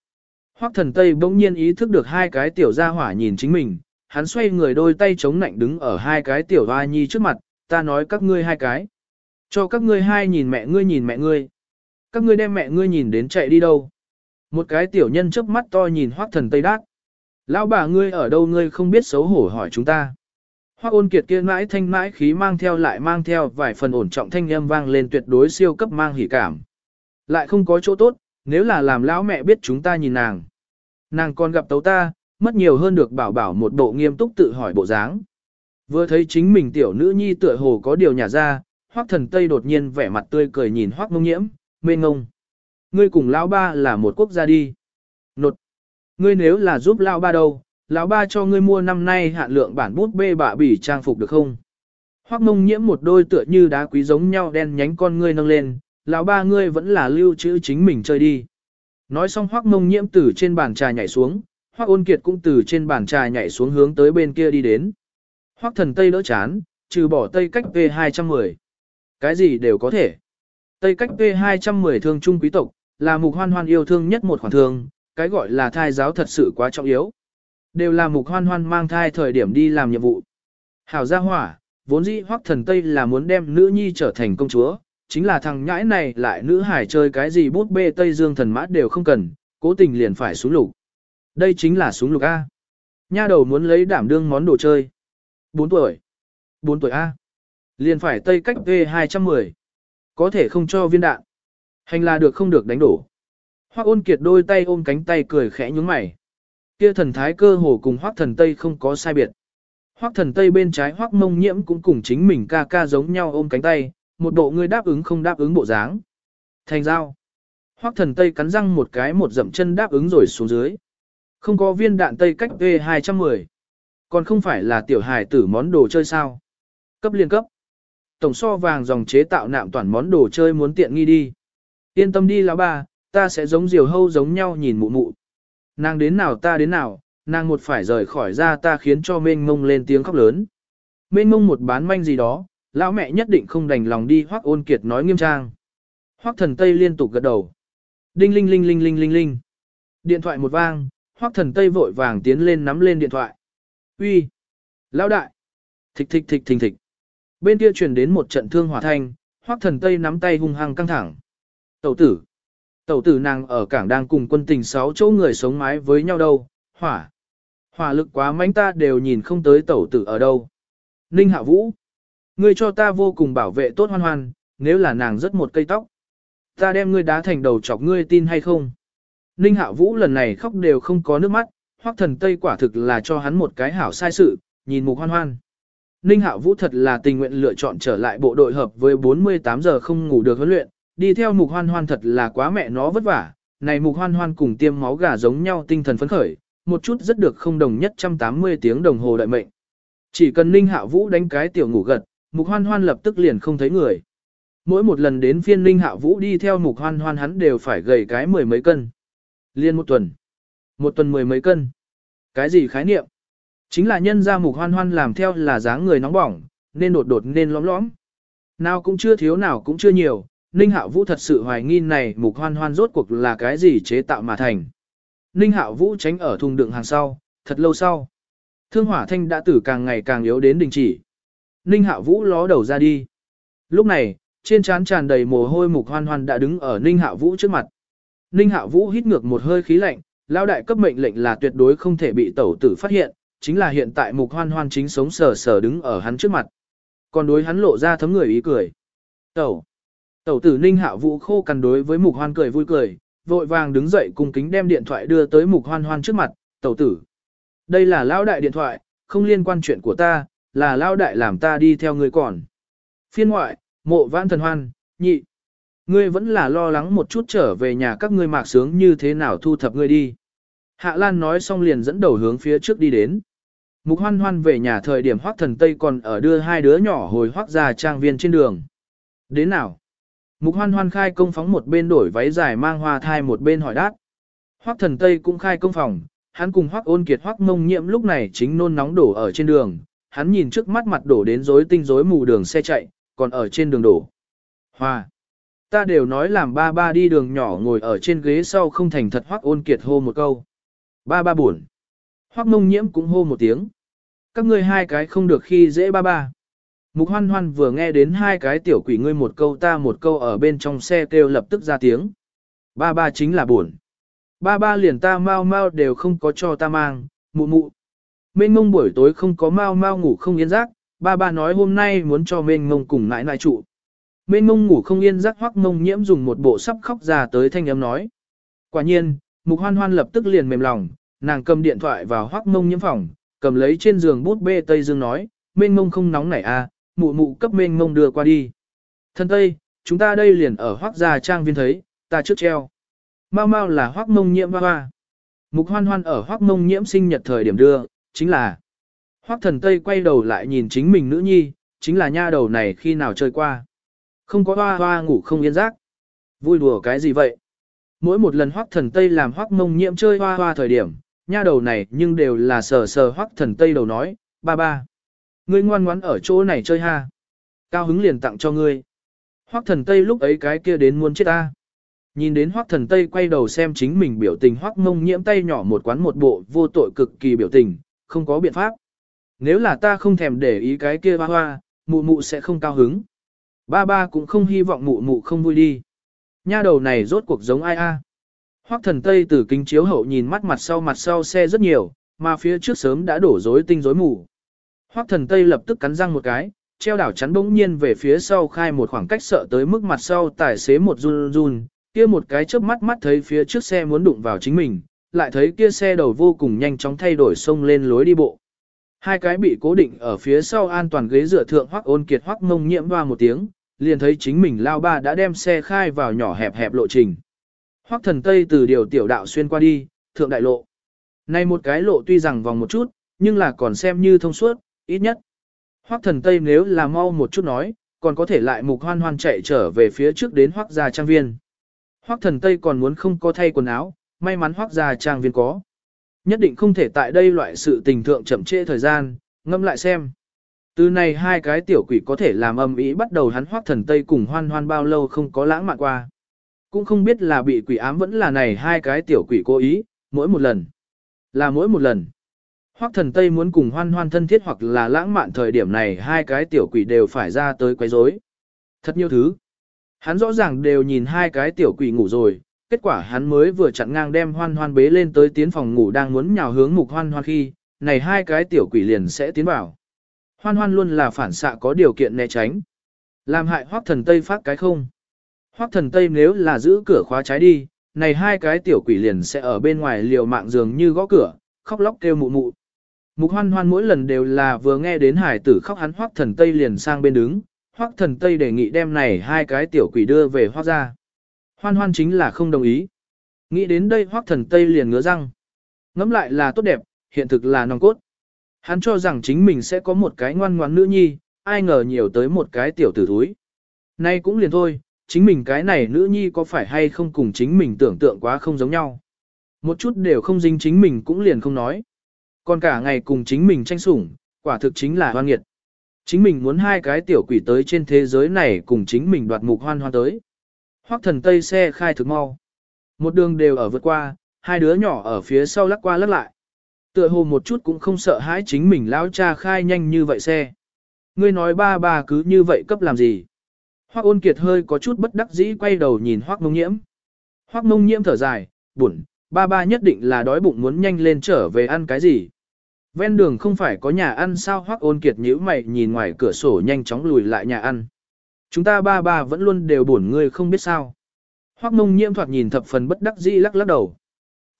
hoắc thần tây bỗng nhiên ý thức được hai cái tiểu gia hỏa nhìn chính mình, hắn xoay người đôi tay chống nạnh đứng ở hai cái tiểu hoa nhi trước mặt, ta nói các ngươi hai cái. Cho các ngươi hai nhìn mẹ ngươi nhìn mẹ ngươi. Các ngươi đem mẹ ngươi nhìn đến chạy đi đâu. Một cái tiểu nhân chớp mắt to nhìn hoác thần Tây Đát. Lão bà ngươi ở đâu ngươi không biết xấu hổ hỏi chúng ta. Hoác ôn kiệt kia mãi thanh mãi khí mang theo lại mang theo vài phần ổn trọng thanh âm vang lên tuyệt đối siêu cấp mang hỉ cảm. Lại không có chỗ tốt, nếu là làm lão mẹ biết chúng ta nhìn nàng. Nàng còn gặp tấu ta, mất nhiều hơn được bảo bảo một bộ nghiêm túc tự hỏi bộ dáng. Vừa thấy chính mình tiểu nữ nhi tựa hồ có điều nhả ra, hoác thần Tây đột nhiên vẻ mặt tươi cười nhìn hoác mông nhiễm, mê ngông. Ngươi cùng lão ba là một quốc gia đi. Nột. Ngươi nếu là giúp lão ba đâu, lão ba cho ngươi mua năm nay hạn lượng bản bút bê bạ bỉ trang phục được không? Hoắc mông nhiễm một đôi tựa như đá quý giống nhau đen nhánh con ngươi nâng lên, lão ba ngươi vẫn là lưu trữ chính mình chơi đi. Nói xong Hoắc mông nhiễm từ trên bàn trà nhảy xuống, Hoắc ôn kiệt cũng từ trên bàn trà nhảy xuống hướng tới bên kia đi đến. Hoắc thần Tây đỡ chán, trừ bỏ Tây cách V210. Cái gì đều có thể. Tây cách P210 thương trung quý tộc, là mục hoan hoan yêu thương nhất một khoản thương, cái gọi là thai giáo thật sự quá trọng yếu. Đều là mục hoan hoan mang thai thời điểm đi làm nhiệm vụ. Hảo gia hỏa, vốn dĩ hoắc thần Tây là muốn đem nữ nhi trở thành công chúa, chính là thằng nhãi này lại nữ hải chơi cái gì bút bê Tây Dương thần mã đều không cần, cố tình liền phải xuống lục. Đây chính là súng lục A. Nha đầu muốn lấy đảm đương món đồ chơi. 4 tuổi. 4 tuổi A. Liền phải Tây cách V210. Có thể không cho viên đạn. Hành là được không được đánh đổ. Hoắc ôn kiệt đôi tay ôm cánh tay cười khẽ nhúng mày. Kia thần thái cơ hồ cùng Hoắc thần Tây không có sai biệt. Hoắc thần Tây bên trái Hoắc mông nhiễm cũng cùng chính mình ca ca giống nhau ôm cánh tay, một bộ người đáp ứng không đáp ứng bộ dáng. Thành giao. Hoắc thần Tây cắn răng một cái một dậm chân đáp ứng rồi xuống dưới. Không có viên đạn Tây cách V210. Còn không phải là tiểu hài tử món đồ chơi sao. Cấp liên cấp. Tổng so vàng dòng chế tạo nạm toàn món đồ chơi muốn tiện nghi đi. Yên tâm đi lão ba, ta sẽ giống diều hâu giống nhau nhìn mụ mụ. Nàng đến nào ta đến nào, nàng một phải rời khỏi ra ta khiến cho mênh mông lên tiếng khóc lớn. Mênh mông một bán manh gì đó, lão mẹ nhất định không đành lòng đi hoác ôn kiệt nói nghiêm trang. Hoác thần Tây liên tục gật đầu. Đinh linh linh linh linh linh linh. Điện thoại một vang, hoác thần Tây vội vàng tiến lên nắm lên điện thoại. Uy, Lão đại! Thịch thịch thịch thình thịch. Bên kia truyền đến một trận thương hỏa thanh, hoắc thần Tây nắm tay hung hăng căng thẳng. Tẩu tử. Tẩu tử nàng ở cảng đang cùng quân tình sáu chỗ người sống mái với nhau đâu, hỏa. Hỏa lực quá mánh ta đều nhìn không tới tẩu tử ở đâu. Ninh hạ vũ. Ngươi cho ta vô cùng bảo vệ tốt hoan hoan, nếu là nàng rất một cây tóc. Ta đem ngươi đá thành đầu chọc ngươi tin hay không? Ninh hạ vũ lần này khóc đều không có nước mắt, hoắc thần Tây quả thực là cho hắn một cái hảo sai sự, nhìn mục hoan hoan. Ninh Hạo vũ thật là tình nguyện lựa chọn trở lại bộ đội hợp với 48 giờ không ngủ được huấn luyện, đi theo mục hoan hoan thật là quá mẹ nó vất vả, này mục hoan hoan cùng tiêm máu gà giống nhau tinh thần phấn khởi, một chút rất được không đồng nhất 180 tiếng đồng hồ đợi mệnh. Chỉ cần Ninh Hạo Vũ đánh cái tiểu ngủ gật, mục hoan hoan lập tức liền không thấy người. Mỗi một lần đến phiên Ninh Hạo Vũ đi theo mục hoan hoan hắn đều phải gầy cái mười mấy cân. Liên một tuần. Một tuần mười mấy cân. Cái gì khái niệm? Chính là nhân ra mục hoan hoan làm theo là dáng người nóng bỏng, nên đột đột nên lõm lõm. Nào cũng chưa thiếu nào cũng chưa nhiều, Ninh Hạo Vũ thật sự hoài nghi này mục hoan hoan rốt cuộc là cái gì chế tạo mà thành. Ninh Hạo Vũ tránh ở thùng đựng hàng sau, thật lâu sau. Thương hỏa thanh đã tử càng ngày càng yếu đến đình chỉ. Ninh Hạo Vũ ló đầu ra đi. Lúc này, trên trán tràn đầy mồ hôi mục hoan hoan đã đứng ở Ninh Hạo Vũ trước mặt. Ninh Hạo Vũ hít ngược một hơi khí lạnh, lao đại cấp mệnh lệnh là tuyệt đối không thể bị tẩu tử phát hiện, chính là hiện tại mục hoan hoan chính sống sờ sờ đứng ở hắn trước mặt. Còn đối hắn lộ ra thấm người ý cười. Tẩu. Tẩu tử Ninh Hạ Vũ khô cằn đối với Mục Hoan cười vui cười, vội vàng đứng dậy cùng kính đem điện thoại đưa tới Mục Hoan Hoan trước mặt, "Tẩu tử, đây là lão đại điện thoại, không liên quan chuyện của ta, là lão đại làm ta đi theo người còn." Phiên ngoại, Mộ Vãn Thần Hoan, nhị, ngươi vẫn là lo lắng một chút trở về nhà các ngươi mạc sướng như thế nào thu thập ngươi đi. Hạ Lan nói xong liền dẫn đầu hướng phía trước đi đến. Mục Hoan Hoan về nhà thời điểm Hoắc Thần Tây còn ở đưa hai đứa nhỏ hồi Hoắc ra trang viên trên đường. Đến nào? Mục hoan hoan khai công phóng một bên đổi váy dài mang hoa thai một bên hỏi đát. Hoắc thần Tây cũng khai công phòng, hắn cùng Hoắc ôn kiệt Hoắc mông nhiễm lúc này chính nôn nóng đổ ở trên đường, hắn nhìn trước mắt mặt đổ đến rối tinh rối mù đường xe chạy, còn ở trên đường đổ. Hoa! Ta đều nói làm ba ba đi đường nhỏ ngồi ở trên ghế sau không thành thật Hoắc ôn kiệt hô một câu. Ba ba buồn. Hoắc mông nhiễm cũng hô một tiếng. Các ngươi hai cái không được khi dễ ba ba. Mục hoan hoan vừa nghe đến hai cái tiểu quỷ ngươi một câu ta một câu ở bên trong xe kêu lập tức ra tiếng. Ba ba chính là buồn. Ba ba liền ta mau mau đều không có cho ta mang, mụ mụ. Mênh mông buổi tối không có mau mau ngủ không yên giấc, ba ba nói hôm nay muốn cho mênh mông cùng nãi nãi trụ. Mênh mông ngủ không yên giấc hoắc mông nhiễm dùng một bộ sắp khóc ra tới thanh âm nói. Quả nhiên, mục hoan hoan lập tức liền mềm lòng, nàng cầm điện thoại vào hoác mông nhiễm phòng, cầm lấy trên giường bút bê Tây Dương nói, mênh mông không nóng nảy à, mụ mụ cấp mênh mông đưa qua đi. Thân Tây, chúng ta đây liền ở hoác gia trang viên thấy, ta trước treo. Mau mau là hoác mông nhiễm hoa hoa. Mục hoan hoan ở hoác mông nhiễm sinh nhật thời điểm đưa, chính là. Hoác thần Tây quay đầu lại nhìn chính mình nữ nhi, chính là nha đầu này khi nào chơi qua. Không có hoa hoa ngủ không yên giấc. Vui đùa cái gì vậy? Mỗi một lần hoác thần Tây làm hoác mông nhiễm chơi hoa hoa thời điểm, nha đầu này nhưng đều là sờ sờ hoắc thần Tây đầu nói, ba ba. Ngươi ngoan ngoãn ở chỗ này chơi ha. Cao hứng liền tặng cho ngươi. Hoắc thần Tây lúc ấy cái kia đến muốn chết ta. Nhìn đến Hoắc Thần Tây quay đầu xem chính mình biểu tình Hoắc Mông nhiễm tay nhỏ một quán một bộ vô tội cực kỳ biểu tình, không có biện pháp. Nếu là ta không thèm để ý cái kia hoa hoa, mụ mụ sẽ không cao hứng. Ba ba cũng không hy vọng mụ mụ không vui đi. Nha đầu này rốt cuộc giống ai a? Hoắc Thần Tây từ kính chiếu hậu nhìn mắt mặt sau mặt sau xe rất nhiều, mà phía trước sớm đã đổ rối tinh rối mù. Hoắc Thần Tây lập tức cắn răng một cái, treo đảo chắn bỗng nhiên về phía sau khai một khoảng cách sợ tới mức mặt sau tài xế một run run, Kia một cái chớp mắt mắt thấy phía trước xe muốn đụng vào chính mình, lại thấy kia xe đầu vô cùng nhanh chóng thay đổi sông lên lối đi bộ. Hai cái bị cố định ở phía sau an toàn ghế dựa thượng hoắc ôn kiệt hoắc mông nhiễm hoa một tiếng, liền thấy chính mình lao ba đã đem xe khai vào nhỏ hẹp hẹp lộ trình. Hoắc thần tây từ điều tiểu đạo xuyên qua đi, thượng đại lộ. Này một cái lộ tuy rằng vòng một chút, nhưng là còn xem như thông suốt, ít nhất. Hoắc thần tây nếu là mau một chút nói, còn có thể lại mục hoan hoan chạy trở về phía trước đến hoắc gia trang viên. Hoắc thần Tây còn muốn không có thay quần áo, may mắn hoắc gia trang viên có. Nhất định không thể tại đây loại sự tình thượng chậm trễ thời gian, ngâm lại xem. Từ này hai cái tiểu quỷ có thể làm âm ý bắt đầu hắn hoắc thần Tây cùng hoan hoan bao lâu không có lãng mạn qua. Cũng không biết là bị quỷ ám vẫn là này hai cái tiểu quỷ cố ý, mỗi một lần. Là mỗi một lần. Hoắc thần Tây muốn cùng hoan hoan thân thiết hoặc là lãng mạn thời điểm này hai cái tiểu quỷ đều phải ra tới quấy rối. Thật nhiều thứ. Hắn rõ ràng đều nhìn hai cái tiểu quỷ ngủ rồi, kết quả hắn mới vừa chặn ngang đem hoan hoan bế lên tới tiến phòng ngủ đang muốn nhào hướng mục hoan hoan khi, này hai cái tiểu quỷ liền sẽ tiến vào. Hoan hoan luôn là phản xạ có điều kiện né tránh. Làm hại hoác thần Tây phát cái không. Hoắc thần Tây nếu là giữ cửa khóa trái đi, này hai cái tiểu quỷ liền sẽ ở bên ngoài liều mạng giường như gõ cửa, khóc lóc kêu mụ mụ. Mục hoan hoan mỗi lần đều là vừa nghe đến hải tử khóc hắn Hoắc thần Tây liền sang bên đứng, Hoắc thần Tây đề nghị đem này hai cái tiểu quỷ đưa về Hoắc gia. Hoan hoan chính là không đồng ý. Nghĩ đến đây Hoắc thần Tây liền ngứa răng. Ngắm lại là tốt đẹp, hiện thực là nòng cốt. Hắn cho rằng chính mình sẽ có một cái ngoan ngoãn nữ nhi, ai ngờ nhiều tới một cái tiểu tử thúi. Nay cũng liền thôi, chính mình cái này nữ nhi có phải hay không cùng chính mình tưởng tượng quá không giống nhau. Một chút đều không dính chính mình cũng liền không nói. Còn cả ngày cùng chính mình tranh sủng, quả thực chính là hoan nghiệt. Chính mình muốn hai cái tiểu quỷ tới trên thế giới này cùng chính mình đoạt mục hoan hoan tới. Hoắc thần tây xe khai thực mau. Một đường đều ở vượt qua, hai đứa nhỏ ở phía sau lắc qua lắc lại. Tựa hồ một chút cũng không sợ hãi chính mình lão cha khai nhanh như vậy xe. Ngươi nói ba ba cứ như vậy cấp làm gì? Hoắc ôn kiệt hơi có chút bất đắc dĩ quay đầu nhìn Hoắc mông nhiễm. Hoắc mông nhiễm thở dài, buồn, ba ba nhất định là đói bụng muốn nhanh lên trở về ăn cái gì. Ven đường không phải có nhà ăn sao hoắc ôn kiệt nhíu mày nhìn ngoài cửa sổ nhanh chóng lùi lại nhà ăn. Chúng ta ba ba vẫn luôn đều buồn ngươi không biết sao. Hoắc mông nhiễm thoạt nhìn thập phần bất đắc dĩ lắc lắc đầu.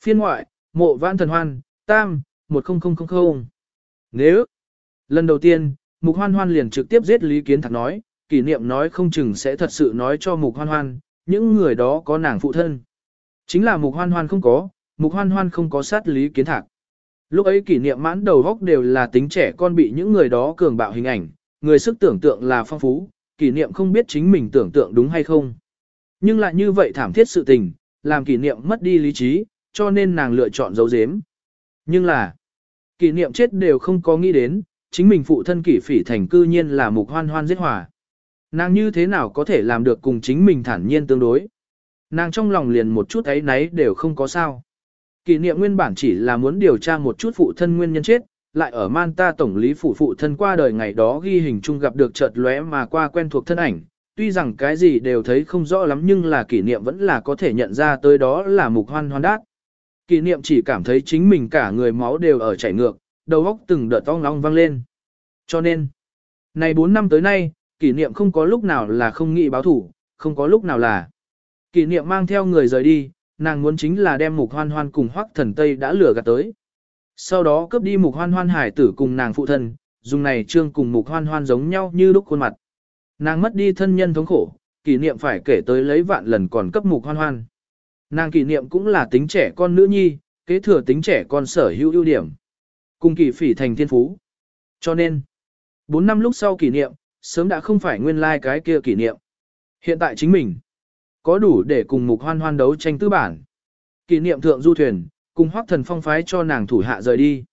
Phiên ngoại, mộ vãn thần hoan, tam, một không không không không. Nếu, lần đầu tiên, mục hoan hoan liền trực tiếp giết Lý Kiến Thạc nói, kỷ niệm nói không chừng sẽ thật sự nói cho mục hoan hoan, những người đó có nàng phụ thân. Chính là mục hoan hoan không có, mục hoan hoan không có sát Lý Kiến Thạc. Lúc ấy kỷ niệm mãn đầu góc đều là tính trẻ con bị những người đó cường bạo hình ảnh, người sức tưởng tượng là phong phú, kỷ niệm không biết chính mình tưởng tượng đúng hay không. Nhưng lại như vậy thảm thiết sự tình, làm kỷ niệm mất đi lý trí, cho nên nàng lựa chọn giấu giếm. Nhưng là, kỷ niệm chết đều không có nghĩ đến, chính mình phụ thân kỷ phỉ thành cư nhiên là mục hoan hoan giết hòa. Nàng như thế nào có thể làm được cùng chính mình thản nhiên tương đối. Nàng trong lòng liền một chút ấy náy đều không có sao. Kỷ niệm nguyên bản chỉ là muốn điều tra một chút phụ thân nguyên nhân chết, lại ở Manta tổng lý phủ phụ thân qua đời ngày đó ghi hình chung gặp được chợt lóe mà qua quen thuộc thân ảnh, tuy rằng cái gì đều thấy không rõ lắm nhưng là kỷ niệm vẫn là có thể nhận ra tới đó là mục hoan hoan đát. Kỷ niệm chỉ cảm thấy chính mình cả người máu đều ở chảy ngược, đầu óc từng đợt ong long vang lên. Cho nên, này 4 năm tới nay, kỷ niệm không có lúc nào là không nghĩ báo thủ, không có lúc nào là. Kỷ niệm mang theo người rời đi, nàng muốn chính là đem mục hoan hoan cùng hoắc thần Tây đã lừa gạt tới. Sau đó cướp đi mục hoan hoan hải tử cùng nàng phụ thân, dùng này trương cùng mục hoan hoan giống nhau như lúc khuôn mặt. Nàng mất đi thân nhân thống khổ, kỷ niệm phải kể tới lấy vạn lần còn cấp mục hoan hoan. Nàng kỷ niệm cũng là tính trẻ con nữ nhi, kế thừa tính trẻ con sở hữu ưu điểm. Cùng kỷ phỉ thành thiên phú. Cho nên, 4 năm lúc sau kỷ niệm, sớm đã không phải nguyên lai like cái kia kỷ niệm. Hiện tại chính mình, có đủ để cùng mục hoan hoan đấu tranh tư bản. Kỷ niệm thượng du thuyền, cùng hoác thần phong phái cho nàng thủ hạ rời đi.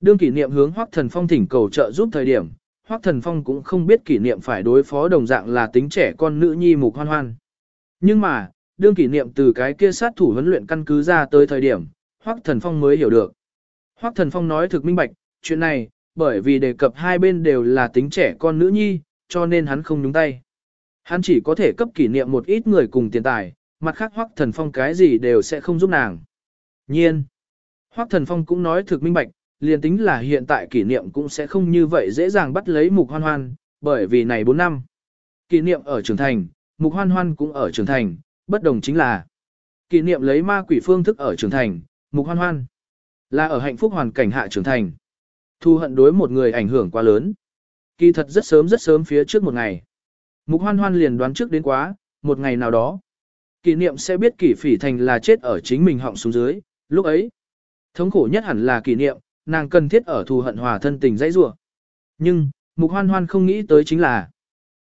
Đương kỷ niệm hướng hoác thần phong thỉnh cầu trợ giúp thời điểm, hoác thần phong cũng không biết kỷ niệm phải đối phó đồng dạng là tính trẻ con nữ nhi mục hoan hoan. Nhưng mà, đương kỷ niệm từ cái kia sát thủ huấn luyện căn cứ ra tới thời điểm, hoác thần phong mới hiểu được. Hoác thần phong nói thực minh bạch, chuyện này, bởi vì đề cập hai bên đều là tính trẻ con nữ nhi, cho nên hắn không nhúng tay. Hắn chỉ có thể cấp kỷ niệm một ít người cùng tiền tài, mặt khác hoắc thần phong cái gì đều sẽ không giúp nàng. Nhiên, hoắc thần phong cũng nói thực minh bạch, liền tính là hiện tại kỷ niệm cũng sẽ không như vậy dễ dàng bắt lấy mục hoan hoan, bởi vì này 4 năm. Kỷ niệm ở trưởng thành, mục hoan hoan cũng ở trưởng thành, bất đồng chính là kỷ niệm lấy ma quỷ phương thức ở trưởng thành, mục hoan hoan là ở hạnh phúc hoàn cảnh hạ trưởng thành. Thu hận đối một người ảnh hưởng quá lớn. Kỳ thật rất sớm rất sớm phía trước một ngày. Mục hoan hoan liền đoán trước đến quá, một ngày nào đó. Kỷ niệm sẽ biết kỷ phỉ thành là chết ở chính mình họng xuống dưới, lúc ấy. Thống khổ nhất hẳn là kỷ niệm, nàng cần thiết ở thù hận hòa thân tình dãy rủa. Nhưng, mục hoan hoan không nghĩ tới chính là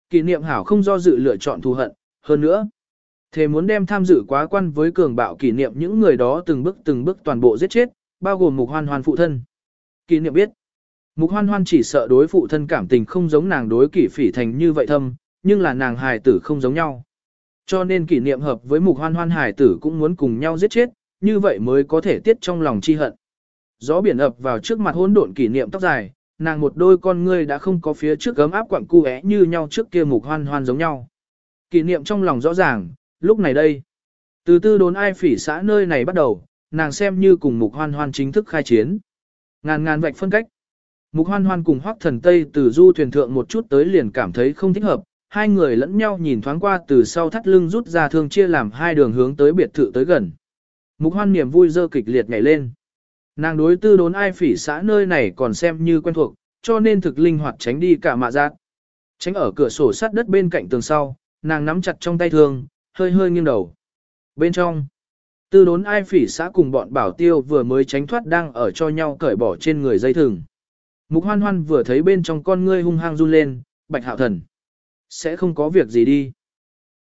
kỷ niệm hảo không do dự lựa chọn thù hận, hơn nữa. Thế muốn đem tham dự quá quan với cường bạo kỷ niệm những người đó từng bước từng bước toàn bộ giết chết, bao gồm mục hoan hoan phụ thân. Kỷ niệm biết, mục hoan hoan chỉ sợ đối phụ thân cảm tình không giống nàng đối kỷ phỉ thành như vậy thâm, nhưng là nàng hài tử không giống nhau. Cho nên kỷ niệm hợp với mục hoan hoan hài tử cũng muốn cùng nhau giết chết, như vậy mới có thể tiết trong lòng chi hận. Gió biển ập vào trước mặt hỗn độn kỷ niệm tóc dài, nàng một đôi con ngươi đã không có phía trước gấm áp quặng cu é như nhau trước kia mục hoan hoan giống nhau. Kỷ niệm trong lòng rõ ràng, lúc này đây. Từ tư đốn ai phỉ xã nơi này bắt đầu, nàng xem như cùng mục hoan hoan chính thức khai chiến. Ngàn ngàn vạch phân cách. Mục hoan hoan cùng hoắc thần Tây từ du thuyền thượng một chút tới liền cảm thấy không thích hợp, hai người lẫn nhau nhìn thoáng qua từ sau thắt lưng rút ra thương chia làm hai đường hướng tới biệt thự tới gần. Mục hoan niềm vui dơ kịch liệt nhảy lên. Nàng đối tư đốn ai phỉ xã nơi này còn xem như quen thuộc, cho nên thực linh hoạt tránh đi cả mạ giác. Tránh ở cửa sổ sát đất bên cạnh tường sau, nàng nắm chặt trong tay thương, hơi hơi nghiêng đầu. Bên trong, tư đốn ai phỉ xã cùng bọn bảo tiêu vừa mới tránh thoát đang ở cho nhau cởi bỏ trên người dây thừng. Mục hoan hoan vừa thấy bên trong con ngươi hung hăng run lên, bạch hạo thần. Sẽ không có việc gì đi.